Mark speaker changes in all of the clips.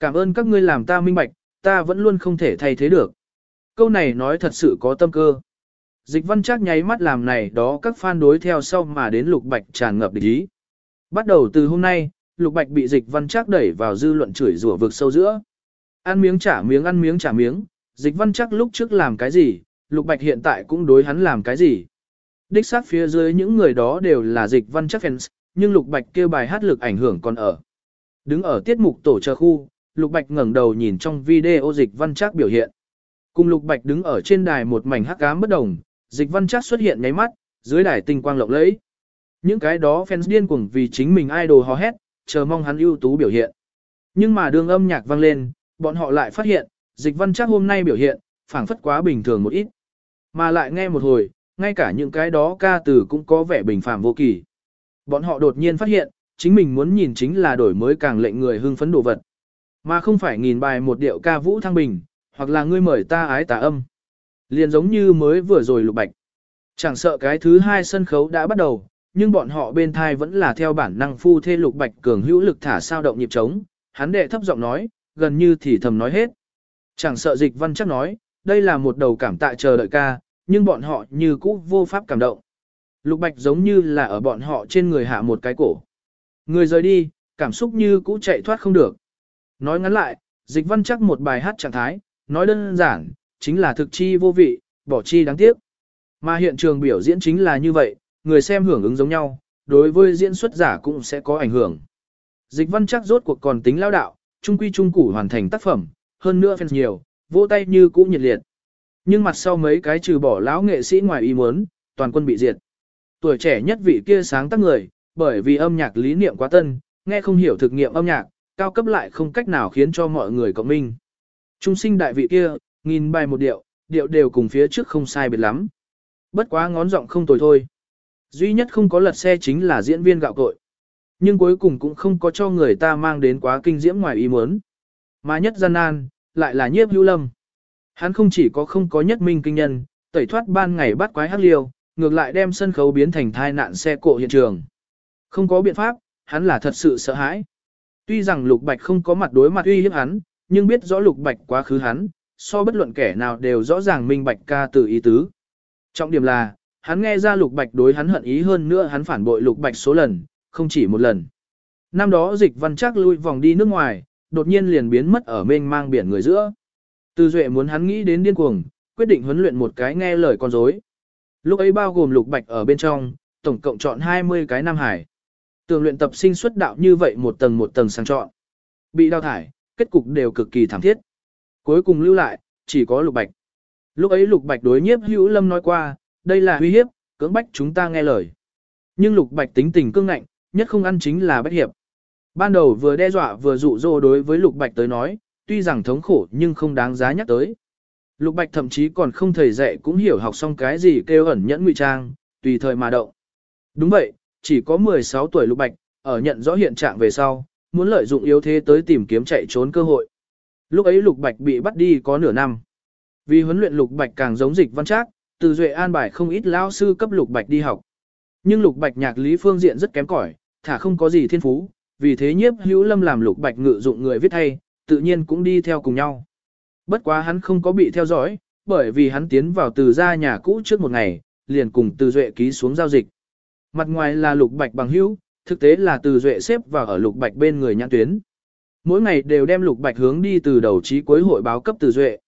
Speaker 1: Cảm ơn các ngươi làm ta minh bạch, ta vẫn luôn không thể thay thế được. Câu này nói thật sự có tâm cơ. Dịch văn chắc nháy mắt làm này đó các fan đối theo sau mà đến lục bạch tràn ngập địch ý. Bắt đầu từ hôm nay, lục bạch bị dịch văn chắc đẩy vào dư luận chửi rủa vực sâu giữa. Ăn miếng trả miếng ăn miếng trả miếng, dịch văn chắc lúc trước làm cái gì, lục bạch hiện tại cũng đối hắn làm cái gì. Đích xác phía dưới những người đó đều là dịch văn chắc fans, nhưng lục bạch kêu bài hát lực ảnh hưởng còn ở. Đứng ở tiết mục tổ chờ khu, lục bạch ngẩng đầu nhìn trong video dịch văn chắc biểu hiện. Cùng lục bạch đứng ở trên đài một mảnh hắc ám bất đồng, dịch văn chắc xuất hiện nháy mắt, dưới đài tinh quang lộng lẫy. Những cái đó fans điên cuồng vì chính mình idol hò hét, chờ mong hắn ưu tú biểu hiện. Nhưng mà đường âm nhạc vang lên, bọn họ lại phát hiện, dịch văn chắc hôm nay biểu hiện, phảng phất quá bình thường một ít. Mà lại nghe một hồi, ngay cả những cái đó ca từ cũng có vẻ bình phàm vô kỳ. Bọn họ đột nhiên phát hiện, chính mình muốn nhìn chính là đổi mới càng lệnh người hưng phấn đồ vật. Mà không phải nghìn bài một điệu ca vũ thăng bình, hoặc là ngươi mời ta ái tà âm. Liền giống như mới vừa rồi lục bạch. Chẳng sợ cái thứ hai sân khấu đã bắt đầu, nhưng bọn họ bên thai vẫn là theo bản năng phu thê lục bạch cường hữu lực thả sao động nhịp trống, hắn đệ thấp giọng nói, gần như thì thầm nói hết. Chẳng sợ dịch văn chắc nói, đây là một đầu cảm tạ chờ đợi ca, nhưng bọn họ như cũ vô pháp cảm động. Lục bạch giống như là ở bọn họ trên người hạ một cái cổ. Người rời đi, cảm xúc như cũ chạy thoát không được. Nói ngắn lại, dịch văn chắc một bài hát trạng thái, nói đơn giản, chính là thực chi vô vị, bỏ chi đáng tiếc. Mà hiện trường biểu diễn chính là như vậy, người xem hưởng ứng giống nhau, đối với diễn xuất giả cũng sẽ có ảnh hưởng. Dịch văn chắc rốt cuộc còn tính lao đạo, trung quy trung củ hoàn thành tác phẩm, hơn nữa fans nhiều, vỗ tay như cũ nhiệt liệt. Nhưng mặt sau mấy cái trừ bỏ lão nghệ sĩ ngoài ý muốn, toàn quân bị diệt. Tuổi trẻ nhất vị kia sáng tác người, bởi vì âm nhạc lý niệm quá tân, nghe không hiểu thực nghiệm âm nhạc, cao cấp lại không cách nào khiến cho mọi người cộng minh. Trung sinh đại vị kia, nghìn bài một điệu, điệu đều cùng phía trước không sai biệt lắm. Bất quá ngón giọng không tồi thôi. Duy nhất không có lật xe chính là diễn viên gạo cội. Nhưng cuối cùng cũng không có cho người ta mang đến quá kinh diễm ngoài ý muốn. Mà nhất gian nan, lại là nhiếp hữu lâm. Hắn không chỉ có không có nhất minh kinh nhân, tẩy thoát ban ngày bắt quái hắc liêu, ngược lại đem sân khấu biến thành thai nạn xe cộ hiện trường. Không có biện pháp, hắn là thật sự sợ hãi. Tuy rằng Lục Bạch không có mặt đối mặt uy hiếp hắn, nhưng biết rõ Lục Bạch quá khứ hắn, so bất luận kẻ nào đều rõ ràng minh bạch ca từ ý tứ. Trọng điểm là, hắn nghe ra Lục Bạch đối hắn hận ý hơn nữa hắn phản bội Lục Bạch số lần, không chỉ một lần. Năm đó dịch văn chắc lui vòng đi nước ngoài, đột nhiên liền biến mất ở mênh mang biển người giữa. Từ Duệ muốn hắn nghĩ đến điên cuồng, quyết định huấn luyện một cái nghe lời con rối. Lúc ấy bao gồm Lục Bạch ở bên trong, tổng cộng chọn 20 cái Nam Hải. Tường luyện tập sinh xuất đạo như vậy một tầng một tầng sang chọn. Bị đào thải, kết cục đều cực kỳ thảm thiết. Cuối cùng lưu lại, chỉ có Lục Bạch. Lúc ấy Lục Bạch đối nhiếp hữu lâm nói qua, đây là uy hiếp, cưỡng bách chúng ta nghe lời. Nhưng Lục Bạch tính tình cương ngạnh, nhất không ăn chính là bách hiệp. Ban đầu vừa đe dọa vừa dụ dỗ đối với Lục Bạch tới nói, tuy rằng thống khổ nhưng không đáng giá nhắc tới. Lục Bạch thậm chí còn không thầy dạy cũng hiểu học xong cái gì kêu ẩn nhẫn ngụy trang, tùy thời mà động. Đúng vậy, chỉ có 16 tuổi Lục Bạch, ở nhận rõ hiện trạng về sau, muốn lợi dụng yếu thế tới tìm kiếm chạy trốn cơ hội. Lúc ấy Lục Bạch bị bắt đi có nửa năm. Vì huấn luyện Lục Bạch càng giống dịch văn trác, từ duệ an bài không ít lao sư cấp Lục Bạch đi học. Nhưng Lục Bạch nhạc lý phương diện rất kém cỏi, thả không có gì thiên phú, vì thế nhiếp hữu lâm làm Lục Bạch ngự dụng người viết thay, tự nhiên cũng đi theo cùng nhau. Bất quá hắn không có bị theo dõi, bởi vì hắn tiến vào từ gia nhà cũ trước một ngày, liền cùng từ duệ ký xuống giao dịch. Mặt ngoài là Lục Bạch bằng hữu, thực tế là từ duệ xếp vào ở Lục Bạch bên người nhãn tuyến. Mỗi ngày đều đem Lục Bạch hướng đi từ đầu chí cuối hội báo cấp từ duệ.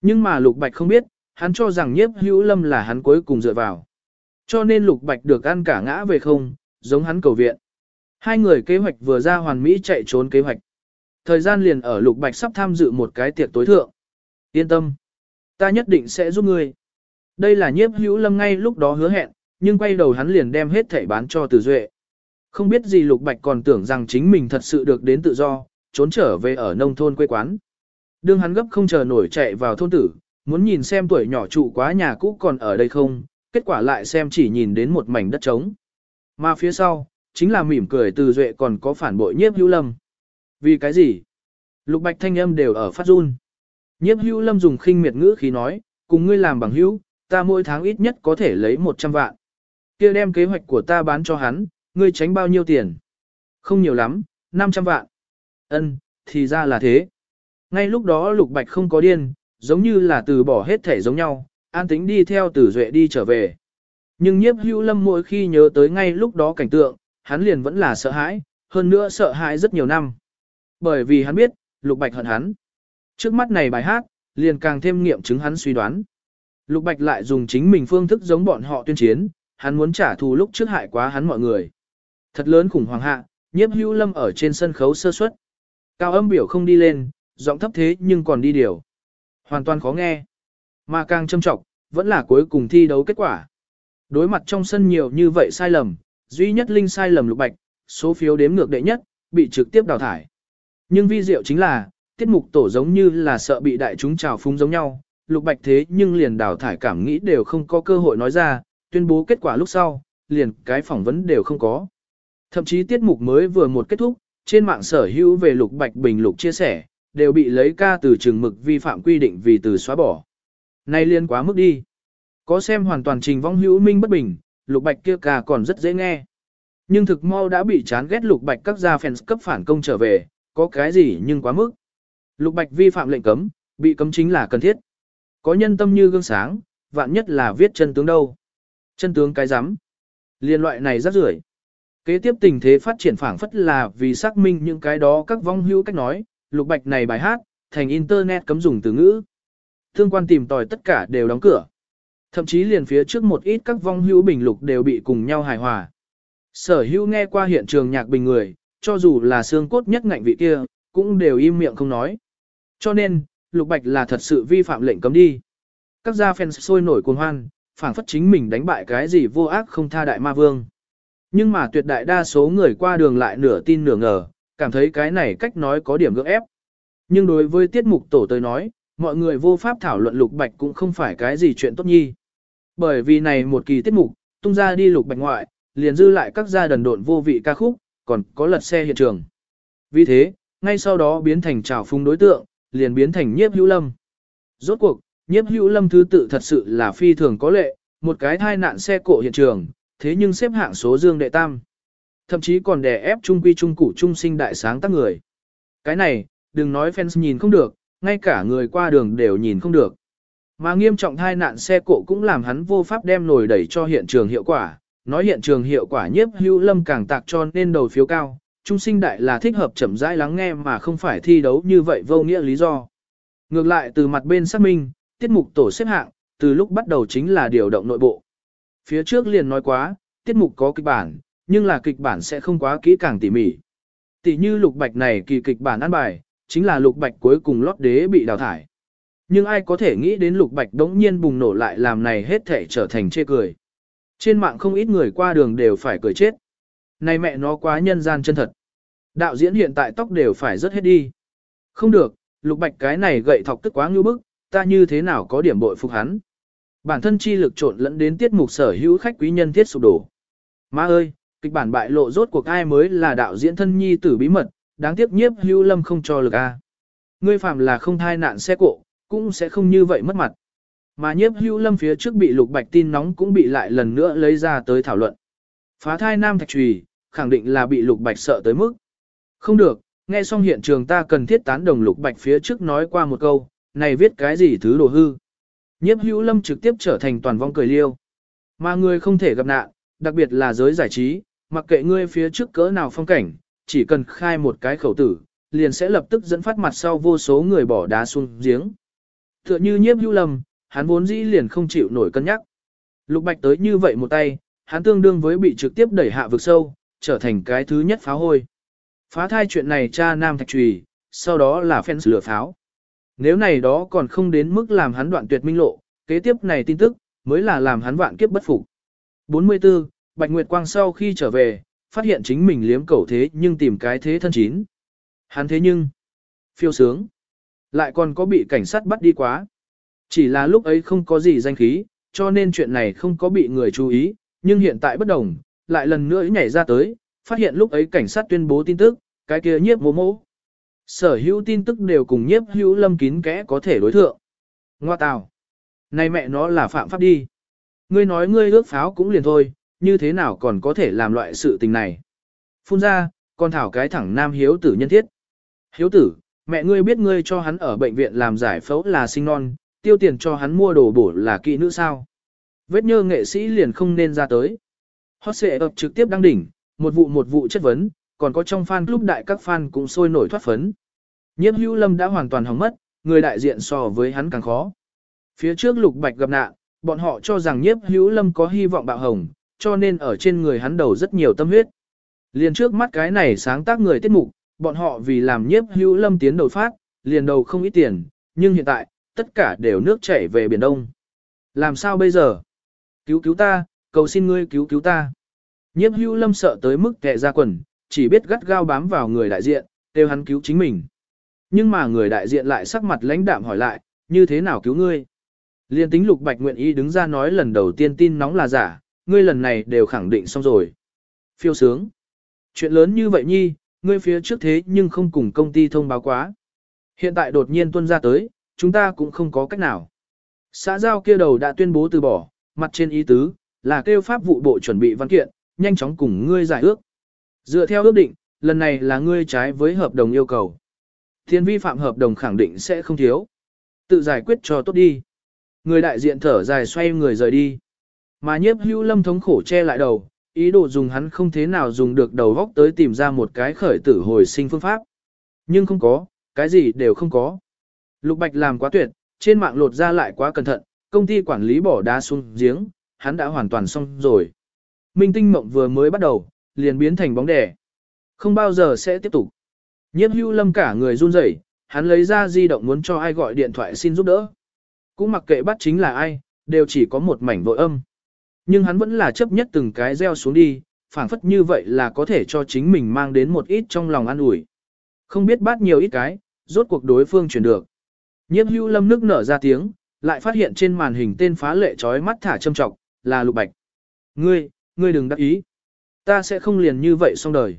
Speaker 1: Nhưng mà Lục Bạch không biết, hắn cho rằng nhiếp hữu lâm là hắn cuối cùng dựa vào. Cho nên Lục Bạch được ăn cả ngã về không, giống hắn cầu viện. Hai người kế hoạch vừa ra hoàn mỹ chạy trốn kế hoạch. Thời gian liền ở Lục Bạch sắp tham dự một cái tiệc tối thượng. Yên tâm. Ta nhất định sẽ giúp ngươi. Đây là nhiếp hữu lâm ngay lúc đó hứa hẹn, nhưng quay đầu hắn liền đem hết thảy bán cho Từ Duệ. Không biết gì Lục Bạch còn tưởng rằng chính mình thật sự được đến tự do, trốn trở về ở nông thôn quê quán. Đương hắn gấp không chờ nổi chạy vào thôn tử, muốn nhìn xem tuổi nhỏ trụ quá nhà cũ còn ở đây không, kết quả lại xem chỉ nhìn đến một mảnh đất trống. Mà phía sau, chính là mỉm cười từ duệ còn có phản bội nhiếp hữu lâm. Vì cái gì? Lục bạch thanh âm đều ở phát run. Nhiếp hữu lâm dùng khinh miệt ngữ khí nói, cùng ngươi làm bằng hữu, ta mỗi tháng ít nhất có thể lấy 100 vạn kia đem kế hoạch của ta bán cho hắn, ngươi tránh bao nhiêu tiền? Không nhiều lắm, 500 vạn. Ân, thì ra là thế. Ngay lúc đó Lục Bạch không có điên, giống như là từ bỏ hết thể giống nhau, an tính đi theo Tử Duệ đi trở về. Nhưng nhiếp hữu lâm mỗi khi nhớ tới ngay lúc đó cảnh tượng, hắn liền vẫn là sợ hãi, hơn nữa sợ hãi rất nhiều năm. Bởi vì hắn biết, Lục Bạch hận hắn. Trước mắt này bài hát, liền càng thêm nghiệm chứng hắn suy đoán. Lục Bạch lại dùng chính mình phương thức giống bọn họ tuyên chiến, hắn muốn trả thù lúc trước hại quá hắn mọi người. Thật lớn khủng hoảng hạ, nhiếp hữu lâm ở trên sân khấu sơ suất. Cao âm biểu không đi lên, giọng thấp thế nhưng còn đi điều. Hoàn toàn khó nghe. Mà càng châm trọng, vẫn là cuối cùng thi đấu kết quả. Đối mặt trong sân nhiều như vậy sai lầm, duy nhất linh sai lầm lục bạch, số phiếu đếm ngược đệ nhất, bị trực tiếp đào thải. Nhưng vi diệu chính là, tiết mục tổ giống như là sợ bị đại chúng trào phúng giống nhau, lục bạch thế nhưng liền đào thải cảm nghĩ đều không có cơ hội nói ra, tuyên bố kết quả lúc sau, liền cái phỏng vấn đều không có. Thậm chí tiết mục mới vừa một kết thúc, trên mạng sở hữu về lục bạch bình lục chia sẻ, đều bị lấy ca từ trường mực vi phạm quy định vì từ xóa bỏ. Này liên quá mức đi. Có xem hoàn toàn trình vong hữu minh bất bình, lục bạch kia ca còn rất dễ nghe. Nhưng thực mau đã bị chán ghét lục bạch các gia fans cấp phản công trở về, có cái gì nhưng quá mức. Lục bạch vi phạm lệnh cấm, bị cấm chính là cần thiết. Có nhân tâm như gương sáng, vạn nhất là viết chân tướng đâu. Chân tướng cái rắm Liên loại này rất rưởi. Kế tiếp tình thế phát triển phảng phất là vì xác minh những cái đó các vong hữu cách nói, lục bạch này bài hát, thành internet cấm dùng từ ngữ. Thương quan tìm tòi tất cả đều đóng cửa. Thậm chí liền phía trước một ít các vong hữu bình lục đều bị cùng nhau hài hòa. Sở hữu nghe qua hiện trường nhạc bình người, cho dù là xương cốt nhất ngạnh vị kia, cũng đều im miệng không nói. Cho nên, lục bạch là thật sự vi phạm lệnh cấm đi. Các gia fans sôi nổi cuồng hoan, phảng phất chính mình đánh bại cái gì vô ác không tha đại ma vương. Nhưng mà tuyệt đại đa số người qua đường lại nửa tin nửa ngờ, cảm thấy cái này cách nói có điểm gượng ép. Nhưng đối với tiết mục tổ tới nói, mọi người vô pháp thảo luận lục bạch cũng không phải cái gì chuyện tốt nhi. Bởi vì này một kỳ tiết mục, tung ra đi lục bạch ngoại, liền dư lại các gia đần độn vô vị ca khúc, còn có lật xe hiện trường. Vì thế, ngay sau đó biến thành trào phung đối tượng, liền biến thành nhiếp hữu lâm. Rốt cuộc, nhiếp hữu lâm thứ tự thật sự là phi thường có lệ, một cái thai nạn xe cộ hiện trường, thế nhưng xếp hạng số dương đệ tam. Thậm chí còn đè ép trung quy trung củ trung sinh đại sáng tác người. Cái này, đừng nói fans nhìn không được, ngay cả người qua đường đều nhìn không được. Mà nghiêm trọng thai nạn xe cộ cũng làm hắn vô pháp đem nổi đẩy cho hiện trường hiệu quả, nói hiện trường hiệu quả nhiếp hữu lâm càng tạc cho nên đầu phiếu cao, trung sinh đại là thích hợp chậm rãi lắng nghe mà không phải thi đấu như vậy vô nghĩa lý do. Ngược lại từ mặt bên xác minh, tiết mục tổ xếp hạng, từ lúc bắt đầu chính là điều động nội bộ. Phía trước liền nói quá, tiết mục có kịch bản, nhưng là kịch bản sẽ không quá kỹ càng tỉ mỉ. Tỷ như lục bạch này kỳ kịch bản ăn bài, chính là lục bạch cuối cùng lót đế bị đào thải. Nhưng ai có thể nghĩ đến lục bạch đống nhiên bùng nổ lại làm này hết thể trở thành chê cười. Trên mạng không ít người qua đường đều phải cười chết. Này mẹ nó quá nhân gian chân thật. Đạo diễn hiện tại tóc đều phải rất hết đi. Không được, lục bạch cái này gậy thọc tức quá ngưu bức, ta như thế nào có điểm bội phục hắn. Bản thân chi lực trộn lẫn đến tiết mục sở hữu khách quý nhân thiết sụp đổ. Má ơi, kịch bản bại lộ rốt cuộc ai mới là đạo diễn thân nhi tử bí mật, đáng tiếc nhiếp hữu lâm không cho lực a. Ngươi phạm là không thai nạn xe cộ, cũng sẽ không như vậy mất mặt. Mà nhiếp hữu lâm phía trước bị lục bạch tin nóng cũng bị lại lần nữa lấy ra tới thảo luận. Phá thai nam thạch trùy, khẳng định là bị lục bạch sợ tới mức. Không được, nghe xong hiện trường ta cần thiết tán đồng lục bạch phía trước nói qua một câu, này viết cái gì thứ đồ hư. Nhiếp hữu lâm trực tiếp trở thành toàn vong cười liêu. Mà người không thể gặp nạn, đặc biệt là giới giải trí, mặc kệ ngươi phía trước cỡ nào phong cảnh, chỉ cần khai một cái khẩu tử, liền sẽ lập tức dẫn phát mặt sau vô số người bỏ đá xuống giếng. Tựa như nhiếp hữu lâm, hắn vốn dĩ liền không chịu nổi cân nhắc. Lục bạch tới như vậy một tay, hắn tương đương với bị trực tiếp đẩy hạ vực sâu, trở thành cái thứ nhất phá hôi. Phá thai chuyện này cha nam thạch trùy, sau đó là fans lửa pháo. Nếu này đó còn không đến mức làm hắn đoạn tuyệt minh lộ, kế tiếp này tin tức, mới là làm hắn vạn kiếp bất phục. 44. Bạch Nguyệt Quang sau khi trở về, phát hiện chính mình liếm cầu thế nhưng tìm cái thế thân chín. Hắn thế nhưng, phiêu sướng, lại còn có bị cảnh sát bắt đi quá. Chỉ là lúc ấy không có gì danh khí, cho nên chuyện này không có bị người chú ý, nhưng hiện tại bất đồng, lại lần nữa nhảy ra tới, phát hiện lúc ấy cảnh sát tuyên bố tin tức, cái kia nhiếp mô mô. Sở hữu tin tức đều cùng nhiếp hữu lâm kín kẽ có thể đối thượng. Ngoa tào. Này mẹ nó là phạm pháp đi. Ngươi nói ngươi ước pháo cũng liền thôi, như thế nào còn có thể làm loại sự tình này. Phun ra, con thảo cái thẳng nam hiếu tử nhân thiết. Hiếu tử, mẹ ngươi biết ngươi cho hắn ở bệnh viện làm giải phẫu là sinh non, tiêu tiền cho hắn mua đồ bổ là kỹ nữ sao. Vết nhơ nghệ sĩ liền không nên ra tới. Hot xệ ập trực tiếp đăng đỉnh, một vụ một vụ chất vấn, còn có trong fan club đại các fan cũng sôi nổi thoát phấn. Nhiếp hữu lâm đã hoàn toàn hỏng mất, người đại diện so với hắn càng khó. Phía trước lục bạch gặp nạn, bọn họ cho rằng nhiếp hữu lâm có hy vọng bạo hồng, cho nên ở trên người hắn đầu rất nhiều tâm huyết. Liền trước mắt cái này sáng tác người tiết mục, bọn họ vì làm nhiếp hữu lâm tiến đầu phát, liền đầu không ít tiền, nhưng hiện tại, tất cả đều nước chảy về Biển Đông. Làm sao bây giờ? Cứu cứu ta, cầu xin ngươi cứu cứu ta. Nhiếp hữu lâm sợ tới mức kẹ ra quần, chỉ biết gắt gao bám vào người đại diện, kêu hắn cứu chính mình. Nhưng mà người đại diện lại sắc mặt lãnh đạm hỏi lại, như thế nào cứu ngươi? Liên tính lục bạch nguyện ý đứng ra nói lần đầu tiên tin nóng là giả, ngươi lần này đều khẳng định xong rồi. Phiêu sướng. Chuyện lớn như vậy nhi, ngươi phía trước thế nhưng không cùng công ty thông báo quá. Hiện tại đột nhiên tuân ra tới, chúng ta cũng không có cách nào. Xã giao kia đầu đã tuyên bố từ bỏ, mặt trên ý tứ, là kêu pháp vụ bộ chuẩn bị văn kiện, nhanh chóng cùng ngươi giải ước. Dựa theo ước định, lần này là ngươi trái với hợp đồng yêu cầu. Thiên vi phạm hợp đồng khẳng định sẽ không thiếu. Tự giải quyết cho tốt đi. Người đại diện thở dài xoay người rời đi. Mà nhiếp hưu lâm thống khổ che lại đầu, ý đồ dùng hắn không thế nào dùng được đầu góc tới tìm ra một cái khởi tử hồi sinh phương pháp. Nhưng không có, cái gì đều không có. Lục Bạch làm quá tuyệt, trên mạng lột ra lại quá cẩn thận, công ty quản lý bỏ đá xuống giếng, hắn đã hoàn toàn xong rồi. Minh tinh mộng vừa mới bắt đầu, liền biến thành bóng đẻ. Không bao giờ sẽ tiếp tục. Nhiếp hưu lâm cả người run rẩy, hắn lấy ra di động muốn cho ai gọi điện thoại xin giúp đỡ. Cũng mặc kệ bắt chính là ai, đều chỉ có một mảnh vội âm. Nhưng hắn vẫn là chấp nhất từng cái gieo xuống đi, phảng phất như vậy là có thể cho chính mình mang đến một ít trong lòng an ủi. Không biết bắt nhiều ít cái, rốt cuộc đối phương chuyển được. Nhiếp hưu lâm nước nở ra tiếng, lại phát hiện trên màn hình tên phá lệ trói mắt thả châm trọng, là lục bạch. Ngươi, ngươi đừng đắc ý. Ta sẽ không liền như vậy xong đời.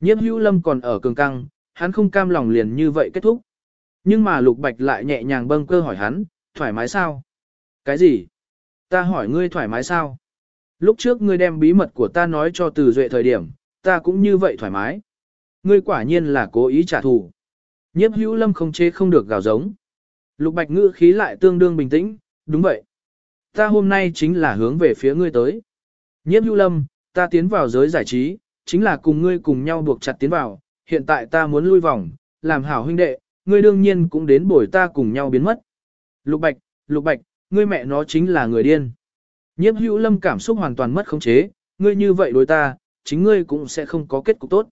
Speaker 1: Nhiếp hưu lâm còn ở cường căng, hắn không cam lòng liền như vậy kết thúc. Nhưng mà lục bạch lại nhẹ nhàng bâng cơ hỏi hắn, thoải mái sao? Cái gì? Ta hỏi ngươi thoải mái sao? Lúc trước ngươi đem bí mật của ta nói cho từ duệ thời điểm, ta cũng như vậy thoải mái. Ngươi quả nhiên là cố ý trả thù. Nhiếp hữu lâm không chế không được gào giống. Lục bạch ngữ khí lại tương đương bình tĩnh, đúng vậy. Ta hôm nay chính là hướng về phía ngươi tới. Nhiếp hữu lâm, ta tiến vào giới giải trí, chính là cùng ngươi cùng nhau buộc chặt tiến vào, hiện tại ta muốn lui vòng, làm hảo huynh đệ, ngươi đương nhiên cũng đến bồi ta cùng nhau biến mất. Lục bạch, lục bạch, ngươi mẹ nó chính là người điên. Nhiếp hữu lâm cảm xúc hoàn toàn mất khống chế, ngươi như vậy đối ta, chính ngươi cũng sẽ không có kết cục tốt.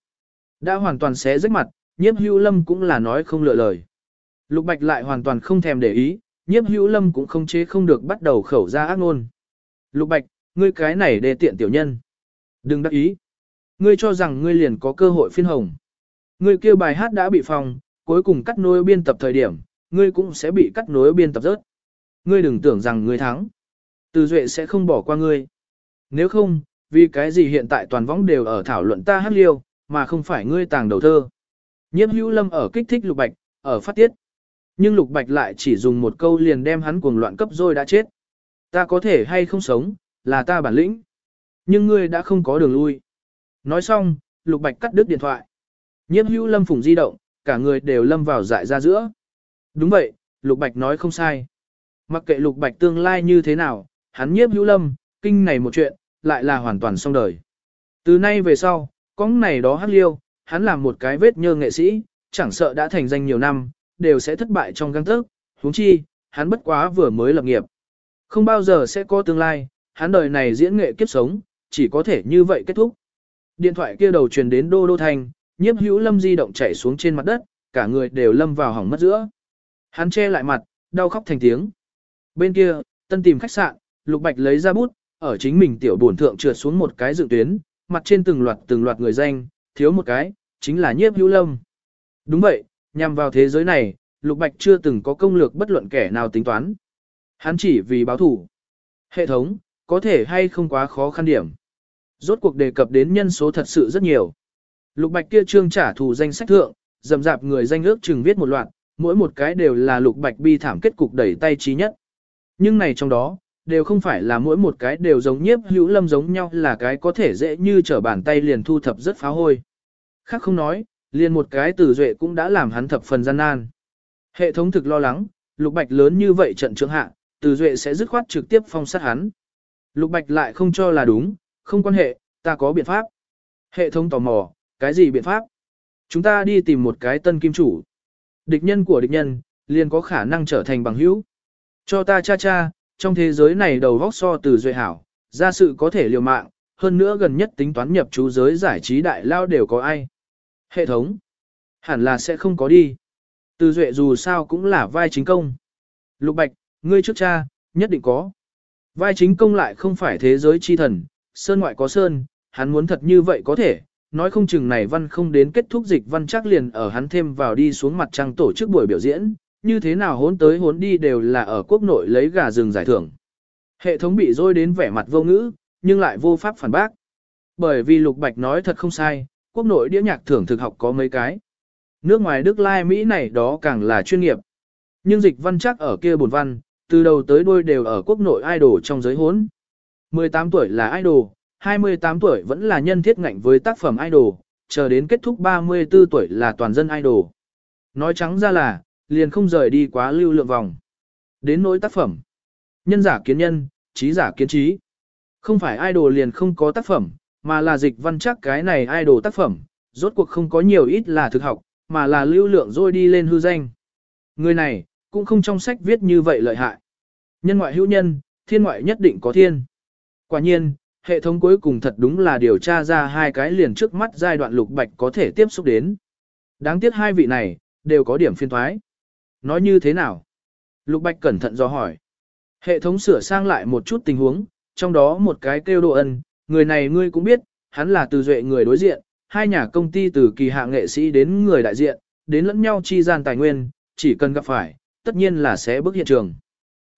Speaker 1: Đã hoàn toàn xé rách mặt, nhiếp hữu lâm cũng là nói không lựa lời. Lục bạch lại hoàn toàn không thèm để ý, nhiếp hữu lâm cũng không chế không được bắt đầu khẩu ra ác ngôn. Lục bạch, ngươi cái này đề tiện tiểu nhân. Đừng đắc ý. Ngươi cho rằng ngươi liền có cơ hội phiên hồng. Ngươi kêu bài hát đã bị phòng, cuối cùng cắt nối biên tập thời điểm, ngươi cũng sẽ bị cắt nối biên tập rớt. Ngươi đừng tưởng rằng ngươi thắng. Từ Duệ sẽ không bỏ qua ngươi. Nếu không, vì cái gì hiện tại toàn võng đều ở thảo luận ta hát liêu, mà không phải ngươi tàng đầu thơ. Nhiếp hữu lâm ở kích thích lục bạch, ở phát tiết. Nhưng lục bạch lại chỉ dùng một câu liền đem hắn cuồng loạn cấp rồi đã chết. Ta có thể hay không sống, là ta bản lĩnh. Nhưng ngươi đã không có đường lui. Nói xong, lục bạch cắt đứt điện thoại. Nhiếp hữu lâm phùng di động, cả người đều lâm vào dại ra giữa. Đúng vậy, lục bạch nói không sai. Mặc kệ lục bạch tương lai như thế nào, hắn nhiếp hữu lâm, kinh này một chuyện, lại là hoàn toàn xong đời. Từ nay về sau, con này đó hát liêu, hắn làm một cái vết nhơ nghệ sĩ, chẳng sợ đã thành danh nhiều năm, đều sẽ thất bại trong găng thức huống chi, hắn bất quá vừa mới lập nghiệp. Không bao giờ sẽ có tương lai, hắn đời này diễn nghệ kiếp sống, chỉ có thể như vậy kết thúc. Điện thoại kia đầu truyền đến đô đô thành, nhiếp hữu lâm di động chảy xuống trên mặt đất, cả người đều lâm vào hỏng mất giữa. Hắn che lại mặt, đau khóc thành tiếng. Bên kia, tân tìm khách sạn, Lục Bạch lấy ra bút, ở chính mình tiểu bổn thượng trượt xuống một cái dự tuyến, mặt trên từng loạt từng loạt người danh, thiếu một cái, chính là nhiếp hữu lâm. Đúng vậy, nhằm vào thế giới này, Lục Bạch chưa từng có công lược bất luận kẻ nào tính toán. Hắn chỉ vì báo thủ. Hệ thống, có thể hay không quá khó khăn điểm. Rốt cuộc đề cập đến nhân số thật sự rất nhiều. Lục Bạch kia trương trả thù danh sách thượng, dầm dạp người danh ước chừng viết một loạt, mỗi một cái đều là Lục Bạch bi thảm kết cục đẩy tay trí nhất. Nhưng này trong đó, đều không phải là mỗi một cái đều giống nhiếp hữu lâm giống nhau là cái có thể dễ như trở bàn tay liền thu thập rất phá hôi. Khác không nói, liền một cái từ duệ cũng đã làm hắn thập phần gian nan. Hệ thống thực lo lắng, lục bạch lớn như vậy trận trưởng hạ, từ duệ sẽ dứt khoát trực tiếp phong sát hắn. Lục bạch lại không cho là đúng, không quan hệ, ta có biện pháp. Hệ thống tò mò, cái gì biện pháp? Chúng ta đi tìm một cái tân kim chủ. Địch nhân của địch nhân, liền có khả năng trở thành bằng hữu. Cho ta cha cha, trong thế giới này đầu vóc so từ duệ hảo, ra sự có thể liều mạng, hơn nữa gần nhất tính toán nhập chú giới giải trí đại lao đều có ai. Hệ thống, hẳn là sẽ không có đi. Từ duệ dù sao cũng là vai chính công. Lục Bạch, ngươi trước cha, nhất định có. Vai chính công lại không phải thế giới chi thần, sơn ngoại có sơn, hắn muốn thật như vậy có thể, nói không chừng này văn không đến kết thúc dịch văn chắc liền ở hắn thêm vào đi xuống mặt trăng tổ chức buổi biểu diễn, như thế nào hốn tới hốn đi đều là ở quốc nội lấy gà rừng giải thưởng. Hệ thống bị dôi đến vẻ mặt vô ngữ, nhưng lại vô pháp phản bác. Bởi vì Lục Bạch nói thật không sai, quốc nội đĩa nhạc thưởng thực học có mấy cái. Nước ngoài Đức Lai Mỹ này đó càng là chuyên nghiệp. Nhưng dịch văn chắc ở kia bổn văn, từ đầu tới đuôi đều ở quốc nội idol trong giới hốn. 18 tuổi là idol, 28 tuổi vẫn là nhân thiết ngạnh với tác phẩm idol, chờ đến kết thúc 34 tuổi là toàn dân idol. Nói trắng ra là, liền không rời đi quá lưu lượng vòng. Đến nỗi tác phẩm. Nhân giả kiến nhân, trí giả kiến trí. Không phải idol liền không có tác phẩm, mà là dịch văn chắc cái này idol tác phẩm, rốt cuộc không có nhiều ít là thực học, mà là lưu lượng rồi đi lên hư danh. Người này, cũng không trong sách viết như vậy lợi hại. Nhân ngoại hữu nhân, thiên ngoại nhất định có thiên. Quả nhiên, hệ thống cuối cùng thật đúng là điều tra ra hai cái liền trước mắt giai đoạn lục bạch có thể tiếp xúc đến. Đáng tiếc hai vị này, đều có điểm phiên thoái. Nói như thế nào? Lục bạch cẩn thận do hỏi. Hệ thống sửa sang lại một chút tình huống, trong đó một cái kêu độ ân, người này ngươi cũng biết, hắn là từ duệ người đối diện, hai nhà công ty từ kỳ hạ nghệ sĩ đến người đại diện, đến lẫn nhau chi gian tài nguyên, chỉ cần gặp phải, tất nhiên là sẽ bước hiện trường.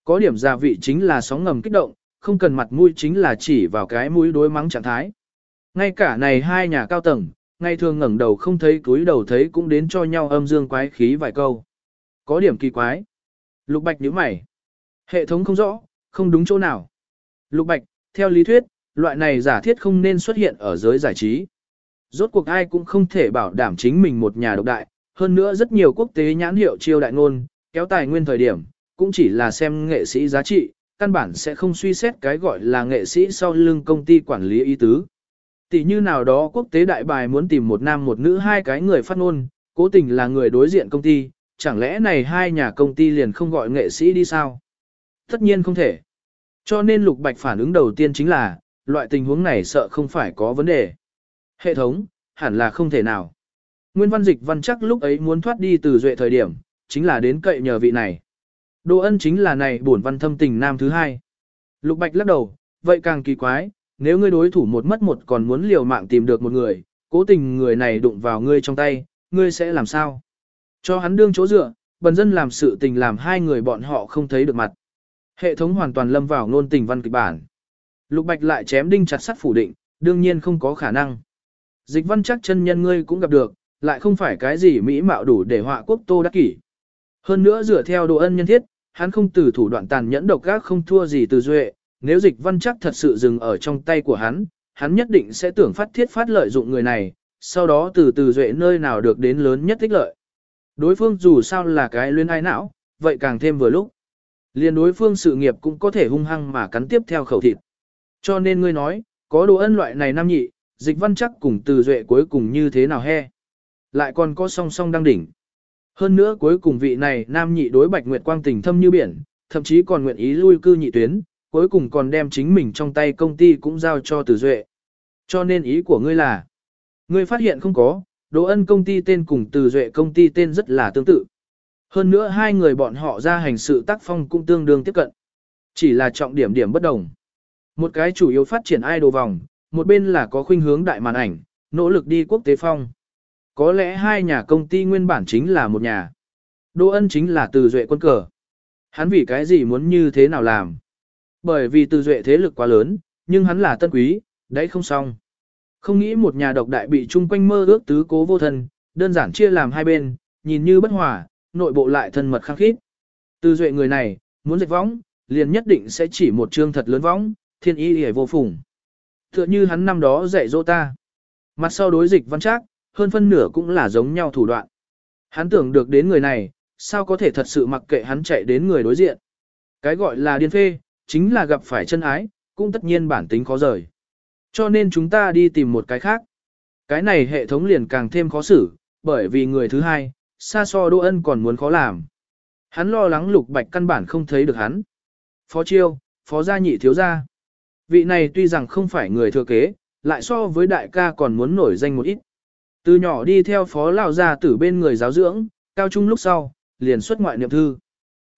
Speaker 1: Có điểm gia vị chính là sóng ngầm kích động, không cần mặt mũi chính là chỉ vào cái mũi đối mắng trạng thái. Ngay cả này hai nhà cao tầng, ngay thường ngẩng đầu không thấy túi đầu thấy cũng đến cho nhau âm dương quái khí vài câu. Có điểm kỳ quái. Lục Bạch nhíu mày. Hệ thống không rõ, không đúng chỗ nào. Lục Bạch, theo lý thuyết, loại này giả thiết không nên xuất hiện ở giới giải trí. Rốt cuộc ai cũng không thể bảo đảm chính mình một nhà độc đại, hơn nữa rất nhiều quốc tế nhãn hiệu chiêu đại ngôn, kéo tài nguyên thời điểm, cũng chỉ là xem nghệ sĩ giá trị, căn bản sẽ không suy xét cái gọi là nghệ sĩ sau lưng công ty quản lý ý tứ. Tỷ như nào đó quốc tế đại bài muốn tìm một nam một nữ hai cái người phát ngôn, cố tình là người đối diện công ty, chẳng lẽ này hai nhà công ty liền không gọi nghệ sĩ đi sao? Tất nhiên không thể. Cho nên Lục Bạch phản ứng đầu tiên chính là, loại tình huống này sợ không phải có vấn đề. Hệ thống, hẳn là không thể nào. Nguyên văn dịch văn chắc lúc ấy muốn thoát đi từ duệ thời điểm, chính là đến cậy nhờ vị này. Đồ ân chính là này bổn văn thâm tình nam thứ hai. Lục Bạch lắc đầu, vậy càng kỳ quái, nếu ngươi đối thủ một mất một còn muốn liều mạng tìm được một người, cố tình người này đụng vào ngươi trong tay, ngươi sẽ làm sao? Cho hắn đương chỗ dựa, bần dân làm sự tình làm hai người bọn họ không thấy được mặt. Hệ thống hoàn toàn lâm vào ngôn tình văn kịch bản. Lục Bạch lại chém đinh chặt sắt phủ định, đương nhiên không có khả năng. Dịch văn chắc chân nhân ngươi cũng gặp được, lại không phải cái gì mỹ mạo đủ để họa quốc tô đắc kỷ. Hơn nữa dựa theo độ ân nhân thiết, hắn không từ thủ đoạn tàn nhẫn độc gác, không thua gì từ duệ, nếu dịch văn chắc thật sự dừng ở trong tay của hắn, hắn nhất định sẽ tưởng phát thiết phát lợi dụng người này, sau đó từ từ duệ nơi nào được đến lớn nhất thích lợi. Đối phương dù sao là cái luyên ai não, vậy càng thêm vừa lúc. Liên đối phương sự nghiệp cũng có thể hung hăng mà cắn tiếp theo khẩu thịt. Cho nên ngươi nói, có đồ ân loại này nam nhị, dịch văn chắc cùng từ duệ cuối cùng như thế nào he. Lại còn có song song đăng đỉnh. Hơn nữa cuối cùng vị này nam nhị đối bạch nguyệt quang tình thâm như biển, thậm chí còn nguyện ý lui cư nhị tuyến, cuối cùng còn đem chính mình trong tay công ty cũng giao cho từ duệ. Cho nên ý của ngươi là, ngươi phát hiện không có, Đỗ ân công ty tên cùng từ duệ công ty tên rất là tương tự. Hơn nữa hai người bọn họ ra hành sự tác phong cũng tương đương tiếp cận. Chỉ là trọng điểm điểm bất đồng. Một cái chủ yếu phát triển idol vòng, một bên là có khuynh hướng đại màn ảnh, nỗ lực đi quốc tế phong. Có lẽ hai nhà công ty nguyên bản chính là một nhà. Đỗ ân chính là từ duệ quân cờ. Hắn vì cái gì muốn như thế nào làm? Bởi vì từ duệ thế lực quá lớn, nhưng hắn là tân quý, đấy không xong. Không nghĩ một nhà độc đại bị chung quanh mơ ước tứ cố vô thân, đơn giản chia làm hai bên, nhìn như bất hòa, nội bộ lại thân mật khăng khít. Từ duệ người này, muốn dệt võng, liền nhất định sẽ chỉ một chương thật lớn võng, thiên ý hề vô phùng. Tựa như hắn năm đó dạy dỗ ta. Mặt sau đối dịch văn trác, hơn phân nửa cũng là giống nhau thủ đoạn. Hắn tưởng được đến người này, sao có thể thật sự mặc kệ hắn chạy đến người đối diện. Cái gọi là điên phê, chính là gặp phải chân ái, cũng tất nhiên bản tính khó rời. Cho nên chúng ta đi tìm một cái khác. Cái này hệ thống liền càng thêm khó xử, bởi vì người thứ hai, xa so Đỗ Ân còn muốn khó làm. Hắn lo lắng lục bạch căn bản không thấy được hắn. Phó chiêu, phó gia nhị thiếu gia. Vị này tuy rằng không phải người thừa kế, lại so với đại ca còn muốn nổi danh một ít. Từ nhỏ đi theo phó lão gia tử bên người giáo dưỡng, cao trung lúc sau, liền xuất ngoại niệm thư.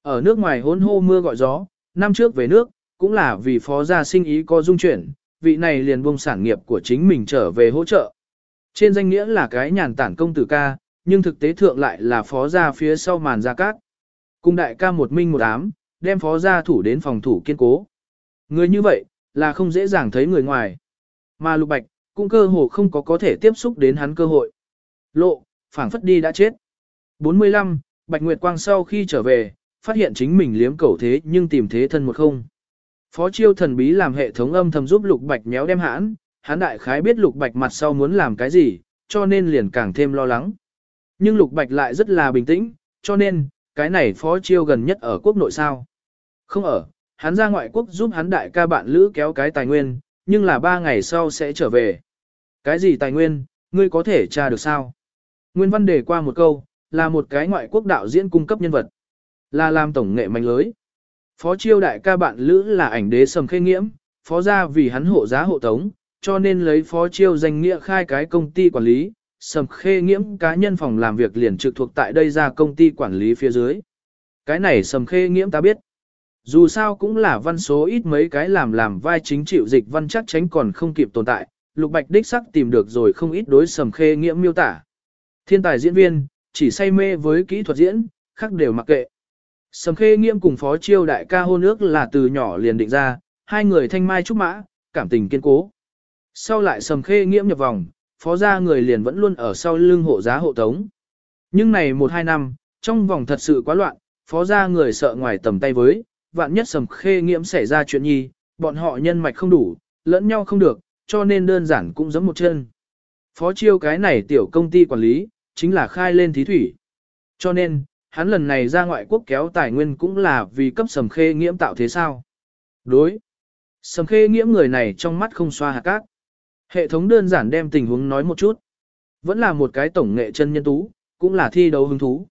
Speaker 1: Ở nước ngoài hôn hô mưa gọi gió, năm trước về nước, cũng là vì phó gia sinh ý có dung chuyển, vị này liền buông sản nghiệp của chính mình trở về hỗ trợ. Trên danh nghĩa là cái nhàn tản công tử ca, nhưng thực tế thượng lại là phó gia phía sau màn gia cát. Cùng đại ca một minh một ám, đem phó gia thủ đến phòng thủ kiên cố. Người như vậy, là không dễ dàng thấy người ngoài. Mà lục bạch, cũng cơ hồ không có có thể tiếp xúc đến hắn cơ hội. Lộ, phảng phất đi đã chết. 45, Bạch Nguyệt Quang sau khi trở về, phát hiện chính mình liếm cầu thế nhưng tìm thế thân một không. Phó chiêu thần bí làm hệ thống âm thầm giúp lục bạch méo đem hãn, hắn đại khái biết lục bạch mặt sau muốn làm cái gì, cho nên liền càng thêm lo lắng. Nhưng lục bạch lại rất là bình tĩnh, cho nên, cái này phó chiêu gần nhất ở quốc nội sao. Không ở, hắn ra ngoại quốc giúp hắn đại ca bạn lữ kéo cái tài nguyên, nhưng là ba ngày sau sẽ trở về. Cái gì tài nguyên, ngươi có thể tra được sao? Nguyên văn đề qua một câu, là một cái ngoại quốc đạo diễn cung cấp nhân vật. Là làm tổng nghệ mạnh lưới. Phó chiêu đại ca bạn lữ là ảnh đế sầm khê nghiễm, phó gia vì hắn hộ giá hộ tống, cho nên lấy phó chiêu danh nghĩa khai cái công ty quản lý, sầm khê nghiễm cá nhân phòng làm việc liền trực thuộc tại đây ra công ty quản lý phía dưới. Cái này sầm khê nghiễm ta biết. Dù sao cũng là văn số ít mấy cái làm làm vai chính chịu dịch văn chắc tránh còn không kịp tồn tại, lục bạch đích sắc tìm được rồi không ít đối sầm khê nghiễm miêu tả. Thiên tài diễn viên, chỉ say mê với kỹ thuật diễn, khác đều mặc kệ. Sầm khê nghiễm cùng phó chiêu đại ca hôn ước là từ nhỏ liền định ra, hai người thanh mai trúc mã, cảm tình kiên cố. Sau lại sầm khê nghiễm nhập vòng, phó gia người liền vẫn luôn ở sau lưng hộ giá hộ tống. Nhưng này một hai năm, trong vòng thật sự quá loạn, phó gia người sợ ngoài tầm tay với, vạn nhất sầm khê nghiễm xảy ra chuyện nhi, bọn họ nhân mạch không đủ, lẫn nhau không được, cho nên đơn giản cũng giống một chân. Phó chiêu cái này tiểu công ty quản lý, chính là khai lên thí thủy. Cho nên, hắn lần này ra ngoại quốc kéo tài nguyên cũng là vì cấp sầm khê nghiễm tạo thế sao. Đối. Sầm khê nghiễm người này trong mắt không xoa hạt cát. Hệ thống đơn giản đem tình huống nói một chút. Vẫn là một cái tổng nghệ chân nhân tú, cũng là thi đấu hứng thú.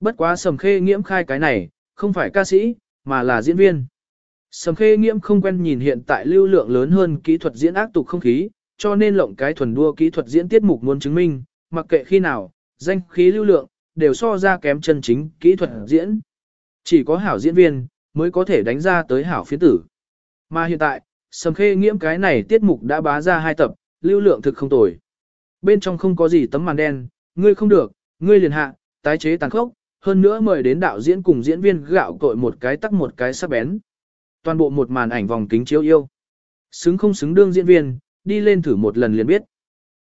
Speaker 1: Bất quá sầm khê nghiễm khai cái này, không phải ca sĩ, mà là diễn viên. Sầm khê nghiễm không quen nhìn hiện tại lưu lượng lớn hơn kỹ thuật diễn ác tục không khí, cho nên lộng cái thuần đua kỹ thuật diễn tiết mục muốn chứng minh, mặc kệ khi nào, danh khí lưu lượng, đều so ra kém chân chính kỹ thuật diễn. Chỉ có hảo diễn viên, mới có thể đánh ra tới hảo phiến tử. Mà hiện tại, sầm khê nghiễm cái này tiết mục đã bá ra hai tập, lưu lượng thực không tồi. Bên trong không có gì tấm màn đen, ngươi không được, ngươi liền hạ, tái chế tàn khốc, hơn nữa mời đến đạo diễn cùng diễn viên gạo cội một cái tắc một cái sắc bén. Toàn bộ một màn ảnh vòng kính chiếu yêu. Xứng không xứng đương diễn viên, đi lên thử một lần liền biết.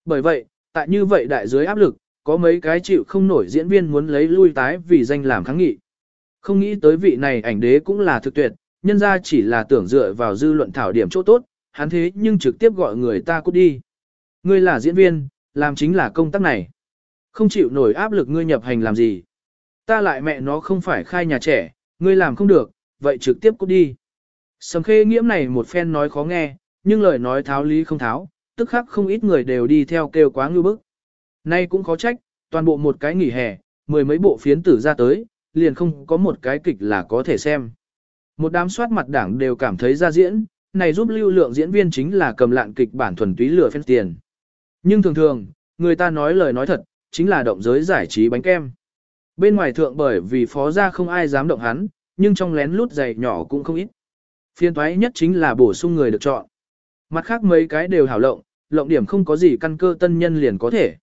Speaker 1: Bởi vậy, tại như vậy đại dưới áp lực, có mấy cái chịu không nổi diễn viên muốn lấy lui tái vì danh làm kháng nghị. Không nghĩ tới vị này ảnh đế cũng là thực tuyệt, nhân ra chỉ là tưởng dựa vào dư luận thảo điểm chỗ tốt, hắn thế nhưng trực tiếp gọi người ta cút đi. Ngươi là diễn viên, làm chính là công tác này. Không chịu nổi áp lực ngươi nhập hành làm gì. Ta lại mẹ nó không phải khai nhà trẻ, ngươi làm không được, vậy trực tiếp cút đi. Sầm khê nghiễm này một phen nói khó nghe, nhưng lời nói tháo lý không tháo, tức khắc không ít người đều đi theo kêu quá ngư bức. Nay cũng khó trách, toàn bộ một cái nghỉ hè, mười mấy bộ phiến tử ra tới, liền không có một cái kịch là có thể xem. Một đám soát mặt đảng đều cảm thấy ra diễn, này giúp lưu lượng diễn viên chính là cầm lạn kịch bản thuần túy lừa phen tiền. Nhưng thường thường, người ta nói lời nói thật, chính là động giới giải trí bánh kem. Bên ngoài thượng bởi vì phó gia không ai dám động hắn, nhưng trong lén lút giày nhỏ cũng không ít. Phiên thoái nhất chính là bổ sung người được chọn. Mặt khác mấy cái đều hảo lộng, lộng điểm không có gì căn cơ tân nhân liền có thể.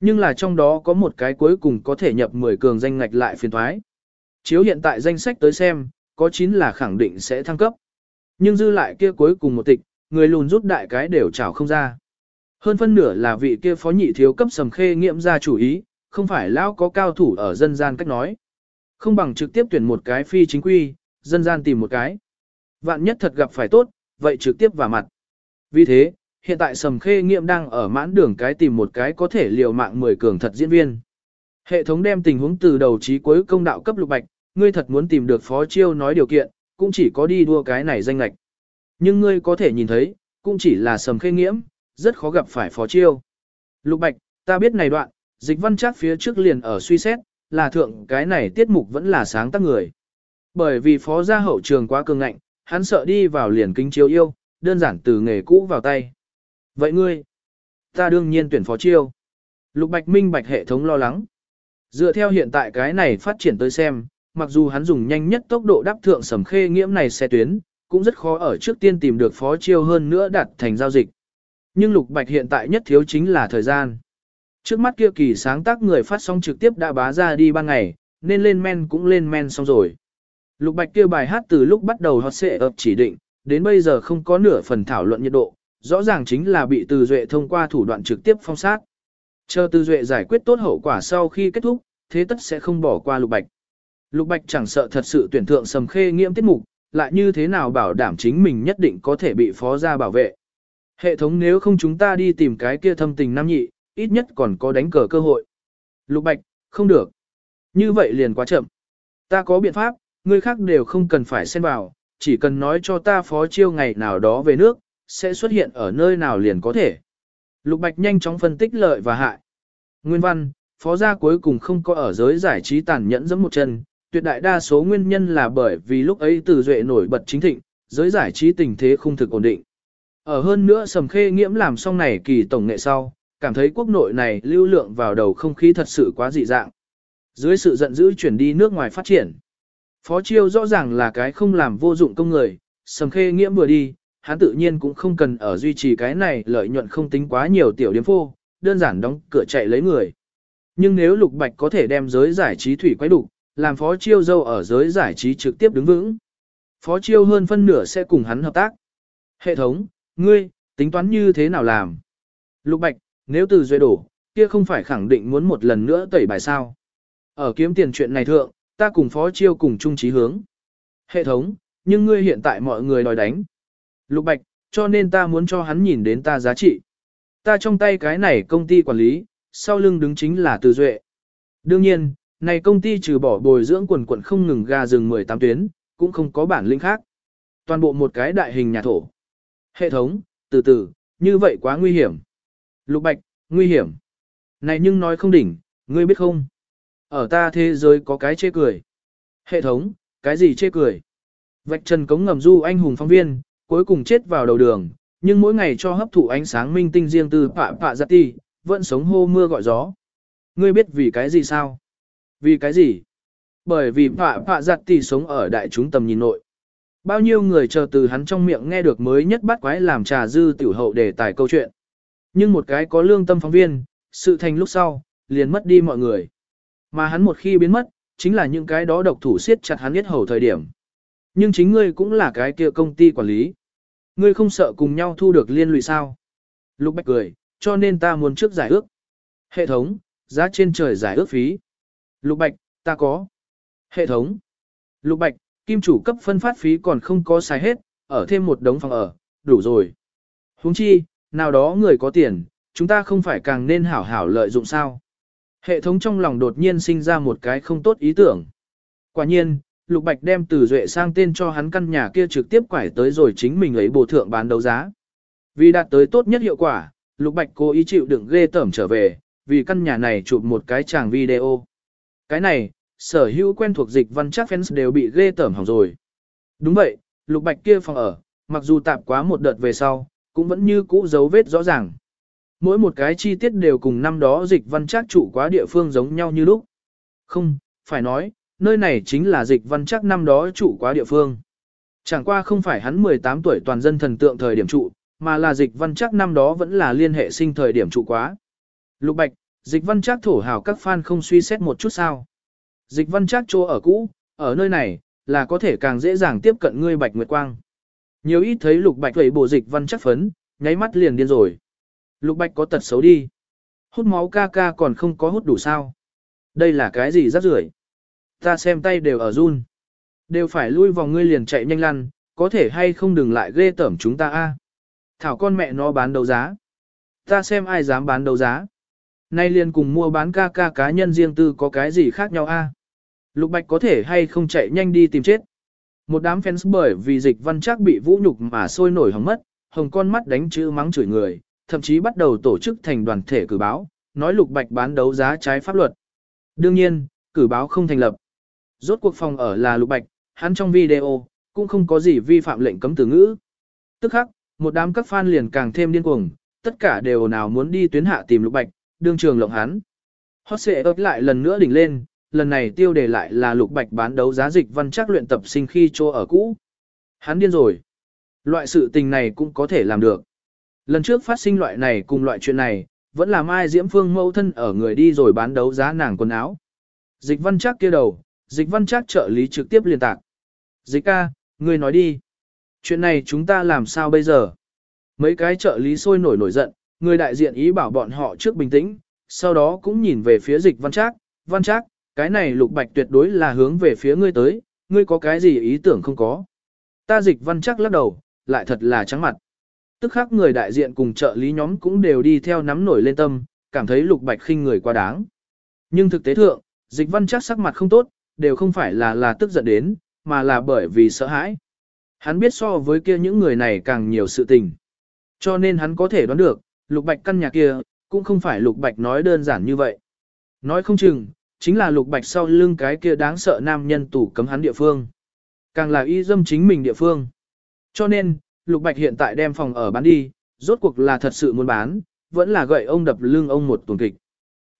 Speaker 1: Nhưng là trong đó có một cái cuối cùng có thể nhập 10 cường danh ngạch lại phiên thoái. Chiếu hiện tại danh sách tới xem, có 9 là khẳng định sẽ thăng cấp. Nhưng dư lại kia cuối cùng một tịch, người lùn rút đại cái đều chảo không ra. Hơn phân nửa là vị kia phó nhị thiếu cấp sầm khê nghiệm ra chủ ý, không phải lão có cao thủ ở dân gian cách nói. Không bằng trực tiếp tuyển một cái phi chính quy, dân gian tìm một cái. Vạn nhất thật gặp phải tốt, vậy trực tiếp vào mặt. Vì thế, hiện tại Sầm Khê Nghiệm đang ở mãn đường cái tìm một cái có thể liều mạng 10 cường thật diễn viên. Hệ thống đem tình huống từ đầu chí cuối công đạo cấp lục bạch, ngươi thật muốn tìm được phó chiêu nói điều kiện, cũng chỉ có đi đua cái này danh lạch. Nhưng ngươi có thể nhìn thấy, cũng chỉ là Sầm Khê Nghiễm, rất khó gặp phải phó chiêu. Lục bạch, ta biết này đoạn, dịch văn chắc phía trước liền ở suy xét, là thượng cái này tiết mục vẫn là sáng tác người. Bởi vì phó gia hậu trường quá cường ngạnh, hắn sợ đi vào liền kính chiếu yêu, đơn giản từ nghề cũ vào tay. Vậy ngươi, ta đương nhiên tuyển phó chiêu. Lục Bạch Minh Bạch hệ thống lo lắng. Dựa theo hiện tại cái này phát triển tới xem, mặc dù hắn dùng nhanh nhất tốc độ đáp thượng sầm khê nghiễm này xe tuyến, cũng rất khó ở trước tiên tìm được phó chiêu hơn nữa đạt thành giao dịch. Nhưng Lục Bạch hiện tại nhất thiếu chính là thời gian. Trước mắt kia kỳ sáng tác người phát sóng trực tiếp đã bá ra đi ban ngày, nên lên men cũng lên men xong rồi. Lục Bạch kia bài hát từ lúc bắt đầu hot xệ ập chỉ định, đến bây giờ không có nửa phần thảo luận nhiệt độ, rõ ràng chính là bị Từ Duệ thông qua thủ đoạn trực tiếp phong sát. Chờ Từ Duệ giải quyết tốt hậu quả sau khi kết thúc, thế tất sẽ không bỏ qua Lục Bạch. Lục Bạch chẳng sợ thật sự tuyển thượng sầm khê nghiêm tiết mục, lại như thế nào bảo đảm chính mình nhất định có thể bị phó gia bảo vệ. Hệ thống nếu không chúng ta đi tìm cái kia thâm tình nam nhị, ít nhất còn có đánh cờ cơ hội. Lục Bạch, không được. Như vậy liền quá chậm. Ta có biện pháp, người khác đều không cần phải xen vào, chỉ cần nói cho ta phó chiêu ngày nào đó về nước, sẽ xuất hiện ở nơi nào liền có thể. Lục Bạch nhanh chóng phân tích lợi và hại. Nguyên văn, phó gia cuối cùng không có ở giới giải trí tàn nhẫn giẫm một chân, tuyệt đại đa số nguyên nhân là bởi vì lúc ấy từ duệ nổi bật chính thịnh, giới giải trí tình thế không thực ổn định. Ở hơn nữa sầm khê nghiễm làm xong này kỳ tổng nghệ sau, cảm thấy quốc nội này lưu lượng vào đầu không khí thật sự quá dị dạng. Dưới sự giận dữ chuyển đi nước ngoài phát triển. Phó Chiêu rõ ràng là cái không làm vô dụng công người, sầm khê nghiễm vừa đi, hắn tự nhiên cũng không cần ở duy trì cái này lợi nhuận không tính quá nhiều tiểu điểm phô, đơn giản đóng cửa chạy lấy người. Nhưng nếu Lục Bạch có thể đem giới giải trí thủy quay đủ, làm Phó Chiêu dâu ở giới giải trí trực tiếp đứng vững. Phó Chiêu hơn phân nửa sẽ cùng hắn hợp tác. Hệ thống, ngươi, tính toán như thế nào làm? Lục Bạch, nếu từ duệ đổ, kia không phải khẳng định muốn một lần nữa tẩy bài sao. Ở kiếm tiền chuyện này thượng, ta cùng phó chiêu cùng chung trí hướng. Hệ thống, nhưng ngươi hiện tại mọi người đòi đánh. Lục Bạch, cho nên ta muốn cho hắn nhìn đến ta giá trị. Ta trong tay cái này công ty quản lý, sau lưng đứng chính là từ duệ. Đương nhiên, này công ty trừ bỏ bồi dưỡng quần quận không ngừng ga rừng 18 tuyến, cũng không có bản lĩnh khác. Toàn bộ một cái đại hình nhà thổ. Hệ thống, từ từ, như vậy quá nguy hiểm. Lục Bạch, nguy hiểm. Này nhưng nói không đỉnh, ngươi biết không? Ở ta thế giới có cái chê cười. Hệ thống, cái gì chê cười? Vạch trần cống ngầm du anh hùng phóng viên, cuối cùng chết vào đầu đường, nhưng mỗi ngày cho hấp thụ ánh sáng minh tinh riêng từ pạ pạ giặt ti, vẫn sống hô mưa gọi gió. Ngươi biết vì cái gì sao? Vì cái gì? Bởi vì pạ pạ giặt ti sống ở đại chúng tầm nhìn nội. Bao nhiêu người chờ từ hắn trong miệng nghe được mới nhất bắt quái làm trà dư tiểu hậu để tài câu chuyện. Nhưng một cái có lương tâm phóng viên, sự thành lúc sau, liền mất đi mọi người. Mà hắn một khi biến mất, chính là những cái đó độc thủ siết chặt hắn nhất hầu thời điểm. Nhưng chính ngươi cũng là cái kia công ty quản lý. Ngươi không sợ cùng nhau thu được liên lụy sao? Lục Bạch cười, cho nên ta muốn trước giải ước. Hệ thống, giá trên trời giải ước phí. Lục Bạch, ta có. Hệ thống. Lục Bạch, kim chủ cấp phân phát phí còn không có xài hết, ở thêm một đống phòng ở, đủ rồi. Huống chi, nào đó người có tiền, chúng ta không phải càng nên hảo hảo lợi dụng sao. Hệ thống trong lòng đột nhiên sinh ra một cái không tốt ý tưởng. Quả nhiên, Lục Bạch đem từ duệ sang tên cho hắn căn nhà kia trực tiếp quải tới rồi chính mình lấy bổ thượng bán đấu giá. Vì đạt tới tốt nhất hiệu quả, Lục Bạch cố ý chịu đựng ghê tởm trở về, vì căn nhà này chụp một cái tràng video. Cái này, sở hữu quen thuộc dịch văn chắc fans đều bị ghê tởm hỏng rồi. Đúng vậy, Lục Bạch kia phòng ở, mặc dù tạp quá một đợt về sau, cũng vẫn như cũ dấu vết rõ ràng. Mỗi một cái chi tiết đều cùng năm đó dịch văn chắc trụ quá địa phương giống nhau như lúc. Không, phải nói, nơi này chính là dịch văn chắc năm đó trụ quá địa phương. Chẳng qua không phải hắn 18 tuổi toàn dân thần tượng thời điểm trụ, mà là dịch văn chắc năm đó vẫn là liên hệ sinh thời điểm trụ quá. Lục Bạch, dịch văn chắc thổ hào các fan không suy xét một chút sao. Dịch văn chắc chỗ ở cũ, ở nơi này, là có thể càng dễ dàng tiếp cận ngươi Bạch Nguyệt Quang. Nhiều ít thấy Lục Bạch thủy bộ dịch văn chắc phấn, nháy mắt liền điên rồi. Lục Bạch có tật xấu đi. Hút máu ca ca còn không có hút đủ sao. Đây là cái gì rắc rưởi? Ta xem tay đều ở run. Đều phải lui vòng ngươi liền chạy nhanh lăn, có thể hay không đừng lại ghê tẩm chúng ta a. Thảo con mẹ nó bán đấu giá. Ta xem ai dám bán đấu giá. Nay liền cùng mua bán ca ca cá nhân riêng tư có cái gì khác nhau a? Lục Bạch có thể hay không chạy nhanh đi tìm chết. Một đám fans bởi vì dịch văn chắc bị vũ nhục mà sôi nổi hóng mất, hồng con mắt đánh chữ mắng chửi người, thậm chí bắt đầu tổ chức thành đoàn thể cử báo, nói Lục Bạch bán đấu giá trái pháp luật. Đương nhiên, cử báo không thành lập. Rốt cuộc phòng ở là Lục Bạch, hắn trong video, cũng không có gì vi phạm lệnh cấm từ ngữ. Tức khắc, một đám các fan liền càng thêm điên cuồng, tất cả đều nào muốn đi tuyến hạ tìm Lục Bạch, đương trường lộng hắn. Hot xệ ấp lại lần nữa đỉnh lên, lần này tiêu đề lại là Lục Bạch bán đấu giá dịch văn chắc luyện tập sinh khi cho ở cũ. Hắn điên rồi. Loại sự tình này cũng có thể làm được. Lần trước phát sinh loại này cùng loại chuyện này, vẫn là Mai Diễm Phương mâu thân ở người đi rồi bán đấu giá nàng quần áo. Dịch văn chắc kia đầu, dịch văn chắc trợ lý trực tiếp liên tạc. Dịch ca, ngươi nói đi. Chuyện này chúng ta làm sao bây giờ? Mấy cái trợ lý sôi nổi nổi giận, người đại diện ý bảo bọn họ trước bình tĩnh, sau đó cũng nhìn về phía dịch văn trác, văn trác, cái này lục bạch tuyệt đối là hướng về phía ngươi tới, ngươi có cái gì ý tưởng không có. Ta dịch văn trác lắc đầu, lại thật là trắng mặt. Tức khác người đại diện cùng trợ lý nhóm cũng đều đi theo nắm nổi lên tâm, cảm thấy lục bạch khinh người quá đáng. Nhưng thực tế thượng, dịch văn trác sắc mặt không tốt, đều không phải là là tức giận đến, mà là bởi vì sợ hãi. Hắn biết so với kia những người này càng nhiều sự tình. Cho nên hắn có thể đoán được, lục bạch căn nhà kia, cũng không phải lục bạch nói đơn giản như vậy. Nói không chừng, chính là lục bạch sau lưng cái kia đáng sợ nam nhân tủ cấm hắn địa phương. Càng là y dâm chính mình địa phương. Cho nên, lục bạch hiện tại đem phòng ở bán đi, rốt cuộc là thật sự muốn bán, vẫn là gậy ông đập lưng ông một tuần kịch.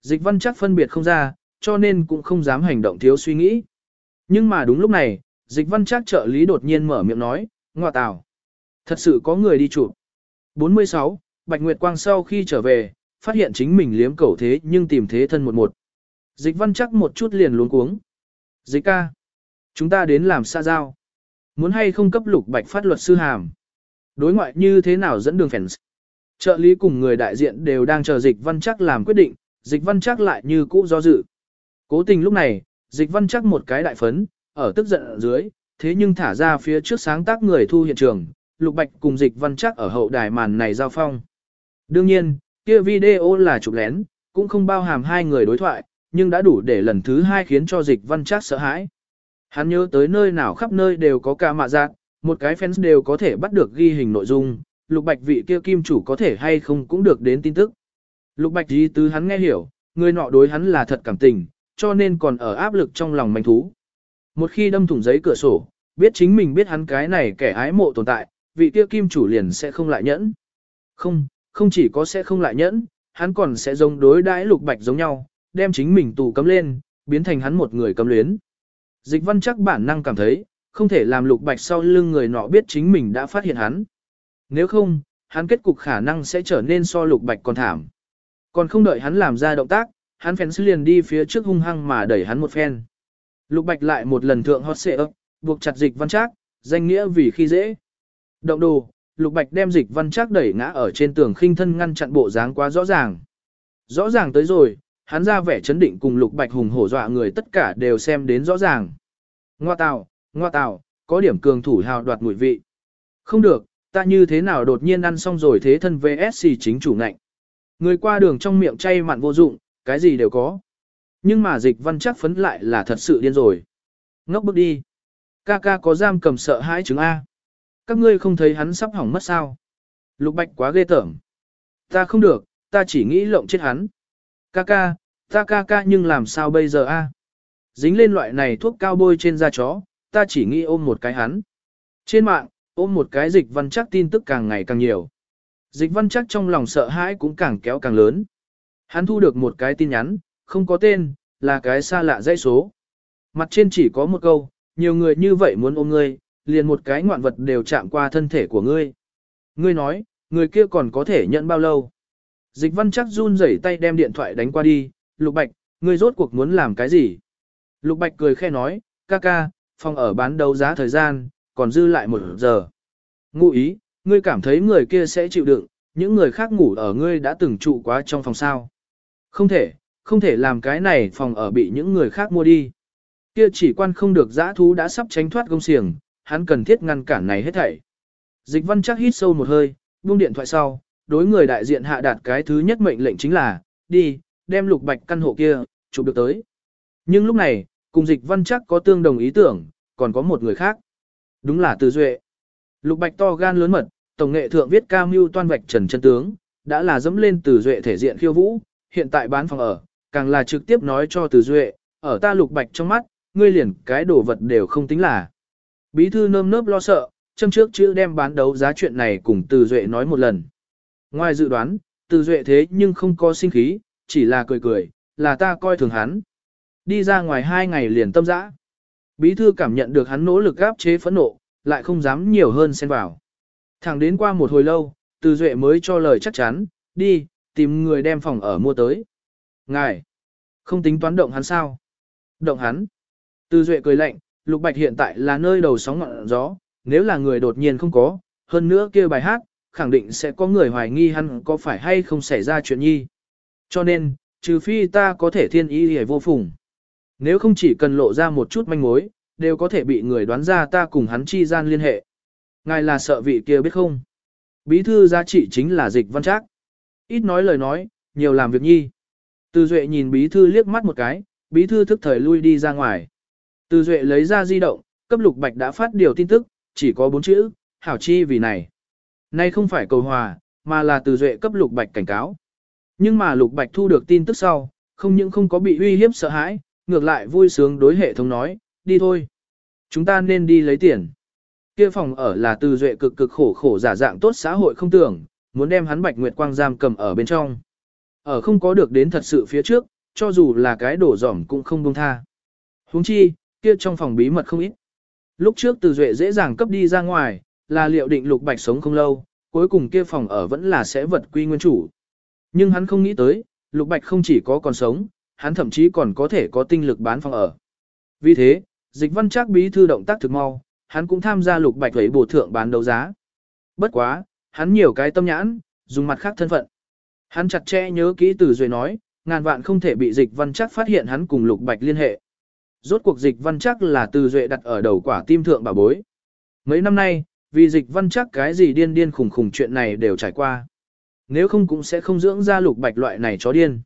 Speaker 1: Dịch văn chắc phân biệt không ra, cho nên cũng không dám hành động thiếu suy nghĩ. Nhưng mà đúng lúc này, dịch văn chắc trợ lý đột nhiên mở miệng nói, ngọa tào. Thật sự có người đi chụp. 46, Bạch Nguyệt Quang sau khi trở về, phát hiện chính mình liếm cẩu thế nhưng tìm thế thân một một. Dịch văn chắc một chút liền luống cuống. Dịch ca. Chúng ta đến làm xa giao. Muốn hay không cấp lục bạch phát luật sư hàm. Đối ngoại như thế nào dẫn đường fans. Trợ lý cùng người đại diện đều đang chờ dịch văn chắc làm quyết định, dịch văn chắc lại như cũ do dự. Cố tình lúc này, dịch văn chắc một cái đại phấn, ở tức giận ở dưới, thế nhưng thả ra phía trước sáng tác người thu hiện trường, lục bạch cùng dịch văn chắc ở hậu đài màn này giao phong. Đương nhiên, kia video là chụp lén, cũng không bao hàm hai người đối thoại, nhưng đã đủ để lần thứ hai khiến cho dịch văn chắc sợ hãi. Hắn nhớ tới nơi nào khắp nơi đều có ca mạ giác, một cái fans đều có thể bắt được ghi hình nội dung, lục bạch vị kia kim chủ có thể hay không cũng được đến tin tức. Lục bạch ý tứ hắn nghe hiểu, người nọ đối hắn là thật cảm tình, cho nên còn ở áp lực trong lòng manh thú. Một khi đâm thủng giấy cửa sổ, biết chính mình biết hắn cái này kẻ ái mộ tồn tại, vị kia kim chủ liền sẽ không lại nhẫn. Không, không chỉ có sẽ không lại nhẫn, hắn còn sẽ giống đối đãi lục bạch giống nhau, đem chính mình tù cấm lên, biến thành hắn một người cấm luyến. Dịch văn chắc bản năng cảm thấy, không thể làm lục bạch sau lưng người nọ biết chính mình đã phát hiện hắn. Nếu không, hắn kết cục khả năng sẽ trở nên so lục bạch còn thảm. Còn không đợi hắn làm ra động tác, hắn phèn liền đi phía trước hung hăng mà đẩy hắn một phen. Lục bạch lại một lần thượng hot xệ ấp, buộc chặt dịch văn trác, danh nghĩa vì khi dễ. Động đồ, lục bạch đem dịch văn trác đẩy ngã ở trên tường khinh thân ngăn chặn bộ dáng quá rõ ràng. Rõ ràng tới rồi, hắn ra vẻ chấn định cùng lục bạch hùng hổ dọa người tất cả đều xem đến rõ ràng. Ngoa tào, ngoa tạo có điểm cường thủ hào đoạt mùi vị. Không được, ta như thế nào đột nhiên ăn xong rồi thế thân VSC chính chủ ngạnh. Người qua đường trong miệng chay mặn vô dụng, cái gì đều có. Nhưng mà dịch văn chắc phấn lại là thật sự điên rồi. Ngốc bước đi. Ca ca có giam cầm sợ hãi chứng A. Các ngươi không thấy hắn sắp hỏng mất sao. Lục bạch quá ghê tởm. Ta không được, ta chỉ nghĩ lộng chết hắn. Ca ca, ta ca ca nhưng làm sao bây giờ a? Dính lên loại này thuốc cao bôi trên da chó, ta chỉ nghĩ ôm một cái hắn. Trên mạng, ôm một cái dịch văn chắc tin tức càng ngày càng nhiều. Dịch văn chắc trong lòng sợ hãi cũng càng kéo càng lớn. Hắn thu được một cái tin nhắn, không có tên, là cái xa lạ dãy số. Mặt trên chỉ có một câu, nhiều người như vậy muốn ôm ngươi, liền một cái ngoạn vật đều chạm qua thân thể của ngươi. Ngươi nói, người kia còn có thể nhận bao lâu? Dịch văn chắc run rẩy tay đem điện thoại đánh qua đi, Lục Bạch, ngươi rốt cuộc muốn làm cái gì? Lục Bạch cười khẽ nói, ca ca, phòng ở bán đấu giá thời gian, còn dư lại một giờ. Ngụ ý, ngươi cảm thấy người kia sẽ chịu đựng, những người khác ngủ ở ngươi đã từng trụ quá trong phòng sao. Không thể, không thể làm cái này phòng ở bị những người khác mua đi. Kia chỉ quan không được giã thú đã sắp tránh thoát công xiềng, hắn cần thiết ngăn cản này hết thảy. Dịch văn chắc hít sâu một hơi, buông điện thoại sau, đối người đại diện hạ đạt cái thứ nhất mệnh lệnh chính là, đi, đem lục bạch căn hộ kia, chụp được tới. Nhưng lúc này, cùng dịch văn chắc có tương đồng ý tưởng, còn có một người khác. Đúng là Từ Duệ. Lục bạch to gan lớn mật, tổng nghệ thượng viết ca mưu toan vạch trần chân tướng, đã là dẫm lên Từ Duệ thể diện khiêu vũ, hiện tại bán phòng ở, càng là trực tiếp nói cho Từ Duệ, ở ta lục bạch trong mắt, ngươi liền cái đồ vật đều không tính là. Bí thư nơm nớp lo sợ, châm trước chữ đem bán đấu giá chuyện này cùng Từ Duệ nói một lần. Ngoài dự đoán, Từ Duệ thế nhưng không có sinh khí, chỉ là cười cười, là ta coi thường hắn. Đi ra ngoài hai ngày liền tâm dã. Bí thư cảm nhận được hắn nỗ lực gáp chế phẫn nộ, lại không dám nhiều hơn xen vào. Thẳng đến qua một hồi lâu, Từ Duệ mới cho lời chắc chắn, đi, tìm người đem phòng ở mua tới. Ngài, không tính toán động hắn sao? Động hắn. Từ Duệ cười lạnh, Lục Bạch hiện tại là nơi đầu sóng ngọn gió, nếu là người đột nhiên không có, hơn nữa kia bài hát, khẳng định sẽ có người hoài nghi hắn có phải hay không xảy ra chuyện nhi. Cho nên, trừ phi ta có thể thiên ý hề vô phùng. Nếu không chỉ cần lộ ra một chút manh mối, đều có thể bị người đoán ra ta cùng hắn chi gian liên hệ. Ngài là sợ vị kia biết không? Bí thư giá trị chính là dịch văn trác. Ít nói lời nói, nhiều làm việc nhi. Từ Duệ nhìn bí thư liếc mắt một cái, bí thư thức thời lui đi ra ngoài. Từ Duệ lấy ra di động, cấp lục bạch đã phát điều tin tức, chỉ có bốn chữ, hảo chi vì này. Nay không phải cầu hòa, mà là từ Duệ cấp lục bạch cảnh cáo. Nhưng mà lục bạch thu được tin tức sau, không những không có bị uy hiếp sợ hãi, ngược lại vui sướng đối hệ thống nói, đi thôi. Chúng ta nên đi lấy tiền. Kia phòng ở là từ Duệ cực cực khổ khổ giả dạng tốt xã hội không tưởng, muốn đem hắn bạch nguyệt quang giam cầm ở bên trong. Ở không có được đến thật sự phía trước, cho dù là cái đổ giỏm cũng không buông tha. Huống chi, kia trong phòng bí mật không ít. Lúc trước từ duệ dễ dàng cấp đi ra ngoài, là liệu định lục bạch sống không lâu, cuối cùng kia phòng ở vẫn là sẽ vật quy nguyên chủ. Nhưng hắn không nghĩ tới, lục bạch không chỉ có còn sống, hắn thậm chí còn có thể có tinh lực bán phòng ở. Vì thế, dịch văn chắc bí thư động tác thực mau, hắn cũng tham gia lục bạch ấy bổ thượng bán đấu giá. Bất quá, hắn nhiều cái tâm nhãn, dùng mặt khác thân phận. Hắn chặt chẽ nhớ kỹ từ rồi nói, ngàn vạn không thể bị dịch văn chắc phát hiện hắn cùng lục bạch liên hệ. Rốt cuộc dịch văn chắc là từ duệ đặt ở đầu quả tim thượng bà bối. Mấy năm nay, vì dịch văn chắc cái gì điên điên khủng khủng chuyện này đều trải qua. Nếu không cũng sẽ không dưỡng ra lục bạch loại này chó điên.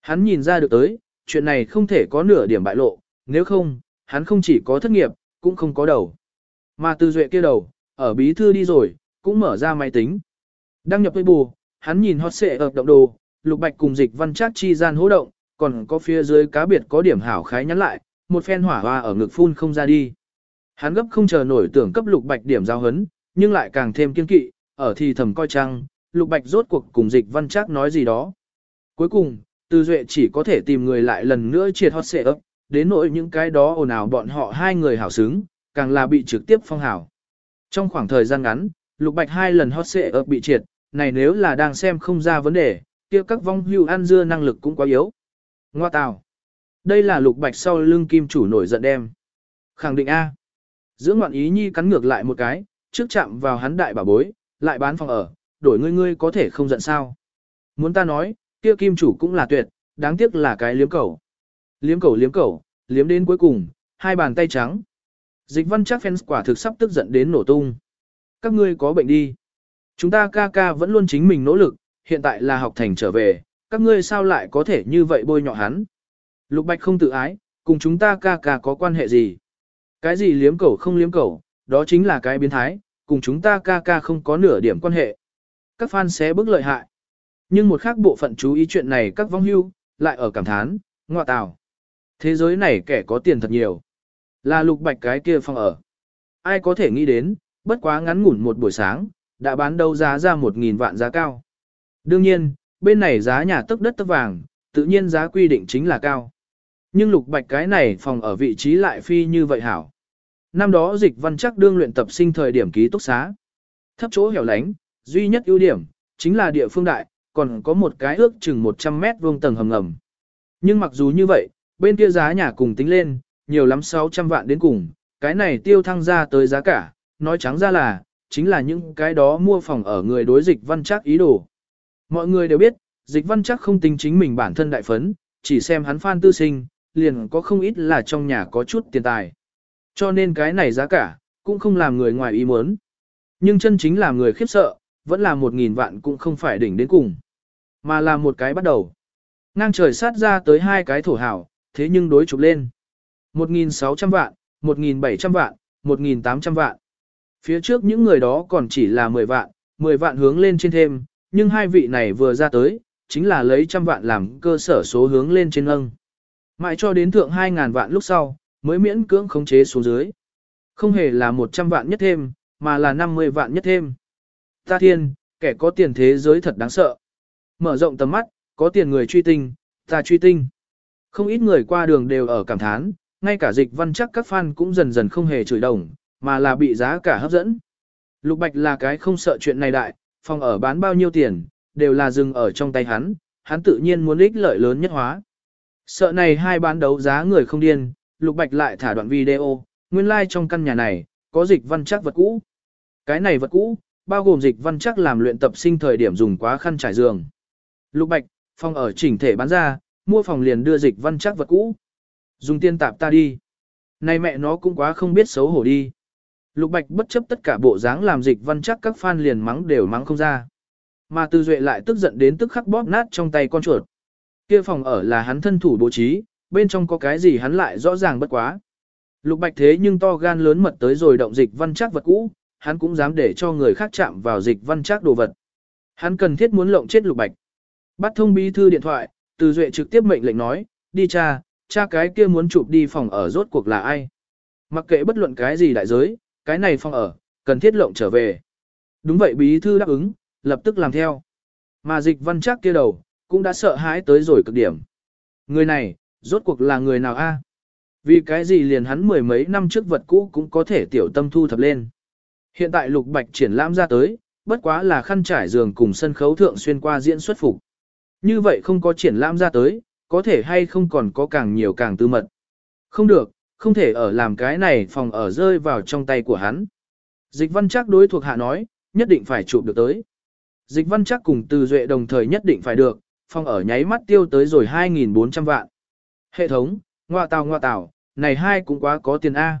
Speaker 1: Hắn nhìn ra được tới, chuyện này không thể có nửa điểm bại lộ, nếu không, hắn không chỉ có thất nghiệp, cũng không có đầu. Mà từ duệ kia đầu, ở bí thư đi rồi, cũng mở ra máy tính. Đăng nhập bù, hắn nhìn hot xệ ập động đồ, lục bạch cùng dịch văn chắc chi gian hỗ động, còn có phía dưới cá biệt có điểm hảo khái nhắn lại, một phen hỏa hoa ở ngực phun không ra đi. Hắn gấp không chờ nổi tưởng cấp lục bạch điểm giao hấn, nhưng lại càng thêm kiên kỵ, ở thì thầm coi chăng, lục bạch rốt cuộc cùng dịch văn chắc nói gì đó. Cuối cùng, từ duệ chỉ có thể tìm người lại lần nữa triệt hot xệ ấp, đến nỗi những cái đó ồn ào bọn họ hai người hảo xứng, càng là bị trực tiếp phong hảo. Trong khoảng thời gian ngắn, lục bạch hai lần hot xệ ấp bị triệt, này nếu là đang xem không ra vấn đề, kia các vong hưu ăn dưa năng lực cũng quá yếu. Ngoa tào. Đây là lục bạch sau lưng kim chủ nổi giận đem. Khẳng định A. Giữa ngoạn ý nhi cắn ngược lại một cái, trước chạm vào hắn đại bảo bối, lại bán phòng ở, đổi ngươi ngươi có thể không giận sao. Muốn ta nói, kia kim chủ cũng là tuyệt, đáng tiếc là cái liếm cẩu. Liếm cẩu liếm cẩu, liếm đến cuối cùng, hai bàn tay trắng. Dịch văn chắc fans quả thực sắp tức giận đến nổ tung. Các ngươi có bệnh đi. Chúng ta ca ca vẫn luôn chính mình nỗ lực, hiện tại là học thành trở về, các ngươi sao lại có thể như vậy bôi nhọ hắn. Lục Bạch không tự ái, cùng chúng ta ca ca có quan hệ gì. Cái gì liếm cẩu không liếm cẩu, đó chính là cái biến thái, cùng chúng ta ca ca không có nửa điểm quan hệ. Các fan sẽ bức lợi hại. Nhưng một khác bộ phận chú ý chuyện này các vong hưu, lại ở cảm thán, ngọa tào. Thế giới này kẻ có tiền thật nhiều. Là lục bạch cái kia phòng ở. Ai có thể nghĩ đến, bất quá ngắn ngủn một buổi sáng, đã bán đấu giá ra một nghìn vạn giá cao. Đương nhiên, bên này giá nhà tức đất tức vàng, tự nhiên giá quy định chính là cao. Nhưng lục bạch cái này phòng ở vị trí lại phi như vậy hảo. Năm đó dịch văn chắc đương luyện tập sinh thời điểm ký túc xá. Thấp chỗ hẻo lánh, duy nhất ưu điểm, chính là địa phương đại, còn có một cái ước chừng 100 mét vuông tầng hầm ngầm. Nhưng mặc dù như vậy, bên kia giá nhà cùng tính lên, nhiều lắm 600 vạn đến cùng, cái này tiêu thăng ra tới giá cả, nói trắng ra là, chính là những cái đó mua phòng ở người đối dịch văn chắc ý đồ. Mọi người đều biết, dịch văn chắc không tính chính mình bản thân đại phấn, chỉ xem hắn phan tư sinh, liền có không ít là trong nhà có chút tiền tài. Cho nên cái này giá cả, cũng không làm người ngoài ý muốn. Nhưng chân chính làm người khiếp sợ, vẫn là một nghìn vạn cũng không phải đỉnh đến cùng, mà là một cái bắt đầu. Ngang trời sát ra tới hai cái thổ hảo, thế nhưng đối chụp lên. 1.600 vạn, 1.700 vạn, 1.800 vạn. Phía trước những người đó còn chỉ là 10 vạn, 10 vạn hướng lên trên thêm, nhưng hai vị này vừa ra tới, chính là lấy trăm vạn làm cơ sở số hướng lên trên âng. Mãi cho đến thượng 2.000 vạn lúc sau, mới miễn cưỡng khống chế xuống dưới. Không hề là 100 vạn nhất thêm, mà là 50 vạn nhất thêm. Ta thiên, kẻ có tiền thế giới thật đáng sợ. Mở rộng tầm mắt, có tiền người truy tinh, ta truy tinh. Không ít người qua đường đều ở cảm thán, ngay cả dịch văn chắc các fan cũng dần dần không hề chửi đồng, mà là bị giá cả hấp dẫn. Lục Bạch là cái không sợ chuyện này đại, phòng ở bán bao nhiêu tiền, đều là dừng ở trong tay hắn, hắn tự nhiên muốn ích lợi lớn nhất hóa. Sợ này hai bán đấu giá người không điên, Lục Bạch lại thả đoạn video, nguyên lai like trong căn nhà này, có dịch văn chắc vật cũ. Cái này vật cũ, bao gồm dịch văn chắc làm luyện tập sinh thời điểm dùng quá khăn trải giường. Lục Bạch, phòng ở chỉnh thể bán ra, mua phòng liền đưa dịch văn chắc vật cũ. Dùng tiên tạp ta đi. Này mẹ nó cũng quá không biết xấu hổ đi. Lục Bạch bất chấp tất cả bộ dáng làm dịch văn chắc các fan liền mắng đều mắng không ra. Mà Tư Duệ lại tức giận đến tức khắc bóp nát trong tay con chuột. Kia phòng ở là hắn thân thủ bố trí, bên trong có cái gì hắn lại rõ ràng bất quá. Lục Bạch thế nhưng to gan lớn mật tới rồi động dịch văn chắc vật cũ, hắn cũng dám để cho người khác chạm vào dịch văn chắc đồ vật. Hắn cần thiết muốn lộng chết Lục Bạch. Bắt thông bí thư điện thoại, Từ Duệ trực tiếp mệnh lệnh nói, đi cha, cha cái kia muốn chụp đi phòng ở rốt cuộc là ai. Mặc kệ bất luận cái gì đại giới, cái này phòng ở, cần thiết lộng trở về. Đúng vậy bí thư đáp ứng, lập tức làm theo. Mà dịch văn chắc kia đầu, cũng đã sợ hãi tới rồi cực điểm. Người này, rốt cuộc là người nào a? Vì cái gì liền hắn mười mấy năm trước vật cũ cũng có thể tiểu tâm thu thập lên. Hiện tại lục bạch triển lãm ra tới, bất quá là khăn trải giường cùng sân khấu thượng xuyên qua diễn xuất phục. Như vậy không có triển lãm ra tới, có thể hay không còn có càng nhiều càng tư mật. Không được, không thể ở làm cái này phòng ở rơi vào trong tay của hắn. Dịch văn chắc đối thuộc hạ nói, nhất định phải chụp được tới. Dịch văn chắc cùng từ duệ đồng thời nhất định phải được, phòng ở nháy mắt tiêu tới rồi 2.400 vạn. Hệ thống, ngoa tào ngoa tào, này hai cũng quá có tiền A.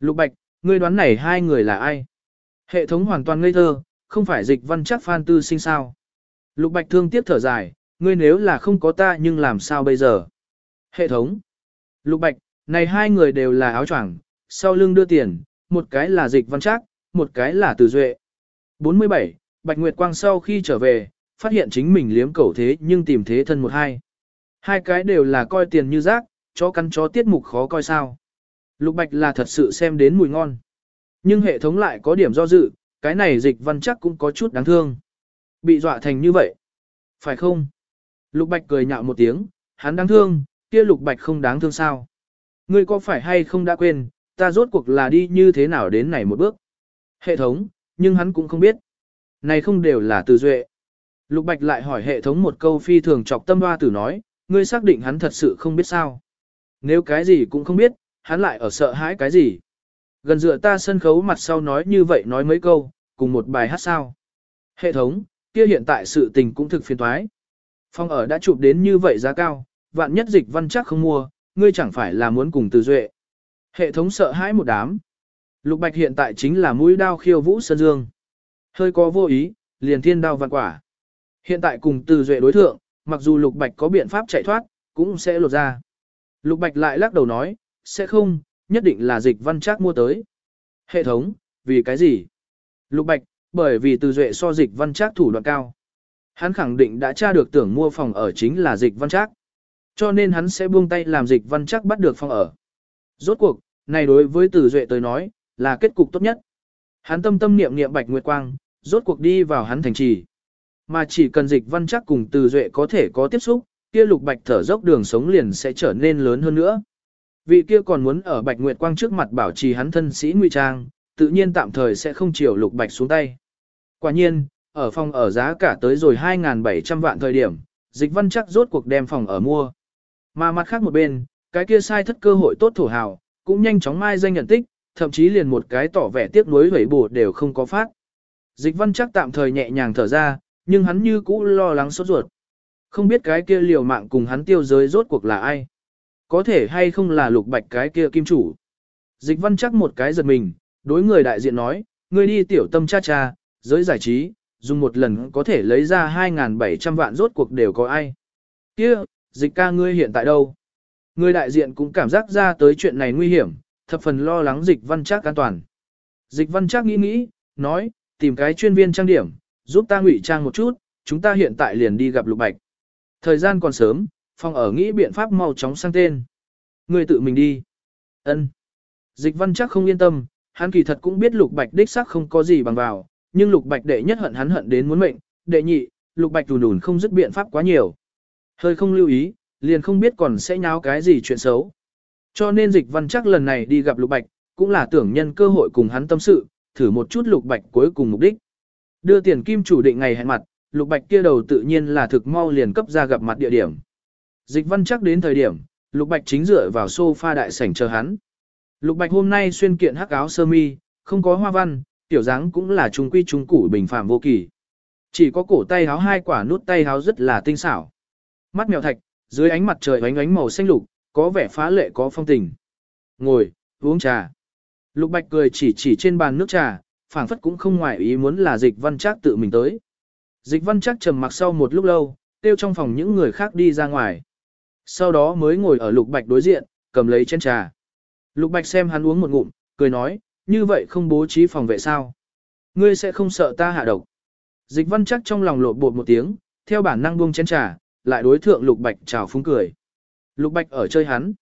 Speaker 1: Lục Bạch, ngươi đoán này hai người là ai? Hệ thống hoàn toàn ngây thơ, không phải dịch văn chắc phan tư sinh sao. Lục Bạch thương tiếc thở dài, ngươi nếu là không có ta nhưng làm sao bây giờ? Hệ thống. Lục Bạch, này hai người đều là áo choàng, sau lưng đưa tiền, một cái là dịch văn trác, một cái là từ duệ. 47. Bạch Nguyệt Quang sau khi trở về, phát hiện chính mình liếm cẩu thế nhưng tìm thế thân một hai. Hai cái đều là coi tiền như rác, chó cắn chó tiết mục khó coi sao. Lục Bạch là thật sự xem đến mùi ngon. Nhưng hệ thống lại có điểm do dự, cái này dịch văn chắc cũng có chút đáng thương. Bị dọa thành như vậy. Phải không? Lục Bạch cười nhạo một tiếng, hắn đáng thương, kia Lục Bạch không đáng thương sao? Ngươi có phải hay không đã quên, ta rốt cuộc là đi như thế nào đến này một bước? Hệ thống, nhưng hắn cũng không biết. Này không đều là từ duệ. Lục Bạch lại hỏi hệ thống một câu phi thường chọc tâm hoa tử nói, ngươi xác định hắn thật sự không biết sao. Nếu cái gì cũng không biết, hắn lại ở sợ hãi cái gì. Gần dựa ta sân khấu mặt sau nói như vậy nói mấy câu, cùng một bài hát sao. Hệ thống, kia hiện tại sự tình cũng thực phiền thoái. Phong ở đã chụp đến như vậy giá cao, vạn nhất dịch văn chắc không mua, ngươi chẳng phải là muốn cùng từ duệ. Hệ thống sợ hãi một đám. Lục Bạch hiện tại chính là mũi đao khiêu vũ sơn dương. Hơi có vô ý, liền thiên đao vạn quả. Hiện tại cùng từ duệ đối thượng, mặc dù Lục Bạch có biện pháp chạy thoát, cũng sẽ lột ra. Lục Bạch lại lắc đầu nói, sẽ không, nhất định là dịch văn Trác mua tới. Hệ thống, vì cái gì? Lục Bạch, bởi vì từ duệ so dịch văn Trác thủ đoạn cao. Hắn khẳng định đã tra được tưởng mua phòng ở chính là dịch văn Trác Cho nên hắn sẽ buông tay làm dịch văn Trác bắt được phòng ở. Rốt cuộc, này đối với từ duệ tới nói, là kết cục tốt nhất. Hắn tâm tâm niệm niệm bạch nguyệt quang, rốt cuộc đi vào hắn thành trì. Mà chỉ cần dịch văn chắc cùng từ duệ có thể có tiếp xúc, kia lục bạch thở dốc đường sống liền sẽ trở nên lớn hơn nữa. Vị kia còn muốn ở bạch nguyệt quang trước mặt bảo trì hắn thân sĩ nguy trang, tự nhiên tạm thời sẽ không chiều lục bạch xuống tay. Quả nhiên, ở phòng ở giá cả tới rồi 2.700 vạn thời điểm, dịch văn chắc rốt cuộc đem phòng ở mua. Mà mặt khác một bên, cái kia sai thất cơ hội tốt thổ hào, cũng nhanh chóng mai danh nhận tích, thậm chí liền một cái tỏ vẻ tiếc nuối hủy bổ đều không có phát. Dịch văn chắc tạm thời nhẹ nhàng thở ra, nhưng hắn như cũ lo lắng sốt ruột. Không biết cái kia liều mạng cùng hắn tiêu giới rốt cuộc là ai. Có thể hay không là lục bạch cái kia kim chủ. Dịch văn chắc một cái giật mình, đối người đại diện nói, ngươi đi tiểu tâm cha cha, giới giải trí, dùng một lần có thể lấy ra 2.700 vạn rốt cuộc đều có ai. kia dịch ca ngươi hiện tại đâu? Người đại diện cũng cảm giác ra tới chuyện này nguy hiểm, thập phần lo lắng dịch văn chắc an toàn. Dịch văn chắc nghĩ nghĩ, nói, tìm cái chuyên viên trang điểm, giúp ta ngụy trang một chút, chúng ta hiện tại liền đi gặp Lục Bạch. Thời gian còn sớm, phòng ở nghĩ biện pháp mau chóng sang tên. Người tự mình đi. Ân. Dịch văn chắc không yên tâm, hắn kỳ thật cũng biết Lục Bạch đích xác không có gì bằng vào, nhưng Lục Bạch đệ nhất hận hắn hận đến muốn mệnh, đệ nhị, Lục Bạch đùn đùn không dứt biện pháp quá nhiều. Hơi không lưu ý, liền không biết còn sẽ nháo cái gì chuyện xấu. Cho nên dịch văn chắc lần này đi gặp Lục Bạch, cũng là tưởng nhân cơ hội cùng hắn tâm sự, thử một chút Lục Bạch cuối cùng mục đích. Đưa tiền kim chủ định ngày hẹn mặt, Lục Bạch kia đầu tự nhiên là thực mau liền cấp ra gặp mặt địa điểm. Dịch văn chắc đến thời điểm, Lục Bạch chính dựa vào sofa đại sảnh chờ hắn. Lục Bạch hôm nay xuyên kiện hắc áo sơ mi, không có hoa văn, tiểu dáng cũng là trung quy trung củ bình phàm vô kỳ. Chỉ có cổ tay áo hai quả nút tay áo rất là tinh xảo. Mắt mèo thạch, dưới ánh mặt trời ánh ánh màu xanh lục, có vẻ phá lệ có phong tình. Ngồi, uống trà. Lục Bạch cười chỉ chỉ trên bàn nước trà, phảng phất cũng không ngoại ý muốn là dịch văn trác tự mình tới. Dịch văn trác trầm mặc sau một lúc lâu, tiêu trong phòng những người khác đi ra ngoài. Sau đó mới ngồi ở Lục Bạch đối diện, cầm lấy chén trà. Lục Bạch xem hắn uống một ngụm, cười nói, như vậy không bố trí phòng vệ sao? Ngươi sẽ không sợ ta hạ độc. Dịch văn chắc trong lòng lột bột một tiếng, theo bản năng buông chén trà, lại đối thượng Lục Bạch chào phúng cười. Lục Bạch ở chơi hắn.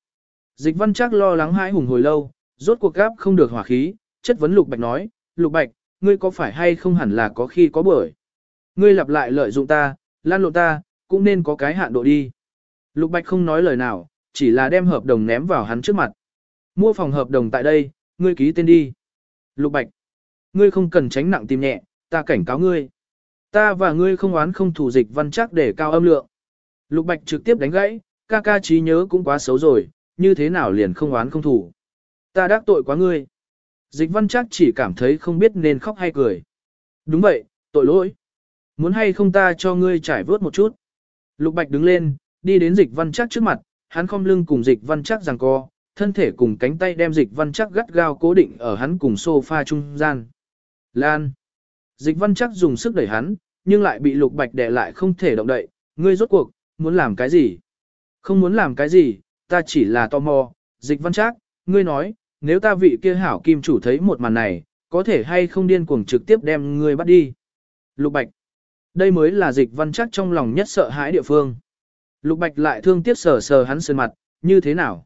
Speaker 1: Dịch văn chắc lo lắng hãi hùng hồi lâu, rốt cuộc gáp không được hỏa khí, chất vấn Lục Bạch nói, Lục Bạch, ngươi có phải hay không hẳn là có khi có bởi. Ngươi lặp lại lợi dụng ta, lan lộ ta, cũng nên có cái hạn độ đi. Lục Bạch không nói lời nào, chỉ là đem hợp đồng ném vào hắn trước mặt. Mua phòng hợp đồng tại đây, ngươi ký tên đi. Lục Bạch, ngươi không cần tránh nặng tìm nhẹ, ta cảnh cáo ngươi. Ta và ngươi không oán không thủ dịch văn chắc để cao âm lượng. Lục Bạch trực tiếp đánh gãy, ca ca trí nhớ cũng quá xấu rồi, như thế nào liền không oán không thủ. Ta đắc tội quá ngươi. Dịch văn chắc chỉ cảm thấy không biết nên khóc hay cười. Đúng vậy, tội lỗi. Muốn hay không ta cho ngươi trải vớt một chút. Lục Bạch đứng lên, đi đến dịch văn chắc trước mặt, hắn không lưng cùng dịch văn chắc rằng co, thân thể cùng cánh tay đem dịch văn chắc gắt gao cố định ở hắn cùng sofa trung gian. Lan. Dịch văn chắc dùng sức đẩy hắn, nhưng lại bị lục bạch đè lại không thể động đậy. Ngươi rốt cuộc, muốn làm cái gì? Không muốn làm cái gì, ta chỉ là tò mò. Dịch văn chắc, ngươi nói, nếu ta vị kia hảo kim chủ thấy một màn này, có thể hay không điên cuồng trực tiếp đem ngươi bắt đi. Lục bạch. Đây mới là dịch văn chắc trong lòng nhất sợ hãi địa phương. Lục bạch lại thương tiếc sờ sờ hắn sơn mặt, như thế nào?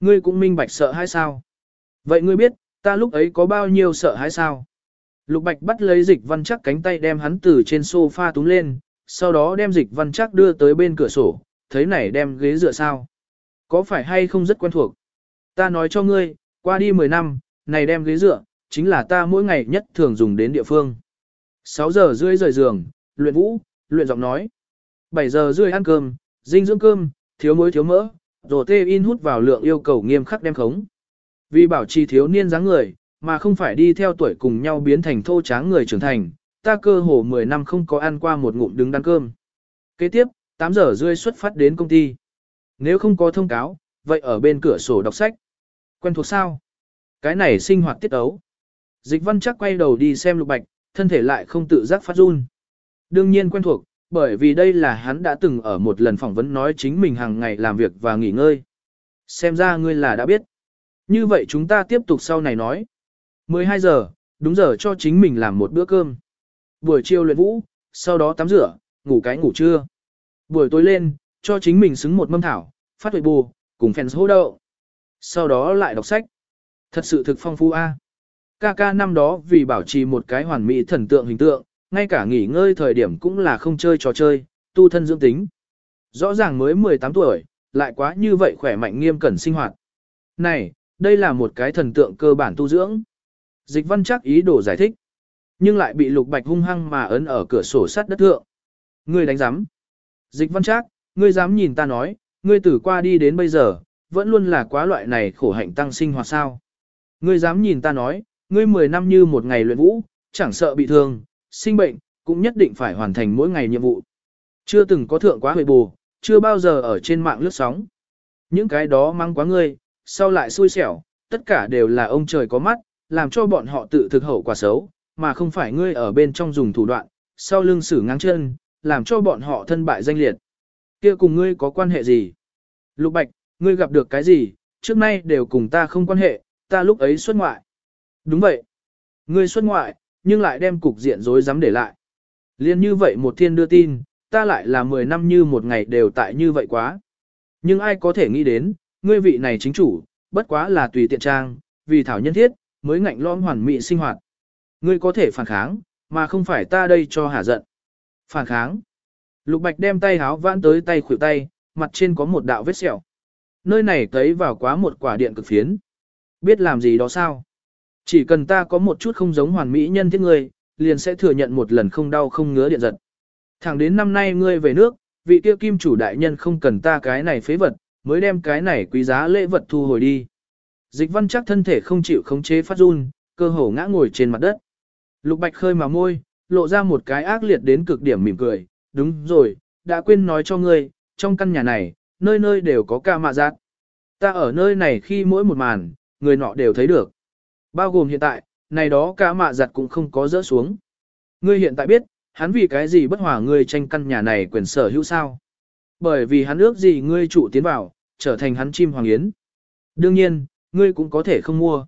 Speaker 1: Ngươi cũng minh bạch sợ hãi sao? Vậy ngươi biết, ta lúc ấy có bao nhiêu sợ hãi sao? Lục Bạch bắt lấy dịch văn chắc cánh tay đem hắn từ trên sofa túm lên, sau đó đem dịch văn chắc đưa tới bên cửa sổ, thấy này đem ghế dựa sao? Có phải hay không rất quen thuộc? Ta nói cho ngươi, qua đi 10 năm, này đem ghế dựa, chính là ta mỗi ngày nhất thường dùng đến địa phương. 6 giờ rưỡi rời giường, luyện vũ, luyện giọng nói. 7 giờ rưỡi ăn cơm, dinh dưỡng cơm, thiếu muối thiếu mỡ, rồi tê in hút vào lượng yêu cầu nghiêm khắc đem khống. Vì bảo trì thiếu niên dáng người, mà không phải đi theo tuổi cùng nhau biến thành thô tráng người trưởng thành, ta cơ hồ 10 năm không có ăn qua một ngụm đứng đắn cơm. Kế tiếp, 8 giờ rưỡi xuất phát đến công ty. Nếu không có thông cáo, vậy ở bên cửa sổ đọc sách. Quen thuộc sao? Cái này sinh hoạt tiết ấu. Dịch văn chắc quay đầu đi xem lục bạch, thân thể lại không tự giác phát run. Đương nhiên quen thuộc, bởi vì đây là hắn đã từng ở một lần phỏng vấn nói chính mình hàng ngày làm việc và nghỉ ngơi. Xem ra ngươi là đã biết. Như vậy chúng ta tiếp tục sau này nói. 12 giờ, đúng giờ cho chính mình làm một bữa cơm. Buổi chiều luyện vũ, sau đó tắm rửa, ngủ cái ngủ trưa. Buổi tối lên, cho chính mình xứng một mâm thảo, phát huệ bù, cùng fans hô đậu. Sau đó lại đọc sách. Thật sự thực phong phú a. Ca ca năm đó vì bảo trì một cái hoàn mỹ thần tượng hình tượng, ngay cả nghỉ ngơi thời điểm cũng là không chơi trò chơi, tu thân dưỡng tính. Rõ ràng mới 18 tuổi, lại quá như vậy khỏe mạnh nghiêm cẩn sinh hoạt. Này, đây là một cái thần tượng cơ bản tu dưỡng. Dịch văn chắc ý đồ giải thích. Nhưng lại bị lục bạch hung hăng mà ấn ở cửa sổ sắt đất thượng. Ngươi đánh giám. Dịch văn chắc, ngươi dám nhìn ta nói, ngươi từ qua đi đến bây giờ, vẫn luôn là quá loại này khổ hạnh tăng sinh hoạt sao. Ngươi dám nhìn ta nói, ngươi 10 năm như một ngày luyện vũ, chẳng sợ bị thương, sinh bệnh, cũng nhất định phải hoàn thành mỗi ngày nhiệm vụ. Chưa từng có thượng quá huệ bù, chưa bao giờ ở trên mạng lướt sóng. Những cái đó mang quá ngươi, sau lại xui xẻo, tất cả đều là ông trời có mắt, làm cho bọn họ tự thực hậu quả xấu, mà không phải ngươi ở bên trong dùng thủ đoạn, sau lưng xử ngang chân, làm cho bọn họ thân bại danh liệt. Kia cùng ngươi có quan hệ gì? Lục Bạch, ngươi gặp được cái gì, trước nay đều cùng ta không quan hệ, ta lúc ấy xuất ngoại. Đúng vậy. Ngươi xuất ngoại, nhưng lại đem cục diện rối rắm để lại. Liên như vậy một thiên đưa tin, ta lại là 10 năm như một ngày đều tại như vậy quá. Nhưng ai có thể nghĩ đến, ngươi vị này chính chủ, bất quá là tùy tiện trang, vì thảo nhân thiết, mới ngạnh lõm hoàn mỹ sinh hoạt. Ngươi có thể phản kháng, mà không phải ta đây cho hả giận. Phản kháng. Lục Bạch đem tay háo vãn tới tay khuỷu tay, mặt trên có một đạo vết sẹo. Nơi này tấy vào quá một quả điện cực phiến. Biết làm gì đó sao? Chỉ cần ta có một chút không giống hoàn mỹ nhân thiết ngươi, liền sẽ thừa nhận một lần không đau không ngứa điện giật. Thẳng đến năm nay ngươi về nước, vị kia kim chủ đại nhân không cần ta cái này phế vật, mới đem cái này quý giá lễ vật thu hồi đi. Dịch văn chắc thân thể không chịu khống chế phát run, cơ hồ ngã ngồi trên mặt đất. Lục bạch khơi mà môi, lộ ra một cái ác liệt đến cực điểm mỉm cười, đúng rồi, đã quên nói cho ngươi, trong căn nhà này, nơi nơi đều có ca mạ giác. Ta ở nơi này khi mỗi một màn, người nọ đều thấy được. Bao gồm hiện tại, này đó cả mạ giặt cũng không có rỡ xuống. Ngươi hiện tại biết, hắn vì cái gì bất hòa ngươi tranh căn nhà này quyền sở hữu sao? Bởi vì hắn ước gì ngươi trụ tiến vào, trở thành hắn chim hoàng yến. Đương nhiên, ngươi cũng có thể không mua.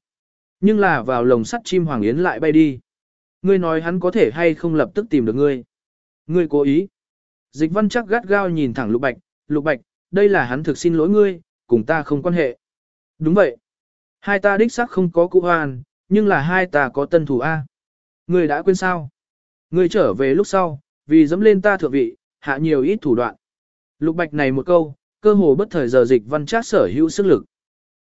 Speaker 1: Nhưng là vào lồng sắt chim hoàng yến lại bay đi. Ngươi nói hắn có thể hay không lập tức tìm được ngươi. Ngươi cố ý. Dịch văn chắc gắt gao nhìn thẳng lục bạch, lục bạch, đây là hắn thực xin lỗi ngươi, cùng ta không quan hệ. Đúng vậy. Hai ta đích xác không có cụ hoàn nhưng là hai ta có tân thủ A. người đã quên sao? người trở về lúc sau, vì dẫm lên ta thượng vị, hạ nhiều ít thủ đoạn. Lục bạch này một câu, cơ hồ bất thời giờ dịch văn chắc sở hữu sức lực.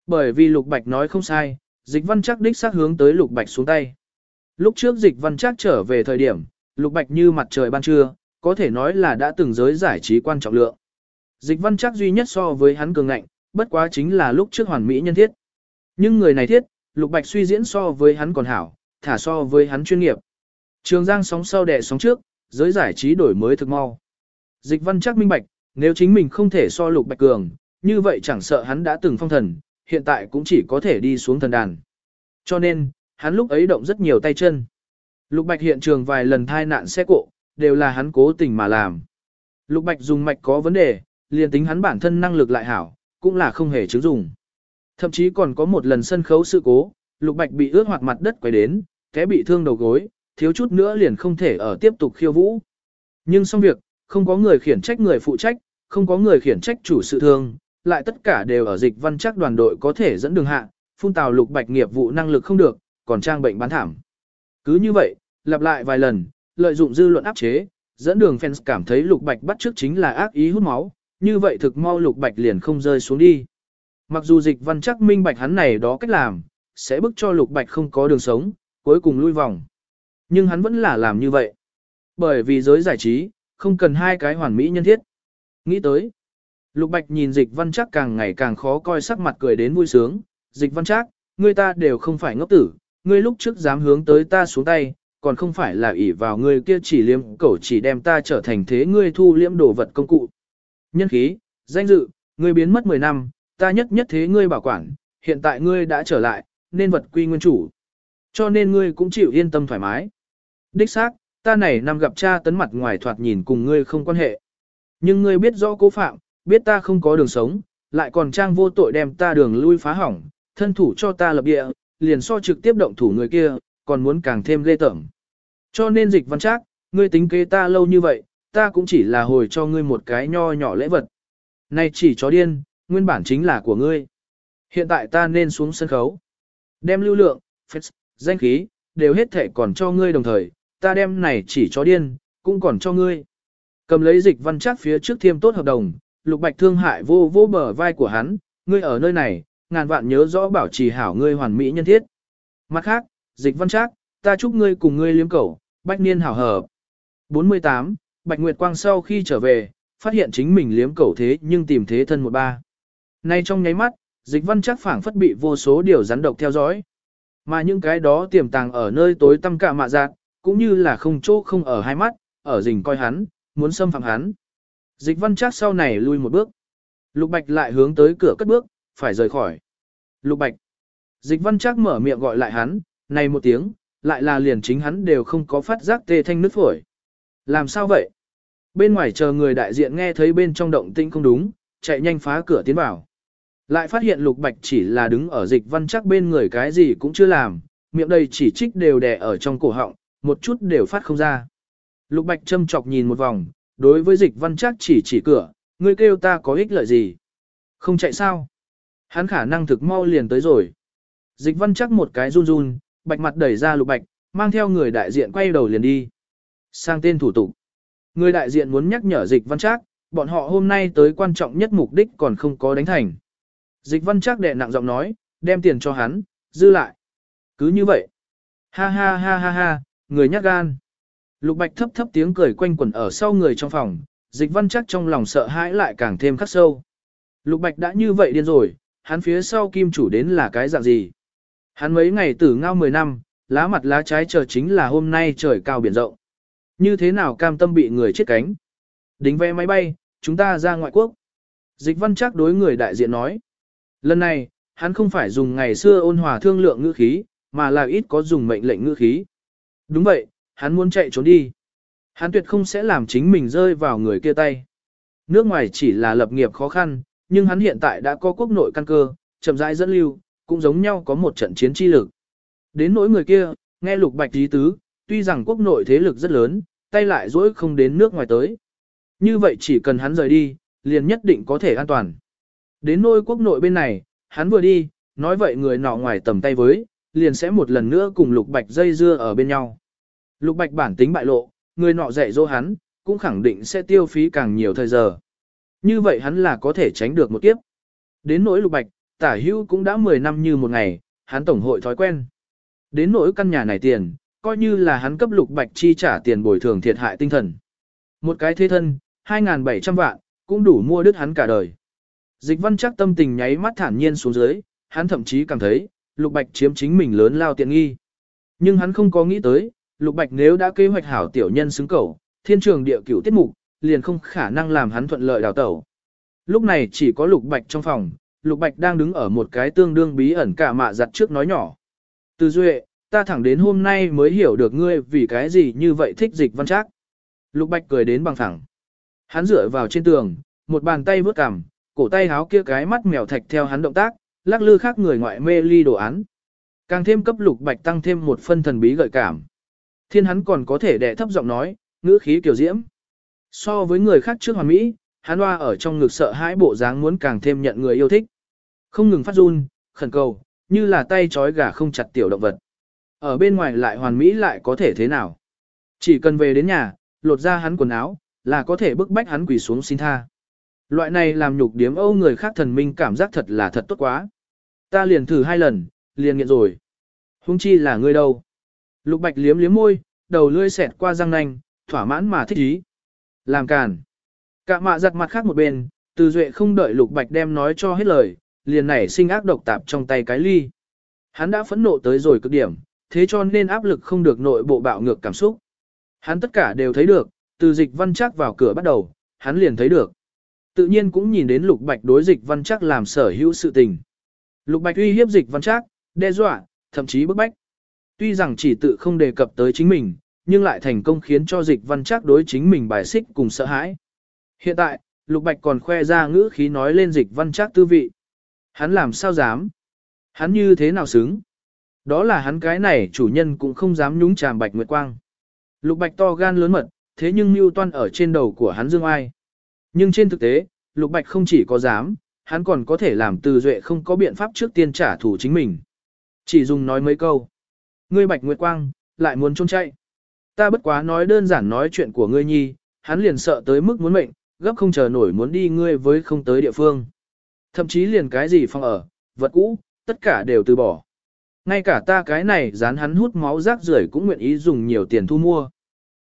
Speaker 1: Bởi vì lục bạch nói không sai, dịch văn chắc đích xác hướng tới lục bạch xuống tay. Lúc trước dịch văn chắc trở về thời điểm, lục bạch như mặt trời ban trưa, có thể nói là đã từng giới giải trí quan trọng lượng. Dịch văn chắc duy nhất so với hắn cường ngạnh, bất quá chính là lúc trước hoàn mỹ nhân thiết. Nhưng người này thiết, lục bạch suy diễn so với hắn còn hảo, thả so với hắn chuyên nghiệp. Trường Giang sóng sau đẻ sóng trước, giới giải trí đổi mới thực mau. Dịch văn chắc minh bạch, nếu chính mình không thể so lục bạch cường, như vậy chẳng sợ hắn đã từng phong thần, hiện tại cũng chỉ có thể đi xuống thần đàn. Cho nên, hắn lúc ấy động rất nhiều tay chân. Lục bạch hiện trường vài lần thai nạn xe cộ, đều là hắn cố tình mà làm. Lục bạch dùng mạch có vấn đề, liền tính hắn bản thân năng lực lại hảo, cũng là không hề chứng dùng. Thậm chí còn có một lần sân khấu sự cố, lục bạch bị ướt hoặc mặt đất quay đến, té bị thương đầu gối, thiếu chút nữa liền không thể ở tiếp tục khiêu vũ. Nhưng xong việc, không có người khiển trách người phụ trách, không có người khiển trách chủ sự thương, lại tất cả đều ở dịch văn chắc đoàn đội có thể dẫn đường hạ, phun tào lục bạch nghiệp vụ năng lực không được, còn trang bệnh bán thảm. Cứ như vậy, lặp lại vài lần, lợi dụng dư luận áp chế, dẫn đường fans cảm thấy lục bạch bắt trước chính là ác ý hút máu, như vậy thực mau lục bạch liền không rơi xuống đi. Mặc dù dịch văn chắc minh bạch hắn này đó cách làm, sẽ bức cho lục bạch không có đường sống, cuối cùng lui vòng. Nhưng hắn vẫn là làm như vậy. Bởi vì giới giải trí, không cần hai cái hoàn mỹ nhân thiết. Nghĩ tới, lục bạch nhìn dịch văn chắc càng ngày càng khó coi sắc mặt cười đến vui sướng. Dịch văn chắc, người ta đều không phải ngốc tử, ngươi lúc trước dám hướng tới ta xuống tay, còn không phải là ỷ vào ngươi kia chỉ liếm cẩu chỉ đem ta trở thành thế ngươi thu liễm đồ vật công cụ. Nhân khí, danh dự, ngươi biến mất 10 năm, ta nhất nhất thế ngươi bảo quản, hiện tại ngươi đã trở lại, nên vật quy nguyên chủ. Cho nên ngươi cũng chịu yên tâm thoải mái. Đích xác, ta này năm gặp cha tấn mặt ngoài thoạt nhìn cùng ngươi không quan hệ. Nhưng ngươi biết rõ cố phạm, biết ta không có đường sống, lại còn trang vô tội đem ta đường lui phá hỏng, thân thủ cho ta lập địa, liền so trực tiếp động thủ người kia, còn muốn càng thêm ghê tởm. Cho nên dịch văn trác, ngươi tính kế ta lâu như vậy, ta cũng chỉ là hồi cho ngươi một cái nho nhỏ lễ vật. Này chỉ chó điên, nguyên bản chính là của ngươi. Hiện tại ta nên xuống sân khấu. Đem lưu lượng, phết, danh khí, đều hết thể còn cho ngươi đồng thời, ta đem này chỉ chó điên, cũng còn cho ngươi. Cầm lấy dịch văn chắc phía trước thiêm tốt hợp đồng, lục bạch thương hại vô vô bờ vai của hắn, ngươi ở nơi này, ngàn vạn nhớ rõ bảo trì hảo ngươi hoàn mỹ nhân thiết. Mặt khác, dịch văn chắc, ta chúc ngươi cùng ngươi liếm cẩu, bách niên hảo hợp. 48, Bạch Nguyệt Quang sau khi trở về, phát hiện chính mình liếm cẩu thế nhưng tìm thế thân một ba. Nay trong nháy mắt, dịch văn chắc phảng phất bị vô số điều rắn độc theo dõi. Mà những cái đó tiềm tàng ở nơi tối tăm cả mạ giác, cũng như là không chỗ không ở hai mắt, ở rình coi hắn, muốn xâm phạm hắn. Dịch văn chắc sau này lui một bước. Lục Bạch lại hướng tới cửa cất bước, phải rời khỏi. Lục Bạch. Dịch văn chắc mở miệng gọi lại hắn, này một tiếng, lại là liền chính hắn đều không có phát giác tê thanh nứt phổi. Làm sao vậy? Bên ngoài chờ người đại diện nghe thấy bên trong động tĩnh không đúng, chạy nhanh phá cửa tiến vào. Lại phát hiện Lục Bạch chỉ là đứng ở dịch văn chắc bên người cái gì cũng chưa làm, miệng đầy chỉ trích đều đè ở trong cổ họng, một chút đều phát không ra. Lục Bạch châm chọc nhìn một vòng, đối với dịch văn chắc chỉ chỉ cửa, ngươi kêu ta có ích lợi gì? Không chạy sao? Hắn khả năng thực mau liền tới rồi. Dịch văn chắc một cái run run, bạch mặt đẩy ra lục bạch, mang theo người đại diện quay đầu liền đi. Sang tên thủ tục. Người đại diện muốn nhắc nhở dịch văn chắc, bọn họ hôm nay tới quan trọng nhất mục đích còn không có đánh thành. Dịch văn chắc đệ nặng giọng nói, đem tiền cho hắn, dư lại. Cứ như vậy. Ha ha ha ha ha, người nhắc gan. Lục bạch thấp thấp tiếng cười quanh quẩn ở sau người trong phòng, dịch văn chắc trong lòng sợ hãi lại càng thêm khắc sâu. Lục bạch đã như vậy điên rồi, hắn phía sau kim chủ đến là cái dạng gì? Hắn mấy ngày tử ngao 10 năm, lá mặt lá trái chờ chính là hôm nay trời cao biển rộng. Như thế nào cam tâm bị người chết cánh? Đính vé máy bay, chúng ta ra ngoại quốc. Dịch văn chắc đối người đại diện nói. Lần này, hắn không phải dùng ngày xưa ôn hòa thương lượng ngữ khí, mà là ít có dùng mệnh lệnh ngữ khí. Đúng vậy, hắn muốn chạy trốn đi. Hắn tuyệt không sẽ làm chính mình rơi vào người kia tay. Nước ngoài chỉ là lập nghiệp khó khăn, nhưng hắn hiện tại đã có quốc nội căn cơ, chậm rãi dẫn lưu, cũng giống nhau có một trận chiến chi lực. Đến nỗi người kia, nghe lục bạch ý tứ, tuy rằng quốc nội thế lực rất lớn, tay lại dỗi không đến nước ngoài tới. Như vậy chỉ cần hắn rời đi, liền nhất định có thể an toàn. Đến nôi quốc nội bên này, hắn vừa đi, nói vậy người nọ ngoài tầm tay với, liền sẽ một lần nữa cùng lục bạch dây dưa ở bên nhau. Lục bạch bản tính bại lộ, người nọ dạy dỗ hắn, cũng khẳng định sẽ tiêu phí càng nhiều thời giờ. Như vậy hắn là có thể tránh được một kiếp. Đến nỗi lục bạch, tả hữu cũng đã 10 năm như một ngày, hắn tổng hội thói quen. Đến nỗi căn nhà này tiền, coi như là hắn cấp lục bạch chi trả tiền bồi thường thiệt hại tinh thần. Một cái thế thân, 2.700 vạn, cũng đủ mua đứt hắn cả đời. Dịch văn chắc tâm tình nháy mắt thản nhiên xuống dưới, hắn thậm chí cảm thấy, lục bạch chiếm chính mình lớn lao tiện nghi. Nhưng hắn không có nghĩ tới, lục bạch nếu đã kế hoạch hảo tiểu nhân xứng cầu, thiên trường địa cửu tiết mục, liền không khả năng làm hắn thuận lợi đào tẩu. Lúc này chỉ có lục bạch trong phòng, lục bạch đang đứng ở một cái tương đương bí ẩn cả mạ giặt trước nói nhỏ. Từ duệ, ta thẳng đến hôm nay mới hiểu được ngươi vì cái gì như vậy thích dịch văn trác. Lục bạch cười đến bằng thẳng. Hắn dựa vào trên tường, một bàn tay vớt cằm, cổ tay háo kia cái mắt mèo thạch theo hắn động tác, lắc lư khác người ngoại mê ly đồ án. Càng thêm cấp lục bạch tăng thêm một phân thần bí gợi cảm. Thiên hắn còn có thể đẻ thấp giọng nói, ngữ khí kiểu diễm. So với người khác trước hoàn mỹ, hắn hoa ở trong ngực sợ hãi bộ dáng muốn càng thêm nhận người yêu thích. Không ngừng phát run, khẩn cầu, như là tay trói gà không chặt tiểu động vật. Ở bên ngoài lại hoàn mỹ lại có thể thế nào? Chỉ cần về đến nhà, lột ra hắn quần áo, là có thể bức bách hắn quỳ xuống xin tha. Loại này làm nhục điếm âu người khác thần minh cảm giác thật là thật tốt quá. Ta liền thử hai lần, liền nghiện rồi. Hung chi là ngươi đâu. Lục bạch liếm liếm môi, đầu lưỡi xẹt qua răng nanh, thỏa mãn mà thích ý. Làm càn. Cả mạ giặt mặt khác một bên, từ duệ không đợi lục bạch đem nói cho hết lời, liền nảy sinh ác độc tạp trong tay cái ly. Hắn đã phẫn nộ tới rồi cực điểm, thế cho nên áp lực không được nội bộ bạo ngược cảm xúc. Hắn tất cả đều thấy được, từ dịch văn chắc vào cửa bắt đầu, hắn liền thấy được. Tự nhiên cũng nhìn đến lục bạch đối dịch văn chắc làm sở hữu sự tình. Lục bạch uy hiếp dịch văn chắc, đe dọa, thậm chí bức bách. Tuy rằng chỉ tự không đề cập tới chính mình, nhưng lại thành công khiến cho dịch văn chắc đối chính mình bài xích cùng sợ hãi. Hiện tại, Lục Bạch còn khoe ra ngữ khí nói lên dịch văn chắc tư vị. Hắn làm sao dám? Hắn như thế nào xứng? Đó là hắn cái này chủ nhân cũng không dám nhúng chàm Bạch Nguyệt Quang. Lục Bạch to gan lớn mật, thế nhưng mưu toan ở trên đầu của hắn dương ai. Nhưng trên thực tế, Lục Bạch không chỉ có dám, hắn còn có thể làm từ duệ không có biện pháp trước tiên trả thù chính mình. Chỉ dùng nói mấy câu. Ngươi Bạch Nguyệt Quang, lại muốn trốn chạy. Ta bất quá nói đơn giản nói chuyện của ngươi nhi, hắn liền sợ tới mức muốn mệnh, gấp không chờ nổi muốn đi ngươi với không tới địa phương. Thậm chí liền cái gì phong ở, vật cũ, tất cả đều từ bỏ. Ngay cả ta cái này dán hắn hút máu rác rưởi cũng nguyện ý dùng nhiều tiền thu mua.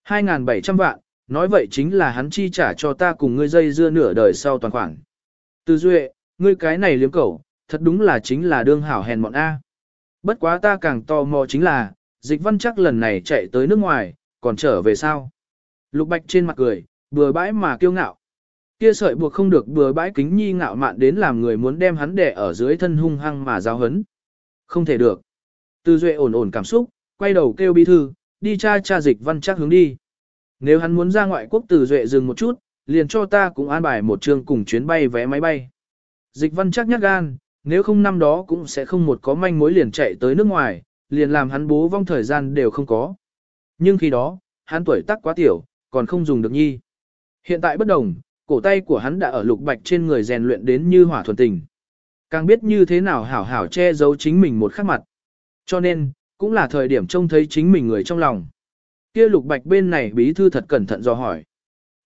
Speaker 1: 2.700 vạn, nói vậy chính là hắn chi trả cho ta cùng ngươi dây dưa nửa đời sau toàn khoản. Từ duệ, ngươi cái này liếm cẩu, thật đúng là chính là đương hảo hèn mọn A. Bất quá ta càng tò mò chính là, dịch văn chắc lần này chạy tới nước ngoài, còn trở về sao? Lục Bạch trên mặt cười, bừa bãi mà kiêu ngạo. Kia sợi buộc không được bừa bãi kính nhi ngạo mạn đến làm người muốn đem hắn đẻ ở dưới thân hung hăng mà giáo hấn. Không thể được. Từ Duệ ổn ổn cảm xúc, quay đầu kêu bí thư, đi tra tra dịch văn chắc hướng đi. Nếu hắn muốn ra ngoại quốc từ duệ dừng một chút, liền cho ta cũng an bài một chương cùng chuyến bay vé máy bay. Dịch văn chắc nhắc gan, nếu không năm đó cũng sẽ không một có manh mối liền chạy tới nước ngoài, liền làm hắn bố vong thời gian đều không có. Nhưng khi đó, hắn tuổi tác quá tiểu, còn không dùng được nhi. Hiện tại bất đồng, cổ tay của hắn đã ở lục bạch trên người rèn luyện đến như hỏa thuần tình. Càng biết như thế nào hảo hảo che giấu chính mình một khắc mặt. Cho nên, cũng là thời điểm trông thấy chính mình người trong lòng. Kia lục bạch bên này bí thư thật cẩn thận do hỏi.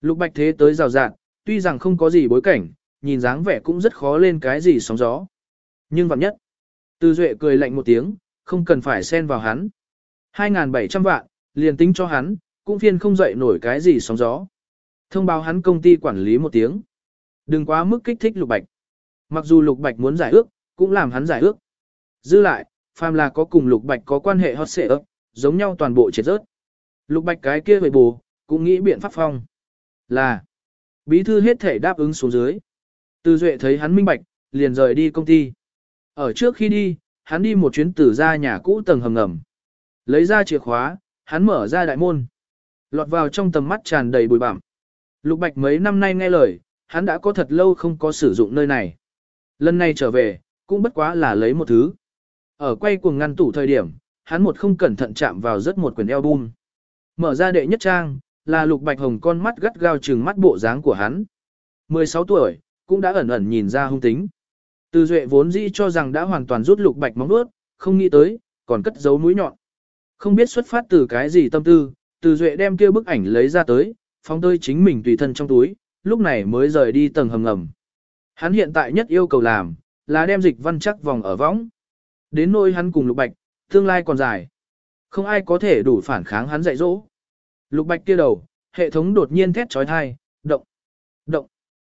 Speaker 1: Lục bạch thế tới rào rạt tuy rằng không có gì bối cảnh, nhìn dáng vẻ cũng rất khó lên cái gì sóng gió. Nhưng vạn nhất, Tư Duệ cười lạnh một tiếng, không cần phải xen vào hắn. 2.700 vạn, liền tính cho hắn, cũng phiên không dậy nổi cái gì sóng gió. Thông báo hắn công ty quản lý một tiếng. Đừng quá mức kích thích Lục Bạch. Mặc dù Lục Bạch muốn giải ước, cũng làm hắn giải ước. Dư lại, phàm là có cùng Lục Bạch có quan hệ hot xệ ấp, giống nhau toàn bộ triệt rớt. Lục Bạch cái kia về bù, cũng nghĩ biện pháp phong. Là, bí thư hết thể đáp ứng xuống dưới. Từ Duệ thấy hắn minh bạch, liền rời đi công ty. Ở trước khi đi, hắn đi một chuyến tử ra nhà cũ tầng hầm ngầm. Lấy ra chìa khóa, hắn mở ra đại môn. Lọt vào trong tầm mắt tràn đầy bụi bặm. Lục Bạch mấy năm nay nghe lời, hắn đã có thật lâu không có sử dụng nơi này. Lần này trở về, cũng bất quá là lấy một thứ. Ở quay cuồng ngăn tủ thời điểm, hắn một không cẩn thận chạm vào rất một quyển album. Mở ra đệ nhất trang, là Lục Bạch Hồng con mắt gắt gao trừng mắt bộ dáng của hắn. 16 tuổi, cũng đã ẩn ẩn nhìn ra hung tính. Từ Duệ vốn dĩ cho rằng đã hoàn toàn rút Lục Bạch móng nuốt, không nghĩ tới, còn cất giấu mũi nhọn. Không biết xuất phát từ cái gì tâm tư, Từ Duệ đem kia bức ảnh lấy ra tới, phóng tơi chính mình tùy thân trong túi, lúc này mới rời đi tầng hầm ngầm. Hắn hiện tại nhất yêu cầu làm, là đem dịch văn chắc vòng ở võng. Đến nỗi hắn cùng Lục Bạch, tương lai còn dài. Không ai có thể đủ phản kháng hắn dạy dỗ. Lục Bạch kia đầu, hệ thống đột nhiên thét trói thai, động, động.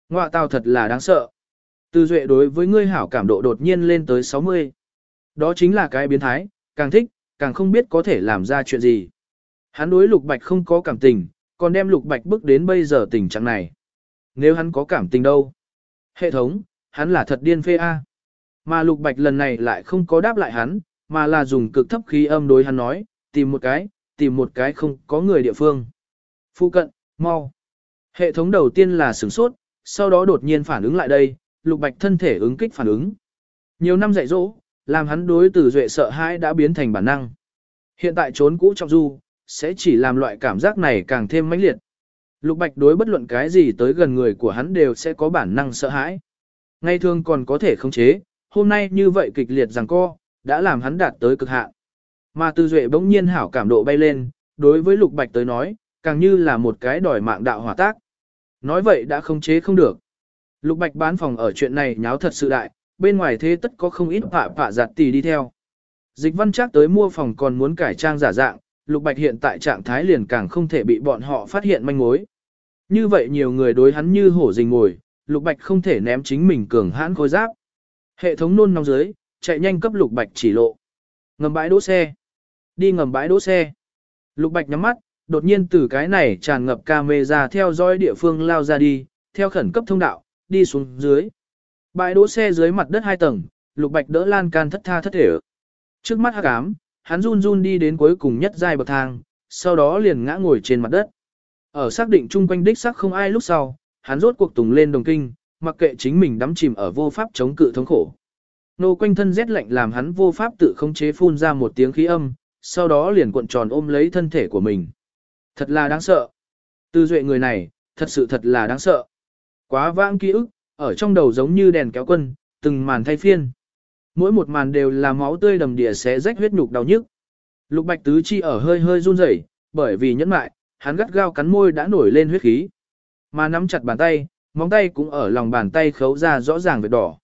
Speaker 1: Ngoạ tao thật là đáng sợ. Từ duệ đối với ngươi hảo cảm độ đột nhiên lên tới 60. Đó chính là cái biến thái, càng thích, càng không biết có thể làm ra chuyện gì. Hắn đối Lục Bạch không có cảm tình, còn đem Lục Bạch bước đến bây giờ tình trạng này. Nếu hắn có cảm tình đâu? Hệ thống, hắn là thật điên phê A. Mà Lục Bạch lần này lại không có đáp lại hắn, mà là dùng cực thấp khí âm đối hắn nói, tìm một cái, tìm một cái không có người địa phương. Phu cận, mau. Hệ thống đầu tiên là sửng sốt, sau đó đột nhiên phản ứng lại đây, Lục Bạch thân thể ứng kích phản ứng. Nhiều năm dạy dỗ, làm hắn đối từ duệ sợ hãi đã biến thành bản năng. Hiện tại trốn cũ trong du, sẽ chỉ làm loại cảm giác này càng thêm mãnh liệt. Lục Bạch đối bất luận cái gì tới gần người của hắn đều sẽ có bản năng sợ hãi. Ngay thường còn có thể khống chế, hôm nay như vậy kịch liệt rằng co, đã làm hắn đạt tới cực hạn. Mà Tư Duệ bỗng nhiên hảo cảm độ bay lên, đối với Lục Bạch tới nói, càng như là một cái đòi mạng đạo hỏa tác. Nói vậy đã không chế không được. Lục Bạch bán phòng ở chuyện này nháo thật sự đại, bên ngoài thế tất có không ít phạ phạ giặt tỷ đi theo. Dịch văn chắc tới mua phòng còn muốn cải trang giả dạng, Lục Bạch hiện tại trạng thái liền càng không thể bị bọn họ phát hiện manh mối. Như vậy nhiều người đối hắn như hổ rình ngồi, Lục Bạch không thể ném chính mình cường hãn khôi giáp. Hệ thống nôn nóng dưới, chạy nhanh cấp Lục Bạch chỉ lộ. Ngầm bãi đỗ xe. Đi ngầm bãi đỗ xe. Lục Bạch nhắm mắt, đột nhiên từ cái này tràn ngập camera theo dõi địa phương lao ra đi, theo khẩn cấp thông đạo, đi xuống dưới. Bãi đỗ xe dưới mặt đất hai tầng, Lục Bạch đỡ lan can thất tha thất thể. Trước mắt hắc ám, hắn run run đi đến cuối cùng nhất giai bậc thang, sau đó liền ngã ngồi trên mặt đất. Ở xác định chung quanh đích xác không ai lúc sau, hắn rốt cuộc tùng lên đồng kinh, mặc kệ chính mình đắm chìm ở vô pháp chống cự thống khổ. Nô quanh thân rét lạnh làm hắn vô pháp tự khống chế phun ra một tiếng khí âm, sau đó liền cuộn tròn ôm lấy thân thể của mình. Thật là đáng sợ. Tư duệ người này, thật sự thật là đáng sợ. Quá vãng ký ức, ở trong đầu giống như đèn kéo quân, từng màn thay phiên. Mỗi một màn đều là máu tươi đầm đìa xé rách huyết nhục đau nhức. Lục Bạch Tứ Chi ở hơi hơi run rẩy, bởi vì nhẫn mại, hắn gắt gao cắn môi đã nổi lên huyết khí. Mà nắm chặt bàn tay, móng tay cũng ở lòng bàn tay khấu ra rõ ràng vết đỏ.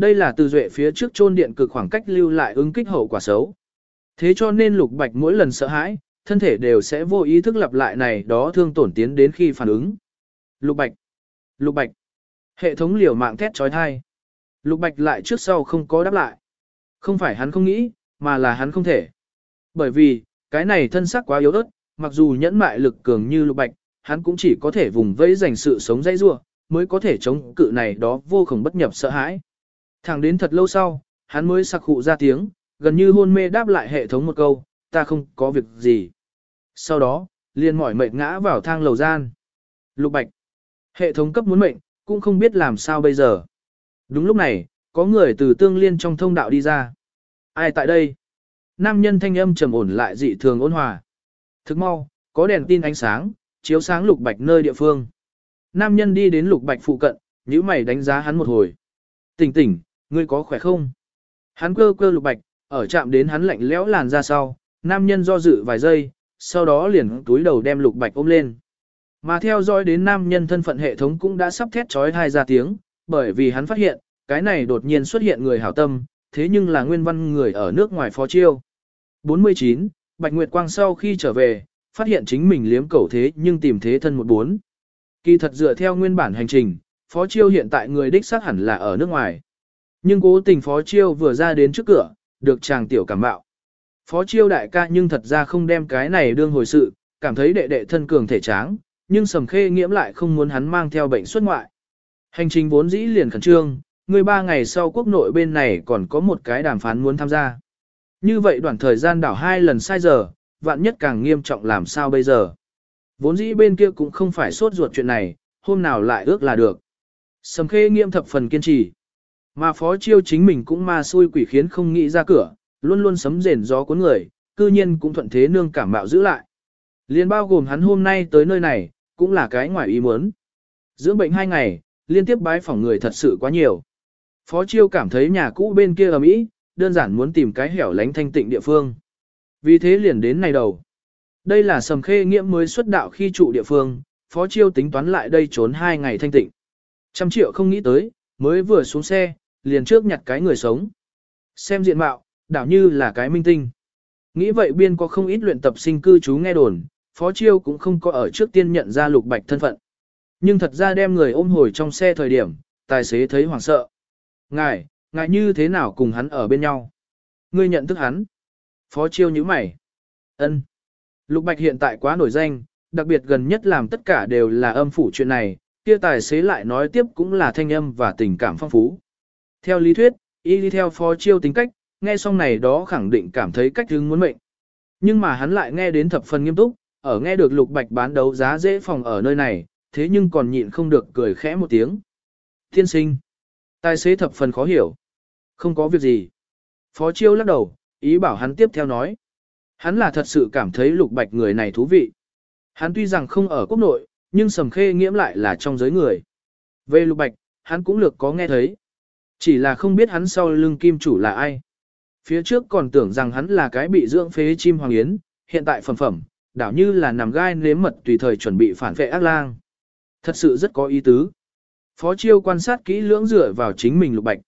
Speaker 1: Đây là từ duệ phía trước chôn điện cực khoảng cách lưu lại ứng kích hậu quả xấu. Thế cho nên Lục Bạch mỗi lần sợ hãi, thân thể đều sẽ vô ý thức lặp lại này đó thương tổn tiến đến khi phản ứng. Lục Bạch, Lục Bạch, hệ thống liều mạng thét trói thai. Lục Bạch lại trước sau không có đáp lại. Không phải hắn không nghĩ, mà là hắn không thể. Bởi vì, cái này thân xác quá yếu ớt, mặc dù nhẫn mại lực cường như Lục Bạch, hắn cũng chỉ có thể vùng vẫy dành sự sống dây rua, mới có thể chống cự này đó vô cùng bất nhập sợ hãi. Thẳng đến thật lâu sau, hắn mới sặc hụ ra tiếng, gần như hôn mê đáp lại hệ thống một câu, ta không có việc gì. Sau đó, liền mỏi mệt ngã vào thang lầu gian. Lục Bạch. Hệ thống cấp muốn mệnh, cũng không biết làm sao bây giờ. Đúng lúc này, có người từ tương liên trong thông đạo đi ra. Ai tại đây? Nam nhân thanh âm trầm ổn lại dị thường ôn hòa. Thức mau, có đèn tin ánh sáng, chiếu sáng Lục Bạch nơi địa phương. Nam nhân đi đến Lục Bạch phụ cận, nhíu mày đánh giá hắn một hồi. Tỉnh tỉnh, ngươi có khỏe không? Hắn cơ cơ Lục Bạch, ở chạm đến hắn lạnh lẽo làn ra sau, nam nhân do dự vài giây, sau đó liền túi đầu đem Lục Bạch ôm lên. Mà theo dõi đến nam nhân thân phận hệ thống cũng đã sắp thét trói thai ra tiếng, bởi vì hắn phát hiện, cái này đột nhiên xuất hiện người hảo tâm, thế nhưng là nguyên văn người ở nước ngoài phó chiêu. 49. Bạch Nguyệt Quang sau khi trở về, phát hiện chính mình liếm cầu thế nhưng tìm thế thân một bốn. Kỳ thật dựa theo nguyên bản hành trình, phó chiêu hiện tại người đích xác hẳn là ở nước ngoài. Nhưng cố tình phó chiêu vừa ra đến trước cửa, được chàng tiểu cảm bạo. Phó chiêu đại ca nhưng thật ra không đem cái này đương hồi sự, cảm thấy đệ đệ thân cường thể tráng, nhưng sầm khê nghiễm lại không muốn hắn mang theo bệnh xuất ngoại. Hành trình vốn dĩ liền khẩn trương, người ba ngày sau quốc nội bên này còn có một cái đàm phán muốn tham gia. Như vậy đoạn thời gian đảo hai lần sai giờ, vạn nhất càng nghiêm trọng làm sao bây giờ. Vốn dĩ bên kia cũng không phải sốt ruột chuyện này, hôm nào lại ước là được. Sầm khê nghiêm thập phần kiên trì. Mà phó chiêu chính mình cũng ma xui quỷ khiến không nghĩ ra cửa, luôn luôn sấm rền gió cuốn người, cư nhiên cũng thuận thế nương cảm mạo giữ lại. Liên bao gồm hắn hôm nay tới nơi này, cũng là cái ngoài ý muốn. Dưỡng bệnh hai ngày, liên tiếp bái phỏng người thật sự quá nhiều. Phó Chiêu cảm thấy nhà cũ bên kia ở mỹ, đơn giản muốn tìm cái hẻo lánh thanh tịnh địa phương. Vì thế liền đến này đầu. Đây là sầm khê nghiễm mới xuất đạo khi trụ địa phương, Phó Chiêu tính toán lại đây trốn hai ngày thanh tịnh. Trăm triệu không nghĩ tới, mới vừa xuống xe, liền trước nhặt cái người sống. Xem diện mạo, đảo như là cái minh tinh. Nghĩ vậy biên có không ít luyện tập sinh cư trú nghe đồn, Phó Chiêu cũng không có ở trước tiên nhận ra lục bạch thân phận. Nhưng thật ra đem người ôm hồi trong xe thời điểm, tài xế thấy hoảng sợ. Ngài, ngài như thế nào cùng hắn ở bên nhau? Ngươi nhận thức hắn. Phó Chiêu nhíu mày. ân Lục bạch hiện tại quá nổi danh, đặc biệt gần nhất làm tất cả đều là âm phủ chuyện này, kia tài xế lại nói tiếp cũng là thanh âm và tình cảm phong phú. Theo lý thuyết, y đi theo phó chiêu tính cách, nghe xong này đó khẳng định cảm thấy cách hướng muốn mệnh. Nhưng mà hắn lại nghe đến thập phần nghiêm túc, ở nghe được lục bạch bán đấu giá dễ phòng ở nơi này, thế nhưng còn nhịn không được cười khẽ một tiếng. Thiên sinh. Tài xế thập phần khó hiểu. Không có việc gì. Phó chiêu lắc đầu, ý bảo hắn tiếp theo nói. Hắn là thật sự cảm thấy lục bạch người này thú vị. Hắn tuy rằng không ở quốc nội, nhưng sầm khê nghiễm lại là trong giới người. Về lục bạch, hắn cũng lược có nghe thấy. Chỉ là không biết hắn sau lưng kim chủ là ai. Phía trước còn tưởng rằng hắn là cái bị dưỡng phế chim hoàng yến, hiện tại phẩm phẩm, đảo như là nằm gai nếm mật tùy thời chuẩn bị phản vệ ác lang. Thật sự rất có ý tứ. Phó chiêu quan sát kỹ lưỡng dựa vào chính mình lục bạch.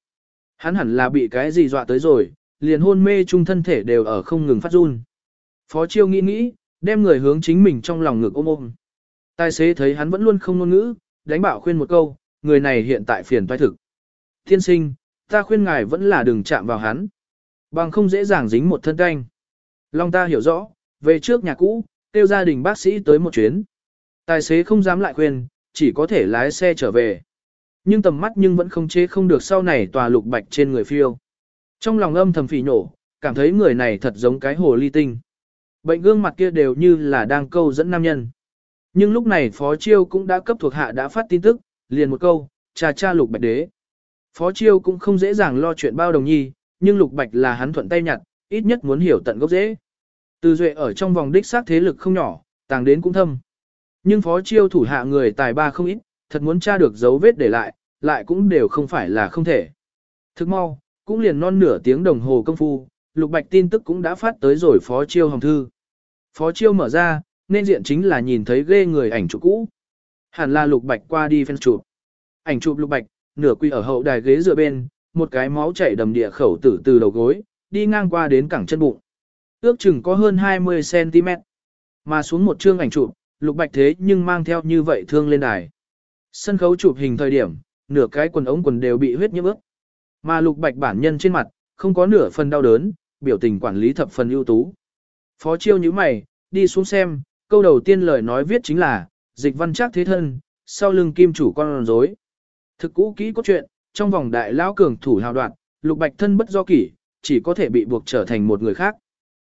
Speaker 1: Hắn hẳn là bị cái gì dọa tới rồi, liền hôn mê chung thân thể đều ở không ngừng phát run. Phó chiêu nghĩ nghĩ, đem người hướng chính mình trong lòng ngực ôm ôm. Tài xế thấy hắn vẫn luôn không ngôn ngữ, đánh bảo khuyên một câu, người này hiện tại phiền toái thực. Thiên sinh, ta khuyên ngài vẫn là đừng chạm vào hắn. Bằng không dễ dàng dính một thân canh. Long ta hiểu rõ, về trước nhà cũ, kêu gia đình bác sĩ tới một chuyến. Tài xế không dám lại khuyên, chỉ có thể lái xe trở về. Nhưng tầm mắt nhưng vẫn không chế không được sau này tòa lục bạch trên người phiêu. Trong lòng âm thầm phỉ nổ, cảm thấy người này thật giống cái hồ ly tinh. Bệnh gương mặt kia đều như là đang câu dẫn nam nhân. Nhưng lúc này Phó Chiêu cũng đã cấp thuộc hạ đã phát tin tức, liền một câu, cha cha lục bạch đế. Phó Chiêu cũng không dễ dàng lo chuyện bao đồng nhi, nhưng lục bạch là hắn thuận tay nhặt, ít nhất muốn hiểu tận gốc dễ. Từ duệ ở trong vòng đích xác thế lực không nhỏ, tàng đến cũng thâm. Nhưng phó chiêu thủ hạ người tài ba không ít, thật muốn tra được dấu vết để lại, lại cũng đều không phải là không thể. Thức mau, cũng liền non nửa tiếng đồng hồ công phu, lục bạch tin tức cũng đã phát tới rồi phó chiêu hồng thư. Phó chiêu mở ra, nên diện chính là nhìn thấy ghê người ảnh chụp cũ. Hẳn là lục bạch qua đi phân chụp. Ảnh chụp lục bạch, nửa quy ở hậu đài ghế dựa bên, một cái máu chảy đầm địa khẩu tử từ đầu gối, đi ngang qua đến cẳng chân bụng. Ước chừng có hơn 20cm. Mà xuống một chương ảnh chụp, lục bạch thế nhưng mang theo như vậy thương lên đài. Sân khấu chụp hình thời điểm, nửa cái quần ống quần đều bị huyết nhiễm ướt. Mà lục bạch bản nhân trên mặt, không có nửa phần đau đớn, biểu tình quản lý thập phần ưu tú. Phó chiêu như mày, đi xuống xem, câu đầu tiên lời nói viết chính là, dịch văn chắc thế thân, sau lưng kim chủ con rối. Thực cũ kỹ có chuyện, trong vòng đại lão cường thủ hào đoạn, lục bạch thân bất do kỷ, chỉ có thể bị buộc trở thành một người khác.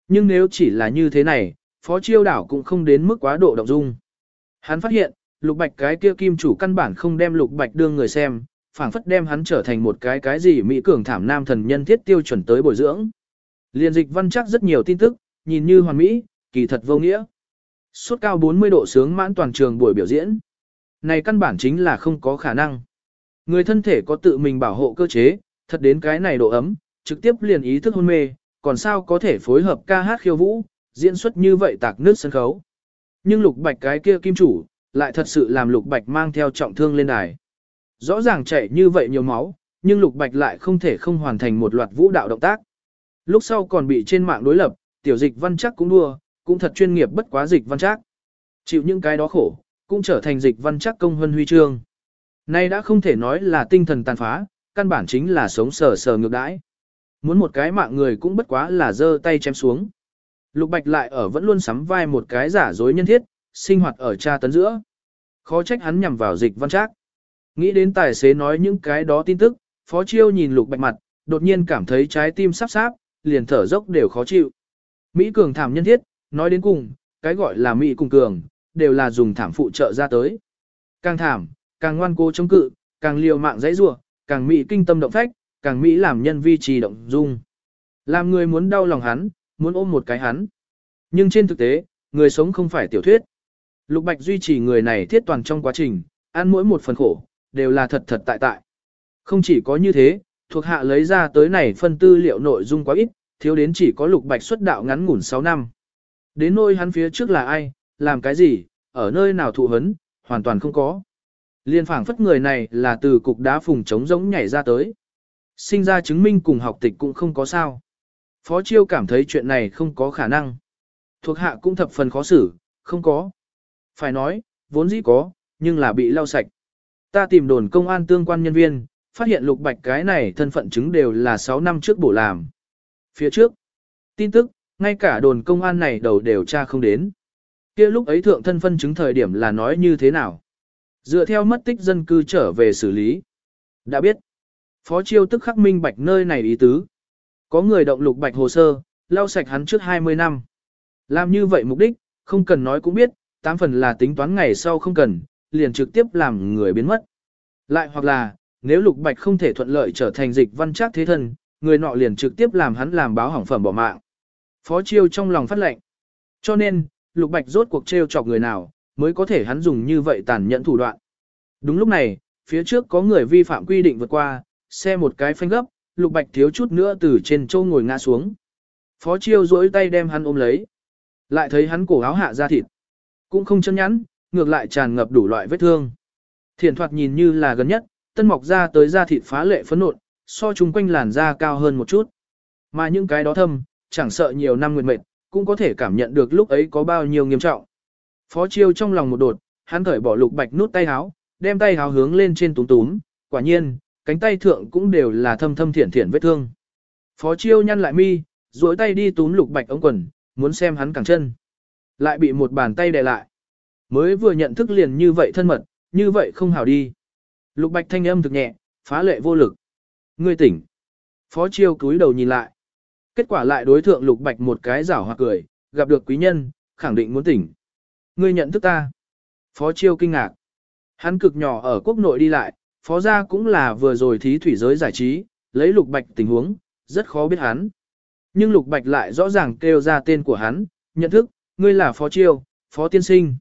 Speaker 1: Nhưng nếu chỉ là như thế này, phó chiêu đảo cũng không đến mức quá độ động dung. Hắn phát hiện, lục bạch cái kia kim chủ căn bản không đem lục bạch đương người xem, phảng phất đem hắn trở thành một cái cái gì mỹ cường thảm nam thần nhân thiết tiêu chuẩn tới bồi dưỡng. Liên dịch văn chắc rất nhiều tin tức, nhìn như hoàn mỹ, kỳ thật vô nghĩa. Suốt cao 40 độ sướng mãn toàn trường buổi biểu diễn. Này căn bản chính là không có khả năng. Người thân thể có tự mình bảo hộ cơ chế, thật đến cái này độ ấm, trực tiếp liền ý thức hôn mê, còn sao có thể phối hợp ca hát khiêu vũ, diễn xuất như vậy tạc nước sân khấu. Nhưng lục bạch cái kia kim chủ, lại thật sự làm lục bạch mang theo trọng thương lên đài. Rõ ràng chảy như vậy nhiều máu, nhưng lục bạch lại không thể không hoàn thành một loạt vũ đạo động tác. Lúc sau còn bị trên mạng đối lập, tiểu dịch văn chắc cũng đua, cũng thật chuyên nghiệp bất quá dịch văn chắc. Chịu những cái đó khổ, cũng trở thành dịch văn chắc công huân huy chương. Nay đã không thể nói là tinh thần tàn phá, căn bản chính là sống sờ sờ ngược đãi. Muốn một cái mạng người cũng bất quá là giơ tay chém xuống. Lục Bạch lại ở vẫn luôn sắm vai một cái giả dối nhân thiết, sinh hoạt ở cha tấn giữa. Khó trách hắn nhằm vào dịch văn trác. Nghĩ đến tài xế nói những cái đó tin tức, Phó Chiêu nhìn Lục Bạch mặt, đột nhiên cảm thấy trái tim sắp sáp, liền thở dốc đều khó chịu. Mỹ cường thảm nhân thiết, nói đến cùng, cái gọi là Mỹ cùng cường, đều là dùng thảm phụ trợ ra tới. Càng thảm, càng ngoan cố chống cự, càng liều mạng dãy rủa, càng Mỹ kinh tâm động phách, càng Mỹ làm nhân vi trì động dung. Làm người muốn đau lòng hắn, muốn ôm một cái hắn. Nhưng trên thực tế, người sống không phải tiểu thuyết. Lục Bạch duy trì người này thiết toàn trong quá trình, ăn mỗi một phần khổ, đều là thật thật tại tại. Không chỉ có như thế, thuộc hạ lấy ra tới này phân tư liệu nội dung quá ít, thiếu đến chỉ có Lục Bạch xuất đạo ngắn ngủn 6 năm. Đến nôi hắn phía trước là ai, làm cái gì, ở nơi nào thụ hấn, hoàn toàn không có. Liên phảng phất người này là từ cục đá phùng trống giống nhảy ra tới. Sinh ra chứng minh cùng học tịch cũng không có sao. Phó Chiêu cảm thấy chuyện này không có khả năng. Thuộc hạ cũng thập phần khó xử, không có. Phải nói, vốn dĩ có, nhưng là bị lau sạch. Ta tìm đồn công an tương quan nhân viên, phát hiện lục bạch cái này thân phận chứng đều là 6 năm trước bổ làm. Phía trước, tin tức, ngay cả đồn công an này đầu đều tra không đến. kia lúc ấy thượng thân phân chứng thời điểm là nói như thế nào? Dựa theo mất tích dân cư trở về xử lý. Đã biết, Phó Chiêu tức khắc minh bạch nơi này ý tứ. Có người động lục bạch hồ sơ, lau sạch hắn trước 20 năm. Làm như vậy mục đích, không cần nói cũng biết, tám phần là tính toán ngày sau không cần, liền trực tiếp làm người biến mất. Lại hoặc là, nếu lục bạch không thể thuận lợi trở thành dịch văn trác thế thân, người nọ liền trực tiếp làm hắn làm báo hỏng phẩm bỏ mạng. Phó chiêu trong lòng phát lệnh. Cho nên, lục bạch rốt cuộc trêu chọc người nào, mới có thể hắn dùng như vậy tàn nhẫn thủ đoạn. Đúng lúc này, phía trước có người vi phạm quy định vượt qua, xe một cái phanh gấp, lục bạch thiếu chút nữa từ trên châu ngồi ngã xuống. Phó chiêu duỗi tay đem hắn ôm lấy. Lại thấy hắn cổ áo hạ ra thịt. Cũng không chân nhắn, ngược lại tràn ngập đủ loại vết thương. Thiển thoạt nhìn như là gần nhất, tân mọc ra tới da thịt phá lệ phấn nộn, so chung quanh làn da cao hơn một chút. Mà những cái đó thâm, chẳng sợ nhiều năm nguyệt mệt, cũng có thể cảm nhận được lúc ấy có bao nhiêu nghiêm trọng. Phó chiêu trong lòng một đột, hắn cởi bỏ lục bạch nút tay háo, đem tay háo hướng lên trên túm túm, quả nhiên, cánh tay thượng cũng đều là thâm thâm thiển thiển vết thương. Phó chiêu nhăn lại mi, duỗi tay đi túm lục bạch ống quần, muốn xem hắn cẳng chân. Lại bị một bàn tay đè lại. Mới vừa nhận thức liền như vậy thân mật, như vậy không hảo đi. Lục bạch thanh âm thực nhẹ, phá lệ vô lực. Ngươi tỉnh. Phó chiêu cúi đầu nhìn lại. Kết quả lại đối thượng lục bạch một cái rảo hoặc cười, gặp được quý nhân, khẳng định muốn tỉnh. Ngươi nhận thức ta. Phó chiêu kinh ngạc. Hắn cực nhỏ ở quốc nội đi lại, phó gia cũng là vừa rồi thí thủy giới giải trí, lấy lục bạch tình huống, rất khó biết hắn. Nhưng lục bạch lại rõ ràng kêu ra tên của hắn, nhận thức, ngươi là phó chiêu, phó tiên sinh.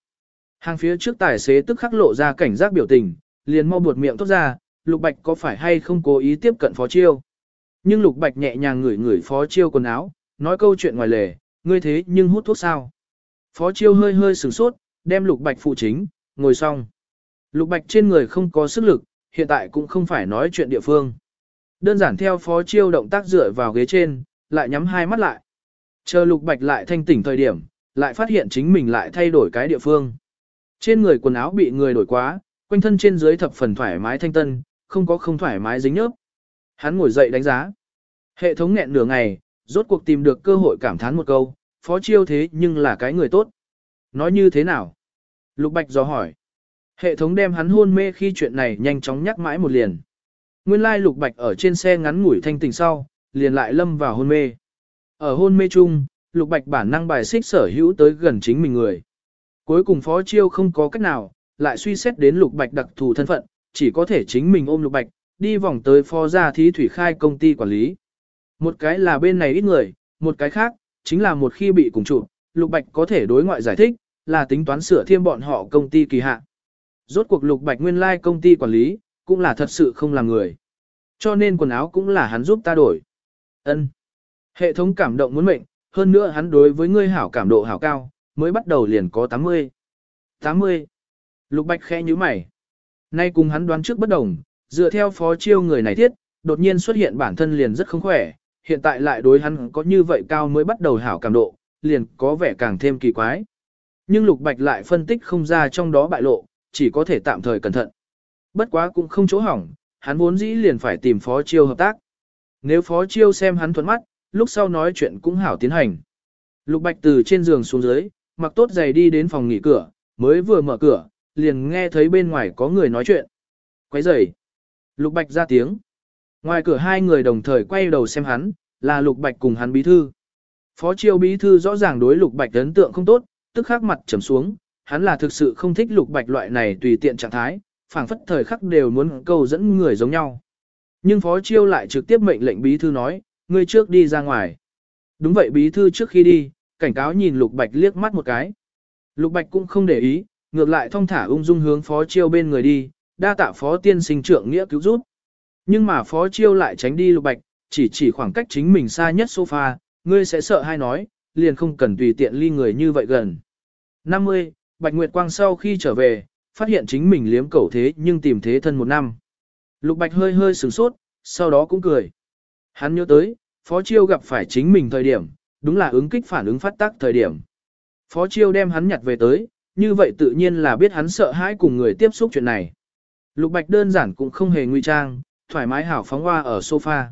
Speaker 1: Hàng phía trước tài xế tức khắc lộ ra cảnh giác biểu tình, liền mau buột miệng tốt ra, lục bạch có phải hay không cố ý tiếp cận phó chiêu. Nhưng lục bạch nhẹ nhàng ngửi ngửi phó chiêu quần áo, nói câu chuyện ngoài lề, ngươi thế nhưng hút thuốc sao. Phó chiêu hơi hơi sửng sốt, đem lục bạch phụ chính, ngồi xong. Lục bạch trên người không có sức lực, hiện tại cũng không phải nói chuyện địa phương. Đơn giản theo phó chiêu động tác dựa vào ghế trên, lại nhắm hai mắt lại. Chờ lục bạch lại thanh tỉnh thời điểm, lại phát hiện chính mình lại thay đổi cái địa phương. Trên người quần áo bị người đổi quá, quanh thân trên dưới thập phần thoải mái thanh tân, không có không thoải mái dính nhớp. Hắn ngồi dậy đánh giá. Hệ thống nghẹn nửa ngày, rốt cuộc tìm được cơ hội cảm thán một câu, phó chiêu thế nhưng là cái người tốt. Nói như thế nào? Lục Bạch dò hỏi. Hệ thống đem hắn hôn mê khi chuyện này nhanh chóng nhắc mãi một liền. Nguyên lai Lục Bạch ở trên xe ngắn ngủi thanh tỉnh sau, liền lại lâm vào hôn mê. Ở hôn mê chung, Lục Bạch bản năng bài xích sở hữu tới gần chính mình người. Cuối cùng Phó Chiêu không có cách nào, lại suy xét đến Lục Bạch đặc thù thân phận, chỉ có thể chính mình ôm Lục Bạch, đi vòng tới phó gia thí thủy khai công ty quản lý. Một cái là bên này ít người, một cái khác, chính là một khi bị cùng trụ, Lục Bạch có thể đối ngoại giải thích, là tính toán sửa thêm bọn họ công ty kỳ hạn. Rốt cuộc Lục Bạch nguyên lai like công ty quản lý, cũng là thật sự không làm người. Cho nên quần áo cũng là hắn giúp ta đổi. Ân. Hệ thống cảm động muốn mệnh, hơn nữa hắn đối với ngươi hảo cảm độ hảo cao, mới bắt đầu liền có 80. 80. Lục Bạch khẽ nhíu mày. Nay cùng hắn đoán trước bất đồng, dựa theo phó chiêu người này thiết, đột nhiên xuất hiện bản thân liền rất không khỏe, hiện tại lại đối hắn có như vậy cao mới bắt đầu hảo cảm độ, liền có vẻ càng thêm kỳ quái. Nhưng Lục Bạch lại phân tích không ra trong đó bại lộ, chỉ có thể tạm thời cẩn thận. Bất quá cũng không chỗ hỏng, hắn vốn dĩ liền phải tìm phó chiêu hợp tác. Nếu phó chiêu xem hắn thuận mắt, lúc sau nói chuyện cũng hảo tiến hành. Lục Bạch từ trên giường xuống dưới, mặc tốt giày đi đến phòng nghỉ cửa, mới vừa mở cửa, liền nghe thấy bên ngoài có người nói chuyện. Quấy giày Lục Bạch ra tiếng. Ngoài cửa hai người đồng thời quay đầu xem hắn, là Lục Bạch cùng hắn bí thư. Phó Chiêu bí thư rõ ràng đối Lục Bạch ấn tượng không tốt, tức khắc mặt trầm xuống, hắn là thực sự không thích Lục Bạch loại này tùy tiện trạng thái, phảng phất thời khắc đều muốn câu dẫn người giống nhau. Nhưng Phó Chiêu lại trực tiếp mệnh lệnh bí thư nói, ngươi trước đi ra ngoài. Đúng vậy bí thư trước khi đi, cảnh cáo nhìn Lục Bạch liếc mắt một cái. Lục Bạch cũng không để ý, ngược lại thong thả ung dung hướng Phó Chiêu bên người đi, đa tạ Phó tiên sinh trưởng nghĩa cứu giúp. Nhưng mà Phó Chiêu lại tránh đi Lục Bạch, chỉ chỉ khoảng cách chính mình xa nhất sofa, ngươi sẽ sợ hay nói, liền không cần tùy tiện ly người như vậy gần. 50. Bạch Nguyệt Quang sau khi trở về, phát hiện chính mình liếm cẩu thế nhưng tìm thế thân một năm. Lục Bạch hơi hơi sửng sốt, sau đó cũng cười. Hắn nhớ tới, Phó Chiêu gặp phải chính mình thời điểm, đúng là ứng kích phản ứng phát tác thời điểm. Phó Chiêu đem hắn nhặt về tới, như vậy tự nhiên là biết hắn sợ hãi cùng người tiếp xúc chuyện này. Lục Bạch đơn giản cũng không hề nguy trang, thoải mái hảo phóng hoa ở sofa.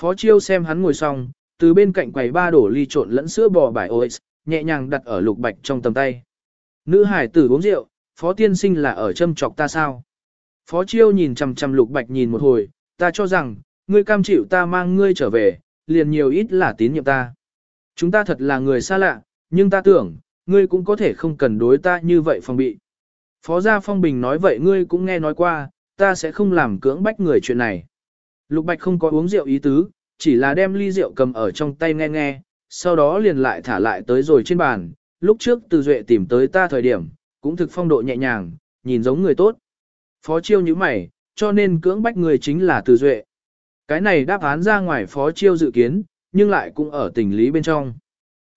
Speaker 1: Phó Chiêu xem hắn ngồi xong, từ bên cạnh quầy ba đổ ly trộn lẫn sữa bò bài OX, nhẹ nhàng đặt ở Lục Bạch trong tầm tay. Nữ hải tử uống rượu, Phó tiên sinh là ở châm chọc ta sao? Phó Chiêu nhìn chằm chằm Lục Bạch nhìn một hồi, ta cho rằng, ngươi cam chịu ta mang ngươi trở về, liền nhiều ít là tín nhiệm ta. Chúng ta thật là người xa lạ, nhưng ta tưởng, ngươi cũng có thể không cần đối ta như vậy phòng bị. Phó gia phong bình nói vậy ngươi cũng nghe nói qua, ta sẽ không làm cưỡng bách người chuyện này. Lục Bạch không có uống rượu ý tứ, chỉ là đem ly rượu cầm ở trong tay nghe nghe, sau đó liền lại thả lại tới rồi trên bàn. Lúc trước từ duệ tìm tới ta thời điểm, cũng thực phong độ nhẹ nhàng, nhìn giống người tốt. Phó chiêu như mày, cho nên cưỡng bách người chính là từ duệ. Cái này đáp án ra ngoài phó chiêu dự kiến, nhưng lại cũng ở tình lý bên trong.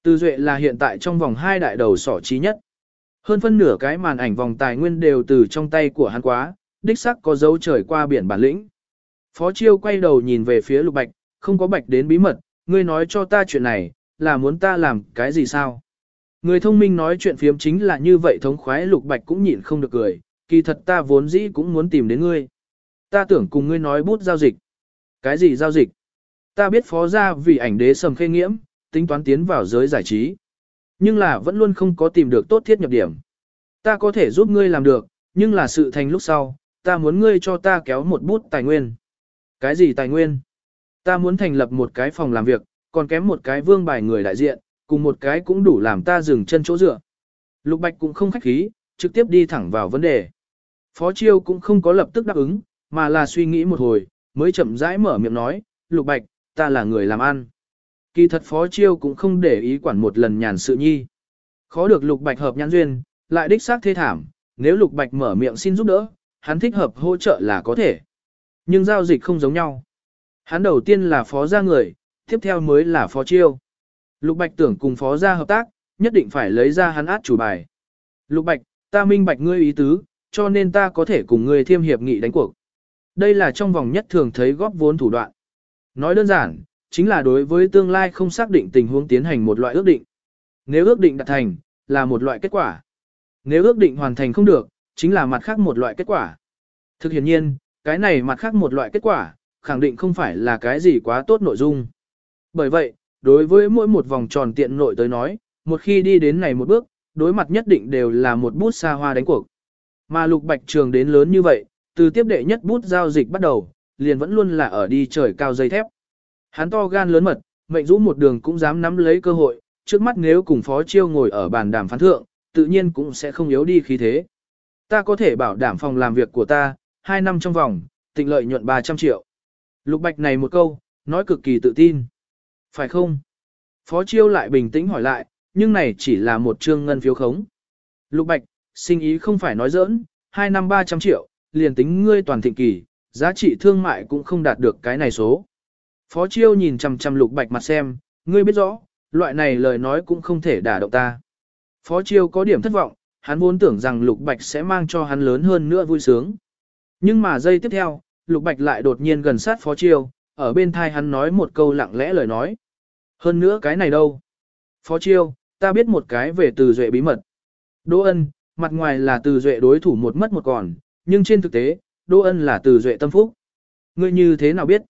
Speaker 1: Từ Duệ là hiện tại trong vòng hai đại đầu sỏ trí nhất. Hơn phân nửa cái màn ảnh vòng tài nguyên đều từ trong tay của hắn quá, đích sắc có dấu trời qua biển bản lĩnh. Phó Chiêu quay đầu nhìn về phía Lục Bạch, không có Bạch đến bí mật, ngươi nói cho ta chuyện này, là muốn ta làm cái gì sao? Người thông minh nói chuyện phiếm chính là như vậy thống khoái Lục Bạch cũng nhịn không được cười, kỳ thật ta vốn dĩ cũng muốn tìm đến ngươi. Ta tưởng cùng ngươi nói bút giao dịch. Cái gì giao dịch? Ta biết phó gia vì ảnh đế sầm khê nghiễm, tính toán tiến vào giới giải trí. Nhưng là vẫn luôn không có tìm được tốt thiết nhập điểm. Ta có thể giúp ngươi làm được, nhưng là sự thành lúc sau, ta muốn ngươi cho ta kéo một bút tài nguyên. Cái gì tài nguyên? Ta muốn thành lập một cái phòng làm việc, còn kém một cái vương bài người đại diện, cùng một cái cũng đủ làm ta dừng chân chỗ dựa. Lục Bạch cũng không khách khí, trực tiếp đi thẳng vào vấn đề. Phó Chiêu cũng không có lập tức đáp ứng, mà là suy nghĩ một hồi, mới chậm rãi mở miệng nói, Lục Bạch, ta là người làm ăn. Kỳ thật phó chiêu cũng không để ý quản một lần nhàn sự nhi. Khó được lục bạch hợp nhãn duyên, lại đích xác thê thảm, nếu lục bạch mở miệng xin giúp đỡ, hắn thích hợp hỗ trợ là có thể. Nhưng giao dịch không giống nhau. Hắn đầu tiên là phó gia người, tiếp theo mới là phó chiêu. Lục bạch tưởng cùng phó gia hợp tác, nhất định phải lấy ra hắn át chủ bài. Lục bạch, ta minh bạch ngươi ý tứ, cho nên ta có thể cùng ngươi thiêm hiệp nghị đánh cuộc. Đây là trong vòng nhất thường thấy góp vốn thủ đoạn. Nói đơn giản, chính là đối với tương lai không xác định tình huống tiến hành một loại ước định. Nếu ước định đạt thành, là một loại kết quả. Nếu ước định hoàn thành không được, chính là mặt khác một loại kết quả. Thực hiện nhiên, cái này mặt khác một loại kết quả, khẳng định không phải là cái gì quá tốt nội dung. Bởi vậy, đối với mỗi một vòng tròn tiện nội tới nói, một khi đi đến này một bước, đối mặt nhất định đều là một bút xa hoa đánh cuộc. Mà lục bạch trường đến lớn như vậy, từ tiếp đệ nhất bút giao dịch bắt đầu, liền vẫn luôn là ở đi trời cao dây thép. Hắn to gan lớn mật, mệnh rũ một đường cũng dám nắm lấy cơ hội, trước mắt nếu cùng Phó Chiêu ngồi ở bàn đàm phán thượng, tự nhiên cũng sẽ không yếu đi khí thế. Ta có thể bảo đảm phòng làm việc của ta, 2 năm trong vòng, tịnh lợi nhuận 300 triệu. Lục Bạch này một câu, nói cực kỳ tự tin. Phải không? Phó Chiêu lại bình tĩnh hỏi lại, nhưng này chỉ là một trương ngân phiếu khống. Lục Bạch, sinh ý không phải nói giỡn, 2 năm 300 triệu, liền tính ngươi toàn thịnh kỳ, giá trị thương mại cũng không đạt được cái này số. Phó Chiêu nhìn chằm chằm Lục Bạch mặt xem, ngươi biết rõ, loại này lời nói cũng không thể đả động ta. Phó Chiêu có điểm thất vọng, hắn vốn tưởng rằng Lục Bạch sẽ mang cho hắn lớn hơn nữa vui sướng. Nhưng mà giây tiếp theo, Lục Bạch lại đột nhiên gần sát Phó Chiêu, ở bên thai hắn nói một câu lặng lẽ lời nói. Hơn nữa cái này đâu? Phó Chiêu, ta biết một cái về từ duệ bí mật. Đỗ ân, mặt ngoài là từ duệ đối thủ một mất một còn, nhưng trên thực tế, Đỗ ân là từ duệ tâm phúc. Ngươi như thế nào biết?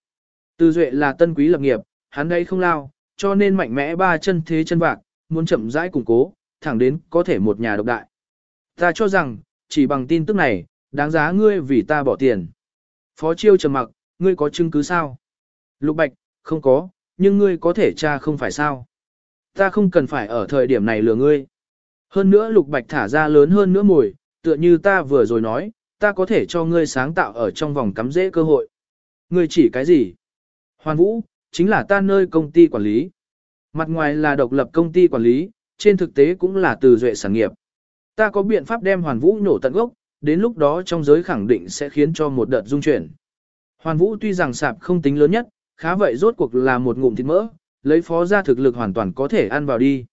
Speaker 1: Từ duệ là tân quý lập nghiệp, hắn đây không lao, cho nên mạnh mẽ ba chân thế chân vạc, muốn chậm rãi củng cố, thẳng đến có thể một nhà độc đại. Ta cho rằng, chỉ bằng tin tức này, đáng giá ngươi vì ta bỏ tiền. Phó chiêu trầm mặc, ngươi có chứng cứ sao? Lục Bạch, không có, nhưng ngươi có thể tra không phải sao? Ta không cần phải ở thời điểm này lừa ngươi. Hơn nữa Lục Bạch thả ra lớn hơn nữa mồi, tựa như ta vừa rồi nói, ta có thể cho ngươi sáng tạo ở trong vòng cắm dễ cơ hội. Ngươi chỉ cái gì? Hoàn Vũ, chính là ta nơi công ty quản lý. Mặt ngoài là độc lập công ty quản lý, trên thực tế cũng là từ duệ sản nghiệp. Ta có biện pháp đem Hoàn Vũ nổ tận gốc, đến lúc đó trong giới khẳng định sẽ khiến cho một đợt dung chuyển. Hoàn Vũ tuy rằng sạp không tính lớn nhất, khá vậy rốt cuộc là một ngụm thịt mỡ, lấy phó ra thực lực hoàn toàn có thể ăn vào đi.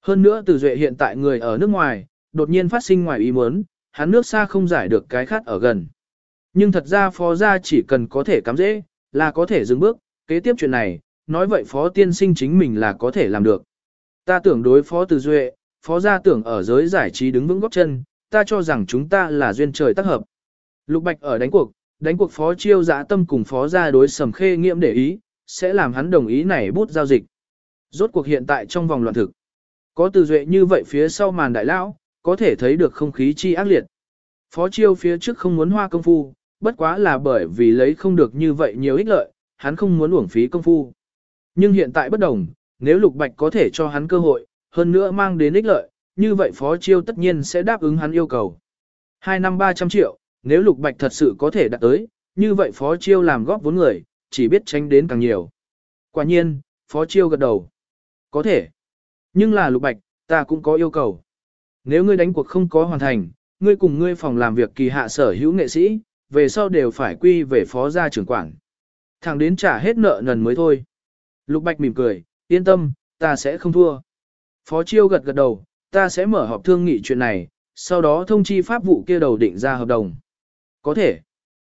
Speaker 1: Hơn nữa từ duệ hiện tại người ở nước ngoài, đột nhiên phát sinh ngoài ý muốn, hắn nước xa không giải được cái khát ở gần. Nhưng thật ra phó gia chỉ cần có thể cắm dễ, là có thể dừng bước, kế tiếp chuyện này, nói vậy phó tiên sinh chính mình là có thể làm được. Ta tưởng đối phó từ duệ, phó gia tưởng ở giới giải trí đứng vững góc chân, ta cho rằng chúng ta là duyên trời tác hợp. Lục Bạch ở đánh cuộc, đánh cuộc phó chiêu dã tâm cùng phó gia đối sầm khê nghiệm để ý, sẽ làm hắn đồng ý này bút giao dịch. Rốt cuộc hiện tại trong vòng loạn thực. Có từ duệ như vậy phía sau màn đại lão, có thể thấy được không khí chi ác liệt. Phó chiêu phía trước không muốn hoa công phu, bất quá là bởi vì lấy không được như vậy nhiều ích lợi, hắn không muốn uổng phí công phu. Nhưng hiện tại bất đồng, nếu Lục Bạch có thể cho hắn cơ hội, hơn nữa mang đến ích lợi, như vậy Phó Chiêu tất nhiên sẽ đáp ứng hắn yêu cầu. Hai năm 300 triệu, nếu Lục Bạch thật sự có thể đạt tới, như vậy Phó Chiêu làm góp vốn người, chỉ biết tránh đến càng nhiều. Quả nhiên, Phó Chiêu gật đầu. Có thể. Nhưng là Lục Bạch, ta cũng có yêu cầu. Nếu ngươi đánh cuộc không có hoàn thành, ngươi cùng ngươi phòng làm việc kỳ hạ sở hữu nghệ sĩ, về sau đều phải quy về phó gia trưởng quản. thằng đến trả hết nợ nần mới thôi. Lục Bạch mỉm cười, yên tâm, ta sẽ không thua. Phó Chiêu gật gật đầu, ta sẽ mở họp thương nghị chuyện này, sau đó thông chi pháp vụ kia đầu định ra hợp đồng. Có thể.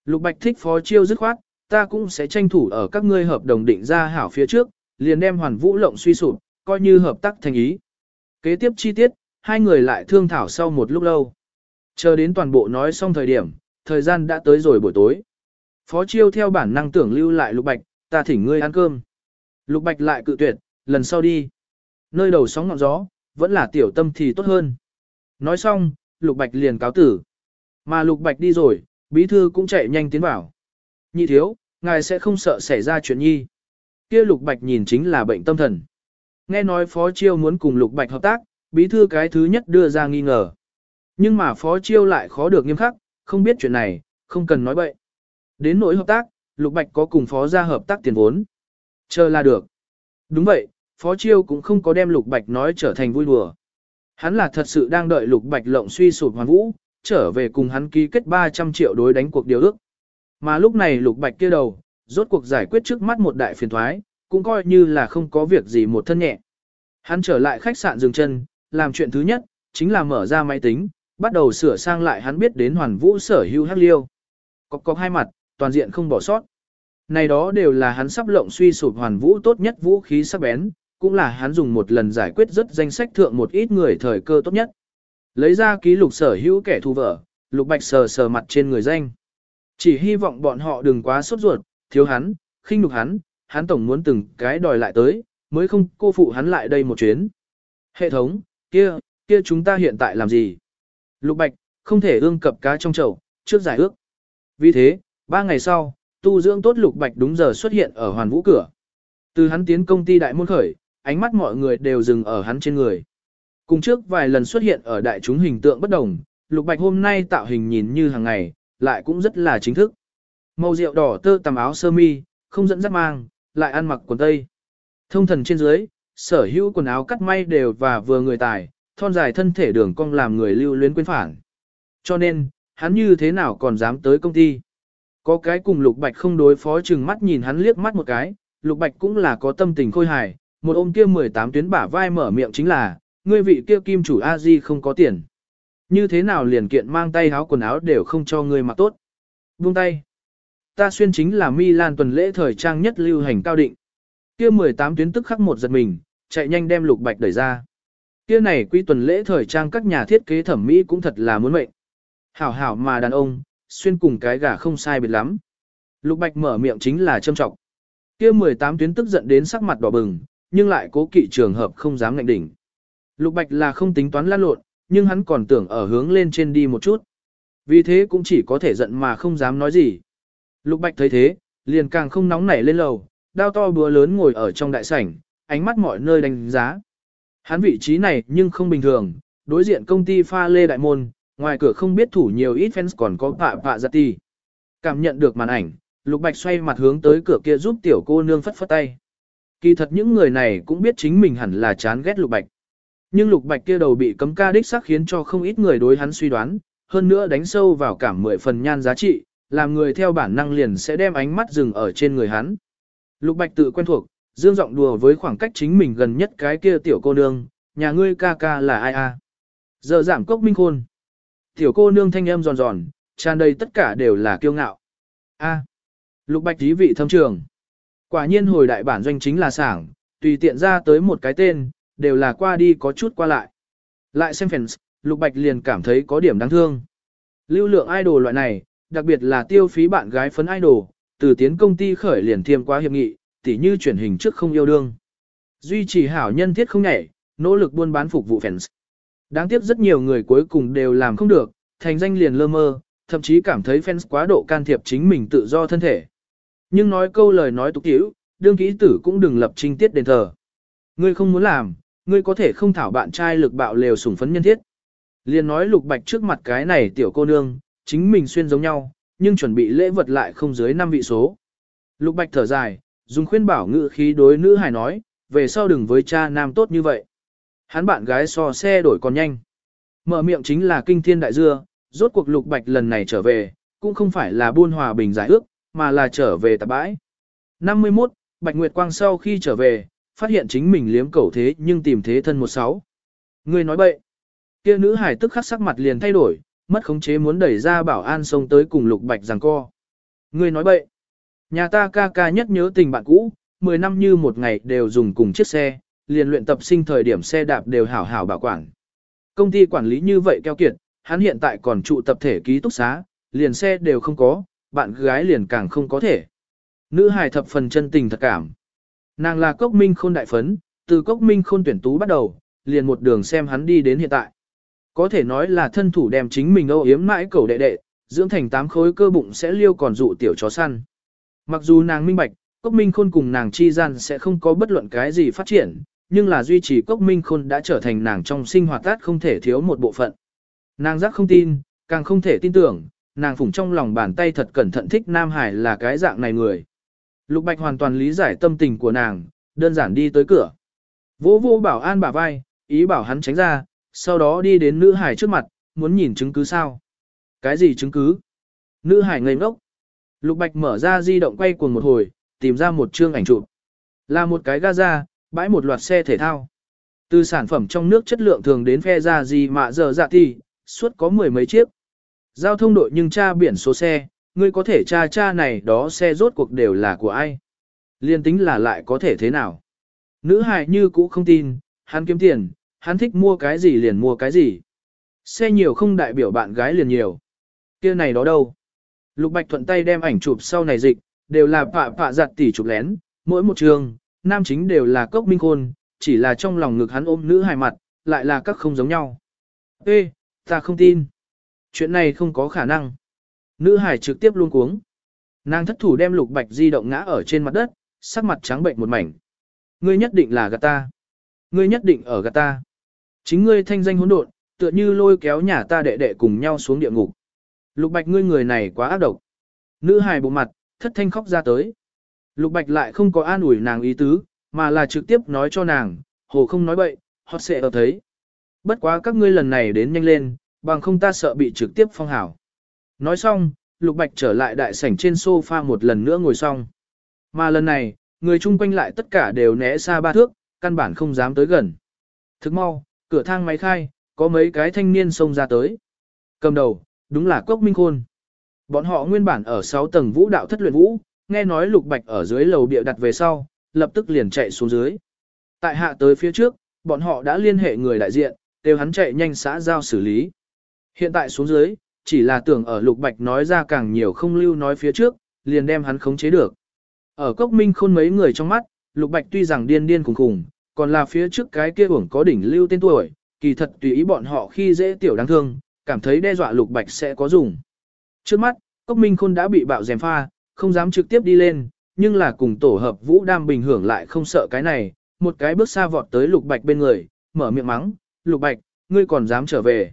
Speaker 1: Lục Bạch thích Phó Chiêu dứt khoát, ta cũng sẽ tranh thủ ở các ngươi hợp đồng định ra hảo phía trước, liền đem hoàn vũ lộng suy sụp, coi như hợp tác thành ý. Kế tiếp chi tiết, hai người lại thương thảo sau một lúc lâu. Chờ đến toàn bộ nói xong thời điểm, thời gian đã tới rồi buổi tối. Phó Chiêu theo bản năng tưởng lưu lại Lục Bạch, ta thỉnh ngươi ăn cơm. Lục Bạch lại cự tuyệt, lần sau đi. Nơi đầu sóng ngọn gió, vẫn là tiểu tâm thì tốt hơn. Nói xong, Lục Bạch liền cáo tử. Mà Lục Bạch đi rồi, bí thư cũng chạy nhanh tiến vào. Nhị thiếu, ngài sẽ không sợ xảy ra chuyện nhi. Kia Lục Bạch nhìn chính là bệnh tâm thần. Nghe nói Phó Chiêu muốn cùng Lục Bạch hợp tác, bí thư cái thứ nhất đưa ra nghi ngờ. Nhưng mà Phó Chiêu lại khó được nghiêm khắc, không biết chuyện này, không cần nói bậy. Đến nỗi hợp tác, Lục Bạch có cùng Phó ra hợp tác tiền vốn. Chờ là được. Đúng vậy, Phó Chiêu cũng không có đem Lục Bạch nói trở thành vui đùa. Hắn là thật sự đang đợi Lục Bạch lộng suy sụp hoàn vũ, trở về cùng hắn ký kết 300 triệu đối đánh cuộc điều ước. Mà lúc này Lục Bạch kia đầu, rốt cuộc giải quyết trước mắt một đại phiền thoái, cũng coi như là không có việc gì một thân nhẹ. Hắn trở lại khách sạn dừng chân, làm chuyện thứ nhất, chính là mở ra máy tính, bắt đầu sửa sang lại hắn biết đến hoàn vũ sở hữu hắc liêu. Cọc cọc hai mặt, toàn diện không bỏ sót. Này đó đều là hắn sắp lộng suy sụp hoàn vũ tốt nhất vũ khí sắc bén, cũng là hắn dùng một lần giải quyết rất danh sách thượng một ít người thời cơ tốt nhất. Lấy ra ký lục sở hữu kẻ thù vợ, lục bạch sờ sờ mặt trên người danh. Chỉ hy vọng bọn họ đừng quá sốt ruột, thiếu hắn, khinh nhục hắn, hắn tổng muốn từng cái đòi lại tới, mới không cô phụ hắn lại đây một chuyến. Hệ thống, kia, kia chúng ta hiện tại làm gì? Lục bạch, không thể ương cập cá trong chậu, trước giải ước. Vì thế, ba ngày sau, tu dưỡng tốt lục bạch đúng giờ xuất hiện ở hoàn vũ cửa. Từ hắn tiến công ty đại môn khởi, ánh mắt mọi người đều dừng ở hắn trên người. Cùng trước vài lần xuất hiện ở đại chúng hình tượng bất đồng, Lục Bạch hôm nay tạo hình nhìn như hàng ngày, lại cũng rất là chính thức. Màu rượu đỏ tơ tầm áo sơ mi, không dẫn dắt mang, lại ăn mặc quần tây. Thông thần trên dưới, sở hữu quần áo cắt may đều và vừa người tài, thon dài thân thể đường cong làm người lưu luyến quên phản. Cho nên, hắn như thế nào còn dám tới công ty. Có cái cùng Lục Bạch không đối phó chừng mắt nhìn hắn liếc mắt một cái, Lục Bạch cũng là có tâm tình khôi hài, một ôm kia 18 tuyến bả vai mở miệng chính là, ngươi vị kia kim chủ a di không có tiền. Như thế nào liền kiện mang tay áo quần áo đều không cho ngươi mặc tốt. Buông tay. Ta xuyên chính là Milan tuần lễ thời trang nhất lưu hành cao định. Kia 18 tuyến tức khắc một giật mình, chạy nhanh đem Lục Bạch đẩy ra. Kia này quy tuần lễ thời trang các nhà thiết kế thẩm mỹ cũng thật là muốn mệnh. Hảo hảo mà đàn ông, xuyên cùng cái gà không sai biệt lắm. Lục Bạch mở miệng chính là châm trọng. Kia 18 tuyến tức giận đến sắc mặt đỏ bừng, nhưng lại cố kỵ trường hợp không dám ngạnh đỉnh. Lục Bạch là không tính toán lan lộn, nhưng hắn còn tưởng ở hướng lên trên đi một chút. Vì thế cũng chỉ có thể giận mà không dám nói gì. Lục Bạch thấy thế, liền càng không nóng nảy lên lầu, đao to búa lớn ngồi ở trong đại sảnh, ánh mắt mọi nơi đánh giá. Hắn vị trí này nhưng không bình thường, đối diện công ty pha lê đại môn, ngoài cửa không biết thủ nhiều ít fans còn có pạ pạ dạ giặt ti. Cảm nhận được màn ảnh, Lục Bạch xoay mặt hướng tới cửa kia giúp tiểu cô nương phất phất tay. Kỳ thật những người này cũng biết chính mình hẳn là chán ghét Lục Bạch. Nhưng Lục Bạch kia đầu bị cấm ca đích xác khiến cho không ít người đối hắn suy đoán, hơn nữa đánh sâu vào cảm mười phần nhan giá trị, làm người theo bản năng liền sẽ đem ánh mắt dừng ở trên người hắn. Lục Bạch tự quen thuộc, dương giọng đùa với khoảng cách chính mình gần nhất cái kia tiểu cô nương, nhà ngươi ca ca là ai a? Giờ giảm cốc minh khôn. Tiểu cô nương thanh âm giòn giòn, tràn đầy tất cả đều là kiêu ngạo. A. Lục Bạch tí vị thâm trường. Quả nhiên hồi đại bản doanh chính là sảng, tùy tiện ra tới một cái tên, đều là qua đi có chút qua lại. Lại xem fans, Lục Bạch liền cảm thấy có điểm đáng thương. Lưu lượng idol loại này, đặc biệt là tiêu phí bạn gái phấn idol, từ tiến công ty khởi liền thiêm qua hiệp nghị, tỉ như chuyển hình trước không yêu đương. Duy trì hảo nhân thiết không nhảy, nỗ lực buôn bán phục vụ fans. Đáng tiếc rất nhiều người cuối cùng đều làm không được, thành danh liền lơ mơ, thậm chí cảm thấy fans quá độ can thiệp chính mình tự do thân thể. Nhưng nói câu lời nói tục tiểu, đương kỹ tử cũng đừng lập trinh tiết đền thờ. Ngươi không muốn làm, ngươi có thể không thảo bạn trai lực bạo lều sủng phấn nhân thiết. Liền nói lục bạch trước mặt cái này tiểu cô nương, chính mình xuyên giống nhau, nhưng chuẩn bị lễ vật lại không dưới 5 vị số. Lục bạch thở dài, dùng khuyên bảo ngữ khí đối nữ hài nói, về sau đừng với cha nam tốt như vậy. Hắn bạn gái so xe đổi còn nhanh. Mở miệng chính là kinh thiên đại dưa, rốt cuộc lục bạch lần này trở về, cũng không phải là buôn hòa bình giải ước, mà là trở về tạp bãi. 51, Bạch Nguyệt Quang sau khi trở về, phát hiện chính mình liếm cầu thế nhưng tìm thế thân một sáu. Người nói bậy. Kia nữ hải tức khắc sắc mặt liền thay đổi, mất khống chế muốn đẩy ra bảo an xông tới cùng lục bạch giằng co. Người nói bậy. Nhà ta ca ca nhất nhớ tình bạn cũ, 10 năm như một ngày đều dùng cùng chiếc xe, liền luyện tập sinh thời điểm xe đạp đều hảo hảo bảo quản. Công ty quản lý như vậy keo kiệt, hắn hiện tại còn trụ tập thể ký túc xá, liền xe đều không có, bạn gái liền càng không có thể. Nữ hài thập phần chân tình thật cảm. Nàng là cốc minh khôn đại phấn, từ cốc minh khôn tuyển tú bắt đầu, liền một đường xem hắn đi đến hiện tại. Có thể nói là thân thủ đem chính mình âu yếm mãi cầu đệ đệ, dưỡng thành tám khối cơ bụng sẽ liêu còn dụ tiểu chó săn. Mặc dù nàng minh bạch, cốc minh khôn cùng nàng chi gian sẽ không có bất luận cái gì phát triển, nhưng là duy trì cốc minh khôn đã trở thành nàng trong sinh hoạt tát không thể thiếu một bộ phận. Nàng giác không tin, càng không thể tin tưởng, nàng phủng trong lòng bàn tay thật cẩn thận thích Nam Hải là cái dạng này người. Lục Bạch hoàn toàn lý giải tâm tình của nàng, đơn giản đi tới cửa. Vô vô bảo an bả vai, ý bảo hắn tránh ra, sau đó đi đến nữ hải trước mặt, muốn nhìn chứng cứ sao. Cái gì chứng cứ? Nữ hải ngây ngốc. Lục Bạch mở ra di động quay cuồng một hồi, tìm ra một chương ảnh chụp. Là một cái gaza, bãi một loạt xe thể thao. Từ sản phẩm trong nước chất lượng thường đến phe ra gì mà giờ dạ thì, suốt có mười mấy chiếc. Giao thông đội nhưng tra biển số xe, ngươi có thể tra tra này đó xe rốt cuộc đều là của ai. Liên tính là lại có thể thế nào. Nữ hài như cũ không tin, hắn kiếm tiền, hắn thích mua cái gì liền mua cái gì. Xe nhiều không đại biểu bạn gái liền nhiều. kia này đó đâu. Lục Bạch thuận tay đem ảnh chụp sau này dịch, đều là pạ pạ giặt tỉ chụp lén, mỗi một trường, nam chính đều là cốc minh khôn, chỉ là trong lòng ngực hắn ôm nữ hài mặt, lại là các không giống nhau. Ê, ta không tin. Chuyện này không có khả năng. Nữ hải trực tiếp luôn cuống. Nàng thất thủ đem lục bạch di động ngã ở trên mặt đất, sắc mặt trắng bệnh một mảnh. Ngươi nhất định là gạt ta. Ngươi nhất định ở gạt ta. Chính ngươi thanh danh hỗn độn, tựa như lôi kéo nhà ta đệ đệ cùng nhau xuống địa ngục. Lục Bạch ngươi người này quá ác độc. Nữ hài bộ mặt, thất thanh khóc ra tới. Lục Bạch lại không có an ủi nàng ý tứ, mà là trực tiếp nói cho nàng, hồ không nói bậy, họ sẽ ở thấy. Bất quá các ngươi lần này đến nhanh lên, bằng không ta sợ bị trực tiếp phong hảo. Nói xong, Lục Bạch trở lại đại sảnh trên sofa một lần nữa ngồi xong. Mà lần này, người chung quanh lại tất cả đều né xa ba thước, căn bản không dám tới gần. Thức mau, cửa thang máy khai, có mấy cái thanh niên xông ra tới. Cầm đầu, đúng là Cốc Minh Khôn. Bọn họ nguyên bản ở 6 tầng vũ đạo thất luyện vũ, nghe nói Lục Bạch ở dưới lầu bịa đặt về sau, lập tức liền chạy xuống dưới. Tại hạ tới phía trước, bọn họ đã liên hệ người đại diện, đều hắn chạy nhanh xã giao xử lý. Hiện tại xuống dưới, chỉ là tưởng ở Lục Bạch nói ra càng nhiều không lưu nói phía trước, liền đem hắn khống chế được. Ở Cốc Minh Khôn mấy người trong mắt, Lục Bạch tuy rằng điên điên khủng khủng còn là phía trước cái kia uổng có đỉnh lưu tên tuổi, kỳ thật tùy ý bọn họ khi dễ tiểu đáng thương, cảm thấy đe dọa Lục Bạch sẽ có dùng. Trước mắt, Cốc Minh Khôn đã bị bạo dèm pha, không dám trực tiếp đi lên, nhưng là cùng tổ hợp Vũ Đam bình hưởng lại không sợ cái này, một cái bước xa vọt tới Lục Bạch bên người, mở miệng mắng, Lục Bạch, ngươi còn dám trở về.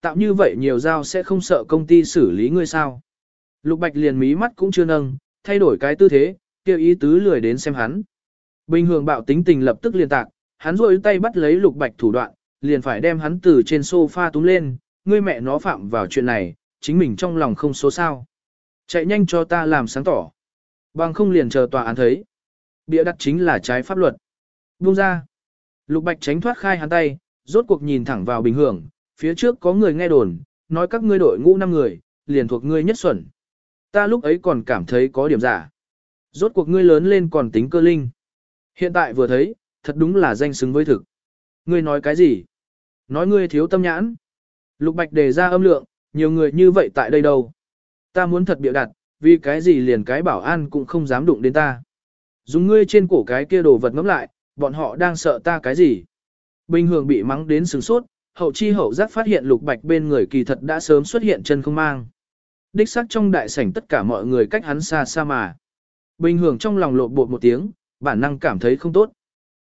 Speaker 1: Tạo như vậy nhiều dao sẽ không sợ công ty xử lý ngươi sao. Lục Bạch liền mí mắt cũng chưa nâng, thay đổi cái tư thế, kêu ý tứ lười đến xem hắn. Bình Hưởng bạo tính tình lập tức liền tạc, hắn rôi tay bắt lấy Lục Bạch thủ đoạn, liền phải đem hắn từ trên sofa túm lên, ngươi mẹ nó phạm vào chuyện này, chính mình trong lòng không số sao. Chạy nhanh cho ta làm sáng tỏ. Bằng không liền chờ tòa án thấy. Bịa đặt chính là trái pháp luật. Buông ra. Lục Bạch tránh thoát khai hắn tay, rốt cuộc nhìn thẳng vào bình hưởng, phía trước có người nghe đồn, nói các ngươi đội ngũ năm người, liền thuộc ngươi nhất xuẩn. Ta lúc ấy còn cảm thấy có điểm giả. Rốt cuộc ngươi lớn lên còn tính cơ linh. Hiện tại vừa thấy, thật đúng là danh xứng với thực. Ngươi nói cái gì? Nói ngươi thiếu tâm nhãn. Lục Bạch đề ra âm lượng, nhiều người như vậy tại đây đâu. Ta muốn thật bịa đặt, vì cái gì liền cái bảo an cũng không dám đụng đến ta. Dùng ngươi trên cổ cái kia đồ vật ngắm lại, bọn họ đang sợ ta cái gì. Bình hường bị mắng đến sừng sốt, hậu chi hậu giác phát hiện lục bạch bên người kỳ thật đã sớm xuất hiện chân không mang. Đích xác trong đại sảnh tất cả mọi người cách hắn xa xa mà. Bình Hưởng trong lòng lộn bột một tiếng, bản năng cảm thấy không tốt.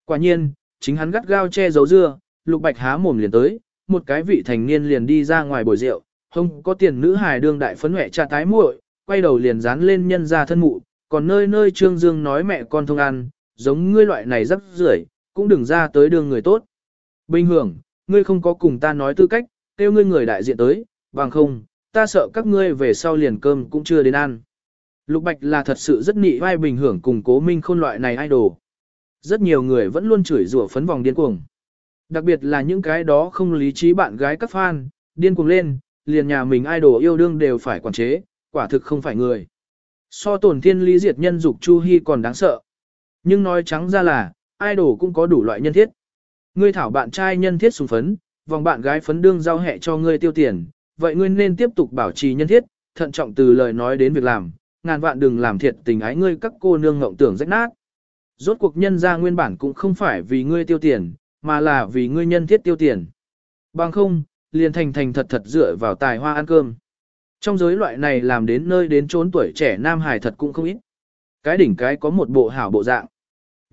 Speaker 1: Quả nhiên, chính hắn gắt gao che giấu dưa, lục bạch há mồm liền tới, một cái vị thành niên liền đi ra ngoài bồi rượu, không có tiền nữ hài đương đại phấn huệ cha tái muội, quay đầu liền dán lên nhân ra thân mụ, còn nơi nơi trương dương nói mẹ con thông ăn, giống ngươi loại này rất rưởi, cũng đừng ra tới đường người tốt. Bình hưởng, ngươi không có cùng ta nói tư cách, kêu ngươi người đại diện tới, bằng không, ta sợ các ngươi về sau liền cơm cũng chưa đến ăn. Lục Bạch là thật sự rất nị vai bình hưởng cùng cố minh khôn loại này idol. Rất nhiều người vẫn luôn chửi rủa phấn vòng điên cuồng. Đặc biệt là những cái đó không lý trí bạn gái các fan, điên cuồng lên, liền nhà mình idol yêu đương đều phải quản chế, quả thực không phải người. So tổn thiên lý diệt nhân dục Chu Hi còn đáng sợ. Nhưng nói trắng ra là, idol cũng có đủ loại nhân thiết. Ngươi thảo bạn trai nhân thiết sùng phấn, vòng bạn gái phấn đương giao hẹ cho ngươi tiêu tiền, vậy ngươi nên tiếp tục bảo trì nhân thiết, thận trọng từ lời nói đến việc làm, ngàn vạn đừng làm thiệt tình ái ngươi các cô nương ngộng tưởng rách nát. Rốt cuộc nhân ra nguyên bản cũng không phải vì ngươi tiêu tiền, mà là vì ngươi nhân thiết tiêu tiền. Bằng không, liền thành thành thật thật dựa vào tài hoa ăn cơm. Trong giới loại này làm đến nơi đến trốn tuổi trẻ nam hài thật cũng không ít. Cái đỉnh cái có một bộ hảo bộ dạng.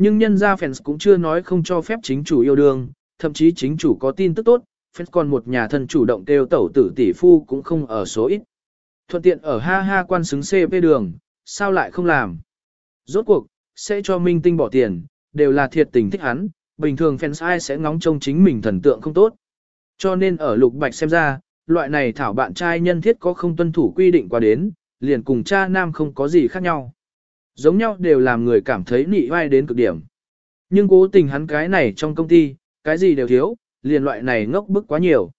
Speaker 1: Nhưng nhân gia fans cũng chưa nói không cho phép chính chủ yêu đương, thậm chí chính chủ có tin tức tốt, fans còn một nhà thân chủ động kêu tẩu tử tỷ phu cũng không ở số ít. Thuận tiện ở ha ha quan xứng CP đường, sao lại không làm? Rốt cuộc, sẽ cho minh tinh bỏ tiền, đều là thiệt tình thích hắn, bình thường fans ai sẽ ngóng trông chính mình thần tượng không tốt. Cho nên ở lục bạch xem ra, loại này thảo bạn trai nhân thiết có không tuân thủ quy định qua đến, liền cùng cha nam không có gì khác nhau. Giống nhau đều làm người cảm thấy nị vai đến cực điểm. Nhưng cố tình hắn cái này trong công ty, cái gì đều thiếu, liền loại này ngốc bức quá nhiều.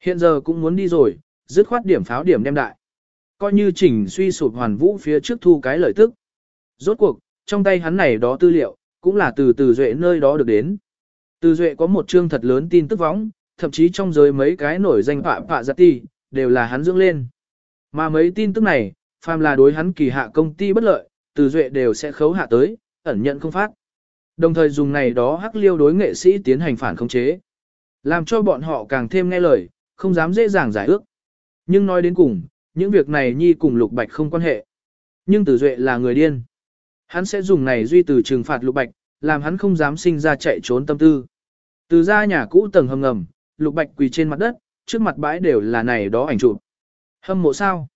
Speaker 1: Hiện giờ cũng muốn đi rồi, dứt khoát điểm pháo điểm đem đại. Coi như chỉnh suy sụp hoàn vũ phía trước thu cái lợi tức. Rốt cuộc, trong tay hắn này đó tư liệu, cũng là từ từ duệ nơi đó được đến. Từ duệ có một chương thật lớn tin tức võng, thậm chí trong giới mấy cái nổi danh phạ phạ giặt ti, đều là hắn dưỡng lên. Mà mấy tin tức này, phàm là đối hắn kỳ hạ công ty bất lợi, từ duệ đều sẽ khấu hạ tới, ẩn nhận không phát. Đồng thời dùng này đó hắc liêu đối nghệ sĩ tiến hành phản khống chế. Làm cho bọn họ càng thêm nghe lời, không dám dễ dàng giải ước. Nhưng nói đến cùng, những việc này nhi cùng lục bạch không quan hệ. Nhưng từ duệ là người điên. Hắn sẽ dùng này duy từ trừng phạt lục bạch, làm hắn không dám sinh ra chạy trốn tâm tư. Từ ra nhà cũ tầng hầm ngầm, Lục Bạch quỳ trên mặt đất, trước mặt bãi đều là này đó ảnh chụp. Hâm mộ sao?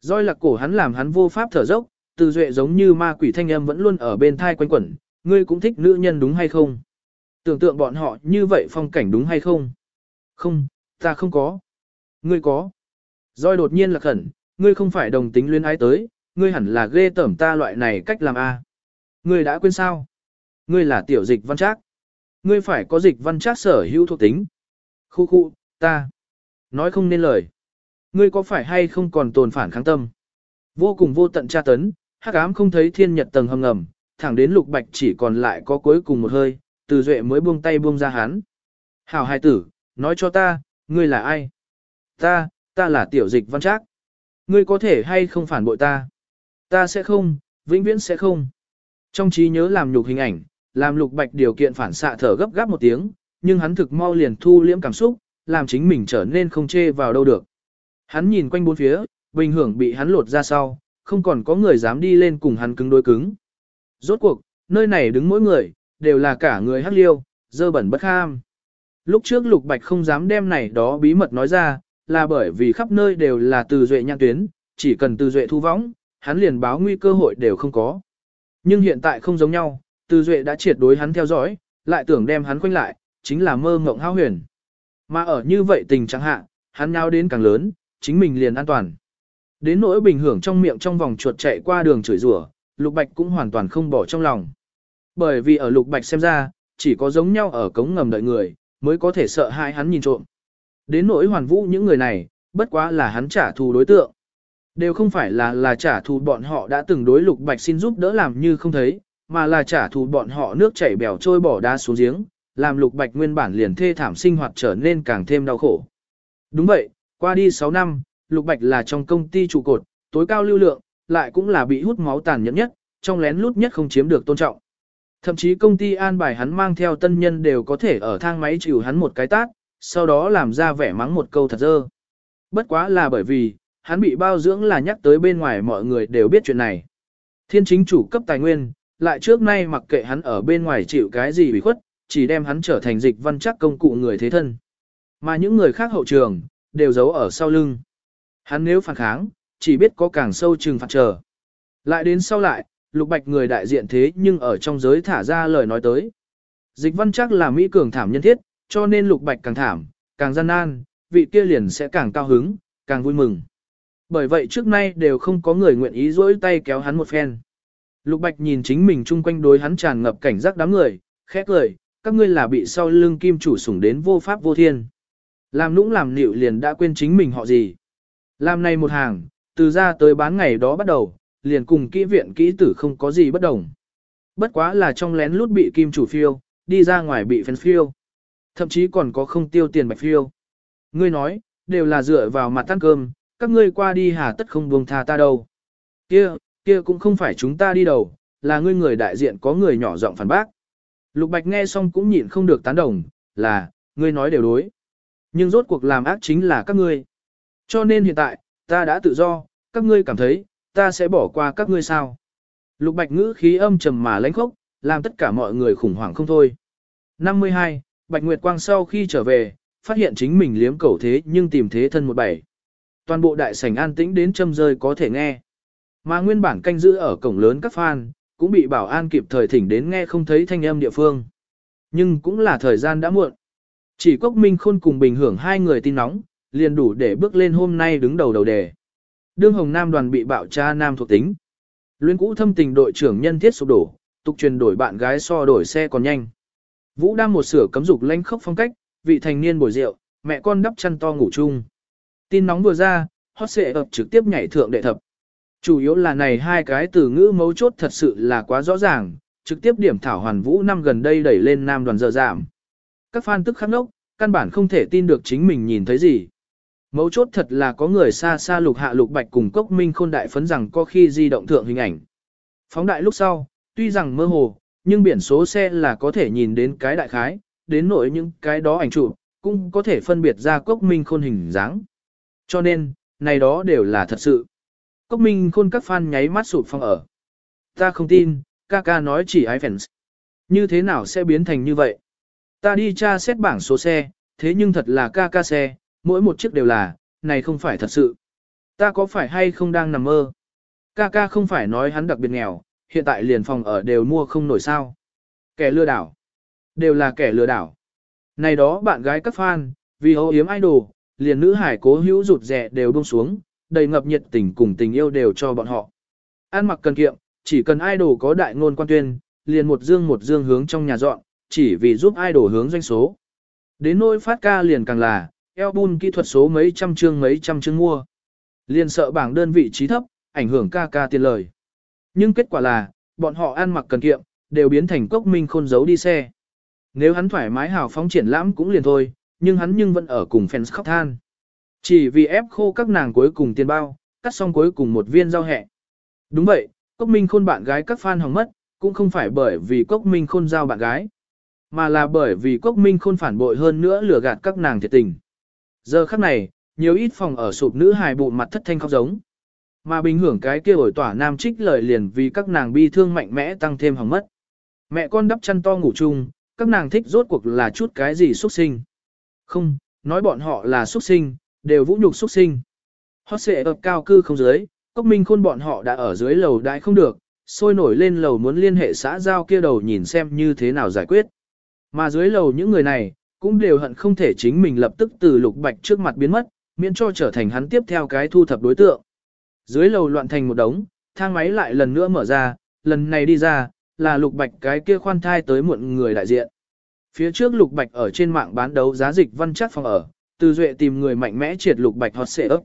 Speaker 1: Roi lạc cổ hắn làm hắn vô pháp thở dốc, từ duệ giống như ma quỷ thanh âm vẫn luôn ở bên thai quanh quẩn, ngươi cũng thích nữ nhân đúng hay không? Tưởng tượng bọn họ như vậy phong cảnh đúng hay không? Không, ta không có. Ngươi có. Rồi đột nhiên là khẩn, ngươi không phải đồng tính luyến ái tới, ngươi hẳn là ghê tởm ta loại này cách làm a. Ngươi đã quên sao? Ngươi là tiểu dịch văn trác. Ngươi phải có dịch văn trác sở hữu thuộc tính. Khu khu, ta. Nói không nên lời. Ngươi có phải hay không còn tồn phản kháng tâm? Vô cùng vô tận tra tấn, hắc ám không thấy thiên nhật tầng hầm ngầm, thẳng đến lục bạch chỉ còn lại có cuối cùng một hơi, từ duệ mới buông tay buông ra hắn. Hảo hai tử, nói cho ta, ngươi là ai? Ta, ta là tiểu dịch văn trác. Ngươi có thể hay không phản bội ta? Ta sẽ không, vĩnh viễn sẽ không. Trong trí nhớ làm nhục hình ảnh, làm lục bạch điều kiện phản xạ thở gấp gáp một tiếng, nhưng hắn thực mau liền thu liễm cảm xúc, làm chính mình trở nên không chê vào đâu được. Hắn nhìn quanh bốn phía, bình hưởng bị hắn lột ra sau, không còn có người dám đi lên cùng hắn cứng đối cứng. Rốt cuộc, nơi này đứng mỗi người, đều là cả người hắc liêu, dơ bẩn bất ham. Lúc trước Lục Bạch không dám đem này đó bí mật nói ra, là bởi vì khắp nơi đều là từ duệ nhãn tuyến, chỉ cần từ duệ thu võng, hắn liền báo nguy cơ hội đều không có. Nhưng hiện tại không giống nhau, từ duệ đã triệt đối hắn theo dõi, lại tưởng đem hắn quanh lại, chính là mơ mộng hao huyền. Mà ở như vậy tình trạng hạ, hắn nhao đến càng lớn, chính mình liền an toàn. Đến nỗi bình hưởng trong miệng trong vòng chuột chạy qua đường chửi rủa, Lục Bạch cũng hoàn toàn không bỏ trong lòng. Bởi vì ở Lục Bạch xem ra, chỉ có giống nhau ở cống ngầm đợi người, mới có thể sợ hai hắn nhìn trộm. Đến nỗi hoàn vũ những người này, bất quá là hắn trả thù đối tượng. Đều không phải là là trả thù bọn họ đã từng đối Lục Bạch xin giúp đỡ làm như không thấy, mà là trả thù bọn họ nước chảy bèo trôi bỏ đá xuống giếng, làm Lục Bạch nguyên bản liền thê thảm sinh hoạt trở nên càng thêm đau khổ. Đúng vậy, qua đi 6 năm, Lục Bạch là trong công ty trụ cột, tối cao lưu lượng, lại cũng là bị hút máu tàn nhẫn nhất, trong lén lút nhất không chiếm được tôn trọng. Thậm chí công ty an bài hắn mang theo tân nhân đều có thể ở thang máy chịu hắn một cái tát, sau đó làm ra vẻ mắng một câu thật dơ. Bất quá là bởi vì, hắn bị bao dưỡng là nhắc tới bên ngoài mọi người đều biết chuyện này. Thiên chính chủ cấp tài nguyên, lại trước nay mặc kệ hắn ở bên ngoài chịu cái gì bị khuất, chỉ đem hắn trở thành dịch văn chắc công cụ người thế thân. Mà những người khác hậu trường, đều giấu ở sau lưng. Hắn nếu phản kháng, chỉ biết có càng sâu trừng phạt chờ. Lại đến sau lại, lục bạch người đại diện thế nhưng ở trong giới thả ra lời nói tới. Dịch văn chắc là Mỹ cường thảm nhân thiết, cho nên lục bạch càng thảm, càng gian nan, vị kia liền sẽ càng cao hứng, càng vui mừng. Bởi vậy trước nay đều không có người nguyện ý dỗi tay kéo hắn một phen. Lục bạch nhìn chính mình chung quanh đối hắn tràn ngập cảnh giác đám người, khẽ cười, các ngươi là bị sau lưng kim chủ sủng đến vô pháp vô thiên. Làm nũng làm nịu liền đã quên chính mình họ gì. Làm này một hàng, từ ra tới bán ngày đó bắt đầu, liền cùng kỹ viện kỹ tử không có gì bất đồng. Bất quá là trong lén lút bị kim chủ phiêu, đi ra ngoài bị phèn phiêu. Thậm chí còn có không tiêu tiền bạch phiêu. Ngươi nói, đều là dựa vào mặt ăn cơm, các ngươi qua đi hà tất không buông tha ta đâu. Kia, kia cũng không phải chúng ta đi đầu, là ngươi người đại diện có người nhỏ giọng phản bác. Lục Bạch nghe xong cũng nhịn không được tán đồng, là, ngươi nói đều đối. Nhưng rốt cuộc làm ác chính là các ngươi. Cho nên hiện tại, ta đã tự do, các ngươi cảm thấy, ta sẽ bỏ qua các ngươi sao. Lục Bạch ngữ khí âm trầm mà lãnh khốc, làm tất cả mọi người khủng hoảng không thôi. 52. Bạch Nguyệt Quang sau khi trở về, phát hiện chính mình liếm cầu thế nhưng tìm thế thân một bảy. Toàn bộ đại sảnh an tĩnh đến châm rơi có thể nghe. Mà nguyên bản canh giữ ở cổng lớn các fan, cũng bị bảo an kịp thời thỉnh đến nghe không thấy thanh âm địa phương. Nhưng cũng là thời gian đã muộn. Chỉ Cốc Minh Khôn cùng Bình Hưởng hai người tin nóng, liền đủ để bước lên hôm nay đứng đầu đầu đề. Đương Hồng Nam đoàn bị bạo cha nam thuộc tính. Luyến cũ thâm tình đội trưởng nhân thiết sụp đổ, tục truyền đổi bạn gái so đổi xe còn nhanh. Vũ đang một sửa cấm dục lanh khốc phong cách, vị thành niên bồi rượu, mẹ con đắp chăn to ngủ chung. Tin nóng vừa ra, hot xệ ập trực tiếp nhảy thượng đệ thập. Chủ yếu là này hai cái từ ngữ mấu chốt thật sự là quá rõ ràng, trực tiếp điểm thảo hoàn vũ năm gần đây đẩy lên nam đoàn dở giảm. Các fan tức khắc nốc, căn bản không thể tin được chính mình nhìn thấy gì. Mấu chốt thật là có người xa xa lục hạ lục bạch cùng cốc minh khôn đại phấn rằng có khi di động thượng hình ảnh. Phóng đại lúc sau, tuy rằng mơ hồ, nhưng biển số xe là có thể nhìn đến cái đại khái, đến nỗi những cái đó ảnh chụp cũng có thể phân biệt ra cốc minh khôn hình dáng. Cho nên, này đó đều là thật sự. Cốc minh khôn các fan nháy mắt sụp phong ở. Ta không tin, ca ca nói chỉ ai fans. Như thế nào sẽ biến thành như vậy? Ta đi tra xét bảng số xe, thế nhưng thật là ca ca xe, mỗi một chiếc đều là, này không phải thật sự. Ta có phải hay không đang nằm mơ? Ca ca không phải nói hắn đặc biệt nghèo, hiện tại liền phòng ở đều mua không nổi sao. Kẻ lừa đảo. Đều là kẻ lừa đảo. Này đó bạn gái các fan, vì hô yếm idol, liền nữ hải cố hữu rụt rẻ đều buông xuống, đầy ngập nhiệt tình cùng tình yêu đều cho bọn họ. An mặc cần kiệm, chỉ cần idol có đại ngôn quan tuyên, liền một dương một dương hướng trong nhà dọn, chỉ vì giúp idol hướng doanh số. Đến nỗi phát ca liền càng là, album kỹ thuật số mấy trăm chương mấy trăm chương mua. Liền sợ bảng đơn vị trí thấp, ảnh hưởng ca ca tiền lời. Nhưng kết quả là, bọn họ ăn mặc cần kiệm, đều biến thành cốc minh khôn giấu đi xe. Nếu hắn thoải mái hào phóng triển lãm cũng liền thôi, nhưng hắn nhưng vẫn ở cùng fans khóc than. Chỉ vì ép khô các nàng cuối cùng tiền bao, cắt xong cuối cùng một viên rau hẹ. Đúng vậy, cốc minh khôn bạn gái các fan hỏng mất, cũng không phải bởi vì cốc minh khôn giao bạn gái, mà là bởi vì cốc minh khôn phản bội hơn nữa lừa gạt các nàng thiệt tình. Giờ khắc này, nhiều ít phòng ở sụp nữ hài bụng mặt thất thanh khóc giống. Mà bình hưởng cái kia ổi tỏa nam trích lời liền vì các nàng bi thương mạnh mẽ tăng thêm hỏng mất. Mẹ con đắp chăn to ngủ chung, các nàng thích rốt cuộc là chút cái gì xuất sinh. Không, nói bọn họ là xuất sinh, đều vũ nhục xuất sinh. Hót xệ ập cao cư không dưới, cốc minh khôn bọn họ đã ở dưới lầu đại không được, sôi nổi lên lầu muốn liên hệ xã giao kia đầu nhìn xem như thế nào giải quyết. Mà dưới lầu những người này, cũng đều hận không thể chính mình lập tức từ lục bạch trước mặt biến mất, miễn cho trở thành hắn tiếp theo cái thu thập đối tượng. Dưới lầu loạn thành một đống, thang máy lại lần nữa mở ra, lần này đi ra, là lục bạch cái kia khoan thai tới muộn người đại diện. Phía trước lục bạch ở trên mạng bán đấu giá dịch văn chắc phòng ở, từ duệ tìm người mạnh mẽ triệt lục bạch hot xệ ấp.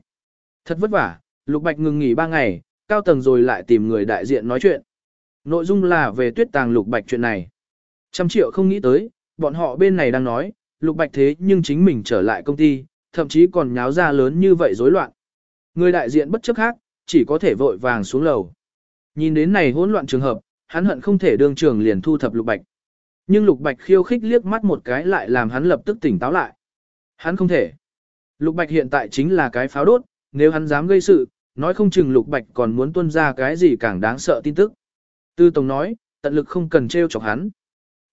Speaker 1: Thật vất vả, lục bạch ngừng nghỉ 3 ngày, cao tầng rồi lại tìm người đại diện nói chuyện. Nội dung là về tuyết tàng lục bạch chuyện này. Trăm triệu không nghĩ tới, bọn họ bên này đang nói, lục bạch thế nhưng chính mình trở lại công ty, thậm chí còn nháo ra lớn như vậy rối loạn. Người đại diện bất chấp khác, chỉ có thể vội vàng xuống lầu. Nhìn đến này hỗn loạn trường hợp, hắn hận không thể đương trường liền thu thập lục bạch. Nhưng lục bạch khiêu khích liếc mắt một cái lại làm hắn lập tức tỉnh táo lại. Hắn không thể. Lục bạch hiện tại chính là cái pháo đốt, nếu hắn dám gây sự, nói không chừng lục bạch còn muốn tuân ra cái gì càng đáng sợ tin tức. Tư Tổng nói, tận lực không cần trêu chọc hắn.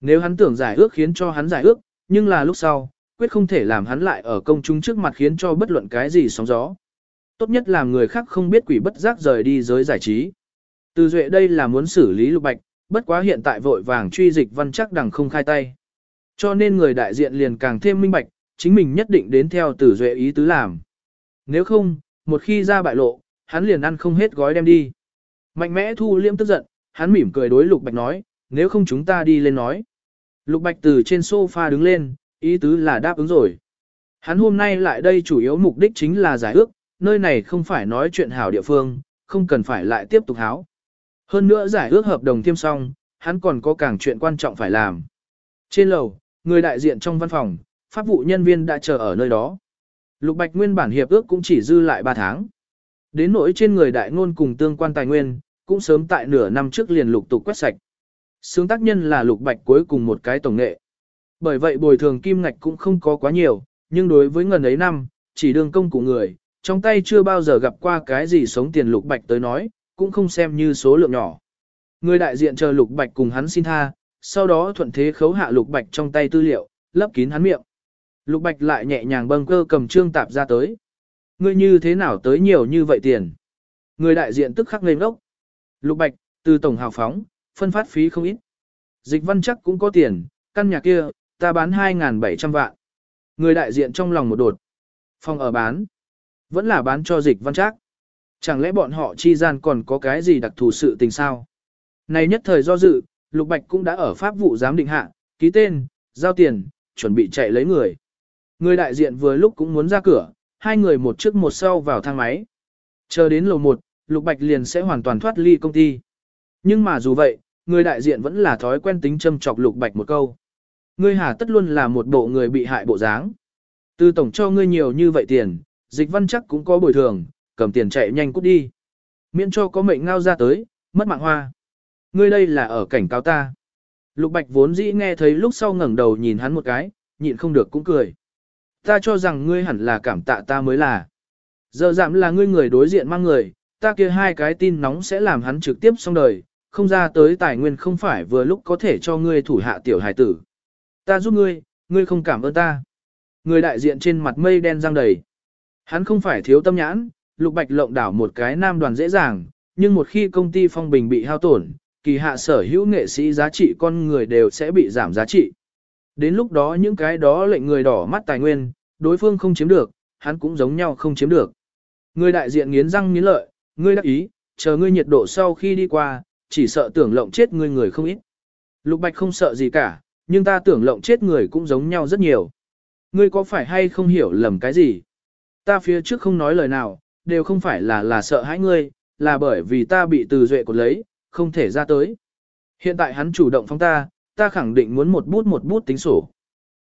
Speaker 1: Nếu hắn tưởng giải ước khiến cho hắn giải ước, nhưng là lúc sau, quyết không thể làm hắn lại ở công chúng trước mặt khiến cho bất luận cái gì sóng gió. Tốt nhất là người khác không biết quỷ bất giác rời đi giới giải trí. Từ duệ đây là muốn xử lý lục bạch, bất quá hiện tại vội vàng truy dịch văn chắc đằng không khai tay. Cho nên người đại diện liền càng thêm minh bạch, chính mình nhất định đến theo tử duệ ý tứ làm. Nếu không, một khi ra bại lộ, hắn liền ăn không hết gói đem đi. Mạnh mẽ thu liêm tức giận, hắn mỉm cười đối lục bạch nói, nếu không chúng ta đi lên nói. Lục bạch từ trên sofa đứng lên, ý tứ là đáp ứng rồi. Hắn hôm nay lại đây chủ yếu mục đích chính là giải ước, nơi này không phải nói chuyện hảo địa phương, không cần phải lại tiếp tục háo. Hơn nữa giải ước hợp đồng tiêm xong, hắn còn có càng chuyện quan trọng phải làm. Trên lầu, người đại diện trong văn phòng, pháp vụ nhân viên đã chờ ở nơi đó. Lục Bạch nguyên bản hiệp ước cũng chỉ dư lại 3 tháng. Đến nỗi trên người đại ngôn cùng tương quan tài nguyên, cũng sớm tại nửa năm trước liền lục tục quét sạch. Sướng tác nhân là Lục Bạch cuối cùng một cái tổng nghệ. Bởi vậy bồi thường kim ngạch cũng không có quá nhiều, nhưng đối với ngần ấy năm, chỉ đương công của người, trong tay chưa bao giờ gặp qua cái gì sống tiền Lục Bạch tới nói, cũng không xem như số lượng nhỏ. Người đại diện chờ Lục Bạch cùng hắn xin tha, sau đó thuận thế khấu hạ Lục Bạch trong tay tư liệu, lấp kín hắn miệng. Lục Bạch lại nhẹ nhàng bâng cơ cầm trương tạp ra tới. Ngươi như thế nào tới nhiều như vậy tiền? Người đại diện tức khắc ngây ngốc. Lục Bạch, từ tổng hào phóng, phân phát phí không ít. Dịch văn chắc cũng có tiền, căn nhà kia, ta bán 2.700 vạn. Người đại diện trong lòng một đột. Phòng ở bán. Vẫn là bán cho dịch văn chắc. Chẳng lẽ bọn họ chi gian còn có cái gì đặc thù sự tình sao? Này nhất thời do dự, Lục Bạch cũng đã ở pháp vụ giám định hạ, ký tên, giao tiền, chuẩn bị chạy lấy người. Người đại diện vừa lúc cũng muốn ra cửa, hai người một trước một sau vào thang máy. Chờ đến lầu một, Lục Bạch liền sẽ hoàn toàn thoát ly công ty. Nhưng mà dù vậy, người đại diện vẫn là thói quen tính châm chọc Lục Bạch một câu. Ngươi hà tất luôn là một bộ người bị hại bộ dáng. Từ tổng cho ngươi nhiều như vậy tiền, dịch văn chắc cũng có bồi thường, cầm tiền chạy nhanh cút đi. Miễn cho có mệnh ngao ra tới, mất mạng hoa. Ngươi đây là ở cảnh cáo ta. Lục Bạch vốn dĩ nghe thấy lúc sau ngẩng đầu nhìn hắn một cái, nhịn không được cũng cười. Ta cho rằng ngươi hẳn là cảm tạ ta mới là. Giờ giảm là ngươi người đối diện mang người, ta kia hai cái tin nóng sẽ làm hắn trực tiếp xong đời, không ra tới tài nguyên không phải vừa lúc có thể cho ngươi thủ hạ tiểu hải tử. Ta giúp ngươi, ngươi không cảm ơn ta. Người đại diện trên mặt mây đen răng đầy. Hắn không phải thiếu tâm nhãn, lục bạch lộng đảo một cái nam đoàn dễ dàng, nhưng một khi công ty phong bình bị hao tổn, kỳ hạ sở hữu nghệ sĩ giá trị con người đều sẽ bị giảm giá trị. Đến lúc đó những cái đó lệnh người đỏ mắt tài nguyên, đối phương không chiếm được, hắn cũng giống nhau không chiếm được. Người đại diện nghiến răng nghiến lợi, ngươi đắc ý, chờ ngươi nhiệt độ sau khi đi qua, chỉ sợ tưởng lộng chết ngươi người không ít. Lục Bạch không sợ gì cả, nhưng ta tưởng lộng chết người cũng giống nhau rất nhiều. Ngươi có phải hay không hiểu lầm cái gì? Ta phía trước không nói lời nào, đều không phải là là sợ hãi ngươi, là bởi vì ta bị từ duệ cột lấy, không thể ra tới. Hiện tại hắn chủ động phóng ta, ta khẳng định muốn một bút một bút tính sổ.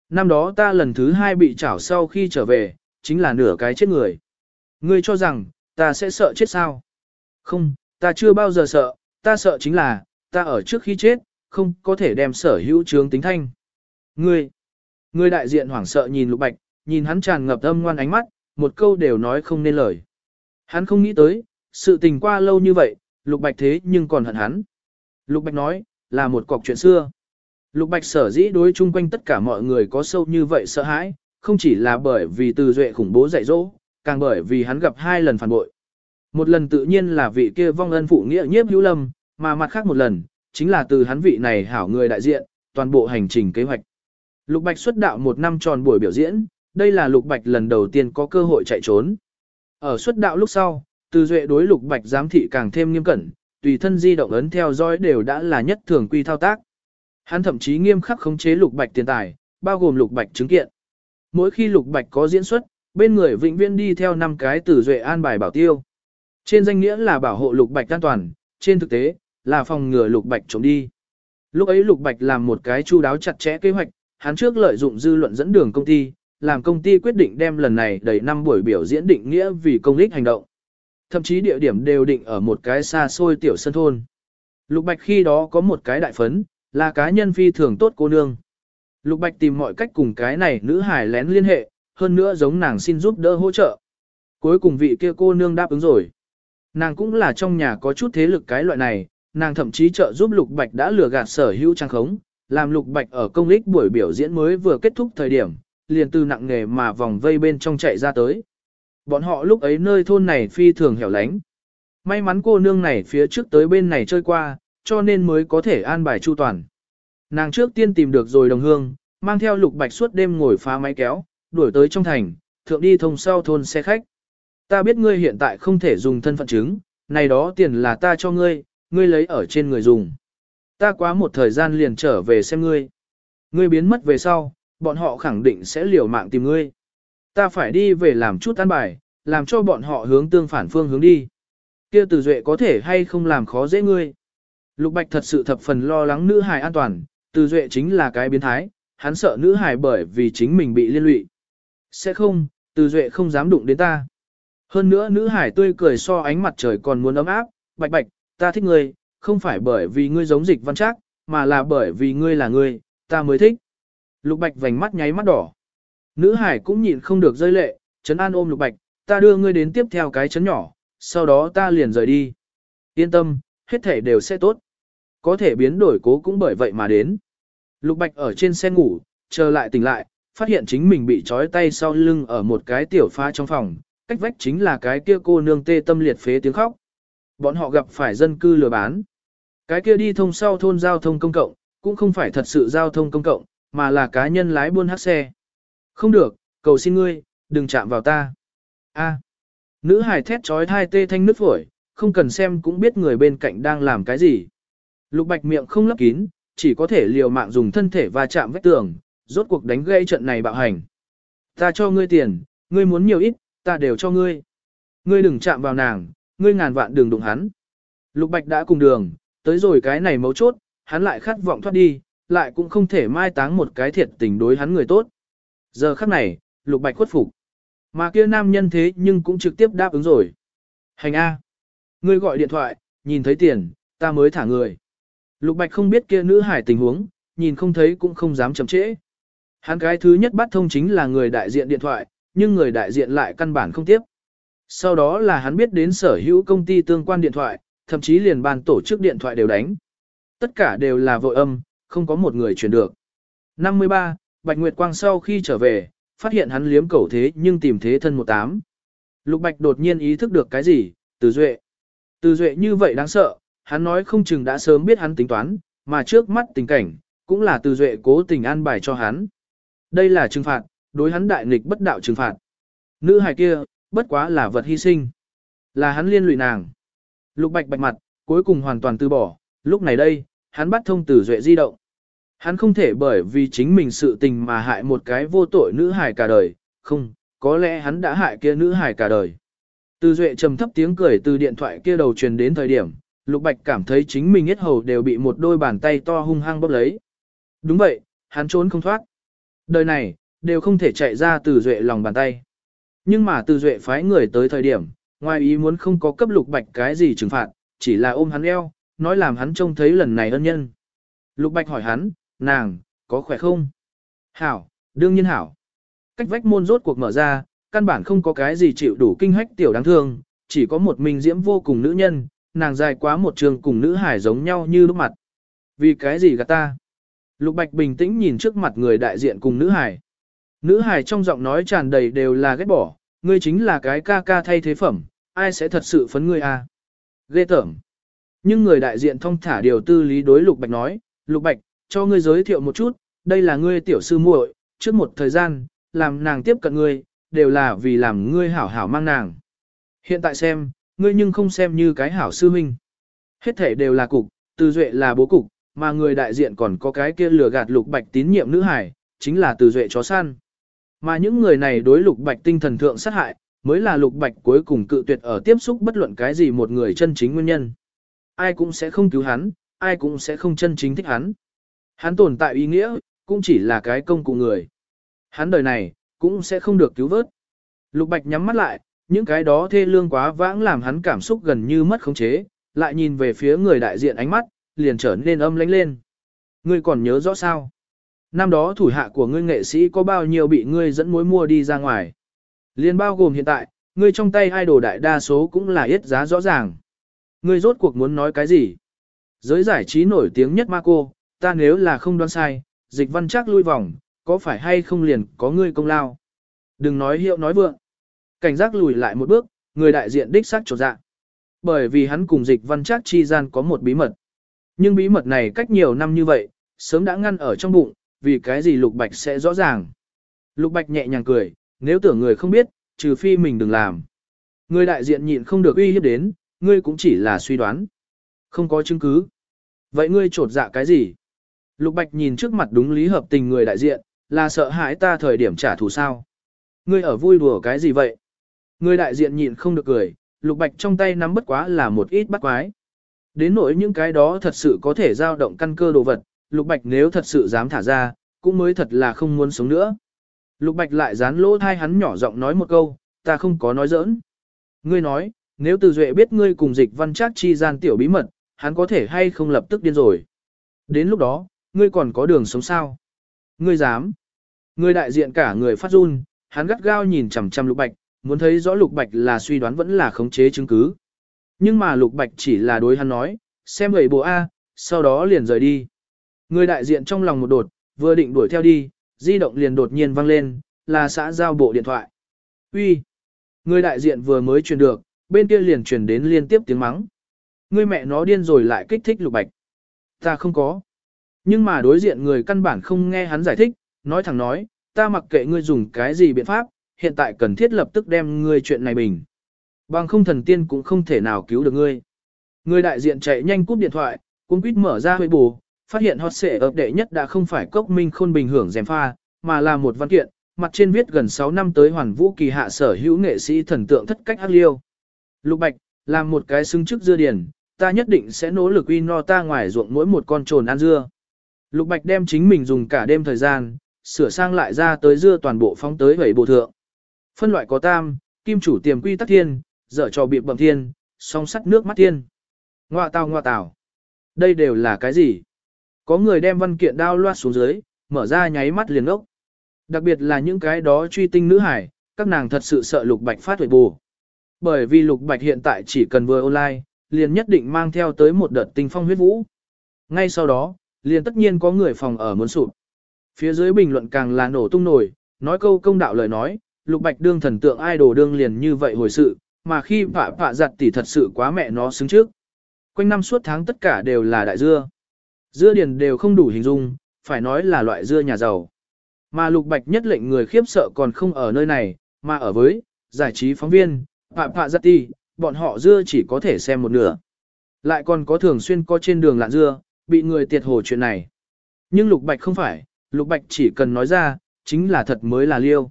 Speaker 1: Năm đó ta lần thứ hai bị chảo sau khi trở về, chính là nửa cái chết người. Ngươi cho rằng, ta sẽ sợ chết sao? Không, ta chưa bao giờ sợ, ta sợ chính là, ta ở trước khi chết, không có thể đem sở hữu trướng tính thanh. Ngươi, ngươi đại diện hoảng sợ nhìn lục bạch, nhìn hắn tràn ngập âm ngoan ánh mắt, một câu đều nói không nên lời. Hắn không nghĩ tới, sự tình qua lâu như vậy, lục bạch thế nhưng còn hận hắn. Lục bạch nói, là một cọc chuyện xưa. Lục bạch sở dĩ đối chung quanh tất cả mọi người có sâu như vậy sợ hãi, không chỉ là bởi vì từ duệ khủng bố dạy dỗ, càng bởi vì hắn gặp hai lần phản bội. Một lần tự nhiên là vị kia vong ân phụ nghĩa nhiếp hữu lâm, mà mặt khác một lần, chính là từ hắn vị này hảo người đại diện, toàn bộ hành trình kế hoạch. Lục Bạch xuất đạo một năm tròn buổi biểu diễn, đây là Lục Bạch lần đầu tiên có cơ hội chạy trốn. Ở xuất đạo lúc sau, từ duệ đối Lục Bạch giám thị càng thêm nghiêm cẩn, tùy thân di động ấn theo dõi đều đã là nhất thường quy thao tác. Hắn thậm chí nghiêm khắc khống chế Lục Bạch tiền tài, bao gồm Lục Bạch chứng kiện. Mỗi khi Lục Bạch có diễn xuất, bên người vĩnh viễn đi theo năm cái từ duệ an bài bảo tiêu. Trên danh nghĩa là bảo hộ Lục Bạch an toàn, trên thực tế, là phòng ngừa Lục Bạch trốn đi. Lúc ấy Lục Bạch làm một cái chu đáo chặt chẽ kế hoạch, hắn trước lợi dụng dư luận dẫn đường công ty, làm công ty quyết định đem lần này đầy năm buổi biểu diễn định nghĩa vì công ích hành động. Thậm chí địa điểm đều định ở một cái xa xôi tiểu sân thôn. Lục Bạch khi đó có một cái đại phấn, là cá nhân phi thường tốt cô nương. Lục Bạch tìm mọi cách cùng cái này nữ hải lén liên hệ, hơn nữa giống nàng xin giúp đỡ hỗ trợ. Cuối cùng vị kia cô nương đáp ứng rồi. Nàng cũng là trong nhà có chút thế lực cái loại này, nàng thậm chí trợ giúp Lục Bạch đã lừa gạt sở hữu trang khống, làm Lục Bạch ở công lích buổi biểu diễn mới vừa kết thúc thời điểm, liền từ nặng nghề mà vòng vây bên trong chạy ra tới. Bọn họ lúc ấy nơi thôn này phi thường hẻo lánh. May mắn cô nương này phía trước tới bên này chơi qua, cho nên mới có thể an bài chu toàn. Nàng trước tiên tìm được rồi đồng hương, mang theo Lục Bạch suốt đêm ngồi phá máy kéo, đuổi tới trong thành, thượng đi thông sau thôn xe khách. Ta biết ngươi hiện tại không thể dùng thân phận chứng, này đó tiền là ta cho ngươi, ngươi lấy ở trên người dùng. Ta quá một thời gian liền trở về xem ngươi. Ngươi biến mất về sau, bọn họ khẳng định sẽ liều mạng tìm ngươi. Ta phải đi về làm chút an bài, làm cho bọn họ hướng tương phản phương hướng đi. Kia từ duệ có thể hay không làm khó dễ ngươi. Lục Bạch thật sự thập phần lo lắng nữ hài an toàn, từ duệ chính là cái biến thái, hắn sợ nữ hài bởi vì chính mình bị liên lụy. Sẽ không, từ duệ không dám đụng đến ta. Hơn nữa nữ hải tươi cười so ánh mặt trời còn muốn ấm áp, bạch bạch, ta thích ngươi, không phải bởi vì ngươi giống dịch văn trác, mà là bởi vì ngươi là ngươi, ta mới thích. Lục bạch vành mắt nháy mắt đỏ. Nữ hải cũng nhịn không được rơi lệ, trấn an ôm lục bạch, ta đưa ngươi đến tiếp theo cái chấn nhỏ, sau đó ta liền rời đi. Yên tâm, hết thể đều sẽ tốt. Có thể biến đổi cố cũng bởi vậy mà đến. Lục bạch ở trên xe ngủ, chờ lại tỉnh lại, phát hiện chính mình bị trói tay sau lưng ở một cái tiểu pha trong phòng, cách vách chính là cái kia cô nương tê tâm liệt phế tiếng khóc. Bọn họ gặp phải dân cư lừa bán. Cái kia đi thông sau thôn giao thông công cộng, cũng không phải thật sự giao thông công cộng, mà là cá nhân lái buôn hát xe. Không được, cầu xin ngươi, đừng chạm vào ta. A. Nữ hải thét trói thai tê thanh nứt phổi, không cần xem cũng biết người bên cạnh đang làm cái gì. Lục bạch miệng không lấp kín, chỉ có thể liều mạng dùng thân thể và chạm vách tường, rốt cuộc đánh gây trận này bạo hành. Ta cho ngươi tiền, ngươi muốn nhiều ít, ta đều cho ngươi. Ngươi đừng chạm vào nàng, ngươi ngàn vạn đừng đụng hắn. Lục Bạch đã cùng đường, tới rồi cái này mấu chốt, hắn lại khát vọng thoát đi, lại cũng không thể mai táng một cái thiệt tình đối hắn người tốt. Giờ khắc này, Lục Bạch khuất phục. Mà kia nam nhân thế nhưng cũng trực tiếp đáp ứng rồi. Hành A. Ngươi gọi điện thoại, nhìn thấy tiền, ta mới thả người. Lục Bạch không biết kia nữ hải tình huống, nhìn không thấy cũng không dám chậm trễ. Hắn cái thứ nhất bắt thông chính là người đại diện điện thoại, nhưng người đại diện lại căn bản không tiếp. Sau đó là hắn biết đến sở hữu công ty tương quan điện thoại, thậm chí liền ban tổ chức điện thoại đều đánh. Tất cả đều là vội âm, không có một người chuyển được. 53, Bạch Nguyệt Quang sau khi trở về, phát hiện hắn liếm cẩu thế nhưng tìm thế thân một tám. Lục Bạch đột nhiên ý thức được cái gì, từ duệ. Từ duệ như vậy đáng sợ, hắn nói không chừng đã sớm biết hắn tính toán, mà trước mắt tình cảnh, cũng là từ duệ cố tình an bài cho hắn. Đây là trừng phạt, đối hắn đại nghịch bất đạo trừng phạt. Nữ hài kia, bất quá là vật hy sinh. Là hắn liên lụy nàng. Lục bạch bạch mặt, cuối cùng hoàn toàn từ bỏ, lúc này đây, hắn bắt thông tử duệ di động. Hắn không thể bởi vì chính mình sự tình mà hại một cái vô tội nữ hài cả đời, không, có lẽ hắn đã hại kia nữ hài cả đời. Từ duệ trầm thấp tiếng cười từ điện thoại kia đầu truyền đến thời điểm, Lục Bạch cảm thấy chính mình hết hầu đều bị một đôi bàn tay to hung hăng bóp lấy. Đúng vậy, hắn trốn không thoát. Đời này, đều không thể chạy ra từ duệ lòng bàn tay. Nhưng mà từ duệ phái người tới thời điểm, ngoài ý muốn không có cấp Lục Bạch cái gì trừng phạt, chỉ là ôm hắn eo, nói làm hắn trông thấy lần này ân nhân. Lục Bạch hỏi hắn, nàng, có khỏe không? Hảo, đương nhiên hảo. Cách vách môn rốt cuộc mở ra, căn bản không có cái gì chịu đủ kinh hách tiểu đáng thương, chỉ có một mình diễm vô cùng nữ nhân, nàng dài quá một trường cùng nữ hải giống nhau như lúc mặt. Vì cái gì gạt ta? Lục Bạch bình tĩnh nhìn trước mặt người đại diện cùng nữ hải. Nữ hải trong giọng nói tràn đầy đều là ghét bỏ, ngươi chính là cái ca ca thay thế phẩm, ai sẽ thật sự phấn ngươi à? Ghê tởm. Nhưng người đại diện thông thả điều tư lý đối Lục Bạch nói, Lục Bạch, cho ngươi giới thiệu một chút, đây là ngươi tiểu sư muội, trước một thời gian, làm nàng tiếp cận ngươi, đều là vì làm ngươi hảo hảo mang nàng. Hiện tại xem, ngươi nhưng không xem như cái hảo sư huynh. Hết thể đều là cục, từ duệ là bố cục, mà người đại diện còn có cái kia lừa gạt lục bạch tín nhiệm nữ hải, chính là từ duệ chó săn. Mà những người này đối lục bạch tinh thần thượng sát hại, mới là lục bạch cuối cùng cự tuyệt ở tiếp xúc bất luận cái gì một người chân chính nguyên nhân. Ai cũng sẽ không cứu hắn, ai cũng sẽ không chân chính thích hắn. Hắn tồn tại ý nghĩa, cũng chỉ là cái công cụ người. Hắn đời này, cũng sẽ không được cứu vớt. Lục bạch nhắm mắt lại, những cái đó thê lương quá vãng làm hắn cảm xúc gần như mất khống chế, lại nhìn về phía người đại diện ánh mắt, liền trở nên âm lãnh lên. Ngươi còn nhớ rõ sao? Năm đó thủ hạ của ngươi nghệ sĩ có bao nhiêu bị ngươi dẫn mối mua đi ra ngoài? Liên bao gồm hiện tại, ngươi trong tay idol đại đa số cũng là ít giá rõ ràng. Ngươi rốt cuộc muốn nói cái gì? Giới giải trí nổi tiếng nhất Marco, ta nếu là không đoán sai, dịch văn chắc lui vòng, có phải hay không liền có ngươi công lao? Đừng nói hiệu nói vượng. Cảnh giác lùi lại một bước, người đại diện đích xác trột dạ. Bởi vì hắn cùng dịch văn chắc chi gian có một bí mật. Nhưng bí mật này cách nhiều năm như vậy, sớm đã ngăn ở trong bụng, vì cái gì Lục Bạch sẽ rõ ràng. Lục Bạch nhẹ nhàng cười, nếu tưởng người không biết, trừ phi mình đừng làm. Người đại diện nhịn không được uy hiếp đến, ngươi cũng chỉ là suy đoán. Không có chứng cứ. Vậy ngươi trột dạ cái gì? Lục Bạch nhìn trước mặt đúng lý hợp tình người đại diện, là sợ hãi ta thời điểm trả thù sao? Ngươi ở vui đùa cái gì vậy? Người đại diện nhịn không được cười, lục bạch trong tay nắm bất quá là một ít bắt quái. Đến nỗi những cái đó thật sự có thể giao động căn cơ đồ vật, lục bạch nếu thật sự dám thả ra, cũng mới thật là không muốn sống nữa. Lục bạch lại dán lỗ thai hắn nhỏ giọng nói một câu, ta không có nói giỡn. Ngươi nói, nếu từ duệ biết ngươi cùng dịch văn trác chi gian tiểu bí mật, hắn có thể hay không lập tức điên rồi. Đến lúc đó, ngươi còn có đường sống sao? Ngươi dám. Ngươi đại diện cả người phát run, hắn gắt gao nhìn chằm chằm lục bạch, muốn thấy rõ Lục Bạch là suy đoán vẫn là khống chế chứng cứ. Nhưng mà Lục Bạch chỉ là đối hắn nói, xem vậy bộ A, sau đó liền rời đi. Người đại diện trong lòng một đột, vừa định đuổi theo đi, di động liền đột nhiên vang lên, là xã giao bộ điện thoại. Uy, Người đại diện vừa mới truyền được, bên kia liền truyền đến liên tiếp tiếng mắng. Người mẹ nó điên rồi lại kích thích Lục Bạch. Ta không có. Nhưng mà đối diện người căn bản không nghe hắn giải thích, nói thẳng nói, ta mặc kệ ngươi dùng cái gì biện pháp, hiện tại cần thiết lập tức đem ngươi chuyện này bình. Bằng không thần tiên cũng không thể nào cứu được ngươi. Người đại diện chạy nhanh cúp điện thoại, cũng quýt mở ra huệ bù, phát hiện hot xệ ập đệ nhất đã không phải cốc minh khôn bình hưởng dèm pha, mà là một văn kiện, mặt trên viết gần 6 năm tới hoàn vũ kỳ hạ sở hữu nghệ sĩ thần tượng thất cách ác liêu. Lục Bạch, làm một cái xứng trước dưa điển, ta nhất định sẽ nỗ lực uy no ta ngoài ruộng mỗi một con trồn ăn dưa. Lục Bạch đem chính mình dùng cả đêm thời gian, sửa sang lại ra tới dưa toàn bộ phóng tới vẩy bộ thượng. Phân loại có tam, kim chủ tiềm quy tắc thiên, dở trò biệp bẩm thiên, song sắt nước mắt thiên. Ngoạ tào ngoạ tào. Đây đều là cái gì? Có người đem văn kiện đao loa xuống dưới, mở ra nháy mắt liền ốc. Đặc biệt là những cái đó truy tinh nữ hải, các nàng thật sự sợ lục bạch phát huệ bù. Bởi vì lục bạch hiện tại chỉ cần vừa online, liền nhất định mang theo tới một đợt tinh phong huyết vũ. Ngay sau đó, liền tất nhiên có người phòng ở muốn sụp. Phía dưới bình luận càng là nổ tung nổi, nói câu công đạo lời nói, Lục Bạch đương thần tượng idol đương liền như vậy hồi sự, mà khi phạ phạ giặt tỷ thật sự quá mẹ nó xứng trước. Quanh năm suốt tháng tất cả đều là đại dưa. Dưa điền đều không đủ hình dung, phải nói là loại dưa nhà giàu. Mà Lục Bạch nhất lệnh người khiếp sợ còn không ở nơi này, mà ở với, giải trí phóng viên, phạm phạ giật ti, bọn họ dưa chỉ có thể xem một nửa. Lại còn có thường xuyên có trên đường lạn dưa, bị người tiệt hồ chuyện này. Nhưng Lục Bạch không phải, Lục Bạch chỉ cần nói ra, chính là thật mới là liêu.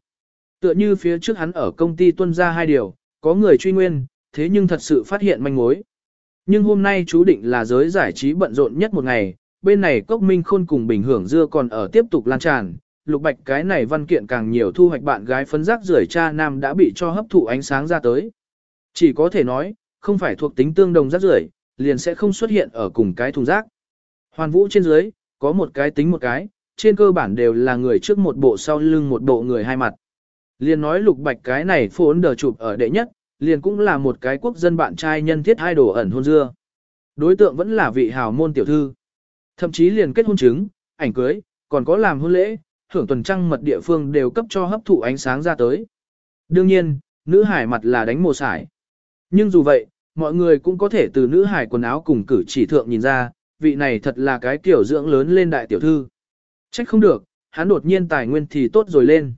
Speaker 1: Tựa như phía trước hắn ở công ty tuân ra hai điều, có người truy nguyên, thế nhưng thật sự phát hiện manh mối. Nhưng hôm nay chú định là giới giải trí bận rộn nhất một ngày, bên này Cốc Minh Khôn cùng Bình Hưởng Dưa còn ở tiếp tục lan tràn, lục bạch cái này văn kiện càng nhiều thu hoạch bạn gái phấn rác rưởi cha nam đã bị cho hấp thụ ánh sáng ra tới. Chỉ có thể nói, không phải thuộc tính tương đồng rác rưởi, liền sẽ không xuất hiện ở cùng cái thùng rác. Hoàn vũ trên dưới, có một cái tính một cái, trên cơ bản đều là người trước một bộ sau lưng một bộ người hai mặt. Liền nói lục bạch cái này phốn đờ chụp ở đệ nhất, liền cũng là một cái quốc dân bạn trai nhân thiết hai đồ ẩn hôn dưa. Đối tượng vẫn là vị hào môn tiểu thư. Thậm chí liền kết hôn chứng, ảnh cưới, còn có làm hôn lễ, thưởng tuần trăng mật địa phương đều cấp cho hấp thụ ánh sáng ra tới. Đương nhiên, nữ hải mặt là đánh mồ sải. Nhưng dù vậy, mọi người cũng có thể từ nữ hải quần áo cùng cử chỉ thượng nhìn ra, vị này thật là cái kiểu dưỡng lớn lên đại tiểu thư. Trách không được, hắn đột nhiên tài nguyên thì tốt rồi lên.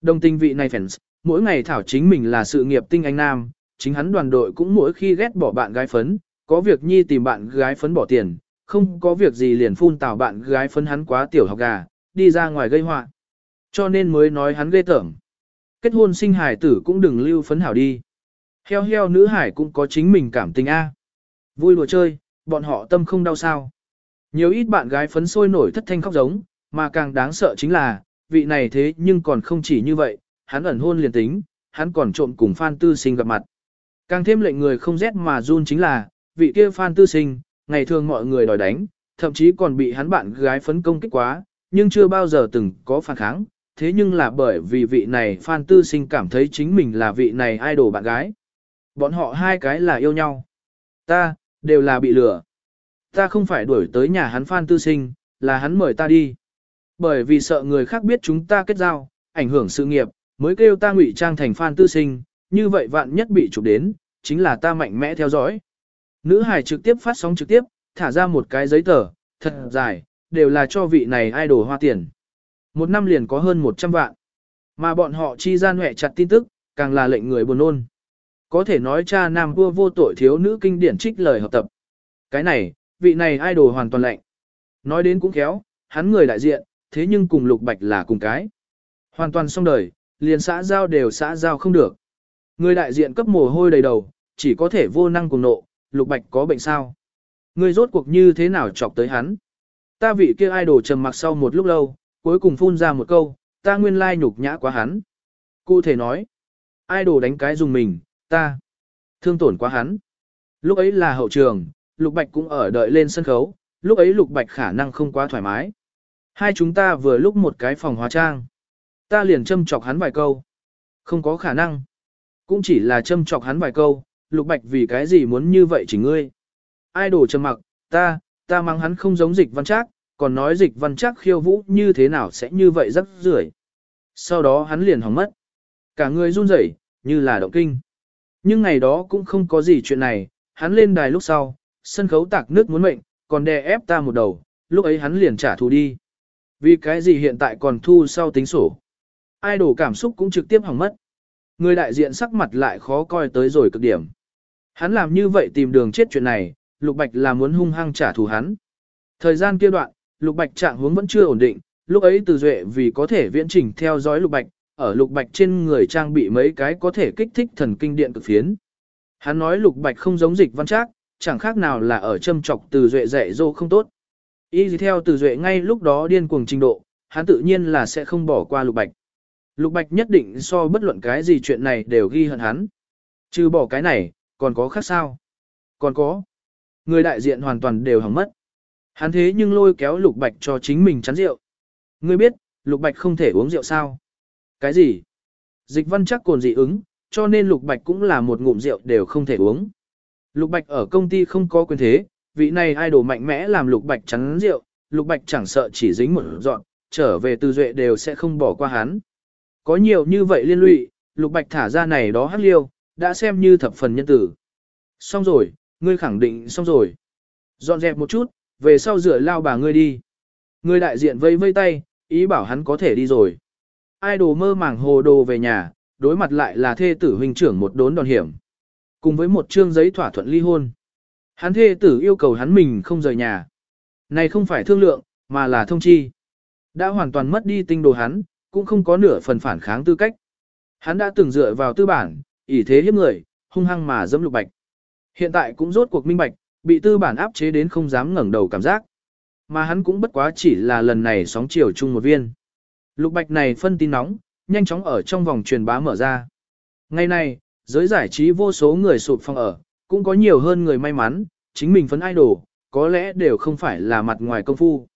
Speaker 1: Đồng tình vị này fans, mỗi ngày thảo chính mình là sự nghiệp tinh anh nam, chính hắn đoàn đội cũng mỗi khi ghét bỏ bạn gái phấn, có việc nhi tìm bạn gái phấn bỏ tiền, không có việc gì liền phun tào bạn gái phấn hắn quá tiểu học gà, đi ra ngoài gây họa Cho nên mới nói hắn ghê tởm. Kết hôn sinh hải tử cũng đừng lưu phấn hảo đi. Heo heo nữ hải cũng có chính mình cảm tình A. Vui lùa chơi, bọn họ tâm không đau sao. Nhiều ít bạn gái phấn sôi nổi thất thanh khóc giống, mà càng đáng sợ chính là, vị này thế nhưng còn không chỉ như vậy, hắn ẩn hôn liền tính, hắn còn trộm cùng Phan Tư Sinh gặp mặt. Càng thêm lệnh người không rét mà run chính là, vị kia Phan Tư Sinh, ngày thường mọi người đòi đánh, thậm chí còn bị hắn bạn gái phấn công kích quá, nhưng chưa bao giờ từng có phản kháng, thế nhưng là bởi vì vị này Phan Tư Sinh cảm thấy chính mình là vị này idol bạn gái. Bọn họ hai cái là yêu nhau. Ta, đều là bị lừa. Ta không phải đuổi tới nhà hắn Phan Tư Sinh, là hắn mời ta đi. Bởi vì sợ người khác biết chúng ta kết giao, ảnh hưởng sự nghiệp, mới kêu ta ngụy trang thành Phan Tư Sinh, như vậy vạn nhất bị chụp đến, chính là ta mạnh mẽ theo dõi. Nữ hải trực tiếp phát sóng trực tiếp, thả ra một cái giấy tờ, thật dài, đều là cho vị này idol hoa tiền. Một năm liền có hơn 100 vạn. Mà bọn họ chi gian hẹ chặt tin tức, càng là lệnh người buồn nôn. Có thể nói cha nam vua vô tội thiếu nữ kinh điển trích lời học tập. Cái này, vị này idol hoàn toàn lệnh. Nói đến cũng khéo, hắn người đại diện, thế nhưng cùng lục bạch là cùng cái. Hoàn toàn xong đời, liền xã giao đều xã giao không được. Người đại diện cấp mồ hôi đầy đầu, chỉ có thể vô năng cùng nộ, lục bạch có bệnh sao. Ngươi rốt cuộc như thế nào chọc tới hắn. Ta vị kia idol trầm mặc sau một lúc lâu, cuối cùng phun ra một câu, ta nguyên lai nhục nhã quá hắn. Cụ thể nói, idol đánh cái dùng mình, ta thương tổn quá hắn. Lúc ấy là hậu trường, Lục Bạch cũng ở đợi lên sân khấu, lúc ấy Lục Bạch khả năng không quá thoải mái. Hai chúng ta vừa lúc một cái phòng hóa trang. Ta liền châm chọc hắn vài câu. Không có khả năng. Cũng chỉ là châm chọc hắn vài câu, Lục Bạch vì cái gì muốn như vậy chỉ ngươi. Ai Idol trầm mặc, ta, ta mang hắn không giống dịch văn trác, còn nói dịch văn trác khiêu vũ như thế nào sẽ như vậy rắc rưởi. Sau đó hắn liền hỏng mất. Cả người run rẩy, như là động kinh. Nhưng ngày đó cũng không có gì chuyện này, hắn lên đài lúc sau, sân khấu tạc nước muốn mệnh, còn đè ép ta một đầu, lúc ấy hắn liền trả thù đi. Vì cái gì hiện tại còn thu sau tính sổ. Idol cảm xúc cũng trực tiếp hỏng mất. Người đại diện sắc mặt lại khó coi tới rồi cực điểm. Hắn làm như vậy tìm đường chết chuyện này, Lục Bạch là muốn hung hăng trả thù hắn. Thời gian kia đoạn, Lục Bạch trạng huống vẫn chưa ổn định, lúc ấy Từ Duệ vì có thể viễn trình theo dõi Lục Bạch, ở Lục Bạch trên người trang bị mấy cái có thể kích thích thần kinh điện cực phiến. Hắn nói Lục Bạch không giống dịch văn trác, chẳng khác nào là ở châm chọc Từ Duệ dạy dỗ không tốt. Y gì theo Từ Duệ ngay lúc đó điên cuồng trình độ, hắn tự nhiên là sẽ không bỏ qua Lục Bạch. Lục Bạch nhất định so bất luận cái gì chuyện này đều ghi hận hắn. Trừ bỏ cái này, còn có khác sao? Còn có. Người đại diện hoàn toàn đều hỏng mất. Hắn thế nhưng lôi kéo Lục Bạch cho chính mình chắn rượu. Ngươi biết, Lục Bạch không thể uống rượu sao? Cái gì? Dịch văn chắc cồn dị ứng, cho nên Lục Bạch cũng là một ngụm rượu đều không thể uống. Lục Bạch ở công ty không có quyền thế, vị này idol mạnh mẽ làm Lục Bạch chắn rượu, Lục Bạch chẳng sợ chỉ dính một dọn, trở về từ duệ đều sẽ không bỏ qua hắn. Có nhiều như vậy liên lụy, Lục Bạch thả ra này đó hắc liêu, đã xem như thập phần nhân tử. Xong rồi, ngươi khẳng định xong rồi. Dọn dẹp một chút, về sau rửa lao bà ngươi đi. Người đại diện vây vây tay, ý bảo hắn có thể đi rồi. Ai đồ mơ màng hồ đồ về nhà, đối mặt lại là thê tử huynh trưởng một đốn đòn hiểm. Cùng với một chương giấy thỏa thuận ly hôn. Hắn thê tử yêu cầu hắn mình không rời nhà. Này không phải thương lượng, mà là thông chi. Đã hoàn toàn mất đi tinh đồ hắn, cũng không có nửa phần phản kháng tư cách. Hắn đã từng dựa vào tư bản, ỷ thế hiếp người, hung hăng mà dẫm lục bạch. Hiện tại cũng rốt cuộc minh bạch, bị tư bản áp chế đến không dám ngẩng đầu cảm giác. Mà hắn cũng bất quá chỉ là lần này sóng chiều chung một viên. Lục bạch này phân tin nóng, nhanh chóng ở trong vòng truyền bá mở ra. Ngày nay, giới giải trí vô số người sụp phong ở, cũng có nhiều hơn người may mắn, chính mình phấn idol, có lẽ đều không phải là mặt ngoài công phu.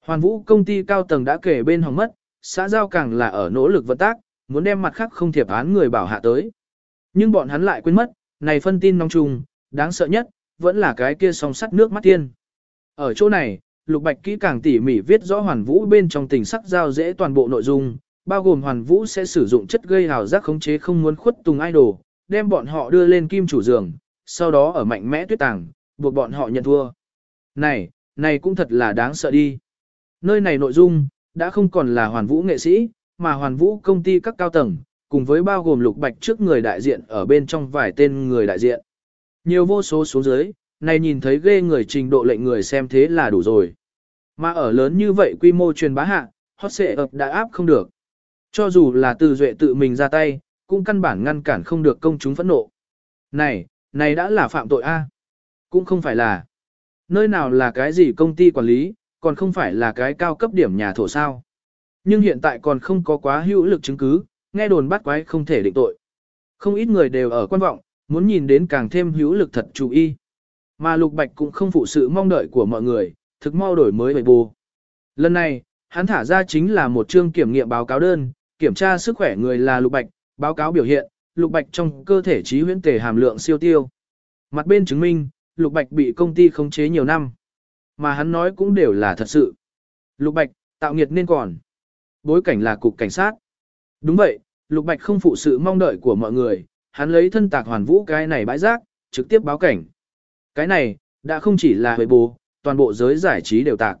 Speaker 1: Hoàn vũ công ty cao tầng đã kể bên hỏng mất, xã giao càng là ở nỗ lực vận tác, muốn đem mặt khác không thiệp án người bảo hạ tới. Nhưng bọn hắn lại quên mất, này phân tin nóng trùng đáng sợ nhất, vẫn là cái kia song sắt nước mắt tiên. Ở chỗ này, Lục Bạch kỹ càng tỉ mỉ viết rõ hoàn vũ bên trong tình sắc giao dễ toàn bộ nội dung, bao gồm hoàn vũ sẽ sử dụng chất gây hào giác khống chế không muốn khuất tùng idol, đem bọn họ đưa lên kim chủ giường, sau đó ở mạnh mẽ tuyết tàng, buộc bọn họ nhận thua. Này, này cũng thật là đáng sợ đi. Nơi này nội dung, đã không còn là hoàn vũ nghệ sĩ, mà hoàn vũ công ty các cao tầng, cùng với bao gồm lục bạch trước người đại diện ở bên trong vài tên người đại diện. Nhiều vô số số dưới, này nhìn thấy ghê người trình độ lệnh người xem thế là đủ rồi. Mà ở lớn như vậy quy mô truyền bá hạ, hot xệ ập đã áp không được. Cho dù là từ duệ tự mình ra tay, cũng căn bản ngăn cản không được công chúng phẫn nộ. Này, này đã là phạm tội A. Cũng không phải là. Nơi nào là cái gì công ty quản lý, còn không phải là cái cao cấp điểm nhà thổ sao. Nhưng hiện tại còn không có quá hữu lực chứng cứ, nghe đồn bắt quái không thể định tội. Không ít người đều ở quan vọng, muốn nhìn đến càng thêm hữu lực thật chú ý. Mà Lục Bạch cũng không phụ sự mong đợi của mọi người, thực mau đổi mới bày bù. Lần này, hắn thả ra chính là một chương kiểm nghiệm báo cáo đơn, kiểm tra sức khỏe người là Lục Bạch, báo cáo biểu hiện, Lục Bạch trong cơ thể trí huyễn tề hàm lượng siêu tiêu. Mặt bên chứng minh, Lục Bạch bị công ty khống chế nhiều năm. Mà hắn nói cũng đều là thật sự. Lục Bạch, tạo nghiệt nên còn. Bối cảnh là cục cảnh sát. Đúng vậy, Lục Bạch không phụ sự mong đợi của mọi người, hắn lấy thân tạc hoàn vũ cái này bãi rác, trực tiếp báo cảnh. Cái này, đã không chỉ là huệ bù, toàn bộ giới giải trí đều tạc.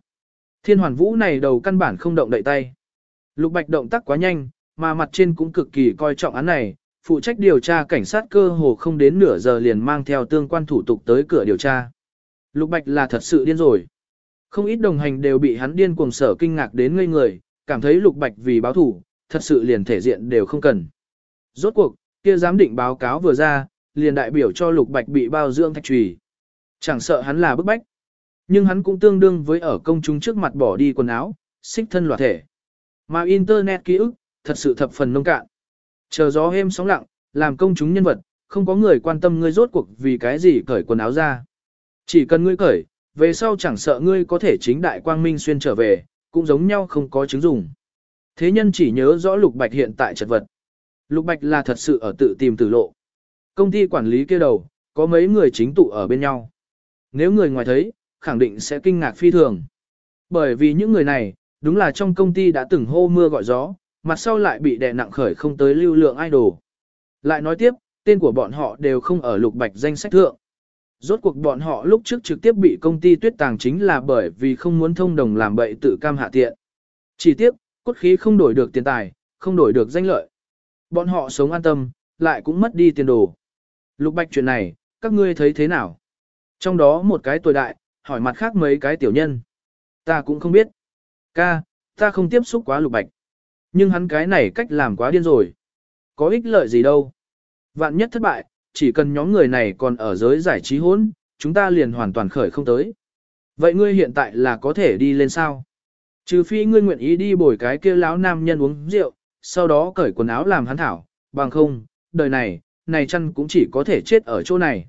Speaker 1: Thiên hoàn vũ này đầu căn bản không động đậy tay. Lục Bạch động tác quá nhanh, mà mặt trên cũng cực kỳ coi trọng án này, phụ trách điều tra cảnh sát cơ hồ không đến nửa giờ liền mang theo tương quan thủ tục tới cửa điều tra. Lục Bạch là thật sự điên rồi. Không ít đồng hành đều bị hắn điên cuồng sở kinh ngạc đến ngây người, cảm thấy Lục Bạch vì báo thủ, thật sự liền thể diện đều không cần. Rốt cuộc, kia giám định báo cáo vừa ra, liền đại biểu cho Lục Bạch bị bao dưỡng thạch trùy. Chẳng sợ hắn là bức bách. Nhưng hắn cũng tương đương với ở công chúng trước mặt bỏ đi quần áo, xích thân loạt thể. Mà Internet ký ức, thật sự thập phần nông cạn. Chờ gió êm sóng lặng, làm công chúng nhân vật, không có người quan tâm ngươi rốt cuộc vì cái gì cởi quần áo ra. Chỉ cần ngươi cởi, về sau chẳng sợ ngươi có thể chính đại quang minh xuyên trở về, cũng giống nhau không có chứng dùng. Thế nhân chỉ nhớ rõ Lục Bạch hiện tại chật vật. Lục Bạch là thật sự ở tự tìm tử lộ. Công ty quản lý kia đầu, có mấy người chính tụ ở bên nhau. Nếu người ngoài thấy, khẳng định sẽ kinh ngạc phi thường. Bởi vì những người này, đúng là trong công ty đã từng hô mưa gọi gió, mặt sau lại bị đè nặng khởi không tới lưu lượng idol. Lại nói tiếp, tên của bọn họ đều không ở lục bạch danh sách thượng. Rốt cuộc bọn họ lúc trước trực tiếp bị công ty tuyết tàng chính là bởi vì không muốn thông đồng làm bậy tự cam hạ tiện. Chỉ tiếp, cốt khí không đổi được tiền tài, không đổi được danh lợi. Bọn họ sống an tâm, lại cũng mất đi tiền đồ. Lục bạch chuyện này, các ngươi thấy thế nào? Trong đó một cái tuổi đại, hỏi mặt khác mấy cái tiểu nhân. Ta cũng không biết. Ca, ta không tiếp xúc quá lục bạch. Nhưng hắn cái này cách làm quá điên rồi. Có ích lợi gì đâu. Vạn nhất thất bại, chỉ cần nhóm người này còn ở giới giải trí hỗn, chúng ta liền hoàn toàn khởi không tới. Vậy ngươi hiện tại là có thể đi lên sao? Trừ phi ngươi nguyện ý đi bồi cái kia lão nam nhân uống rượu, sau đó cởi quần áo làm hắn thảo, bằng không, đời này, này chăn cũng chỉ có thể chết ở chỗ này.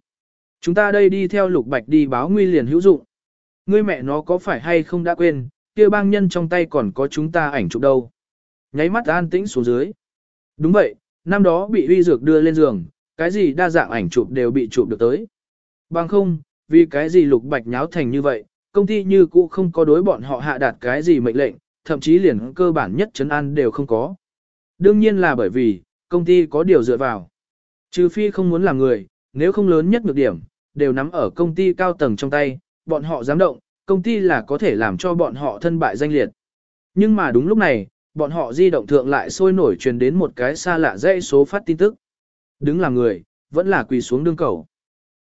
Speaker 1: Chúng ta đây đi theo lục bạch đi báo nguy liền hữu dụng. Ngươi mẹ nó có phải hay không đã quên, kia bang nhân trong tay còn có chúng ta ảnh chụp đâu. Nháy mắt an tĩnh xuống dưới. Đúng vậy, năm đó bị uy dược đưa lên giường, cái gì đa dạng ảnh chụp đều bị chụp được tới. Bằng không, vì cái gì lục bạch nháo thành như vậy, công ty như cũ không có đối bọn họ hạ đạt cái gì mệnh lệnh, thậm chí liền cơ bản nhất chấn an đều không có. Đương nhiên là bởi vì, công ty có điều dựa vào. Trừ phi không muốn làm người, nếu không lớn nhất nhược điểm, đều nắm ở công ty cao tầng trong tay, bọn họ dám động, công ty là có thể làm cho bọn họ thân bại danh liệt. Nhưng mà đúng lúc này, bọn họ di động thượng lại sôi nổi truyền đến một cái xa lạ dãy số phát tin tức. Đứng là người, vẫn là quỳ xuống đương cầu.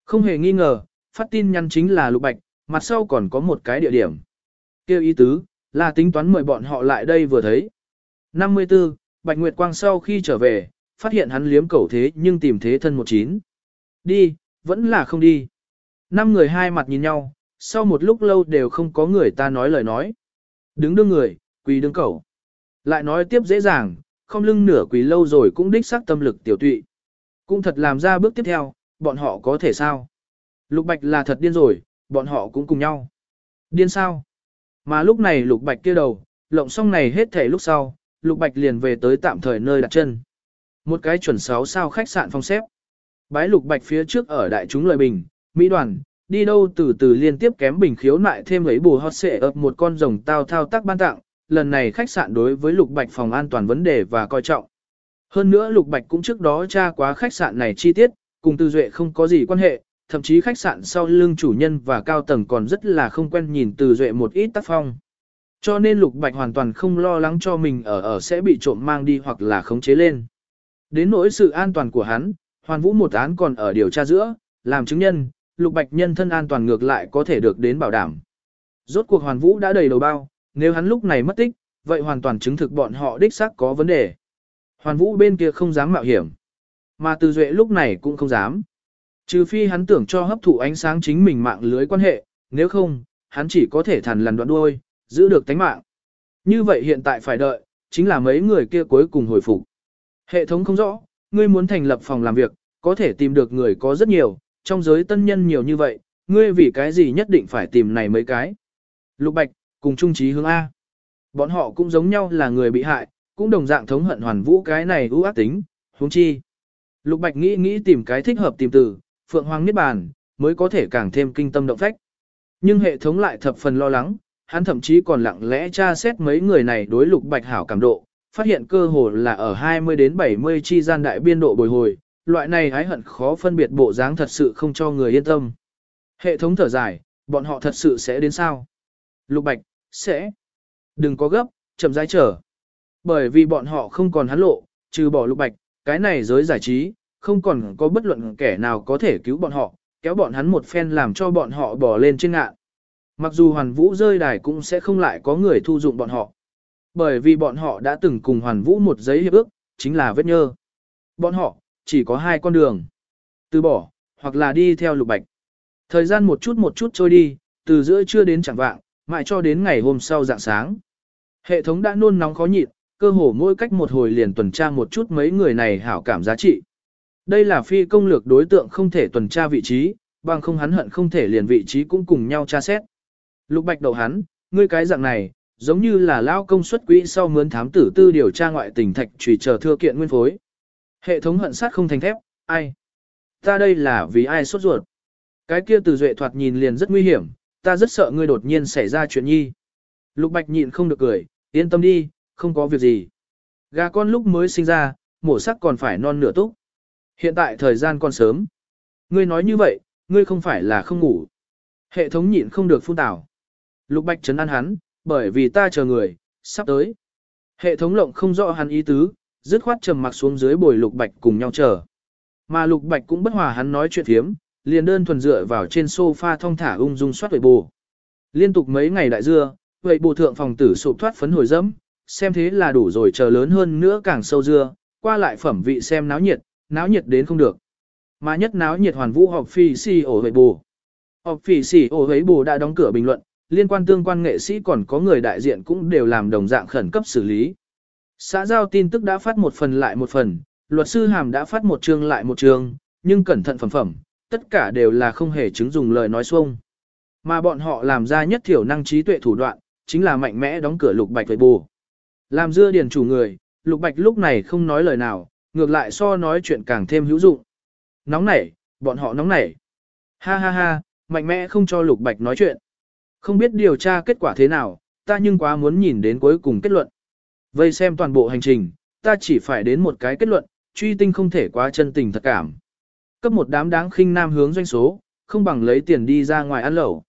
Speaker 1: Không hề nghi ngờ, phát tin nhắn chính là lục bạch, mặt sau còn có một cái địa điểm. Kêu ý tứ, là tính toán mời bọn họ lại đây vừa thấy. 54, Bạch Nguyệt Quang sau khi trở về, phát hiện hắn liếm cẩu thế nhưng tìm thế thân một chín. Đi, vẫn là không đi. Năm người hai mặt nhìn nhau, sau một lúc lâu đều không có người ta nói lời nói. Đứng đương người, quỳ đương cẩu Lại nói tiếp dễ dàng, không lưng nửa quỳ lâu rồi cũng đích xác tâm lực tiểu tụy. Cũng thật làm ra bước tiếp theo, bọn họ có thể sao? Lục Bạch là thật điên rồi, bọn họ cũng cùng nhau. Điên sao? Mà lúc này Lục Bạch kia đầu, lộng xong này hết thể lúc sau, Lục Bạch liền về tới tạm thời nơi đặt chân. Một cái chuẩn sáu sao khách sạn phong xếp. Bái Lục Bạch phía trước ở đại chúng lời bình, Mỹ đoàn, đi đâu từ từ liên tiếp kém bình khiếu nại thêm ấy bù hot xệ ập một con rồng tao thao tác ban tặng, lần này khách sạn đối với Lục Bạch phòng an toàn vấn đề và coi trọng. Hơn nữa Lục Bạch cũng trước đó tra quá khách sạn này chi tiết, cùng tư Duệ không có gì quan hệ, thậm chí khách sạn sau lưng chủ nhân và cao tầng còn rất là không quen nhìn Từ Duệ một ít tác phong. Cho nên Lục Bạch hoàn toàn không lo lắng cho mình ở ở sẽ bị trộm mang đi hoặc là khống chế lên. Đến nỗi sự an toàn của hắn, Hoàn Vũ một án còn ở điều tra giữa, làm chứng nhân, Lục Bạch nhân thân an toàn ngược lại có thể được đến bảo đảm. Rốt cuộc Hoàn Vũ đã đầy đầu bao, nếu hắn lúc này mất tích, vậy hoàn toàn chứng thực bọn họ đích xác có vấn đề. Hoàn Vũ bên kia không dám mạo hiểm. Mà Từ Duệ lúc này cũng không dám. Trừ phi hắn tưởng cho hấp thụ ánh sáng chính mình mạng lưới quan hệ, nếu không, hắn chỉ có thể thằn lằn đoạn đuôi, giữ được tánh mạng. Như vậy hiện tại phải đợi, chính là mấy người kia cuối cùng hồi phục. Hệ thống không rõ, ngươi muốn thành lập phòng làm việc, có thể tìm được người có rất nhiều, trong giới tân nhân nhiều như vậy, ngươi vì cái gì nhất định phải tìm này mấy cái. Lục Bạch, cùng trung trí hướng A. Bọn họ cũng giống nhau là người bị hại, cũng đồng dạng thống hận hoàn vũ cái này ưu ác tính, huống chi. Lục Bạch nghĩ nghĩ tìm cái thích hợp tìm từ, Phượng Hoàng Niết Bàn, mới có thể càng thêm kinh tâm động phách. Nhưng hệ thống lại thập phần lo lắng, hắn thậm chí còn lặng lẽ tra xét mấy người này đối Lục Bạch hảo cảm độ, phát hiện cơ hồ là ở 20 đến 70 chi gian đại biên độ bồi hồi, loại này hái hận khó phân biệt bộ dáng thật sự không cho người yên tâm. Hệ thống thở dài, bọn họ thật sự sẽ đến sao? Lục Bạch, sẽ. Đừng có gấp, chậm rãi chờ. Bởi vì bọn họ không còn hắn lộ, trừ bỏ Lục Bạch, cái này giới giải trí, không còn có bất luận kẻ nào có thể cứu bọn họ, kéo bọn hắn một phen làm cho bọn họ bỏ lên trên ngạn. Mặc dù Hoàn Vũ rơi đài cũng sẽ không lại có người thu dụng bọn họ. Bởi vì bọn họ đã từng cùng Hoàn Vũ một giấy hiệp ước, chính là vết nhơ. Bọn họ, chỉ có hai con đường. Từ bỏ, hoặc là đi theo lục bạch. Thời gian một chút một chút trôi đi, từ giữa trưa đến chẳng vạng, mãi cho đến ngày hôm sau dạng sáng. Hệ thống đã nôn nóng khó nhịn, cơ hồ mỗi cách một hồi liền tuần tra một chút mấy người này hảo cảm giá trị. Đây là phi công lược đối tượng không thể tuần tra vị trí, bằng không hắn hận không thể liền vị trí cũng cùng nhau tra xét. Lục bạch đầu hắn, ngươi cái dạng này, giống như là lao công suất quỹ sau mướn thám tử tư điều tra ngoại tình thạch trùy chờ thưa kiện nguyên phối. Hệ thống hận sát không thành thép, ai? Ta đây là vì ai sốt ruột? Cái kia từ duệ thoạt nhìn liền rất nguy hiểm, ta rất sợ ngươi đột nhiên xảy ra chuyện nhi. Lục bạch nhịn không được cười, yên tâm đi, không có việc gì. Gà con lúc mới sinh ra, mổ sắc còn phải non nửa túc. Hiện tại thời gian còn sớm. Ngươi nói như vậy, ngươi không phải là không ngủ. Hệ thống nhịn không được phun tảo. Lục bạch chấn an hắn, bởi vì ta chờ người, sắp tới. Hệ thống lộng không rõ hắn ý tứ, dứt khoát trầm mặc xuống dưới bồi lục bạch cùng nhau chờ. Mà lục bạch cũng bất hòa hắn nói chuyện thiếm, liền đơn thuần dựa vào trên sofa thong thả ung dung soát vệ bù. Liên tục mấy ngày đại dưa, vệ bù thượng phòng tử sụp thoát phấn hồi dẫm, xem thế là đủ rồi chờ lớn hơn nữa càng sâu dưa, qua lại phẩm vị xem náo nhiệt, náo nhiệt đến không được. Mà nhất náo nhiệt hoàn vũ họp phi si ổ vậy bù. Họp phi si ổ vậy bù đã đóng cửa bình luận, liên quan tương quan nghệ sĩ còn có người đại diện cũng đều làm đồng dạng khẩn cấp xử lý. Xã giao tin tức đã phát một phần lại một phần, luật sư hàm đã phát một chương lại một chương, nhưng cẩn thận phẩm phẩm, tất cả đều là không hề chứng dùng lời nói xuông. Mà bọn họ làm ra nhất thiểu năng trí tuệ thủ đoạn, chính là mạnh mẽ đóng cửa lục bạch với bù. Làm dưa điền chủ người, lục bạch lúc này không nói lời nào, ngược lại so nói chuyện càng thêm hữu dụng. Nóng nảy, bọn họ nóng nảy. Ha ha ha, mạnh mẽ không cho Lục Bạch nói chuyện. Không biết điều tra kết quả thế nào, ta nhưng quá muốn nhìn đến cuối cùng kết luận. Vây xem toàn bộ hành trình, ta chỉ phải đến một cái kết luận, truy tinh không thể quá chân tình thật cảm. Cấp một đám đáng khinh nam hướng doanh số, không bằng lấy tiền đi ra ngoài ăn lẩu.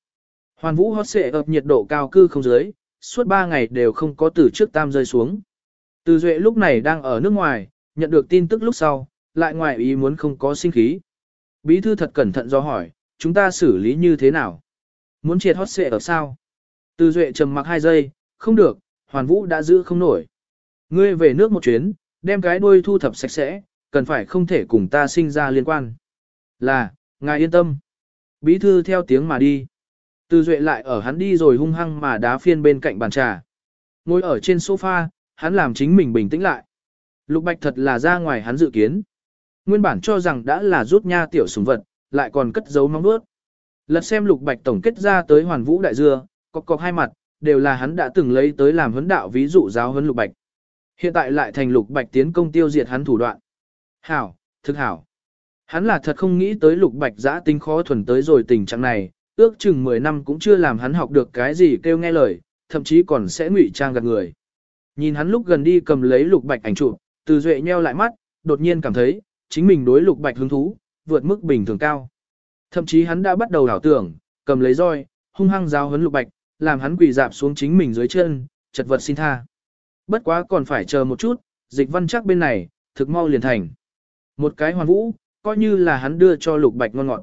Speaker 1: Hoàn vũ hót xệ ập nhiệt độ cao cư không dưới, suốt 3 ngày đều không có từ trước tam rơi xuống. Từ Duệ lúc này đang ở nước ngoài, nhận được tin tức lúc sau, lại ngoài ý muốn không có sinh khí. Bí thư thật cẩn thận do hỏi, chúng ta xử lý như thế nào? Muốn triệt hót xệ ở sao? Từ Duệ trầm mặc 2 giây, không được, Hoàn Vũ đã giữ không nổi. Ngươi về nước một chuyến, đem cái đuôi thu thập sạch sẽ, cần phải không thể cùng ta sinh ra liên quan. Là, ngài yên tâm. Bí thư theo tiếng mà đi. Từ Duệ lại ở hắn đi rồi hung hăng mà đá phiên bên cạnh bàn trà. Ngồi ở trên sofa, hắn làm chính mình bình tĩnh lại. Lục Bạch thật là ra ngoài hắn dự kiến. Nguyên bản cho rằng đã là rút nha tiểu súng vật, lại còn cất giấu mong bước. Lật xem Lục Bạch tổng kết ra tới hoàn vũ đại dưa, cọc cọc hai mặt, đều là hắn đã từng lấy tới làm huấn đạo ví dụ giáo huấn Lục Bạch. Hiện tại lại thành Lục Bạch tiến công tiêu diệt hắn thủ đoạn. Hảo, thực hảo. Hắn là thật không nghĩ tới Lục Bạch giã tính khó thuần tới rồi tình trạng này, ước chừng 10 năm cũng chưa làm hắn học được cái gì kêu nghe lời, thậm chí còn sẽ ngụy trang gạt người. Nhìn hắn lúc gần đi cầm lấy lục bạch ảnh chụp, từ duệ nheo lại mắt, đột nhiên cảm thấy, chính mình đối lục bạch hứng thú, vượt mức bình thường cao. Thậm chí hắn đã bắt đầu đảo tưởng, cầm lấy roi, hung hăng giáo huấn lục bạch, làm hắn quỳ dạp xuống chính mình dưới chân, chật vật xin tha. Bất quá còn phải chờ một chút, dịch văn chắc bên này, thực mau liền thành. Một cái hoàn vũ, coi như là hắn đưa cho lục bạch ngon ngọt.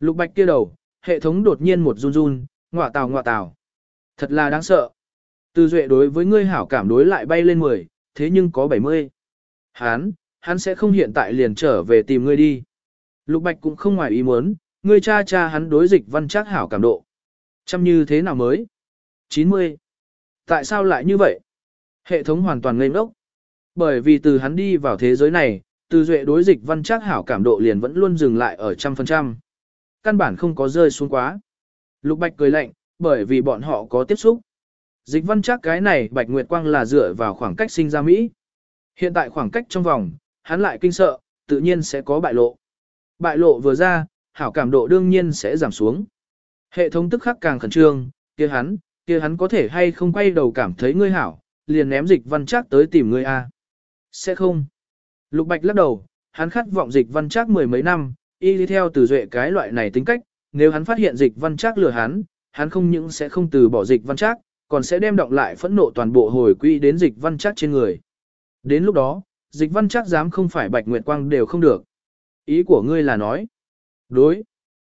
Speaker 1: Lục bạch kia đầu, hệ thống đột nhiên một run run, ngọa tào ngọa tào. Thật là đáng sợ. Từ duệ đối với ngươi hảo cảm đối lại bay lên 10, thế nhưng có 70. Hán, hắn sẽ không hiện tại liền trở về tìm ngươi đi. Lục Bạch cũng không ngoài ý muốn, ngươi cha cha hắn đối dịch văn chắc hảo cảm độ. Chăm như thế nào mới? 90. Tại sao lại như vậy? Hệ thống hoàn toàn ngây ngốc. Bởi vì từ hắn đi vào thế giới này, từ duệ đối dịch văn chắc hảo cảm độ liền vẫn luôn dừng lại ở trăm phần trăm. Căn bản không có rơi xuống quá. Lục Bạch cười lạnh, bởi vì bọn họ có tiếp xúc. Dịch văn chắc cái này Bạch Nguyệt Quang là dựa vào khoảng cách sinh ra Mỹ. Hiện tại khoảng cách trong vòng, hắn lại kinh sợ, tự nhiên sẽ có bại lộ. Bại lộ vừa ra, hảo cảm độ đương nhiên sẽ giảm xuống. Hệ thống tức khắc càng khẩn trương, kia hắn, kia hắn có thể hay không quay đầu cảm thấy ngươi hảo, liền ném dịch văn chắc tới tìm ngươi a. Sẽ không. Lục Bạch lắc đầu, hắn khát vọng dịch văn chắc mười mấy năm, y đi theo từ duệ cái loại này tính cách, nếu hắn phát hiện dịch văn chắc lừa hắn, hắn không những sẽ không từ bỏ dịch văn chắc, còn sẽ đem động lại phẫn nộ toàn bộ hồi quy đến dịch văn chắc trên người. Đến lúc đó, dịch văn chắc dám không phải bạch nguyệt quang đều không được. Ý của ngươi là nói. Đối.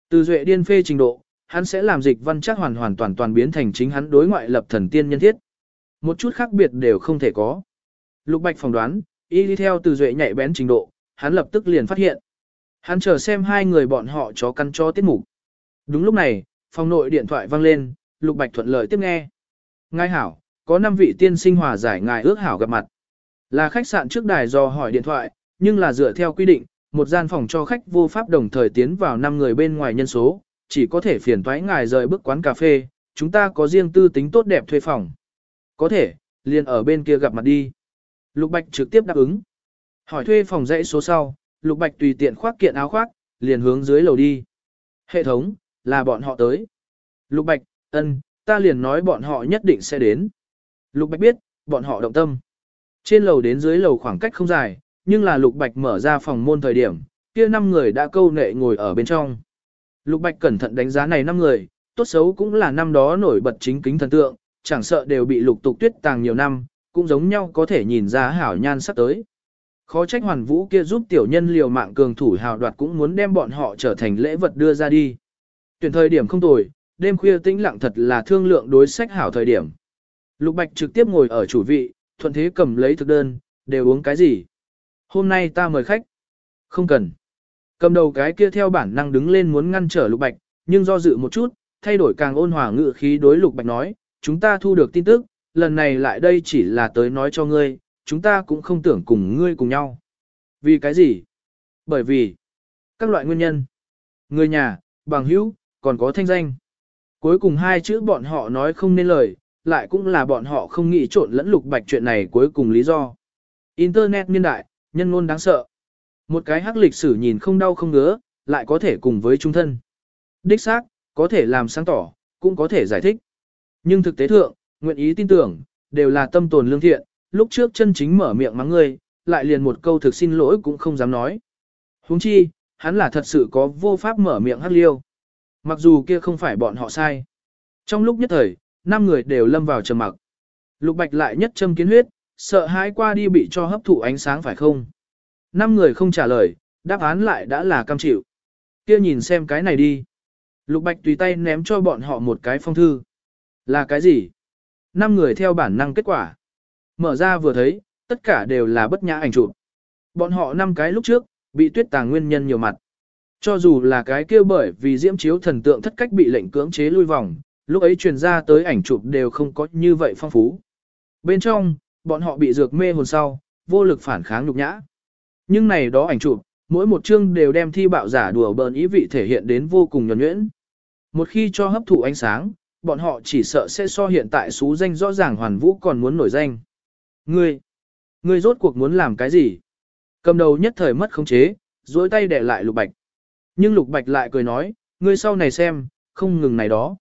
Speaker 1: Từ duệ điên phê trình độ, hắn sẽ làm dịch văn chắc hoàn hoàn toàn toàn biến thành chính hắn đối ngoại lập thần tiên nhân thiết. Một chút khác biệt đều không thể có. Lục bạch phỏng đoán, y đi theo từ duệ nhạy bén trình độ, hắn lập tức liền phát hiện. Hắn chờ xem hai người bọn họ chó căn cho tiết mục. Đúng lúc này, phòng nội điện thoại vang lên, Lục Bạch thuận lợi tiếp nghe. Ngài hảo, có 5 vị tiên sinh hòa giải ngài ước hảo gặp mặt. Là khách sạn trước đài do hỏi điện thoại, nhưng là dựa theo quy định, một gian phòng cho khách vô pháp đồng thời tiến vào 5 người bên ngoài nhân số, chỉ có thể phiền toái ngài rời bước quán cà phê, chúng ta có riêng tư tính tốt đẹp thuê phòng. Có thể, liền ở bên kia gặp mặt đi. Lục Bạch trực tiếp đáp ứng. Hỏi thuê phòng dãy số sau, Lục Bạch tùy tiện khoác kiện áo khoác, liền hướng dưới lầu đi. Hệ thống, là bọn họ tới. Lục Bạch, ân, ta liền nói bọn họ nhất định sẽ đến. Lục Bạch biết, bọn họ động tâm. Trên lầu đến dưới lầu khoảng cách không dài, nhưng là Lục Bạch mở ra phòng môn thời điểm, kia năm người đã câu nệ ngồi ở bên trong. Lục Bạch cẩn thận đánh giá này năm người, tốt xấu cũng là năm đó nổi bật chính kính thần tượng, chẳng sợ đều bị Lục Tục Tuyết tàng nhiều năm, cũng giống nhau có thể nhìn ra hảo nhan sắp tới. Khó trách hoàn vũ kia giúp tiểu nhân liều mạng cường thủ hào đoạt cũng muốn đem bọn họ trở thành lễ vật đưa ra đi. Tuyển thời điểm không tồi, đêm khuya tĩnh lặng thật là thương lượng đối sách hảo thời điểm. Lục Bạch trực tiếp ngồi ở chủ vị, thuận thế cầm lấy thực đơn, đều uống cái gì? Hôm nay ta mời khách. Không cần. Cầm đầu cái kia theo bản năng đứng lên muốn ngăn trở Lục Bạch, nhưng do dự một chút, thay đổi càng ôn hòa ngự khí đối Lục Bạch nói, chúng ta thu được tin tức, lần này lại đây chỉ là tới nói cho ngươi, chúng ta cũng không tưởng cùng ngươi cùng nhau. Vì cái gì? Bởi vì các loại nguyên nhân. Người nhà, bằng hữu, còn có thanh danh. Cuối cùng hai chữ bọn họ nói không nên lời, lại cũng là bọn họ không nghĩ trộn lẫn lục bạch chuyện này cuối cùng lý do. Internet niên đại, nhân ngôn đáng sợ. Một cái hắc lịch sử nhìn không đau không ngứa, lại có thể cùng với trung thân. Đích xác, có thể làm sáng tỏ, cũng có thể giải thích. Nhưng thực tế thượng, nguyện ý tin tưởng, đều là tâm tồn lương thiện, lúc trước chân chính mở miệng mắng ngươi, lại liền một câu thực xin lỗi cũng không dám nói. huống chi, hắn là thật sự có vô pháp mở miệng hắc liêu. Mặc dù kia không phải bọn họ sai. Trong lúc nhất thời, năm người đều lâm vào trầm mặc. Lục Bạch lại nhất châm kiến huyết, sợ hãi qua đi bị cho hấp thụ ánh sáng phải không? Năm người không trả lời, đáp án lại đã là cam chịu. Kia nhìn xem cái này đi. Lục Bạch tùy tay ném cho bọn họ một cái phong thư. Là cái gì? Năm người theo bản năng kết quả. Mở ra vừa thấy, tất cả đều là bất nhã ảnh chụp. Bọn họ năm cái lúc trước, bị tuyết tàng nguyên nhân nhiều mặt. Cho dù là cái kia bởi vì diễm chiếu thần tượng thất cách bị lệnh cưỡng chế lui vòng, lúc ấy truyền ra tới ảnh chụp đều không có như vậy phong phú. Bên trong, bọn họ bị dược mê hồn sau, vô lực phản kháng nhục nhã. Nhưng này đó ảnh chụp, mỗi một chương đều đem thi bạo giả đùa bỡn ý vị thể hiện đến vô cùng nhuẩn nhuyễn. Một khi cho hấp thụ ánh sáng, bọn họ chỉ sợ sẽ so hiện tại xú danh rõ ràng hoàn vũ còn muốn nổi danh. Ngươi, ngươi rốt cuộc muốn làm cái gì? Cầm đầu nhất thời mất khống chế, duỗi tay để lại lục bạch. Nhưng lục bạch lại cười nói, ngươi sau này xem, không ngừng này đó.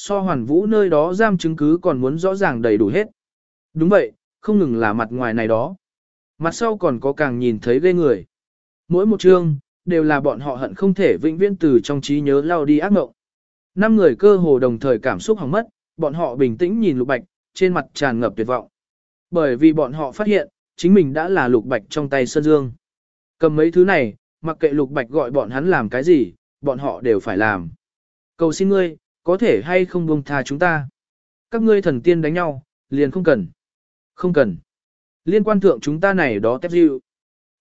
Speaker 1: So hoàn vũ nơi đó giam chứng cứ còn muốn rõ ràng đầy đủ hết. Đúng vậy, không ngừng là mặt ngoài này đó. Mặt sau còn có càng nhìn thấy ghê người. Mỗi một chương, đều là bọn họ hận không thể vĩnh viễn từ trong trí nhớ lao đi ác mộng. Năm người cơ hồ đồng thời cảm xúc hỏng mất, bọn họ bình tĩnh nhìn lục bạch, trên mặt tràn ngập tuyệt vọng. Bởi vì bọn họ phát hiện, chính mình đã là lục bạch trong tay Sơn Dương. Cầm mấy thứ này, mặc kệ lục bạch gọi bọn hắn làm cái gì, bọn họ đều phải làm. Cầu xin ngươi, có thể hay không buông tha chúng ta. Các ngươi thần tiên đánh nhau, liền không cần. Không cần. Liên quan thượng chúng ta này đó tép dịu.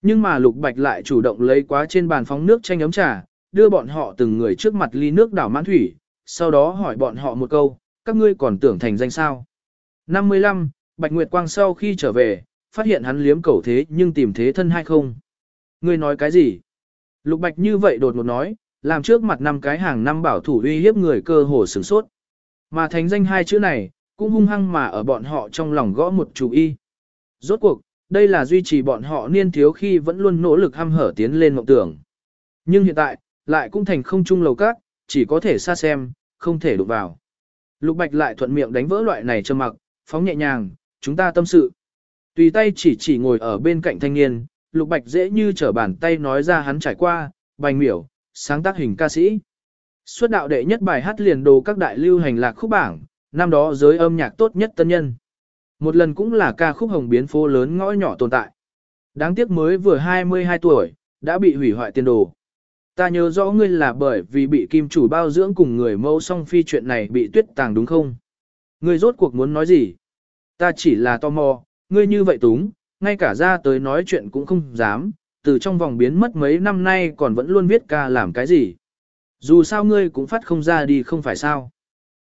Speaker 1: Nhưng mà lục bạch lại chủ động lấy quá trên bàn phóng nước chanh ấm trà, đưa bọn họ từng người trước mặt ly nước đảo mãn thủy, sau đó hỏi bọn họ một câu, các ngươi còn tưởng thành danh sao. 55, Bạch Nguyệt Quang sau khi trở về, phát hiện hắn liếm cầu thế nhưng tìm thế thân hay không. Ngươi nói cái gì? Lục Bạch như vậy đột ngột nói, làm trước mặt năm cái hàng năm bảo thủ uy hiếp người cơ hồ sửng sốt. Mà thánh danh hai chữ này, cũng hung hăng mà ở bọn họ trong lòng gõ một chủ y. Rốt cuộc, đây là duy trì bọn họ niên thiếu khi vẫn luôn nỗ lực ham hở tiến lên mộng tưởng. Nhưng hiện tại, lại cũng thành không chung lầu cát, chỉ có thể xa xem, không thể đụng vào. Lục Bạch lại thuận miệng đánh vỡ loại này trầm mặc, phóng nhẹ nhàng, chúng ta tâm sự. Tùy tay chỉ chỉ ngồi ở bên cạnh thanh niên, Lục Bạch dễ như trở bàn tay nói ra hắn trải qua, bành miểu, sáng tác hình ca sĩ. Xuất đạo đệ nhất bài hát liền đồ các đại lưu hành lạc khúc bảng, năm đó giới âm nhạc tốt nhất tân nhân. Một lần cũng là ca khúc hồng biến phố lớn ngõ nhỏ tồn tại. Đáng tiếc mới vừa 22 tuổi, đã bị hủy hoại tiền đồ. Ta nhớ rõ ngươi là bởi vì bị kim chủ bao dưỡng cùng người mâu song phi chuyện này bị tuyết tàng đúng không? Ngươi rốt cuộc muốn nói gì? Ta chỉ là tò mò, ngươi như vậy túng, ngay cả ra tới nói chuyện cũng không dám, từ trong vòng biến mất mấy năm nay còn vẫn luôn viết ca làm cái gì. Dù sao ngươi cũng phát không ra đi không phải sao.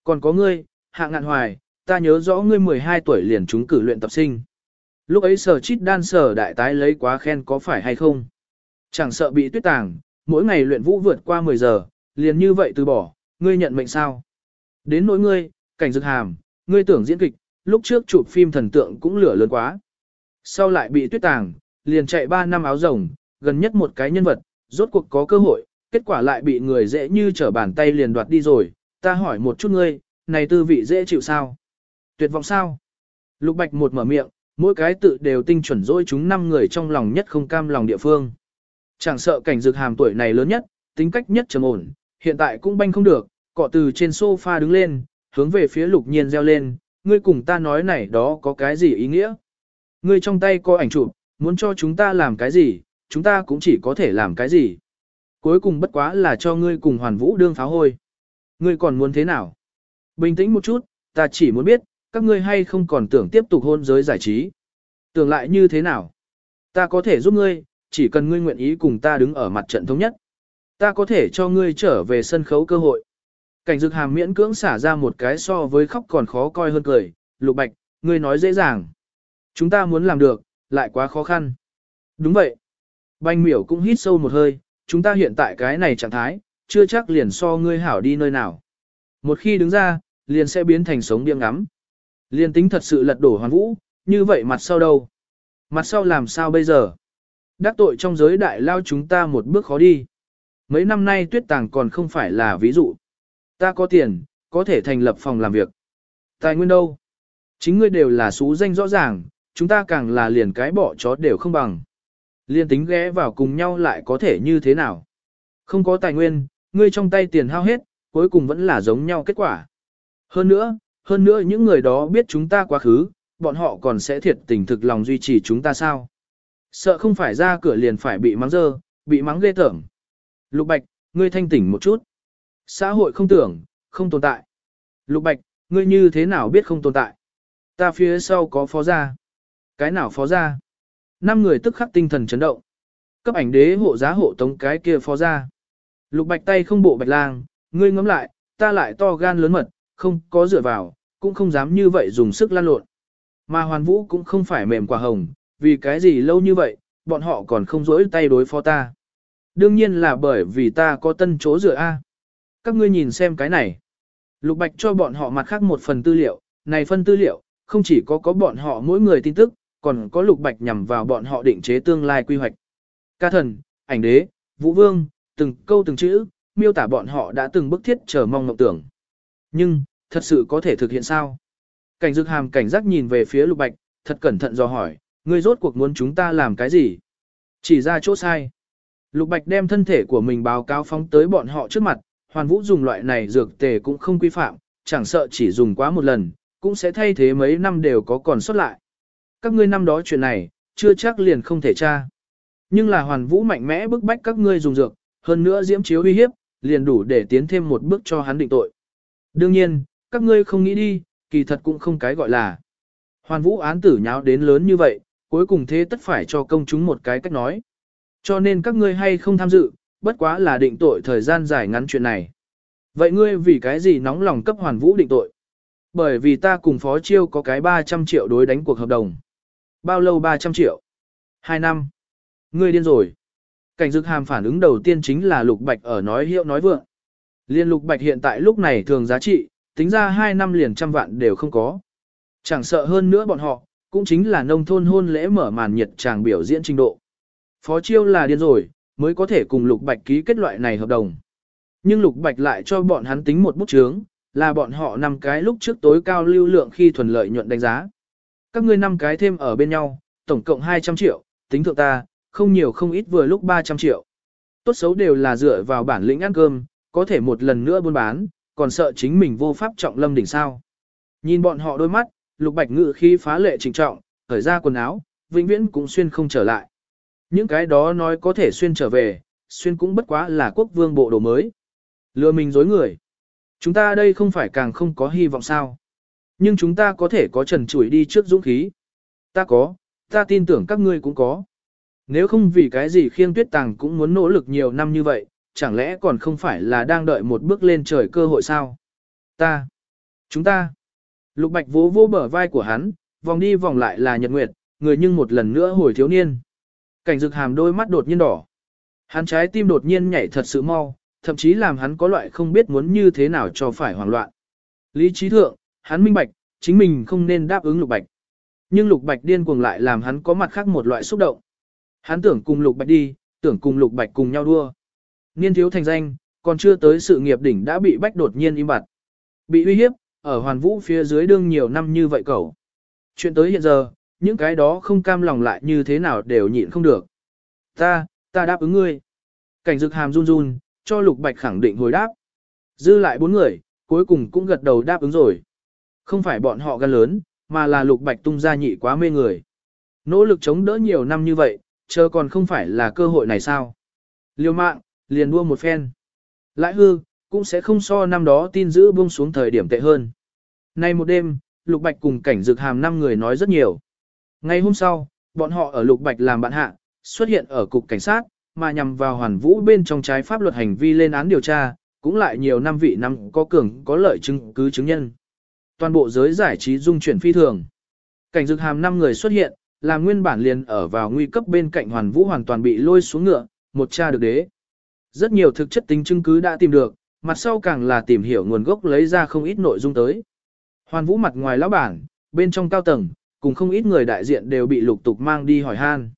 Speaker 1: Còn có ngươi, hạ ngạn hoài, ta nhớ rõ ngươi 12 tuổi liền trúng cử luyện tập sinh. Lúc ấy sở chít đan sở đại tái lấy quá khen có phải hay không? Chẳng sợ bị tuyết tàng, mỗi ngày luyện vũ vượt qua 10 giờ, liền như vậy từ bỏ, ngươi nhận mệnh sao? Đến nỗi ngươi, cảnh dực hàm, ngươi tưởng diễn kịch, lúc trước chụp phim thần tượng cũng lửa lớn quá. Sau lại bị tuyết tàng, liền chạy 3 năm áo rồng, gần nhất một cái nhân vật, rốt cuộc có cơ hội, kết quả lại bị người dễ như trở bàn tay liền đoạt đi rồi, ta hỏi một chút ngươi, này tư vị dễ chịu sao? Tuyệt vọng sao? Lục Bạch một mở miệng, mỗi cái tự đều tinh chuẩn dỗi chúng năm người trong lòng nhất không cam lòng địa phương. Chẳng sợ cảnh dược hàm tuổi này lớn nhất, tính cách nhất trầm ổn, hiện tại cũng banh không được, cọ từ trên sofa đứng lên, hướng về phía lục nhiên reo lên, ngươi cùng ta nói này đó có cái gì ý nghĩa? Ngươi trong tay có ảnh chụp, muốn cho chúng ta làm cái gì, chúng ta cũng chỉ có thể làm cái gì. Cuối cùng bất quá là cho ngươi cùng hoàn vũ đương pháo hôi. Ngươi còn muốn thế nào? Bình tĩnh một chút, ta chỉ muốn biết, các ngươi hay không còn tưởng tiếp tục hôn giới giải trí. Tưởng lại như thế nào? Ta có thể giúp ngươi, chỉ cần ngươi nguyện ý cùng ta đứng ở mặt trận thống nhất. Ta có thể cho ngươi trở về sân khấu cơ hội. Cảnh dực hàm miễn cưỡng xả ra một cái so với khóc còn khó coi hơn cười. Lục bạch, ngươi nói dễ dàng. Chúng ta muốn làm được, lại quá khó khăn. Đúng vậy. Banh miểu cũng hít sâu một hơi, chúng ta hiện tại cái này trạng thái, chưa chắc liền so ngươi hảo đi nơi nào. Một khi đứng ra, liền sẽ biến thành sống điên ngắm. Liền tính thật sự lật đổ hoàn vũ, như vậy mặt sau đâu? Mặt sau làm sao bây giờ? Đắc tội trong giới đại lao chúng ta một bước khó đi. Mấy năm nay tuyết tàng còn không phải là ví dụ. Ta có tiền, có thể thành lập phòng làm việc. Tài nguyên đâu? Chính ngươi đều là xú danh rõ ràng, chúng ta càng là liền cái bỏ chó đều không bằng. Liên tính ghé vào cùng nhau lại có thể như thế nào? Không có tài nguyên, ngươi trong tay tiền hao hết, cuối cùng vẫn là giống nhau kết quả. Hơn nữa, hơn nữa những người đó biết chúng ta quá khứ, bọn họ còn sẽ thiệt tình thực lòng duy trì chúng ta sao? Sợ không phải ra cửa liền phải bị mắng dơ, bị mắng ghê tởm. Lục Bạch, ngươi thanh tỉnh một chút. Xã hội không tưởng, không tồn tại. Lục Bạch, ngươi như thế nào biết không tồn tại? Ta phía sau có phó gia. Cái nào phó ra Năm người tức khắc tinh thần chấn động. Cấp ảnh đế hộ giá hộ tống cái kia phó ra Lục Bạch tay không bộ bạch lang, ngươi ngắm lại, ta lại to gan lớn mật, không có dựa vào, cũng không dám như vậy dùng sức lan lộn. Mà hoàn vũ cũng không phải mềm quả hồng, vì cái gì lâu như vậy, bọn họ còn không dỗi tay đối phó ta. Đương nhiên là bởi vì ta có tân chỗ dựa A. Các ngươi nhìn xem cái này. Lục Bạch cho bọn họ mặt khác một phần tư liệu, này phân tư liệu, không chỉ có có bọn họ mỗi người tin tức, còn có Lục Bạch nhằm vào bọn họ định chế tương lai quy hoạch. Ca thần, ảnh đế, vũ vương, từng câu từng chữ, miêu tả bọn họ đã từng bức thiết chờ mong mộng tưởng. Nhưng, thật sự có thể thực hiện sao? Cảnh dực hàm cảnh giác nhìn về phía Lục Bạch, thật cẩn thận dò hỏi, ngươi rốt cuộc muốn chúng ta làm cái gì? Chỉ ra chỗ sai. Lục Bạch đem thân thể của mình báo cáo phóng tới bọn họ trước mặt, Hoàn Vũ dùng loại này dược tề cũng không quy phạm, chẳng sợ chỉ dùng quá một lần, cũng sẽ thay thế mấy năm đều có còn sót lại. Các ngươi năm đó chuyện này, chưa chắc liền không thể tra. Nhưng là Hoàn Vũ mạnh mẽ bức bách các ngươi dùng dược, hơn nữa diễm chiếu uy hiếp, liền đủ để tiến thêm một bước cho hắn định tội. Đương nhiên, các ngươi không nghĩ đi, kỳ thật cũng không cái gọi là. Hoàn Vũ án tử nháo đến lớn như vậy, cuối cùng thế tất phải cho công chúng một cái cách nói. Cho nên các ngươi hay không tham dự, bất quá là định tội thời gian dài ngắn chuyện này. Vậy ngươi vì cái gì nóng lòng cấp hoàn vũ định tội? Bởi vì ta cùng Phó Chiêu có cái 300 triệu đối đánh cuộc hợp đồng. Bao lâu 300 triệu? 2 năm. Ngươi điên rồi. Cảnh dực hàm phản ứng đầu tiên chính là Lục Bạch ở nói hiệu nói vượng. Liên Lục Bạch hiện tại lúc này thường giá trị, tính ra 2 năm liền trăm vạn đều không có. Chẳng sợ hơn nữa bọn họ, cũng chính là nông thôn hôn lễ mở màn nhiệt tràng biểu diễn trình độ. Phó Chiêu là điên rồi, mới có thể cùng Lục Bạch ký kết loại này hợp đồng. Nhưng Lục Bạch lại cho bọn hắn tính một bút chướng, là bọn họ nằm cái lúc trước tối cao lưu lượng khi thuần lợi nhuận đánh giá. Các ngươi năm cái thêm ở bên nhau, tổng cộng 200 triệu, tính thượng ta, không nhiều không ít vừa lúc 300 triệu. Tốt xấu đều là dựa vào bản lĩnh ăn cơm, có thể một lần nữa buôn bán, còn sợ chính mình vô pháp trọng lâm đỉnh sao. Nhìn bọn họ đôi mắt, Lục Bạch ngự khi phá lệ trình trọng, khởi ra quần áo, vĩnh viễn cũng xuyên không trở lại. Những cái đó nói có thể xuyên trở về, xuyên cũng bất quá là quốc vương bộ đồ mới. Lừa mình dối người. Chúng ta đây không phải càng không có hy vọng sao. Nhưng chúng ta có thể có trần chủi đi trước dũng khí. Ta có, ta tin tưởng các ngươi cũng có. Nếu không vì cái gì khiêng tuyết tàng cũng muốn nỗ lực nhiều năm như vậy, chẳng lẽ còn không phải là đang đợi một bước lên trời cơ hội sao? Ta, chúng ta. Lục Bạch vỗ vỗ bờ vai của hắn, vòng đi vòng lại là nhật nguyệt, người nhưng một lần nữa hồi thiếu niên. Cảnh rực hàm đôi mắt đột nhiên đỏ. Hắn trái tim đột nhiên nhảy thật sự mau, thậm chí làm hắn có loại không biết muốn như thế nào cho phải hoảng loạn. Lý trí thượng, hắn minh bạch, chính mình không nên đáp ứng lục bạch. Nhưng lục bạch điên cuồng lại làm hắn có mặt khác một loại xúc động. Hắn tưởng cùng lục bạch đi, tưởng cùng lục bạch cùng nhau đua. Niên thiếu thành danh, còn chưa tới sự nghiệp đỉnh đã bị bách đột nhiên im bặt. Bị uy hiếp, ở hoàn vũ phía dưới đương nhiều năm như vậy cậu. Chuyện tới hiện giờ, những cái đó không cam lòng lại như thế nào đều nhịn không được. Ta, ta đáp ứng ngươi. Cảnh dực hàm run run, cho Lục Bạch khẳng định hồi đáp. Dư lại bốn người, cuối cùng cũng gật đầu đáp ứng rồi. Không phải bọn họ gan lớn, mà là Lục Bạch tung ra nhị quá mê người. Nỗ lực chống đỡ nhiều năm như vậy, chờ còn không phải là cơ hội này sao. Liêu mạng, liền đua một phen. Lại hư, cũng sẽ không so năm đó tin giữ buông xuống thời điểm tệ hơn. Nay một đêm, Lục Bạch cùng cảnh dược hàm năm người nói rất nhiều. Ngày hôm sau, bọn họ ở Lục Bạch làm bạn hạ, xuất hiện ở cục cảnh sát, mà nhằm vào hoàn vũ bên trong trái pháp luật hành vi lên án điều tra, cũng lại nhiều năm vị năm có cường có lợi chứng cứ chứng nhân. Toàn bộ giới giải trí dung chuyển phi thường. Cảnh dực hàm năm người xuất hiện, làm nguyên bản liền ở vào nguy cấp bên cạnh hoàn vũ hoàn toàn bị lôi xuống ngựa, một cha được đế. Rất nhiều thực chất tính chứng cứ đã tìm được, mặt sau càng là tìm hiểu nguồn gốc lấy ra không ít nội dung tới. Hoàn vũ mặt ngoài lão bản, bên trong cao tầng, cùng không ít người đại diện đều bị lục tục mang đi hỏi han.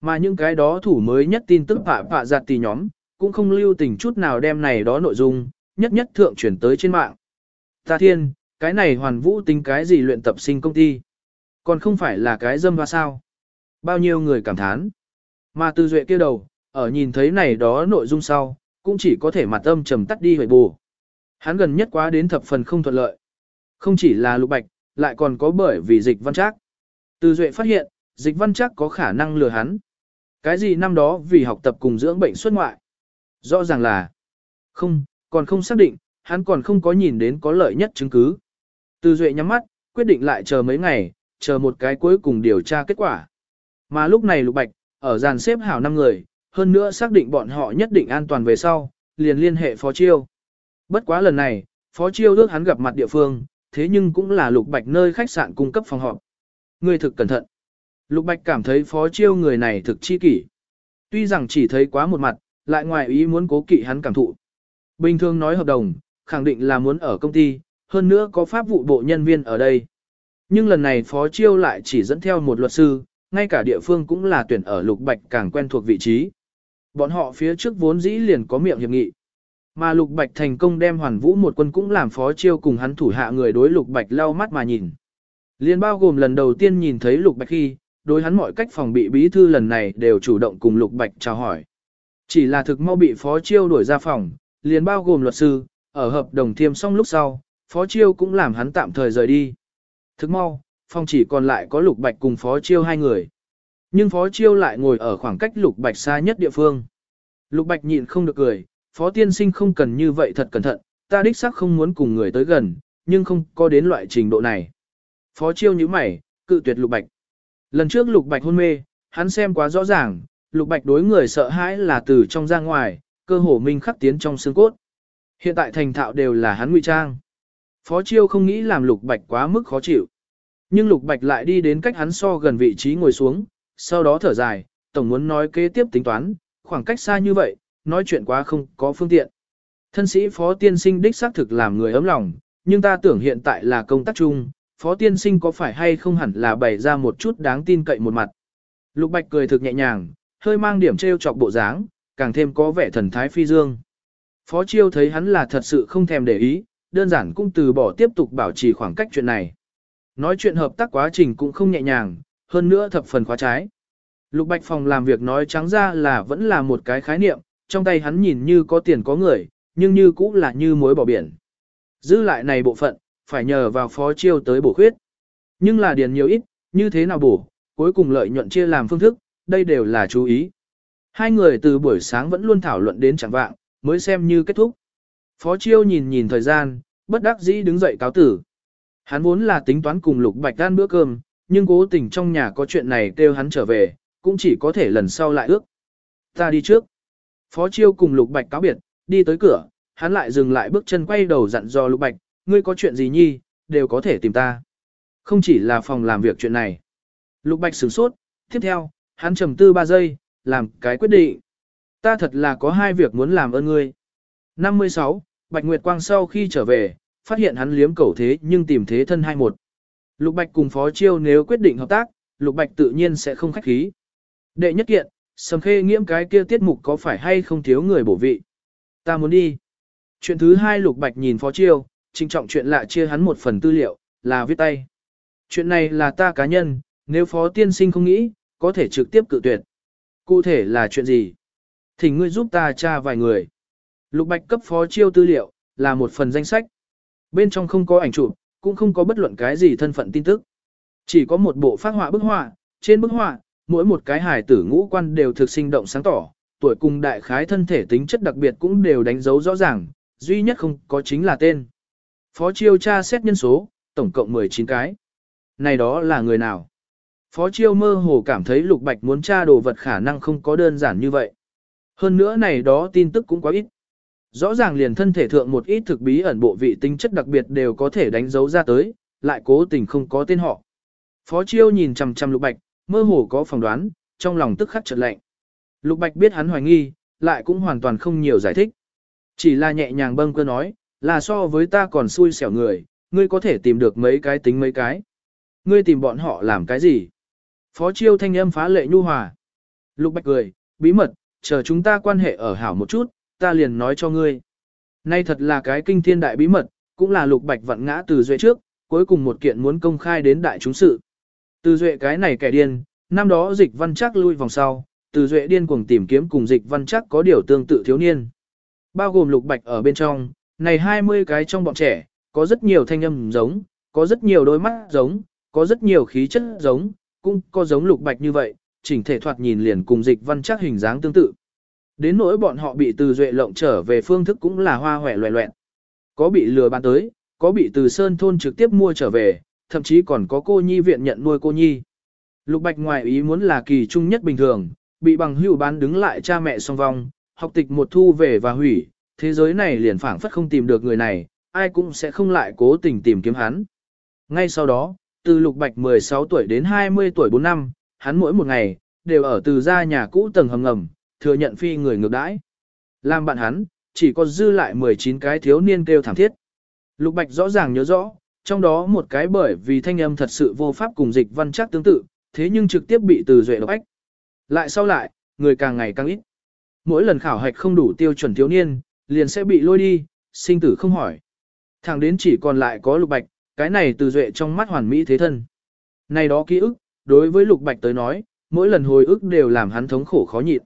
Speaker 1: Mà những cái đó thủ mới nhất tin tức phạ phạ giặt tì nhóm, cũng không lưu tình chút nào đem này đó nội dung, nhất nhất thượng chuyển tới trên mạng. Ta thiên, cái này hoàn vũ tính cái gì luyện tập sinh công ty. Còn không phải là cái dâm hoa sao. Bao nhiêu người cảm thán. Mà từ duệ kia đầu, ở nhìn thấy này đó nội dung sau, cũng chỉ có thể mặt âm trầm tắt đi hồi bù. Hắn gần nhất quá đến thập phần không thuận lợi. Không chỉ là lục bạch, lại còn có bởi vì dịch văn trác. Từ duệ phát hiện, dịch văn trác có khả năng lừa hắn. Cái gì năm đó vì học tập cùng dưỡng bệnh xuất ngoại? Rõ ràng là không, còn không xác định, hắn còn không có nhìn đến có lợi nhất chứng cứ. Từ Duệ nhắm mắt, quyết định lại chờ mấy ngày, chờ một cái cuối cùng điều tra kết quả. Mà lúc này Lục Bạch, ở dàn xếp hảo 5 người, hơn nữa xác định bọn họ nhất định an toàn về sau, liền liên hệ Phó Chiêu. Bất quá lần này, Phó Chiêu ước hắn gặp mặt địa phương, thế nhưng cũng là Lục Bạch nơi khách sạn cung cấp phòng họp. Người thực cẩn thận. Lục Bạch cảm thấy Phó Chiêu người này thực chi kỷ. Tuy rằng chỉ thấy quá một mặt, lại ngoài ý muốn cố kỵ hắn cảm thụ. Bình thường nói hợp đồng, khẳng định là muốn ở công ty, hơn nữa có pháp vụ bộ nhân viên ở đây. Nhưng lần này Phó Chiêu lại chỉ dẫn theo một luật sư, ngay cả địa phương cũng là tuyển ở Lục Bạch càng quen thuộc vị trí. Bọn họ phía trước vốn dĩ liền có miệng hiệp nghị. Mà Lục Bạch thành công đem hoàn vũ một quân cũng làm Phó Chiêu cùng hắn thủ hạ người đối Lục Bạch lau mắt mà nhìn. Liên bao gồm lần đầu tiên nhìn thấy Lục Bạch khi, đối hắn mọi cách phòng bị bí thư lần này đều chủ động cùng Lục Bạch chào hỏi. Chỉ là thực mau bị Phó Chiêu đuổi ra phòng, liền bao gồm luật sư, ở hợp đồng thiêm xong lúc sau, Phó Chiêu cũng làm hắn tạm thời rời đi. Thức mau, phòng chỉ còn lại có Lục Bạch cùng Phó Chiêu hai người. Nhưng Phó Chiêu lại ngồi ở khoảng cách Lục Bạch xa nhất địa phương. Lục Bạch nhịn không được cười, Phó Tiên Sinh không cần như vậy thật cẩn thận, ta đích xác không muốn cùng người tới gần, nhưng không có đến loại trình độ này. Phó Chiêu nhíu mày, cự tuyệt Lục Bạch. Lần trước Lục Bạch hôn mê, hắn xem quá rõ ràng, Lục Bạch đối người sợ hãi là từ trong ra ngoài, cơ hồ minh khắc tiến trong xương cốt. Hiện tại thành thạo đều là hắn ngụy trang. Phó Chiêu không nghĩ làm Lục Bạch quá mức khó chịu. Nhưng Lục Bạch lại đi đến cách hắn so gần vị trí ngồi xuống, sau đó thở dài, tổng muốn nói kế tiếp tính toán, khoảng cách xa như vậy, nói chuyện quá không có phương tiện. Thân sĩ Phó Tiên Sinh đích xác thực làm người ấm lòng, nhưng ta tưởng hiện tại là công tác chung, Phó Tiên Sinh có phải hay không hẳn là bày ra một chút đáng tin cậy một mặt. Lục Bạch cười thực nhẹ nhàng, hơi mang điểm trêu chọc bộ dáng, càng thêm có vẻ thần thái phi dương. Phó Chiêu thấy hắn là thật sự không thèm để ý, đơn giản cũng từ bỏ tiếp tục bảo trì khoảng cách chuyện này. Nói chuyện hợp tác quá trình cũng không nhẹ nhàng, hơn nữa thập phần khóa trái. Lục Bạch Phòng làm việc nói trắng ra là vẫn là một cái khái niệm, trong tay hắn nhìn như có tiền có người, nhưng như cũng là như muối bỏ biển. Giữ lại này bộ phận, phải nhờ vào phó chiêu tới bổ khuyết. Nhưng là điền nhiều ít, như thế nào bổ, cuối cùng lợi nhuận chia làm phương thức, đây đều là chú ý. Hai người từ buổi sáng vẫn luôn thảo luận đến chẳng vạng, mới xem như kết thúc. Phó chiêu nhìn nhìn thời gian, bất đắc dĩ đứng dậy cáo tử. Hắn vốn là tính toán cùng Lục Bạch ăn bữa cơm, nhưng cố tình trong nhà có chuyện này kêu hắn trở về, cũng chỉ có thể lần sau lại ước. Ta đi trước. Phó chiêu cùng Lục Bạch cáo biệt, đi tới cửa, hắn lại dừng lại bước chân quay đầu dặn dò Lục Bạch, ngươi có chuyện gì nhi, đều có thể tìm ta. Không chỉ là phòng làm việc chuyện này. Lục Bạch sửng sốt, tiếp theo, hắn trầm tư 3 giây, làm cái quyết định. Ta thật là có hai việc muốn làm ơn ngươi. 56, Bạch Nguyệt Quang sau khi trở về, phát hiện hắn liếm cầu thế nhưng tìm thế thân hai một. Lục Bạch cùng Phó Chiêu nếu quyết định hợp tác, Lục Bạch tự nhiên sẽ không khách khí. Đệ nhất kiện, sầm khê nghiễm cái kia tiết mục có phải hay không thiếu người bổ vị. Ta muốn đi. Chuyện thứ hai Lục Bạch nhìn Phó Chiêu, trinh trọng chuyện lạ chia hắn một phần tư liệu, là viết tay. Chuyện này là ta cá nhân, nếu Phó Tiên Sinh không nghĩ, có thể trực tiếp cự tuyệt. Cụ thể là chuyện gì? Thỉnh ngươi giúp ta tra vài người. Lục Bạch cấp phó chiêu tư liệu, là một phần danh sách. Bên trong không có ảnh chụp, cũng không có bất luận cái gì thân phận tin tức. Chỉ có một bộ phát họa bức họa, trên bức họa, mỗi một cái hài tử ngũ quan đều thực sinh động sáng tỏ, tuổi cùng đại khái thân thể tính chất đặc biệt cũng đều đánh dấu rõ ràng, duy nhất không có chính là tên. Phó chiêu tra xét nhân số, tổng cộng 19 cái. Này đó là người nào? Phó chiêu mơ hồ cảm thấy lục bạch muốn tra đồ vật khả năng không có đơn giản như vậy. Hơn nữa này đó tin tức cũng quá ít. Rõ ràng liền thân thể thượng một ít thực bí ẩn bộ vị tính chất đặc biệt đều có thể đánh dấu ra tới, lại cố tình không có tên họ. Phó chiêu nhìn chằm chằm lục bạch, mơ hồ có phỏng đoán, trong lòng tức khắc chợt lạnh. Lục bạch biết hắn hoài nghi, lại cũng hoàn toàn không nhiều giải thích. Chỉ là nhẹ nhàng bâng cơ nói, là so với ta còn xui xẻo người, ngươi có thể tìm được mấy cái tính mấy cái. Ngươi tìm bọn họ làm cái gì? Phó chiêu thanh âm phá lệ nhu hòa. Lục bạch cười, bí mật, chờ chúng ta quan hệ ở hảo một chút, ta liền nói cho ngươi. Nay thật là cái kinh thiên đại bí mật, cũng là lục bạch vận ngã từ duệ trước, cuối cùng một kiện muốn công khai đến đại chúng sự. Từ duệ cái này kẻ điên, năm đó dịch văn chắc lui vòng sau, từ duệ điên cuồng tìm kiếm cùng dịch văn chắc có điều tương tự thiếu niên. Bao gồm lục bạch ở bên trong, này 20 cái trong bọn trẻ, có rất nhiều thanh âm giống, có rất nhiều đôi mắt giống, có rất nhiều khí chất giống, cũng có giống lục bạch như vậy, chỉnh thể thoạt nhìn liền cùng dịch văn chắc hình dáng tương tự. Đến nỗi bọn họ bị từ duệ lộng trở về phương thức cũng là hoa hòe loẹ loẹn. Có bị lừa bán tới, có bị từ sơn thôn trực tiếp mua trở về, thậm chí còn có cô nhi viện nhận nuôi cô nhi. Lục bạch ngoài ý muốn là kỳ trung nhất bình thường, bị bằng hữu bán đứng lại cha mẹ song vong, học tịch một thu về và hủy, thế giới này liền phảng phất không tìm được người này, ai cũng sẽ không lại cố tình tìm kiếm hắn. Ngay sau đó, từ lục bạch 16 tuổi đến 20 tuổi 4 năm, hắn mỗi một ngày, đều ở từ gia nhà cũ tầng hầm ngầm, thừa nhận phi người ngược đãi. Làm bạn hắn, chỉ có dư lại 19 cái thiếu niên kêu thảm thiết. Lục bạch rõ ràng nhớ rõ, trong đó một cái bởi vì thanh âm thật sự vô pháp cùng dịch văn chắc tương tự, thế nhưng trực tiếp bị từ duệ độc ách. Lại sau lại, người càng ngày càng ít. Mỗi lần khảo hạch không đủ tiêu chuẩn thiếu niên, liền sẽ bị lôi đi, sinh tử không hỏi. Thẳng đến chỉ còn lại có lục bạch, cái này từ duệ trong mắt hoàn mỹ thế thân. Này đó ký ức, đối với lục bạch tới nói, mỗi lần hồi ức đều làm hắn thống khổ khó nhịn.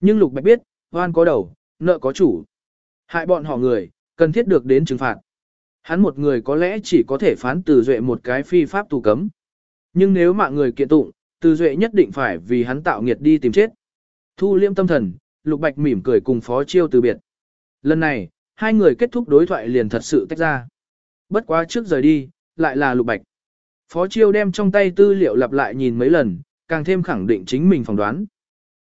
Speaker 1: Nhưng lục bạch biết, oan có đầu, nợ có chủ. Hại bọn họ người, cần thiết được đến trừng phạt. Hắn một người có lẽ chỉ có thể phán từ duệ một cái phi pháp tù cấm. Nhưng nếu mạng người kiện tụng, từ duệ nhất định phải vì hắn tạo nghiệt đi tìm chết. Thu liêm tâm thần, lục bạch mỉm cười cùng phó chiêu từ biệt. Lần này, hai người kết thúc đối thoại liền thật sự tách ra. Bất quá trước rời đi, lại là lục bạch. Phó chiêu đem trong tay tư liệu lặp lại nhìn mấy lần, càng thêm khẳng định chính mình phỏng đoán.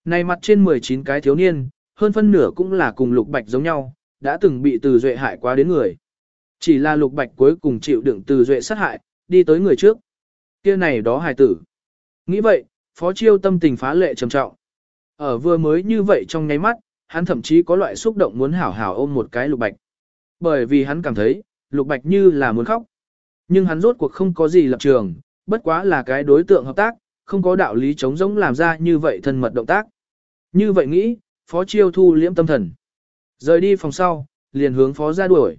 Speaker 1: Này mặt trên 19 cái thiếu niên, hơn phân nửa cũng là cùng lục bạch giống nhau, đã từng bị từ duệ hại quá đến người. Chỉ là lục bạch cuối cùng chịu đựng từ duệ sát hại, đi tới người trước. kia này đó hài tử. Nghĩ vậy, phó chiêu tâm tình phá lệ trầm trọng. Ở vừa mới như vậy trong nháy mắt, hắn thậm chí có loại xúc động muốn hảo hảo ôm một cái lục bạch. Bởi vì hắn cảm thấy, lục bạch như là muốn khóc. Nhưng hắn rốt cuộc không có gì lập trường, bất quá là cái đối tượng hợp tác, không có đạo lý chống giống làm ra như vậy thân mật động tác. Như vậy nghĩ, phó chiêu thu liễm tâm thần. Rời đi phòng sau, liền hướng phó ra đuổi.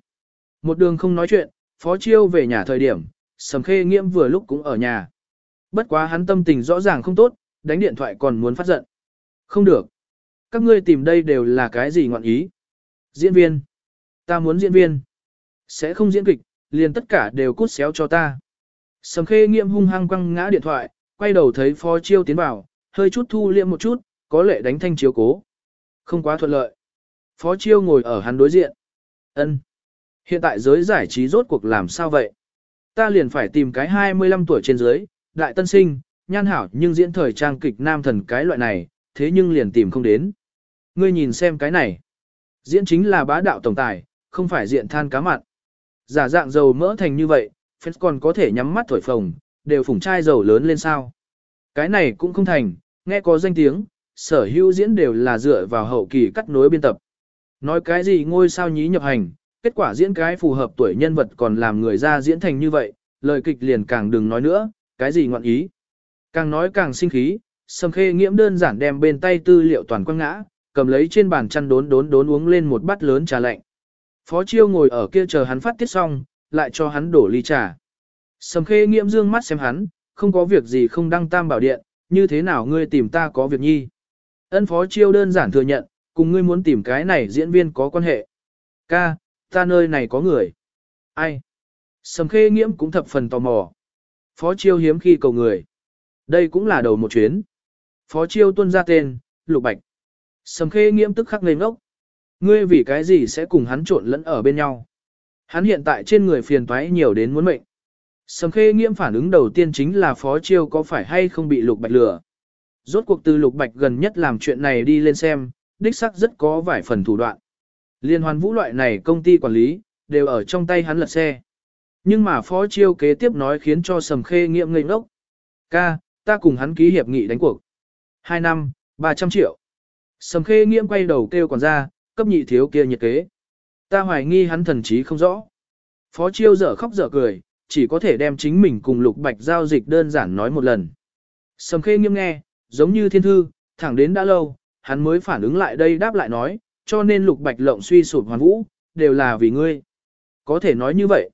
Speaker 1: Một đường không nói chuyện, phó chiêu về nhà thời điểm, sầm khê nghiễm vừa lúc cũng ở nhà. Bất quá hắn tâm tình rõ ràng không tốt, đánh điện thoại còn muốn phát giận. Không được. Các ngươi tìm đây đều là cái gì ngọn ý? Diễn viên. Ta muốn diễn viên. Sẽ không diễn kịch, liền tất cả đều cút xéo cho ta. Sầm khê nghiệm hung hăng quăng ngã điện thoại, quay đầu thấy phó chiêu tiến vào, hơi chút thu liệm một chút, có lệ đánh thanh chiếu cố. Không quá thuận lợi. Phó chiêu ngồi ở hắn đối diện. ân Hiện tại giới giải trí rốt cuộc làm sao vậy? Ta liền phải tìm cái 25 tuổi trên dưới, đại tân sinh, nhan hảo nhưng diễn thời trang kịch nam thần cái loại này, thế nhưng liền tìm không đến. Ngươi nhìn xem cái này. Diễn chính là bá đạo tổng tài, không phải diện than cá mặn. Giả dạng dầu mỡ thành như vậy, fans còn có thể nhắm mắt thổi phồng, đều phủng chai dầu lớn lên sao. Cái này cũng không thành, nghe có danh tiếng, sở hữu diễn đều là dựa vào hậu kỳ cắt nối biên tập. Nói cái gì ngôi sao nhí nhập hành, kết quả diễn cái phù hợp tuổi nhân vật còn làm người ra diễn thành như vậy, lời kịch liền càng đừng nói nữa, cái gì ngọn ý. Càng nói càng sinh khí, sầm khê nghiễm đơn giản đem bên tay tư liệu toàn quăng ngã, cầm lấy trên bàn chăn đốn đốn đốn uống lên một bát lớn trà lạnh. Phó chiêu ngồi ở kia chờ hắn phát tiết xong, lại cho hắn đổ ly trà. Sầm khê nghiễm dương mắt xem hắn, không có việc gì không đăng tam bảo điện, như thế nào ngươi tìm ta có việc nhi. Ân phó chiêu đơn giản thừa nhận, cùng ngươi muốn tìm cái này diễn viên có quan hệ. Ca, ta nơi này có người. Ai? Sầm khê nghiễm cũng thập phần tò mò. Phó chiêu hiếm khi cầu người. Đây cũng là đầu một chuyến. Phó chiêu tuân ra tên, Lục Bạch. Sầm khê nghiễm tức khắc ngây ngốc. Ngươi vì cái gì sẽ cùng hắn trộn lẫn ở bên nhau? Hắn hiện tại trên người phiền toái nhiều đến muốn mệnh. Sầm khê nghiễm phản ứng đầu tiên chính là phó chiêu có phải hay không bị Lục Bạch lừa. Rốt cuộc từ Lục Bạch gần nhất làm chuyện này đi lên xem, đích sắc rất có vài phần thủ đoạn. Liên hoàn vũ loại này công ty quản lý, đều ở trong tay hắn lật xe. Nhưng mà phó chiêu kế tiếp nói khiến cho sầm khê nghiệm ngây ngốc. Ca, ta cùng hắn ký hiệp nghị đánh cuộc. Hai năm, 300 triệu. Sầm khê nghiệm quay đầu kêu quản gia, cấp nhị thiếu kia nhiệt kế. Ta hoài nghi hắn thần trí không rõ. Phó chiêu dở khóc dở cười, chỉ có thể đem chính mình cùng lục bạch giao dịch đơn giản nói một lần. Sầm khê nghiêm nghe, giống như thiên thư, thẳng đến đã lâu, hắn mới phản ứng lại đây đáp lại nói, cho nên lục bạch lộng suy sụp hoàn vũ, đều là vì ngươi. Có thể nói như vậy.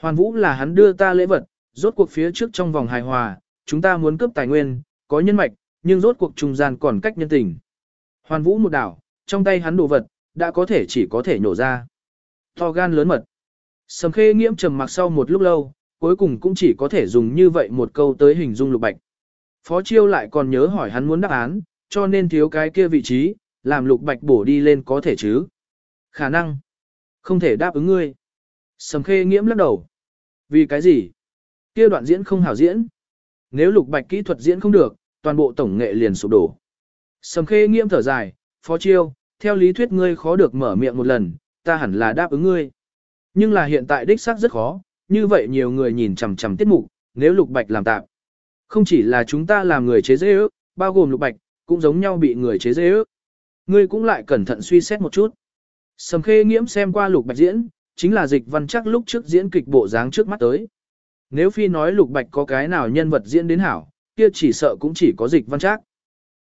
Speaker 1: Hoàn vũ là hắn đưa ta lễ vật, rốt cuộc phía trước trong vòng hài hòa, chúng ta muốn cướp tài nguyên, có nhân mạch, nhưng rốt cuộc trung gian còn cách nhân tình. Hoàn vũ một đảo, trong tay hắn đồ vật, đã có thể chỉ có thể nhổ ra. To gan lớn mật. Sầm khê nghiễm trầm mặc sau một lúc lâu, cuối cùng cũng chỉ có thể dùng như vậy một câu tới hình dung lục bạch. Phó chiêu lại còn nhớ hỏi hắn muốn đáp án, cho nên thiếu cái kia vị trí, làm lục bạch bổ đi lên có thể chứ. Khả năng. Không thể đáp ứng ngươi. Sầm khê nghiễm lắc đầu. Vì cái gì? Kia đoạn diễn không hảo diễn. Nếu lục bạch kỹ thuật diễn không được, toàn bộ tổng nghệ liền sụp đổ. Sầm khê nghiễm thở dài, phó chiêu, theo lý thuyết ngươi khó được mở miệng một lần, ta hẳn là đáp ứng ngươi. Nhưng là hiện tại đích xác rất khó, như vậy nhiều người nhìn chằm chằm tiết mục, nếu lục bạch làm tạm. Không chỉ là chúng ta làm người chế dễ ước, bao gồm lục bạch, cũng giống nhau bị người chế dễ ước. Ngươi cũng lại cẩn thận suy xét một chút. Sầm khê nghiễm xem qua lục bạch diễn, chính là dịch văn chắc lúc trước diễn kịch bộ dáng trước mắt tới. Nếu phi nói lục bạch có cái nào nhân vật diễn đến hảo, kia chỉ sợ cũng chỉ có dịch văn chắc.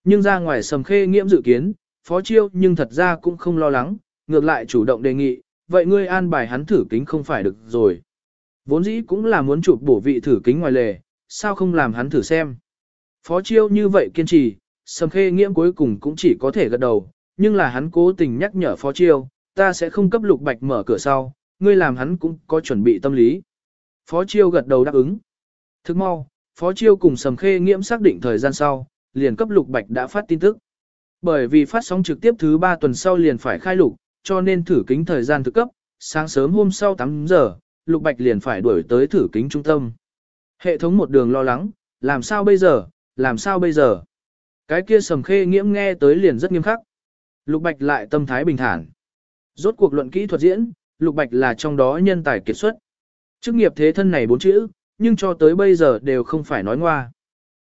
Speaker 1: Nhưng ra ngoài sầm khê nghiễm dự kiến, phó chiêu nhưng thật ra cũng không lo lắng, ngược lại chủ động đề nghị, vậy ngươi an bài hắn thử kính không phải được rồi. Vốn dĩ cũng là muốn chụp bổ vị thử kính ngoài lề, sao không làm hắn thử xem. Phó chiêu như vậy kiên trì, sầm khê nghiễm cuối cùng cũng chỉ có thể gật đầu, nhưng là hắn cố tình nhắc nhở phó chiêu, ta sẽ không cấp lục bạch mở cửa sau, ngươi làm hắn cũng có chuẩn bị tâm lý. Phó chiêu gật đầu đáp ứng. Thức mau, phó chiêu cùng sầm khê nghiễm xác định thời gian sau, liền cấp lục bạch đã phát tin tức. Bởi vì phát sóng trực tiếp thứ 3 tuần sau liền phải khai lục, cho nên thử kính thời gian thực cấp, sáng sớm hôm sau 8 giờ, Lục Bạch liền phải đuổi tới thử kính trung tâm. Hệ thống một đường lo lắng, làm sao bây giờ, làm sao bây giờ. Cái kia sầm khê nghiễm nghe tới liền rất nghiêm khắc. Lục Bạch lại tâm thái bình thản. Rốt cuộc luận kỹ thuật diễn, Lục Bạch là trong đó nhân tài kiệt xuất. Chức nghiệp thế thân này bốn chữ, nhưng cho tới bây giờ đều không phải nói ngoa.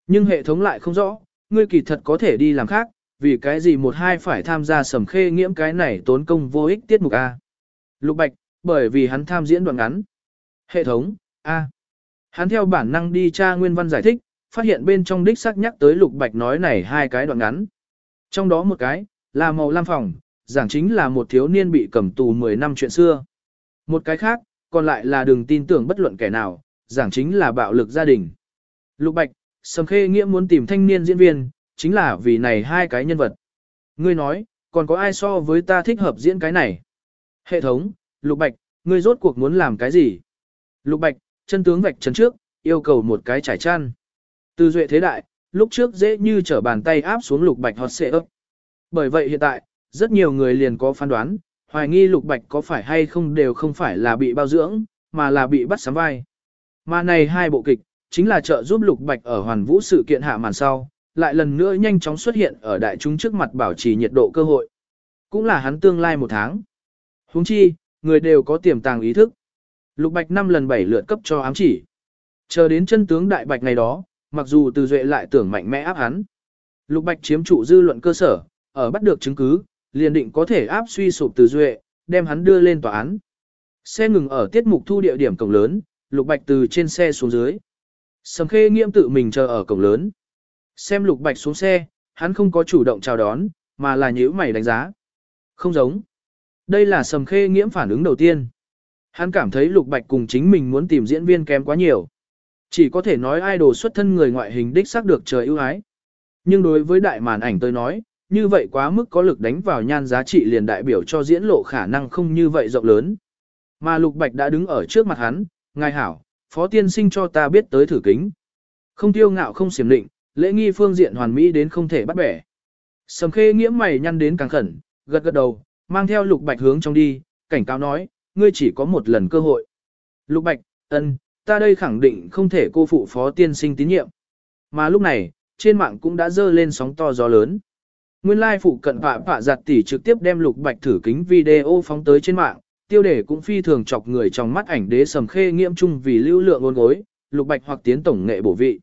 Speaker 1: Nhưng hệ thống lại không rõ, ngươi kỳ thật có thể đi làm khác, vì cái gì một hai phải tham gia sầm khê nghiễm cái này tốn công vô ích tiết mục A. Lục Bạch, bởi vì hắn tham diễn đoạn ngắn. Hệ thống, A. Hắn theo bản năng đi tra nguyên văn giải thích, phát hiện bên trong đích xác nhắc tới Lục Bạch nói này hai cái đoạn ngắn. Trong đó một cái, là màu lam phòng, giảng chính là một thiếu niên bị cầm tù 10 năm chuyện xưa. Một cái khác, còn lại là đừng tin tưởng bất luận kẻ nào, giảng chính là bạo lực gia đình. Lục Bạch, Sầm Khê Nghĩa muốn tìm thanh niên diễn viên, chính là vì này hai cái nhân vật. Ngươi nói, còn có ai so với ta thích hợp diễn cái này? Hệ thống, Lục Bạch, ngươi rốt cuộc muốn làm cái gì? Lục Bạch, chân tướng vạch trần trước, yêu cầu một cái trải chăn. Từ duệ thế đại, lúc trước dễ như trở bàn tay áp xuống Lục Bạch hot xệ ấp. Bởi vậy hiện tại, rất nhiều người liền có phán đoán, hoài nghi Lục Bạch có phải hay không đều không phải là bị bao dưỡng, mà là bị bắt sắm vai. Mà này hai bộ kịch, chính là trợ giúp Lục Bạch ở hoàn vũ sự kiện hạ màn sau, lại lần nữa nhanh chóng xuất hiện ở đại chúng trước mặt bảo trì nhiệt độ cơ hội. Cũng là hắn tương lai một tháng. Huống chi, người đều có tiềm tàng ý thức. Lục Bạch năm lần bảy lượt cấp cho ám chỉ. Chờ đến chân tướng đại bạch ngày đó, mặc dù từ duệ lại tưởng mạnh mẽ áp hắn. Lục Bạch chiếm trụ dư luận cơ sở, ở bắt được chứng cứ, liền định có thể áp suy sụp từ duệ, đem hắn đưa lên tòa án. Xe ngừng ở tiết mục thu địa điểm cổng lớn, Lục Bạch từ trên xe xuống dưới. Sầm khê nghiêm tự mình chờ ở cổng lớn. Xem lục bạch xuống xe, hắn không có chủ động chào đón, mà là nhíu mày đánh giá. Không giống. Đây là sầm khê nghiễm phản ứng đầu tiên. Hắn cảm thấy lục bạch cùng chính mình muốn tìm diễn viên kém quá nhiều. Chỉ có thể nói idol xuất thân người ngoại hình đích xác được trời ưu ái. Nhưng đối với đại màn ảnh tôi nói, như vậy quá mức có lực đánh vào nhan giá trị liền đại biểu cho diễn lộ khả năng không như vậy rộng lớn. Mà lục bạch đã đứng ở trước mặt hắn, ngài hảo, phó tiên sinh cho ta biết tới thử kính. Không tiêu ngạo không xiểm định, lễ nghi phương diện hoàn mỹ đến không thể bắt bẻ. Sầm khê nghiễm mày nhăn đến càng khẩn, gật gật đầu, mang theo lục bạch hướng trong đi, cảnh cáo nói, ngươi chỉ có một lần cơ hội. Lục bạch, ân, ta đây khẳng định không thể cô phụ phó tiên sinh tín nhiệm. Mà lúc này, trên mạng cũng đã dơ lên sóng to gió lớn. Nguyên lai phụ cận phạ phạ giặt tỷ trực tiếp đem lục bạch thử kính video phóng tới trên mạng, tiêu đề cũng phi thường chọc người trong mắt ảnh đế sầm khê nghiễm chung vì lưu lượng ngôn gối, lục bạch hoặc tiến tổng nghệ bổ vị.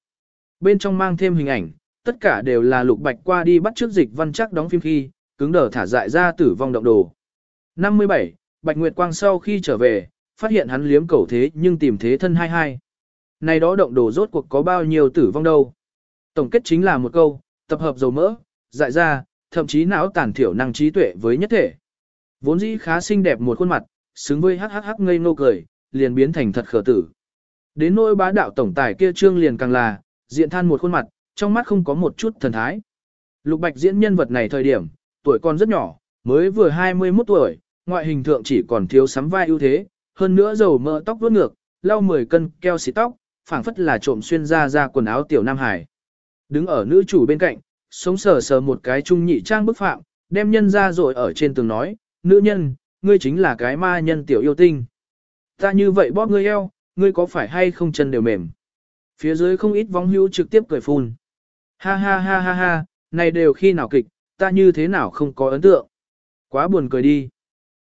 Speaker 1: Bên trong mang thêm hình ảnh, tất cả đều là lục bạch qua đi bắt trước dịch văn chắc đóng phim khi, cứng đờ thả dại ra tử vong động đồ. 57. Bạch Nguyệt Quang sau khi trở về, phát hiện hắn liếm cẩu thế nhưng tìm thế thân hai hai. Này đó động đồ rốt cuộc có bao nhiêu tử vong đâu. Tổng kết chính là một câu, tập hợp dầu mỡ, dại ra, thậm chí não tàn thiểu năng trí tuệ với nhất thể. Vốn dĩ khá xinh đẹp một khuôn mặt, xứng với hắc hắc hắc ngây ngô cười, liền biến thành thật khờ tử. Đến nỗi bá đạo tổng tài kia trương liền càng là, diện than một khuôn mặt, trong mắt không có một chút thần thái. Lục Bạch diễn nhân vật này thời điểm, tuổi còn rất nhỏ, mới vừa 21 tuổi, ngoại hình thượng chỉ còn thiếu sắm vai ưu thế, hơn nữa dầu mỡ tóc vuốt ngược, lau 10 cân keo xì tóc, phảng phất là trộm xuyên ra ra quần áo tiểu Nam Hải. Đứng ở nữ chủ bên cạnh, sống sờ sờ một cái trung nhị trang bức phạm, đem nhân ra rồi ở trên tường nói, nữ nhân, ngươi chính là cái ma nhân tiểu yêu tinh. Ta như vậy bóp ngươi eo, ngươi có phải hay không chân đều mềm. Phía dưới không ít vong hữu trực tiếp cười phun. Ha ha ha ha ha, này đều khi nào kịch, ta như thế nào không có ấn tượng. Quá buồn cười đi.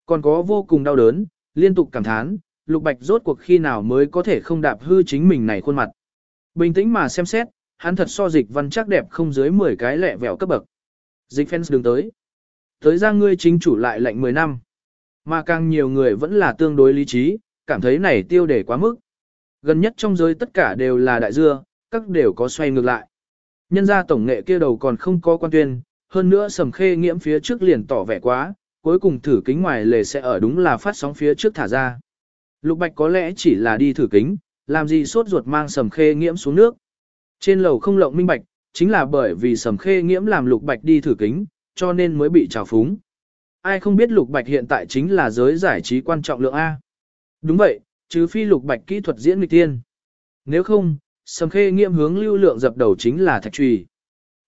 Speaker 1: Còn có vô cùng đau đớn, liên tục cảm thán, lục bạch rốt cuộc khi nào mới có thể không đạp hư chính mình này khuôn mặt. Bình tĩnh mà xem xét, hắn thật so dịch văn chắc đẹp không dưới 10 cái lẹ vẹo cấp bậc. Dịch fans đường tới. Tới ra ngươi chính chủ lại lệnh 10 năm. Mà càng nhiều người vẫn là tương đối lý trí, cảm thấy này tiêu để quá mức. Gần nhất trong giới tất cả đều là đại dưa, các đều có xoay ngược lại. Nhân gia tổng nghệ kia đầu còn không có quan tuyên, hơn nữa sầm khê nghiễm phía trước liền tỏ vẻ quá, cuối cùng thử kính ngoài lề sẽ ở đúng là phát sóng phía trước thả ra. Lục Bạch có lẽ chỉ là đi thử kính, làm gì sốt ruột mang sầm khê nghiễm xuống nước. Trên lầu không lộng minh bạch, chính là bởi vì sầm khê nghiễm làm Lục Bạch đi thử kính, cho nên mới bị trào phúng. Ai không biết Lục Bạch hiện tại chính là giới giải trí quan trọng lượng A. Đúng vậy, chứ phi Lục Bạch kỹ thuật diễn nghịch tiên. Nếu không, sầm khê nghiễm hướng lưu lượng dập đầu chính là thạch trùy.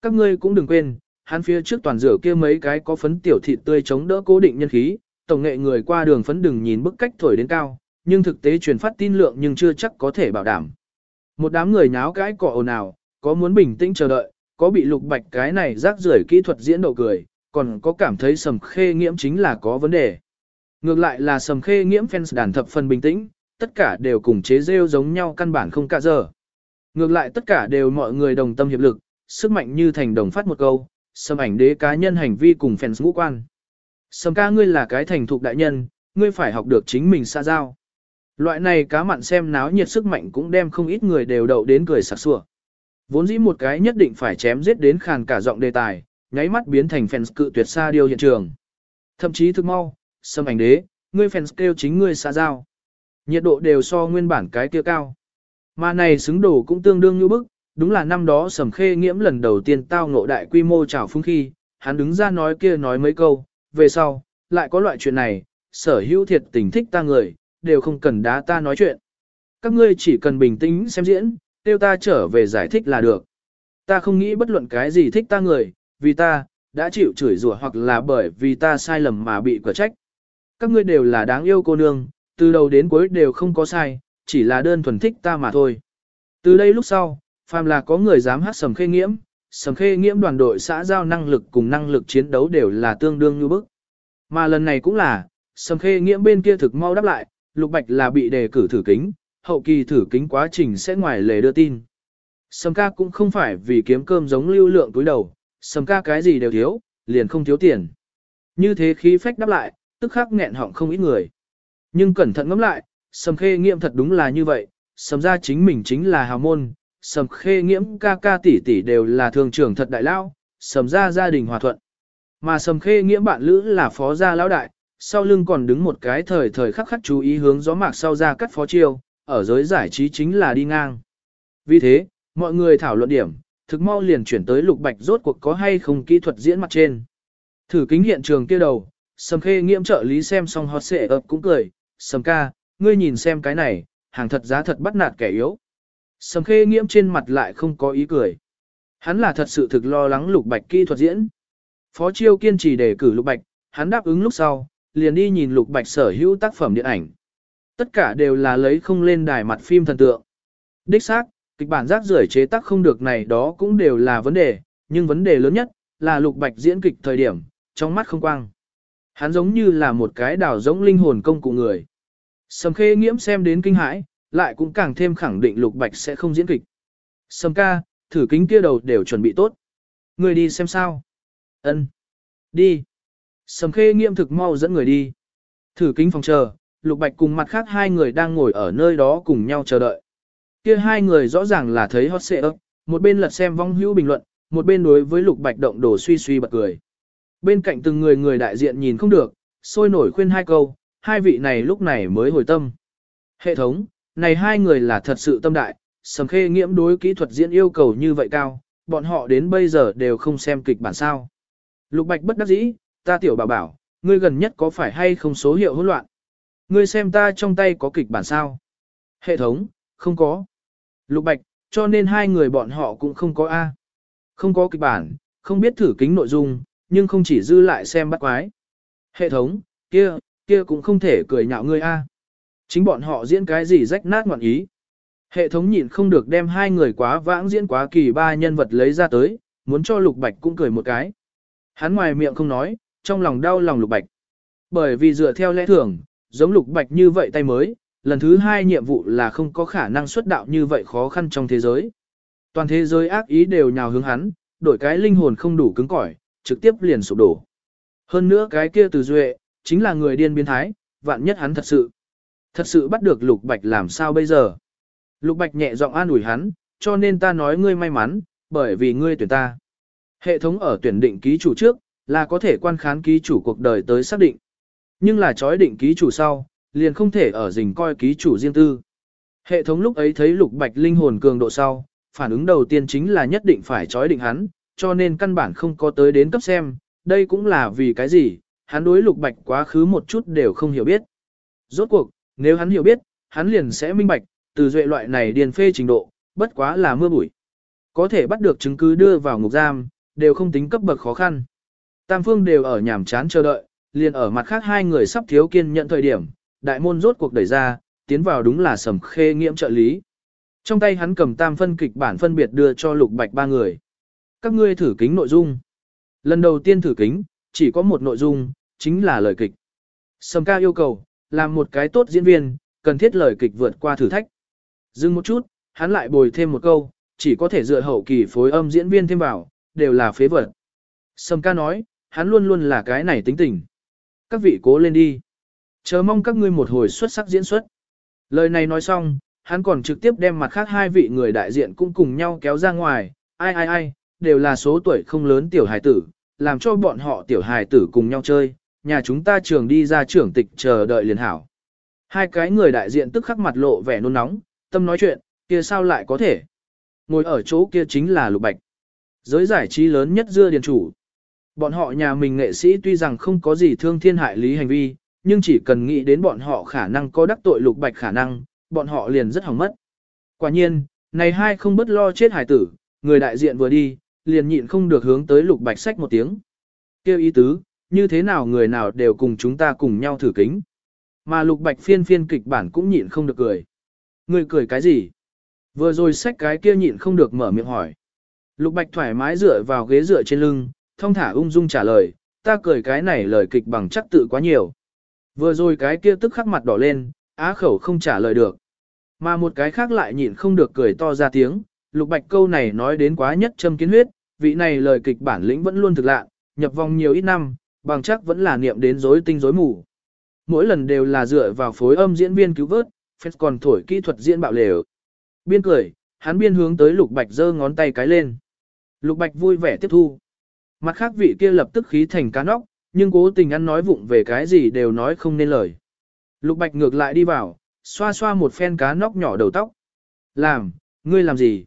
Speaker 1: Các ngươi cũng đừng quên, hắn phía trước toàn rửa kia mấy cái có phấn tiểu thịt tươi chống đỡ cố định nhân khí, tổng nghệ người qua đường phấn đừng nhìn bức cách thổi đến cao, nhưng thực tế truyền phát tin lượng nhưng chưa chắc có thể bảo đảm. Một đám người nháo cái cọ ồn ào, có muốn bình tĩnh chờ đợi, có bị lục bạch cái này rác rưởi kỹ thuật diễn độ cười, còn có cảm thấy sầm khê nghiễm chính là có vấn đề. Ngược lại là sầm khê nghiễm fans đàn thập phần bình tĩnh, tất cả đều cùng chế rêu giống nhau căn bản không cả giờ. Ngược lại tất cả đều mọi người đồng tâm hiệp lực, sức mạnh như thành đồng phát một câu, Sâm ảnh đế cá nhân hành vi cùng fans ngũ quan. Sâm ca ngươi là cái thành thục đại nhân, ngươi phải học được chính mình xa giao. Loại này cá mặn xem náo nhiệt sức mạnh cũng đem không ít người đều đậu đến cười sặc sủa. Vốn dĩ một cái nhất định phải chém giết đến khàn cả giọng đề tài, nháy mắt biến thành fans cự tuyệt xa điều hiện trường. Thậm chí thực mau, sâm ảnh đế, ngươi fans kêu chính ngươi xa giao. Nhiệt độ đều so nguyên bản cái kia cao. Mà này xứng đồ cũng tương đương như bức, đúng là năm đó sầm khê nghiễm lần đầu tiên tao ngộ đại quy mô trào phúng khi, hắn đứng ra nói kia nói mấy câu, về sau, lại có loại chuyện này, sở hữu thiệt tình thích ta người, đều không cần đá ta nói chuyện. Các ngươi chỉ cần bình tĩnh xem diễn, tiêu ta trở về giải thích là được. Ta không nghĩ bất luận cái gì thích ta người, vì ta, đã chịu chửi rủa hoặc là bởi vì ta sai lầm mà bị quả trách. Các ngươi đều là đáng yêu cô nương, từ đầu đến cuối đều không có sai, chỉ là đơn thuần thích ta mà thôi. Từ đây lúc sau, phàm là có người dám hát sầm khê nghiễm, sầm khê nghiễm đoàn đội xã giao năng lực cùng năng lực chiến đấu đều là tương đương như bức. Mà lần này cũng là, sầm khê nghiễm bên kia thực mau đáp lại, lục bạch là bị đề cử thử kính, hậu kỳ thử kính quá trình sẽ ngoài lề đưa tin. Sầm ca cũng không phải vì kiếm cơm giống lưu lượng túi đầu, sầm ca cái gì đều thiếu, liền không thiếu tiền. Như thế khí phách đáp lại, tức khắc nghẹn họng không ít người. Nhưng cẩn thận ngẫm lại, sầm khê nghiệm thật đúng là như vậy, sầm ra chính mình chính là hào môn, sầm khê nghiễm ca ca tỷ tỷ đều là thường trưởng thật đại lao, sầm ra gia đình hòa thuận. Mà sầm khê nghiễm bạn lữ là phó gia lão đại, sau lưng còn đứng một cái thời thời khắc khắc chú ý hướng gió mạc sau ra cắt phó chiêu, ở giới giải trí chính là đi ngang. Vì thế, mọi người thảo luận điểm, thực mau liền chuyển tới lục bạch rốt cuộc có hay không kỹ thuật diễn mặt trên. Thử kính hiện trường kia đầu, sầm khê nghiễm trợ lý xem xong hot xệ ập cũng cười, sầm ca, ngươi nhìn xem cái này, hàng thật giá thật bắt nạt kẻ yếu. Sầm khê nghiễm trên mặt lại không có ý cười. Hắn là thật sự thực lo lắng lục bạch kỹ thuật diễn. Phó chiêu kiên trì đề cử lục bạch, hắn đáp ứng lúc sau, liền đi nhìn lục bạch sở hữu tác phẩm điện ảnh. Tất cả đều là lấy không lên đài mặt phim thần tượng. Đích xác, kịch bản rác rưởi chế tác không được này đó cũng đều là vấn đề, nhưng vấn đề lớn nhất là lục bạch diễn kịch thời điểm, trong mắt không quang. Hắn giống như là một cái đảo giống linh hồn công cụ người. Sầm khê nghiễm xem đến kinh hãi, lại cũng càng thêm khẳng định lục bạch sẽ không diễn kịch. Sầm ca, thử kính kia đầu đều chuẩn bị tốt. Người đi xem sao. Ân, Đi. Sầm khê nghiêm thực mau dẫn người đi. Thử kính phòng chờ, lục bạch cùng mặt khác hai người đang ngồi ở nơi đó cùng nhau chờ đợi. Kia hai người rõ ràng là thấy hot xệ ấp, một bên lật xem vong hữu bình luận, một bên đối với lục bạch động đồ suy suy bật cười. Bên cạnh từng người người đại diện nhìn không được, sôi nổi khuyên hai câu, hai vị này lúc này mới hồi tâm. Hệ thống, này hai người là thật sự tâm đại, sầm khê nghiễm đối kỹ thuật diễn yêu cầu như vậy cao, bọn họ đến bây giờ đều không xem kịch bản sao. Lục Bạch bất đắc dĩ, ta tiểu bảo bảo, ngươi gần nhất có phải hay không số hiệu hỗn loạn? Ngươi xem ta trong tay có kịch bản sao? Hệ thống, không có. Lục Bạch, cho nên hai người bọn họ cũng không có A. Không có kịch bản, không biết thử kính nội dung, nhưng không chỉ dư lại xem bắt quái. Hệ thống, kia, kia cũng không thể cười nhạo ngươi A. Chính bọn họ diễn cái gì rách nát ngoạn ý. Hệ thống nhịn không được đem hai người quá vãng diễn quá kỳ ba nhân vật lấy ra tới, muốn cho Lục Bạch cũng cười một cái. Hắn ngoài miệng không nói, trong lòng đau lòng Lục Bạch. Bởi vì dựa theo lẽ thường, giống Lục Bạch như vậy tay mới, lần thứ hai nhiệm vụ là không có khả năng xuất đạo như vậy khó khăn trong thế giới. Toàn thế giới ác ý đều nhào hướng hắn, đổi cái linh hồn không đủ cứng cỏi, trực tiếp liền sụp đổ. Hơn nữa cái kia từ duệ, chính là người điên biến thái, vạn nhất hắn thật sự. Thật sự bắt được Lục Bạch làm sao bây giờ? Lục Bạch nhẹ giọng an ủi hắn, cho nên ta nói ngươi may mắn, bởi vì ngươi tuyển ta. Hệ thống ở tuyển định ký chủ trước, là có thể quan khán ký chủ cuộc đời tới xác định. Nhưng là chói định ký chủ sau, liền không thể ở rình coi ký chủ riêng tư. Hệ thống lúc ấy thấy Lục Bạch linh hồn cường độ sau, phản ứng đầu tiên chính là nhất định phải chói định hắn, cho nên căn bản không có tới đến cấp xem, đây cũng là vì cái gì, hắn đối Lục Bạch quá khứ một chút đều không hiểu biết. Rốt cuộc, nếu hắn hiểu biết, hắn liền sẽ minh bạch, từ duệ loại này điền phê trình độ, bất quá là mưa bụi. Có thể bắt được chứng cứ đưa vào ngục giam, đều không tính cấp bậc khó khăn. Tam phương đều ở nhảm chán chờ đợi, liền ở mặt khác hai người sắp thiếu kiên nhận thời điểm, đại môn rốt cuộc đẩy ra, tiến vào đúng là sầm khê nghiễm trợ lý. Trong tay hắn cầm tam phân kịch bản phân biệt đưa cho lục bạch ba người. Các ngươi thử kính nội dung. Lần đầu tiên thử kính, chỉ có một nội dung, chính là lời kịch. Sầm ca yêu cầu, làm một cái tốt diễn viên, cần thiết lời kịch vượt qua thử thách. Dừng một chút, hắn lại bồi thêm một câu, chỉ có thể dựa hậu kỳ phối âm diễn viên thêm vào, đều là phế vật. Sầm ca nói, hắn luôn luôn là cái này tính tình. Các vị cố lên đi. Chờ mong các ngươi một hồi xuất sắc diễn xuất. Lời này nói xong, hắn còn trực tiếp đem mặt khác hai vị người đại diện cũng cùng nhau kéo ra ngoài, ai ai ai, đều là số tuổi không lớn tiểu hài tử, làm cho bọn họ tiểu hài tử cùng nhau chơi, nhà chúng ta trường đi ra trưởng tịch chờ đợi liền hảo. Hai cái người đại diện tức khắc mặt lộ vẻ nôn nóng, tâm nói chuyện, kia sao lại có thể. Ngồi ở chỗ kia chính là Lục Bạch. Giới giải trí lớn nhất dưa điền chủ. Bọn họ nhà mình nghệ sĩ tuy rằng không có gì thương thiên hại lý hành vi, nhưng chỉ cần nghĩ đến bọn họ khả năng có đắc tội Lục Bạch khả năng, bọn họ liền rất hỏng mất. Quả nhiên, này hai không bất lo chết hải tử, người đại diện vừa đi, liền nhịn không được hướng tới Lục Bạch sách một tiếng. Kêu ý tứ, như thế nào người nào đều cùng chúng ta cùng nhau thử kính. Mà Lục Bạch phiên phiên kịch bản cũng nhịn không được cười. Người cười cái gì? Vừa rồi sách cái kia nhịn không được mở miệng hỏi. Lục Bạch thoải mái dựa vào ghế dựa trên lưng, thong thả ung dung trả lời, ta cười cái này lời kịch bằng chắc tự quá nhiều. Vừa rồi cái kia tức khắc mặt đỏ lên, á khẩu không trả lời được. Mà một cái khác lại nhịn không được cười to ra tiếng, Lục Bạch câu này nói đến quá nhất châm kiến huyết, vị này lời kịch bản lĩnh vẫn luôn thực lạ, nhập vòng nhiều ít năm, bằng chắc vẫn là niệm đến rối tinh rối mù. Mỗi lần đều là dựa vào phối âm diễn viên cứu vớt, phép còn thổi kỹ thuật diễn bạo lều. Biên cười, hắn biên hướng tới Lục Bạch giơ ngón tay cái lên. Lục Bạch vui vẻ tiếp thu. Mặt khác vị kia lập tức khí thành cá nóc, nhưng cố tình ăn nói vụng về cái gì đều nói không nên lời. Lục Bạch ngược lại đi vào, xoa xoa một phen cá nóc nhỏ đầu tóc. Làm, ngươi làm gì?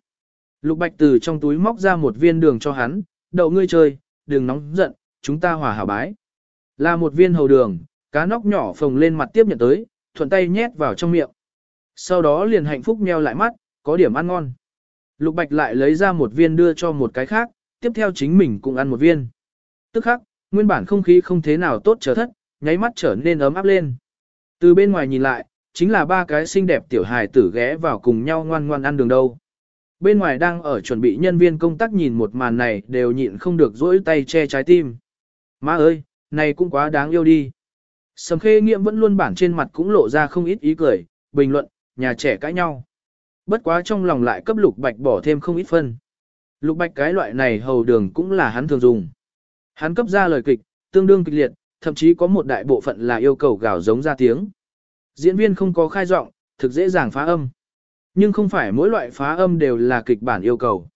Speaker 1: Lục Bạch từ trong túi móc ra một viên đường cho hắn, đậu ngươi chơi, đừng nóng giận, chúng ta hòa hảo bái. Là một viên hầu đường, cá nóc nhỏ phồng lên mặt tiếp nhận tới, thuận tay nhét vào trong miệng. Sau đó liền hạnh phúc nheo lại mắt, có điểm ăn ngon. Lục Bạch lại lấy ra một viên đưa cho một cái khác, tiếp theo chính mình cũng ăn một viên. Tức khắc, nguyên bản không khí không thế nào tốt trở thất, nháy mắt trở nên ấm áp lên. Từ bên ngoài nhìn lại, chính là ba cái xinh đẹp tiểu hài tử ghé vào cùng nhau ngoan ngoan ăn đường đâu. Bên ngoài đang ở chuẩn bị nhân viên công tác nhìn một màn này đều nhịn không được dỗi tay che trái tim. Má ơi, này cũng quá đáng yêu đi. Sầm khê nghiệm vẫn luôn bản trên mặt cũng lộ ra không ít ý cười, bình luận, nhà trẻ cãi nhau. Bất quá trong lòng lại cấp lục bạch bỏ thêm không ít phân. Lục bạch cái loại này hầu đường cũng là hắn thường dùng. Hắn cấp ra lời kịch, tương đương kịch liệt, thậm chí có một đại bộ phận là yêu cầu gào giống ra tiếng. Diễn viên không có khai giọng, thực dễ dàng phá âm. Nhưng không phải mỗi loại phá âm đều là kịch bản yêu cầu.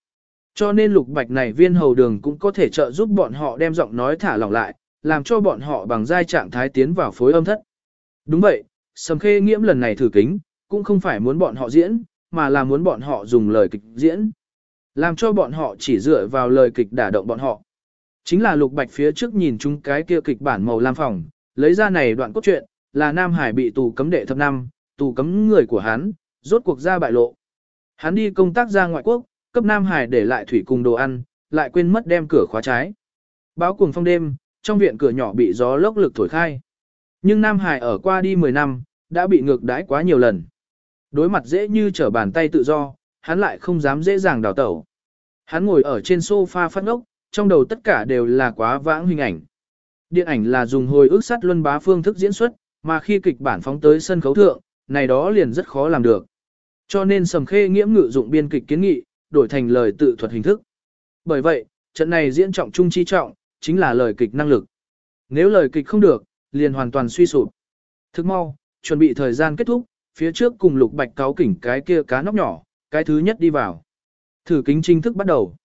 Speaker 1: Cho nên lục bạch này viên hầu đường cũng có thể trợ giúp bọn họ đem giọng nói thả lỏng lại, làm cho bọn họ bằng giai trạng thái tiến vào phối âm thất. Đúng vậy, Sầm Khê Nghiễm lần này thử kính, cũng không phải muốn bọn họ diễn, mà là muốn bọn họ dùng lời kịch diễn. Làm cho bọn họ chỉ dựa vào lời kịch đả động bọn họ. Chính là lục bạch phía trước nhìn chúng cái kia kịch bản màu lam phòng, lấy ra này đoạn cốt truyện, là Nam Hải bị tù cấm đệ thập năm, tù cấm người của hắn, rốt cuộc ra bại lộ. Hắn đi công tác ra ngoại quốc, cấp Nam Hải để lại thủy cùng đồ ăn, lại quên mất đem cửa khóa trái. Báo cuồng phong đêm, trong viện cửa nhỏ bị gió lốc lực thổi khai. Nhưng Nam Hải ở qua đi 10 năm, đã bị ngược đãi quá nhiều lần. Đối mặt dễ như trở bàn tay tự do, hắn lại không dám dễ dàng đào tẩu. Hắn ngồi ở trên sofa phát ngốc, trong đầu tất cả đều là quá vãng hình ảnh. Điện ảnh là dùng hồi ức sắt luân bá phương thức diễn xuất, mà khi kịch bản phóng tới sân khấu thượng, này đó liền rất khó làm được. Cho nên sầm khê nghiễm ngự dụng biên kịch kiến nghị, đổi thành lời tự thuật hình thức. Bởi vậy, trận này diễn trọng trung chi trọng, chính là lời kịch năng lực. Nếu lời kịch không được, liền hoàn toàn suy sụp. Thức mau, chuẩn bị thời gian kết thúc, phía trước cùng lục bạch cáo kỉnh cái kia cá nóc nhỏ, cái thứ nhất đi vào. Thử kính chính thức bắt đầu.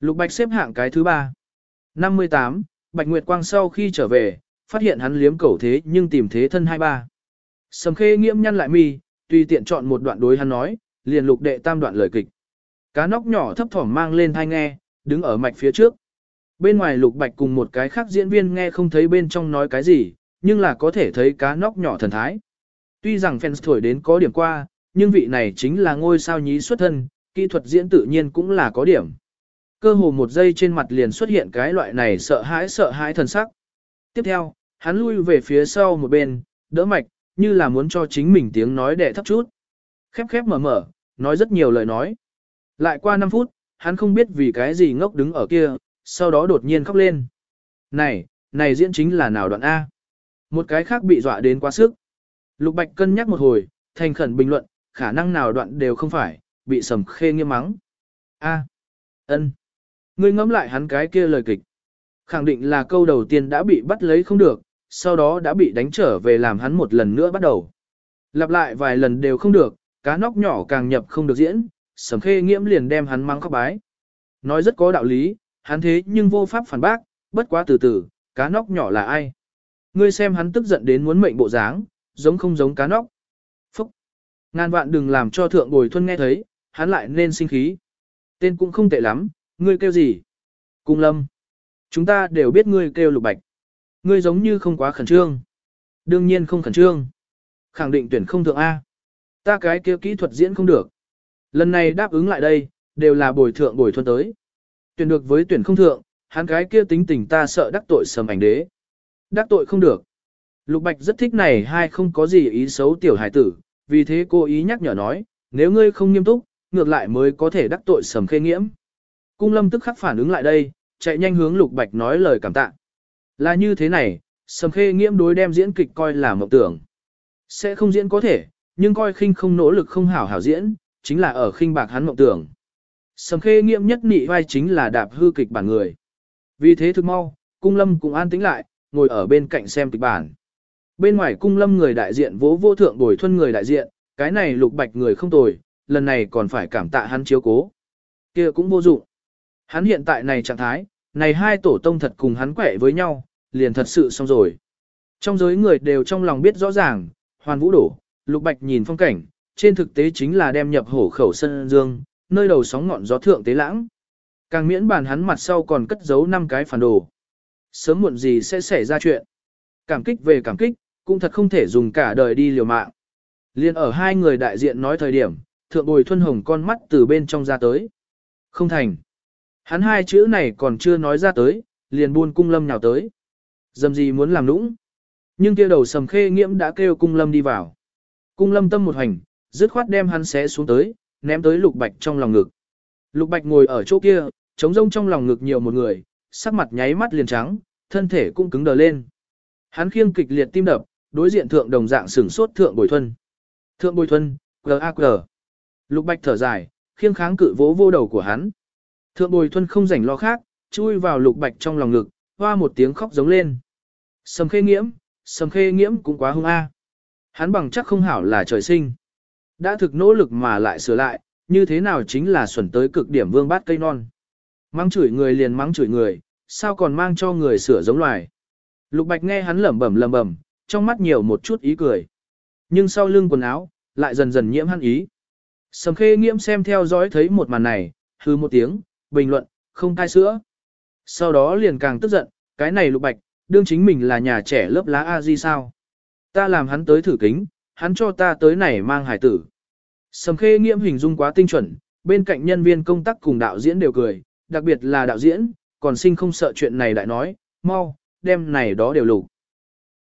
Speaker 1: Lục bạch xếp hạng cái thứ ba. 58, Bạch Nguyệt Quang sau khi trở về, phát hiện hắn liếm cẩu thế nhưng tìm thế thân hai ba. Sầm khê nghiễm nhăn lại mi, tùy tiện chọn một đoạn đối hắn nói, liền lục đệ tam đoạn lời kịch. Cá nóc nhỏ thấp thỏm mang lên thai nghe, đứng ở mạch phía trước. Bên ngoài lục bạch cùng một cái khác diễn viên nghe không thấy bên trong nói cái gì, nhưng là có thể thấy cá nóc nhỏ thần thái. Tuy rằng fans thổi đến có điểm qua, nhưng vị này chính là ngôi sao nhí xuất thân, kỹ thuật diễn tự nhiên cũng là có điểm. Cơ hồ một giây trên mặt liền xuất hiện cái loại này sợ hãi sợ hãi thần sắc. Tiếp theo, hắn lui về phía sau một bên, đỡ mạch, như là muốn cho chính mình tiếng nói đẻ thấp chút. Khép khép mở mở, nói rất nhiều lời nói. Lại qua 5 phút, hắn không biết vì cái gì ngốc đứng ở kia, sau đó đột nhiên khóc lên. Này, này diễn chính là nào đoạn A? Một cái khác bị dọa đến quá sức. Lục Bạch cân nhắc một hồi, thành khẩn bình luận, khả năng nào đoạn đều không phải, bị sầm khê nghiêm mắng. A, ân, Ngươi ngẫm lại hắn cái kia lời kịch. Khẳng định là câu đầu tiên đã bị bắt lấy không được, sau đó đã bị đánh trở về làm hắn một lần nữa bắt đầu. Lặp lại vài lần đều không được, cá nóc nhỏ càng nhập không được diễn, sầm khê nghiễm liền đem hắn mang khóc bái. Nói rất có đạo lý, hắn thế nhưng vô pháp phản bác, bất quá từ từ, cá nóc nhỏ là ai? Ngươi xem hắn tức giận đến muốn mệnh bộ dáng, giống không giống cá nóc. Phúc! Ngàn vạn đừng làm cho thượng bồi thuân nghe thấy, hắn lại nên sinh khí. Tên cũng không tệ lắm, ngươi kêu gì? Cung lâm. Chúng ta đều biết ngươi kêu lục bạch. Ngươi giống như không quá khẩn trương. Đương nhiên không khẩn trương. Khẳng định tuyển không thượng A. Ta cái kia kỹ thuật diễn không được. Lần này đáp ứng lại đây, đều là bồi thượng bồi thuần tới. Tuyển được với tuyển không thượng, hắn cái kia tính tình ta sợ đắc tội sầm ảnh đế. Đắc tội không được. Lục Bạch rất thích này hai không có gì ý xấu tiểu hải tử, vì thế cô ý nhắc nhở nói, nếu ngươi không nghiêm túc, ngược lại mới có thể đắc tội sầm khê nghiễm. Cung lâm tức khắc phản ứng lại đây, chạy nhanh hướng Lục Bạch nói lời cảm tạ. Là như thế này, sầm khê nghiễm đối đem diễn kịch coi là mộng tưởng. Sẽ không diễn có thể, nhưng coi khinh không nỗ lực không hảo hảo diễn, chính là ở khinh bạc hắn mộng tưởng. Sầm khê nghiệm nhất nị vai chính là đạp hư kịch bản người. Vì thế thực mau, cung lâm cũng an tĩnh lại, ngồi ở bên cạnh xem kịch bản. Bên ngoài cung lâm người đại diện vỗ vô thượng bồi thuân người đại diện, cái này lục bạch người không tồi, lần này còn phải cảm tạ hắn chiếu cố. kia cũng vô dụng. Hắn hiện tại này trạng thái, này hai tổ tông thật cùng hắn quẻ với nhau, liền thật sự xong rồi. Trong giới người đều trong lòng biết rõ ràng, hoàn vũ đổ, lục bạch nhìn phong cảnh, trên thực tế chính là đem nhập hổ khẩu sân dương, nơi đầu sóng ngọn gió thượng tế lãng. Càng miễn bàn hắn mặt sau còn cất giấu năm cái phản đồ. Sớm muộn gì sẽ xảy ra chuyện. Cảm kích về cảm kích, cũng thật không thể dùng cả đời đi liều mạng. Liên ở hai người đại diện nói thời điểm, thượng bồi thuân hồng con mắt từ bên trong ra tới. Không thành. Hắn hai chữ này còn chưa nói ra tới, liền buôn cung lâm nhào tới. Dầm gì muốn làm nũng. Nhưng kia đầu sầm khê nghiễm đã kêu cung lâm đi vào. Cung lâm tâm một hành, dứt khoát đem hắn xé xuống tới, ném tới lục bạch trong lòng ngực. Lục bạch ngồi ở chỗ kia, trống rông trong lòng ngực nhiều một người, sắc mặt nháy mắt liền trắng, thân thể cũng cứng đờ lên. Hắn khiêng kịch liệt tim đập, đối diện thượng đồng dạng sửng sốt thượng bồi thuần. Thượng bồi thuần, G.A.Q. Lục bạch thở dài, khiêng kháng cự vỗ vô đầu của hắn. Thượng bồi thuần không rảnh lo khác, chui vào lục bạch trong lòng ngực, hoa một tiếng khóc giống lên. Sầm khê nghiễm, sầm khê nghiễm cũng quá hung a. Hắn bằng chắc không hảo là trời sinh. Đã thực nỗ lực mà lại sửa lại, như thế nào chính là xuẩn tới cực điểm vương bát cây non. Mắng chửi người liền mắng chửi người, sao còn mang cho người sửa giống loài. Lục Bạch nghe hắn lẩm bẩm lẩm bẩm, trong mắt nhiều một chút ý cười. Nhưng sau lưng quần áo, lại dần dần nhiễm hắn ý. Sầm khê nghiễm xem theo dõi thấy một màn này, hư một tiếng, bình luận, không thai sữa. Sau đó liền càng tức giận, cái này lục bạch, đương chính mình là nhà trẻ lớp lá A di sao. Ta làm hắn tới thử kính, hắn cho ta tới này mang hải tử. Sầm khê nghiễm hình dung quá tinh chuẩn, bên cạnh nhân viên công tác cùng đạo diễn đều cười, đặc biệt là đạo diễn, còn sinh không sợ chuyện này đại nói, mau, đem này đó đều lục.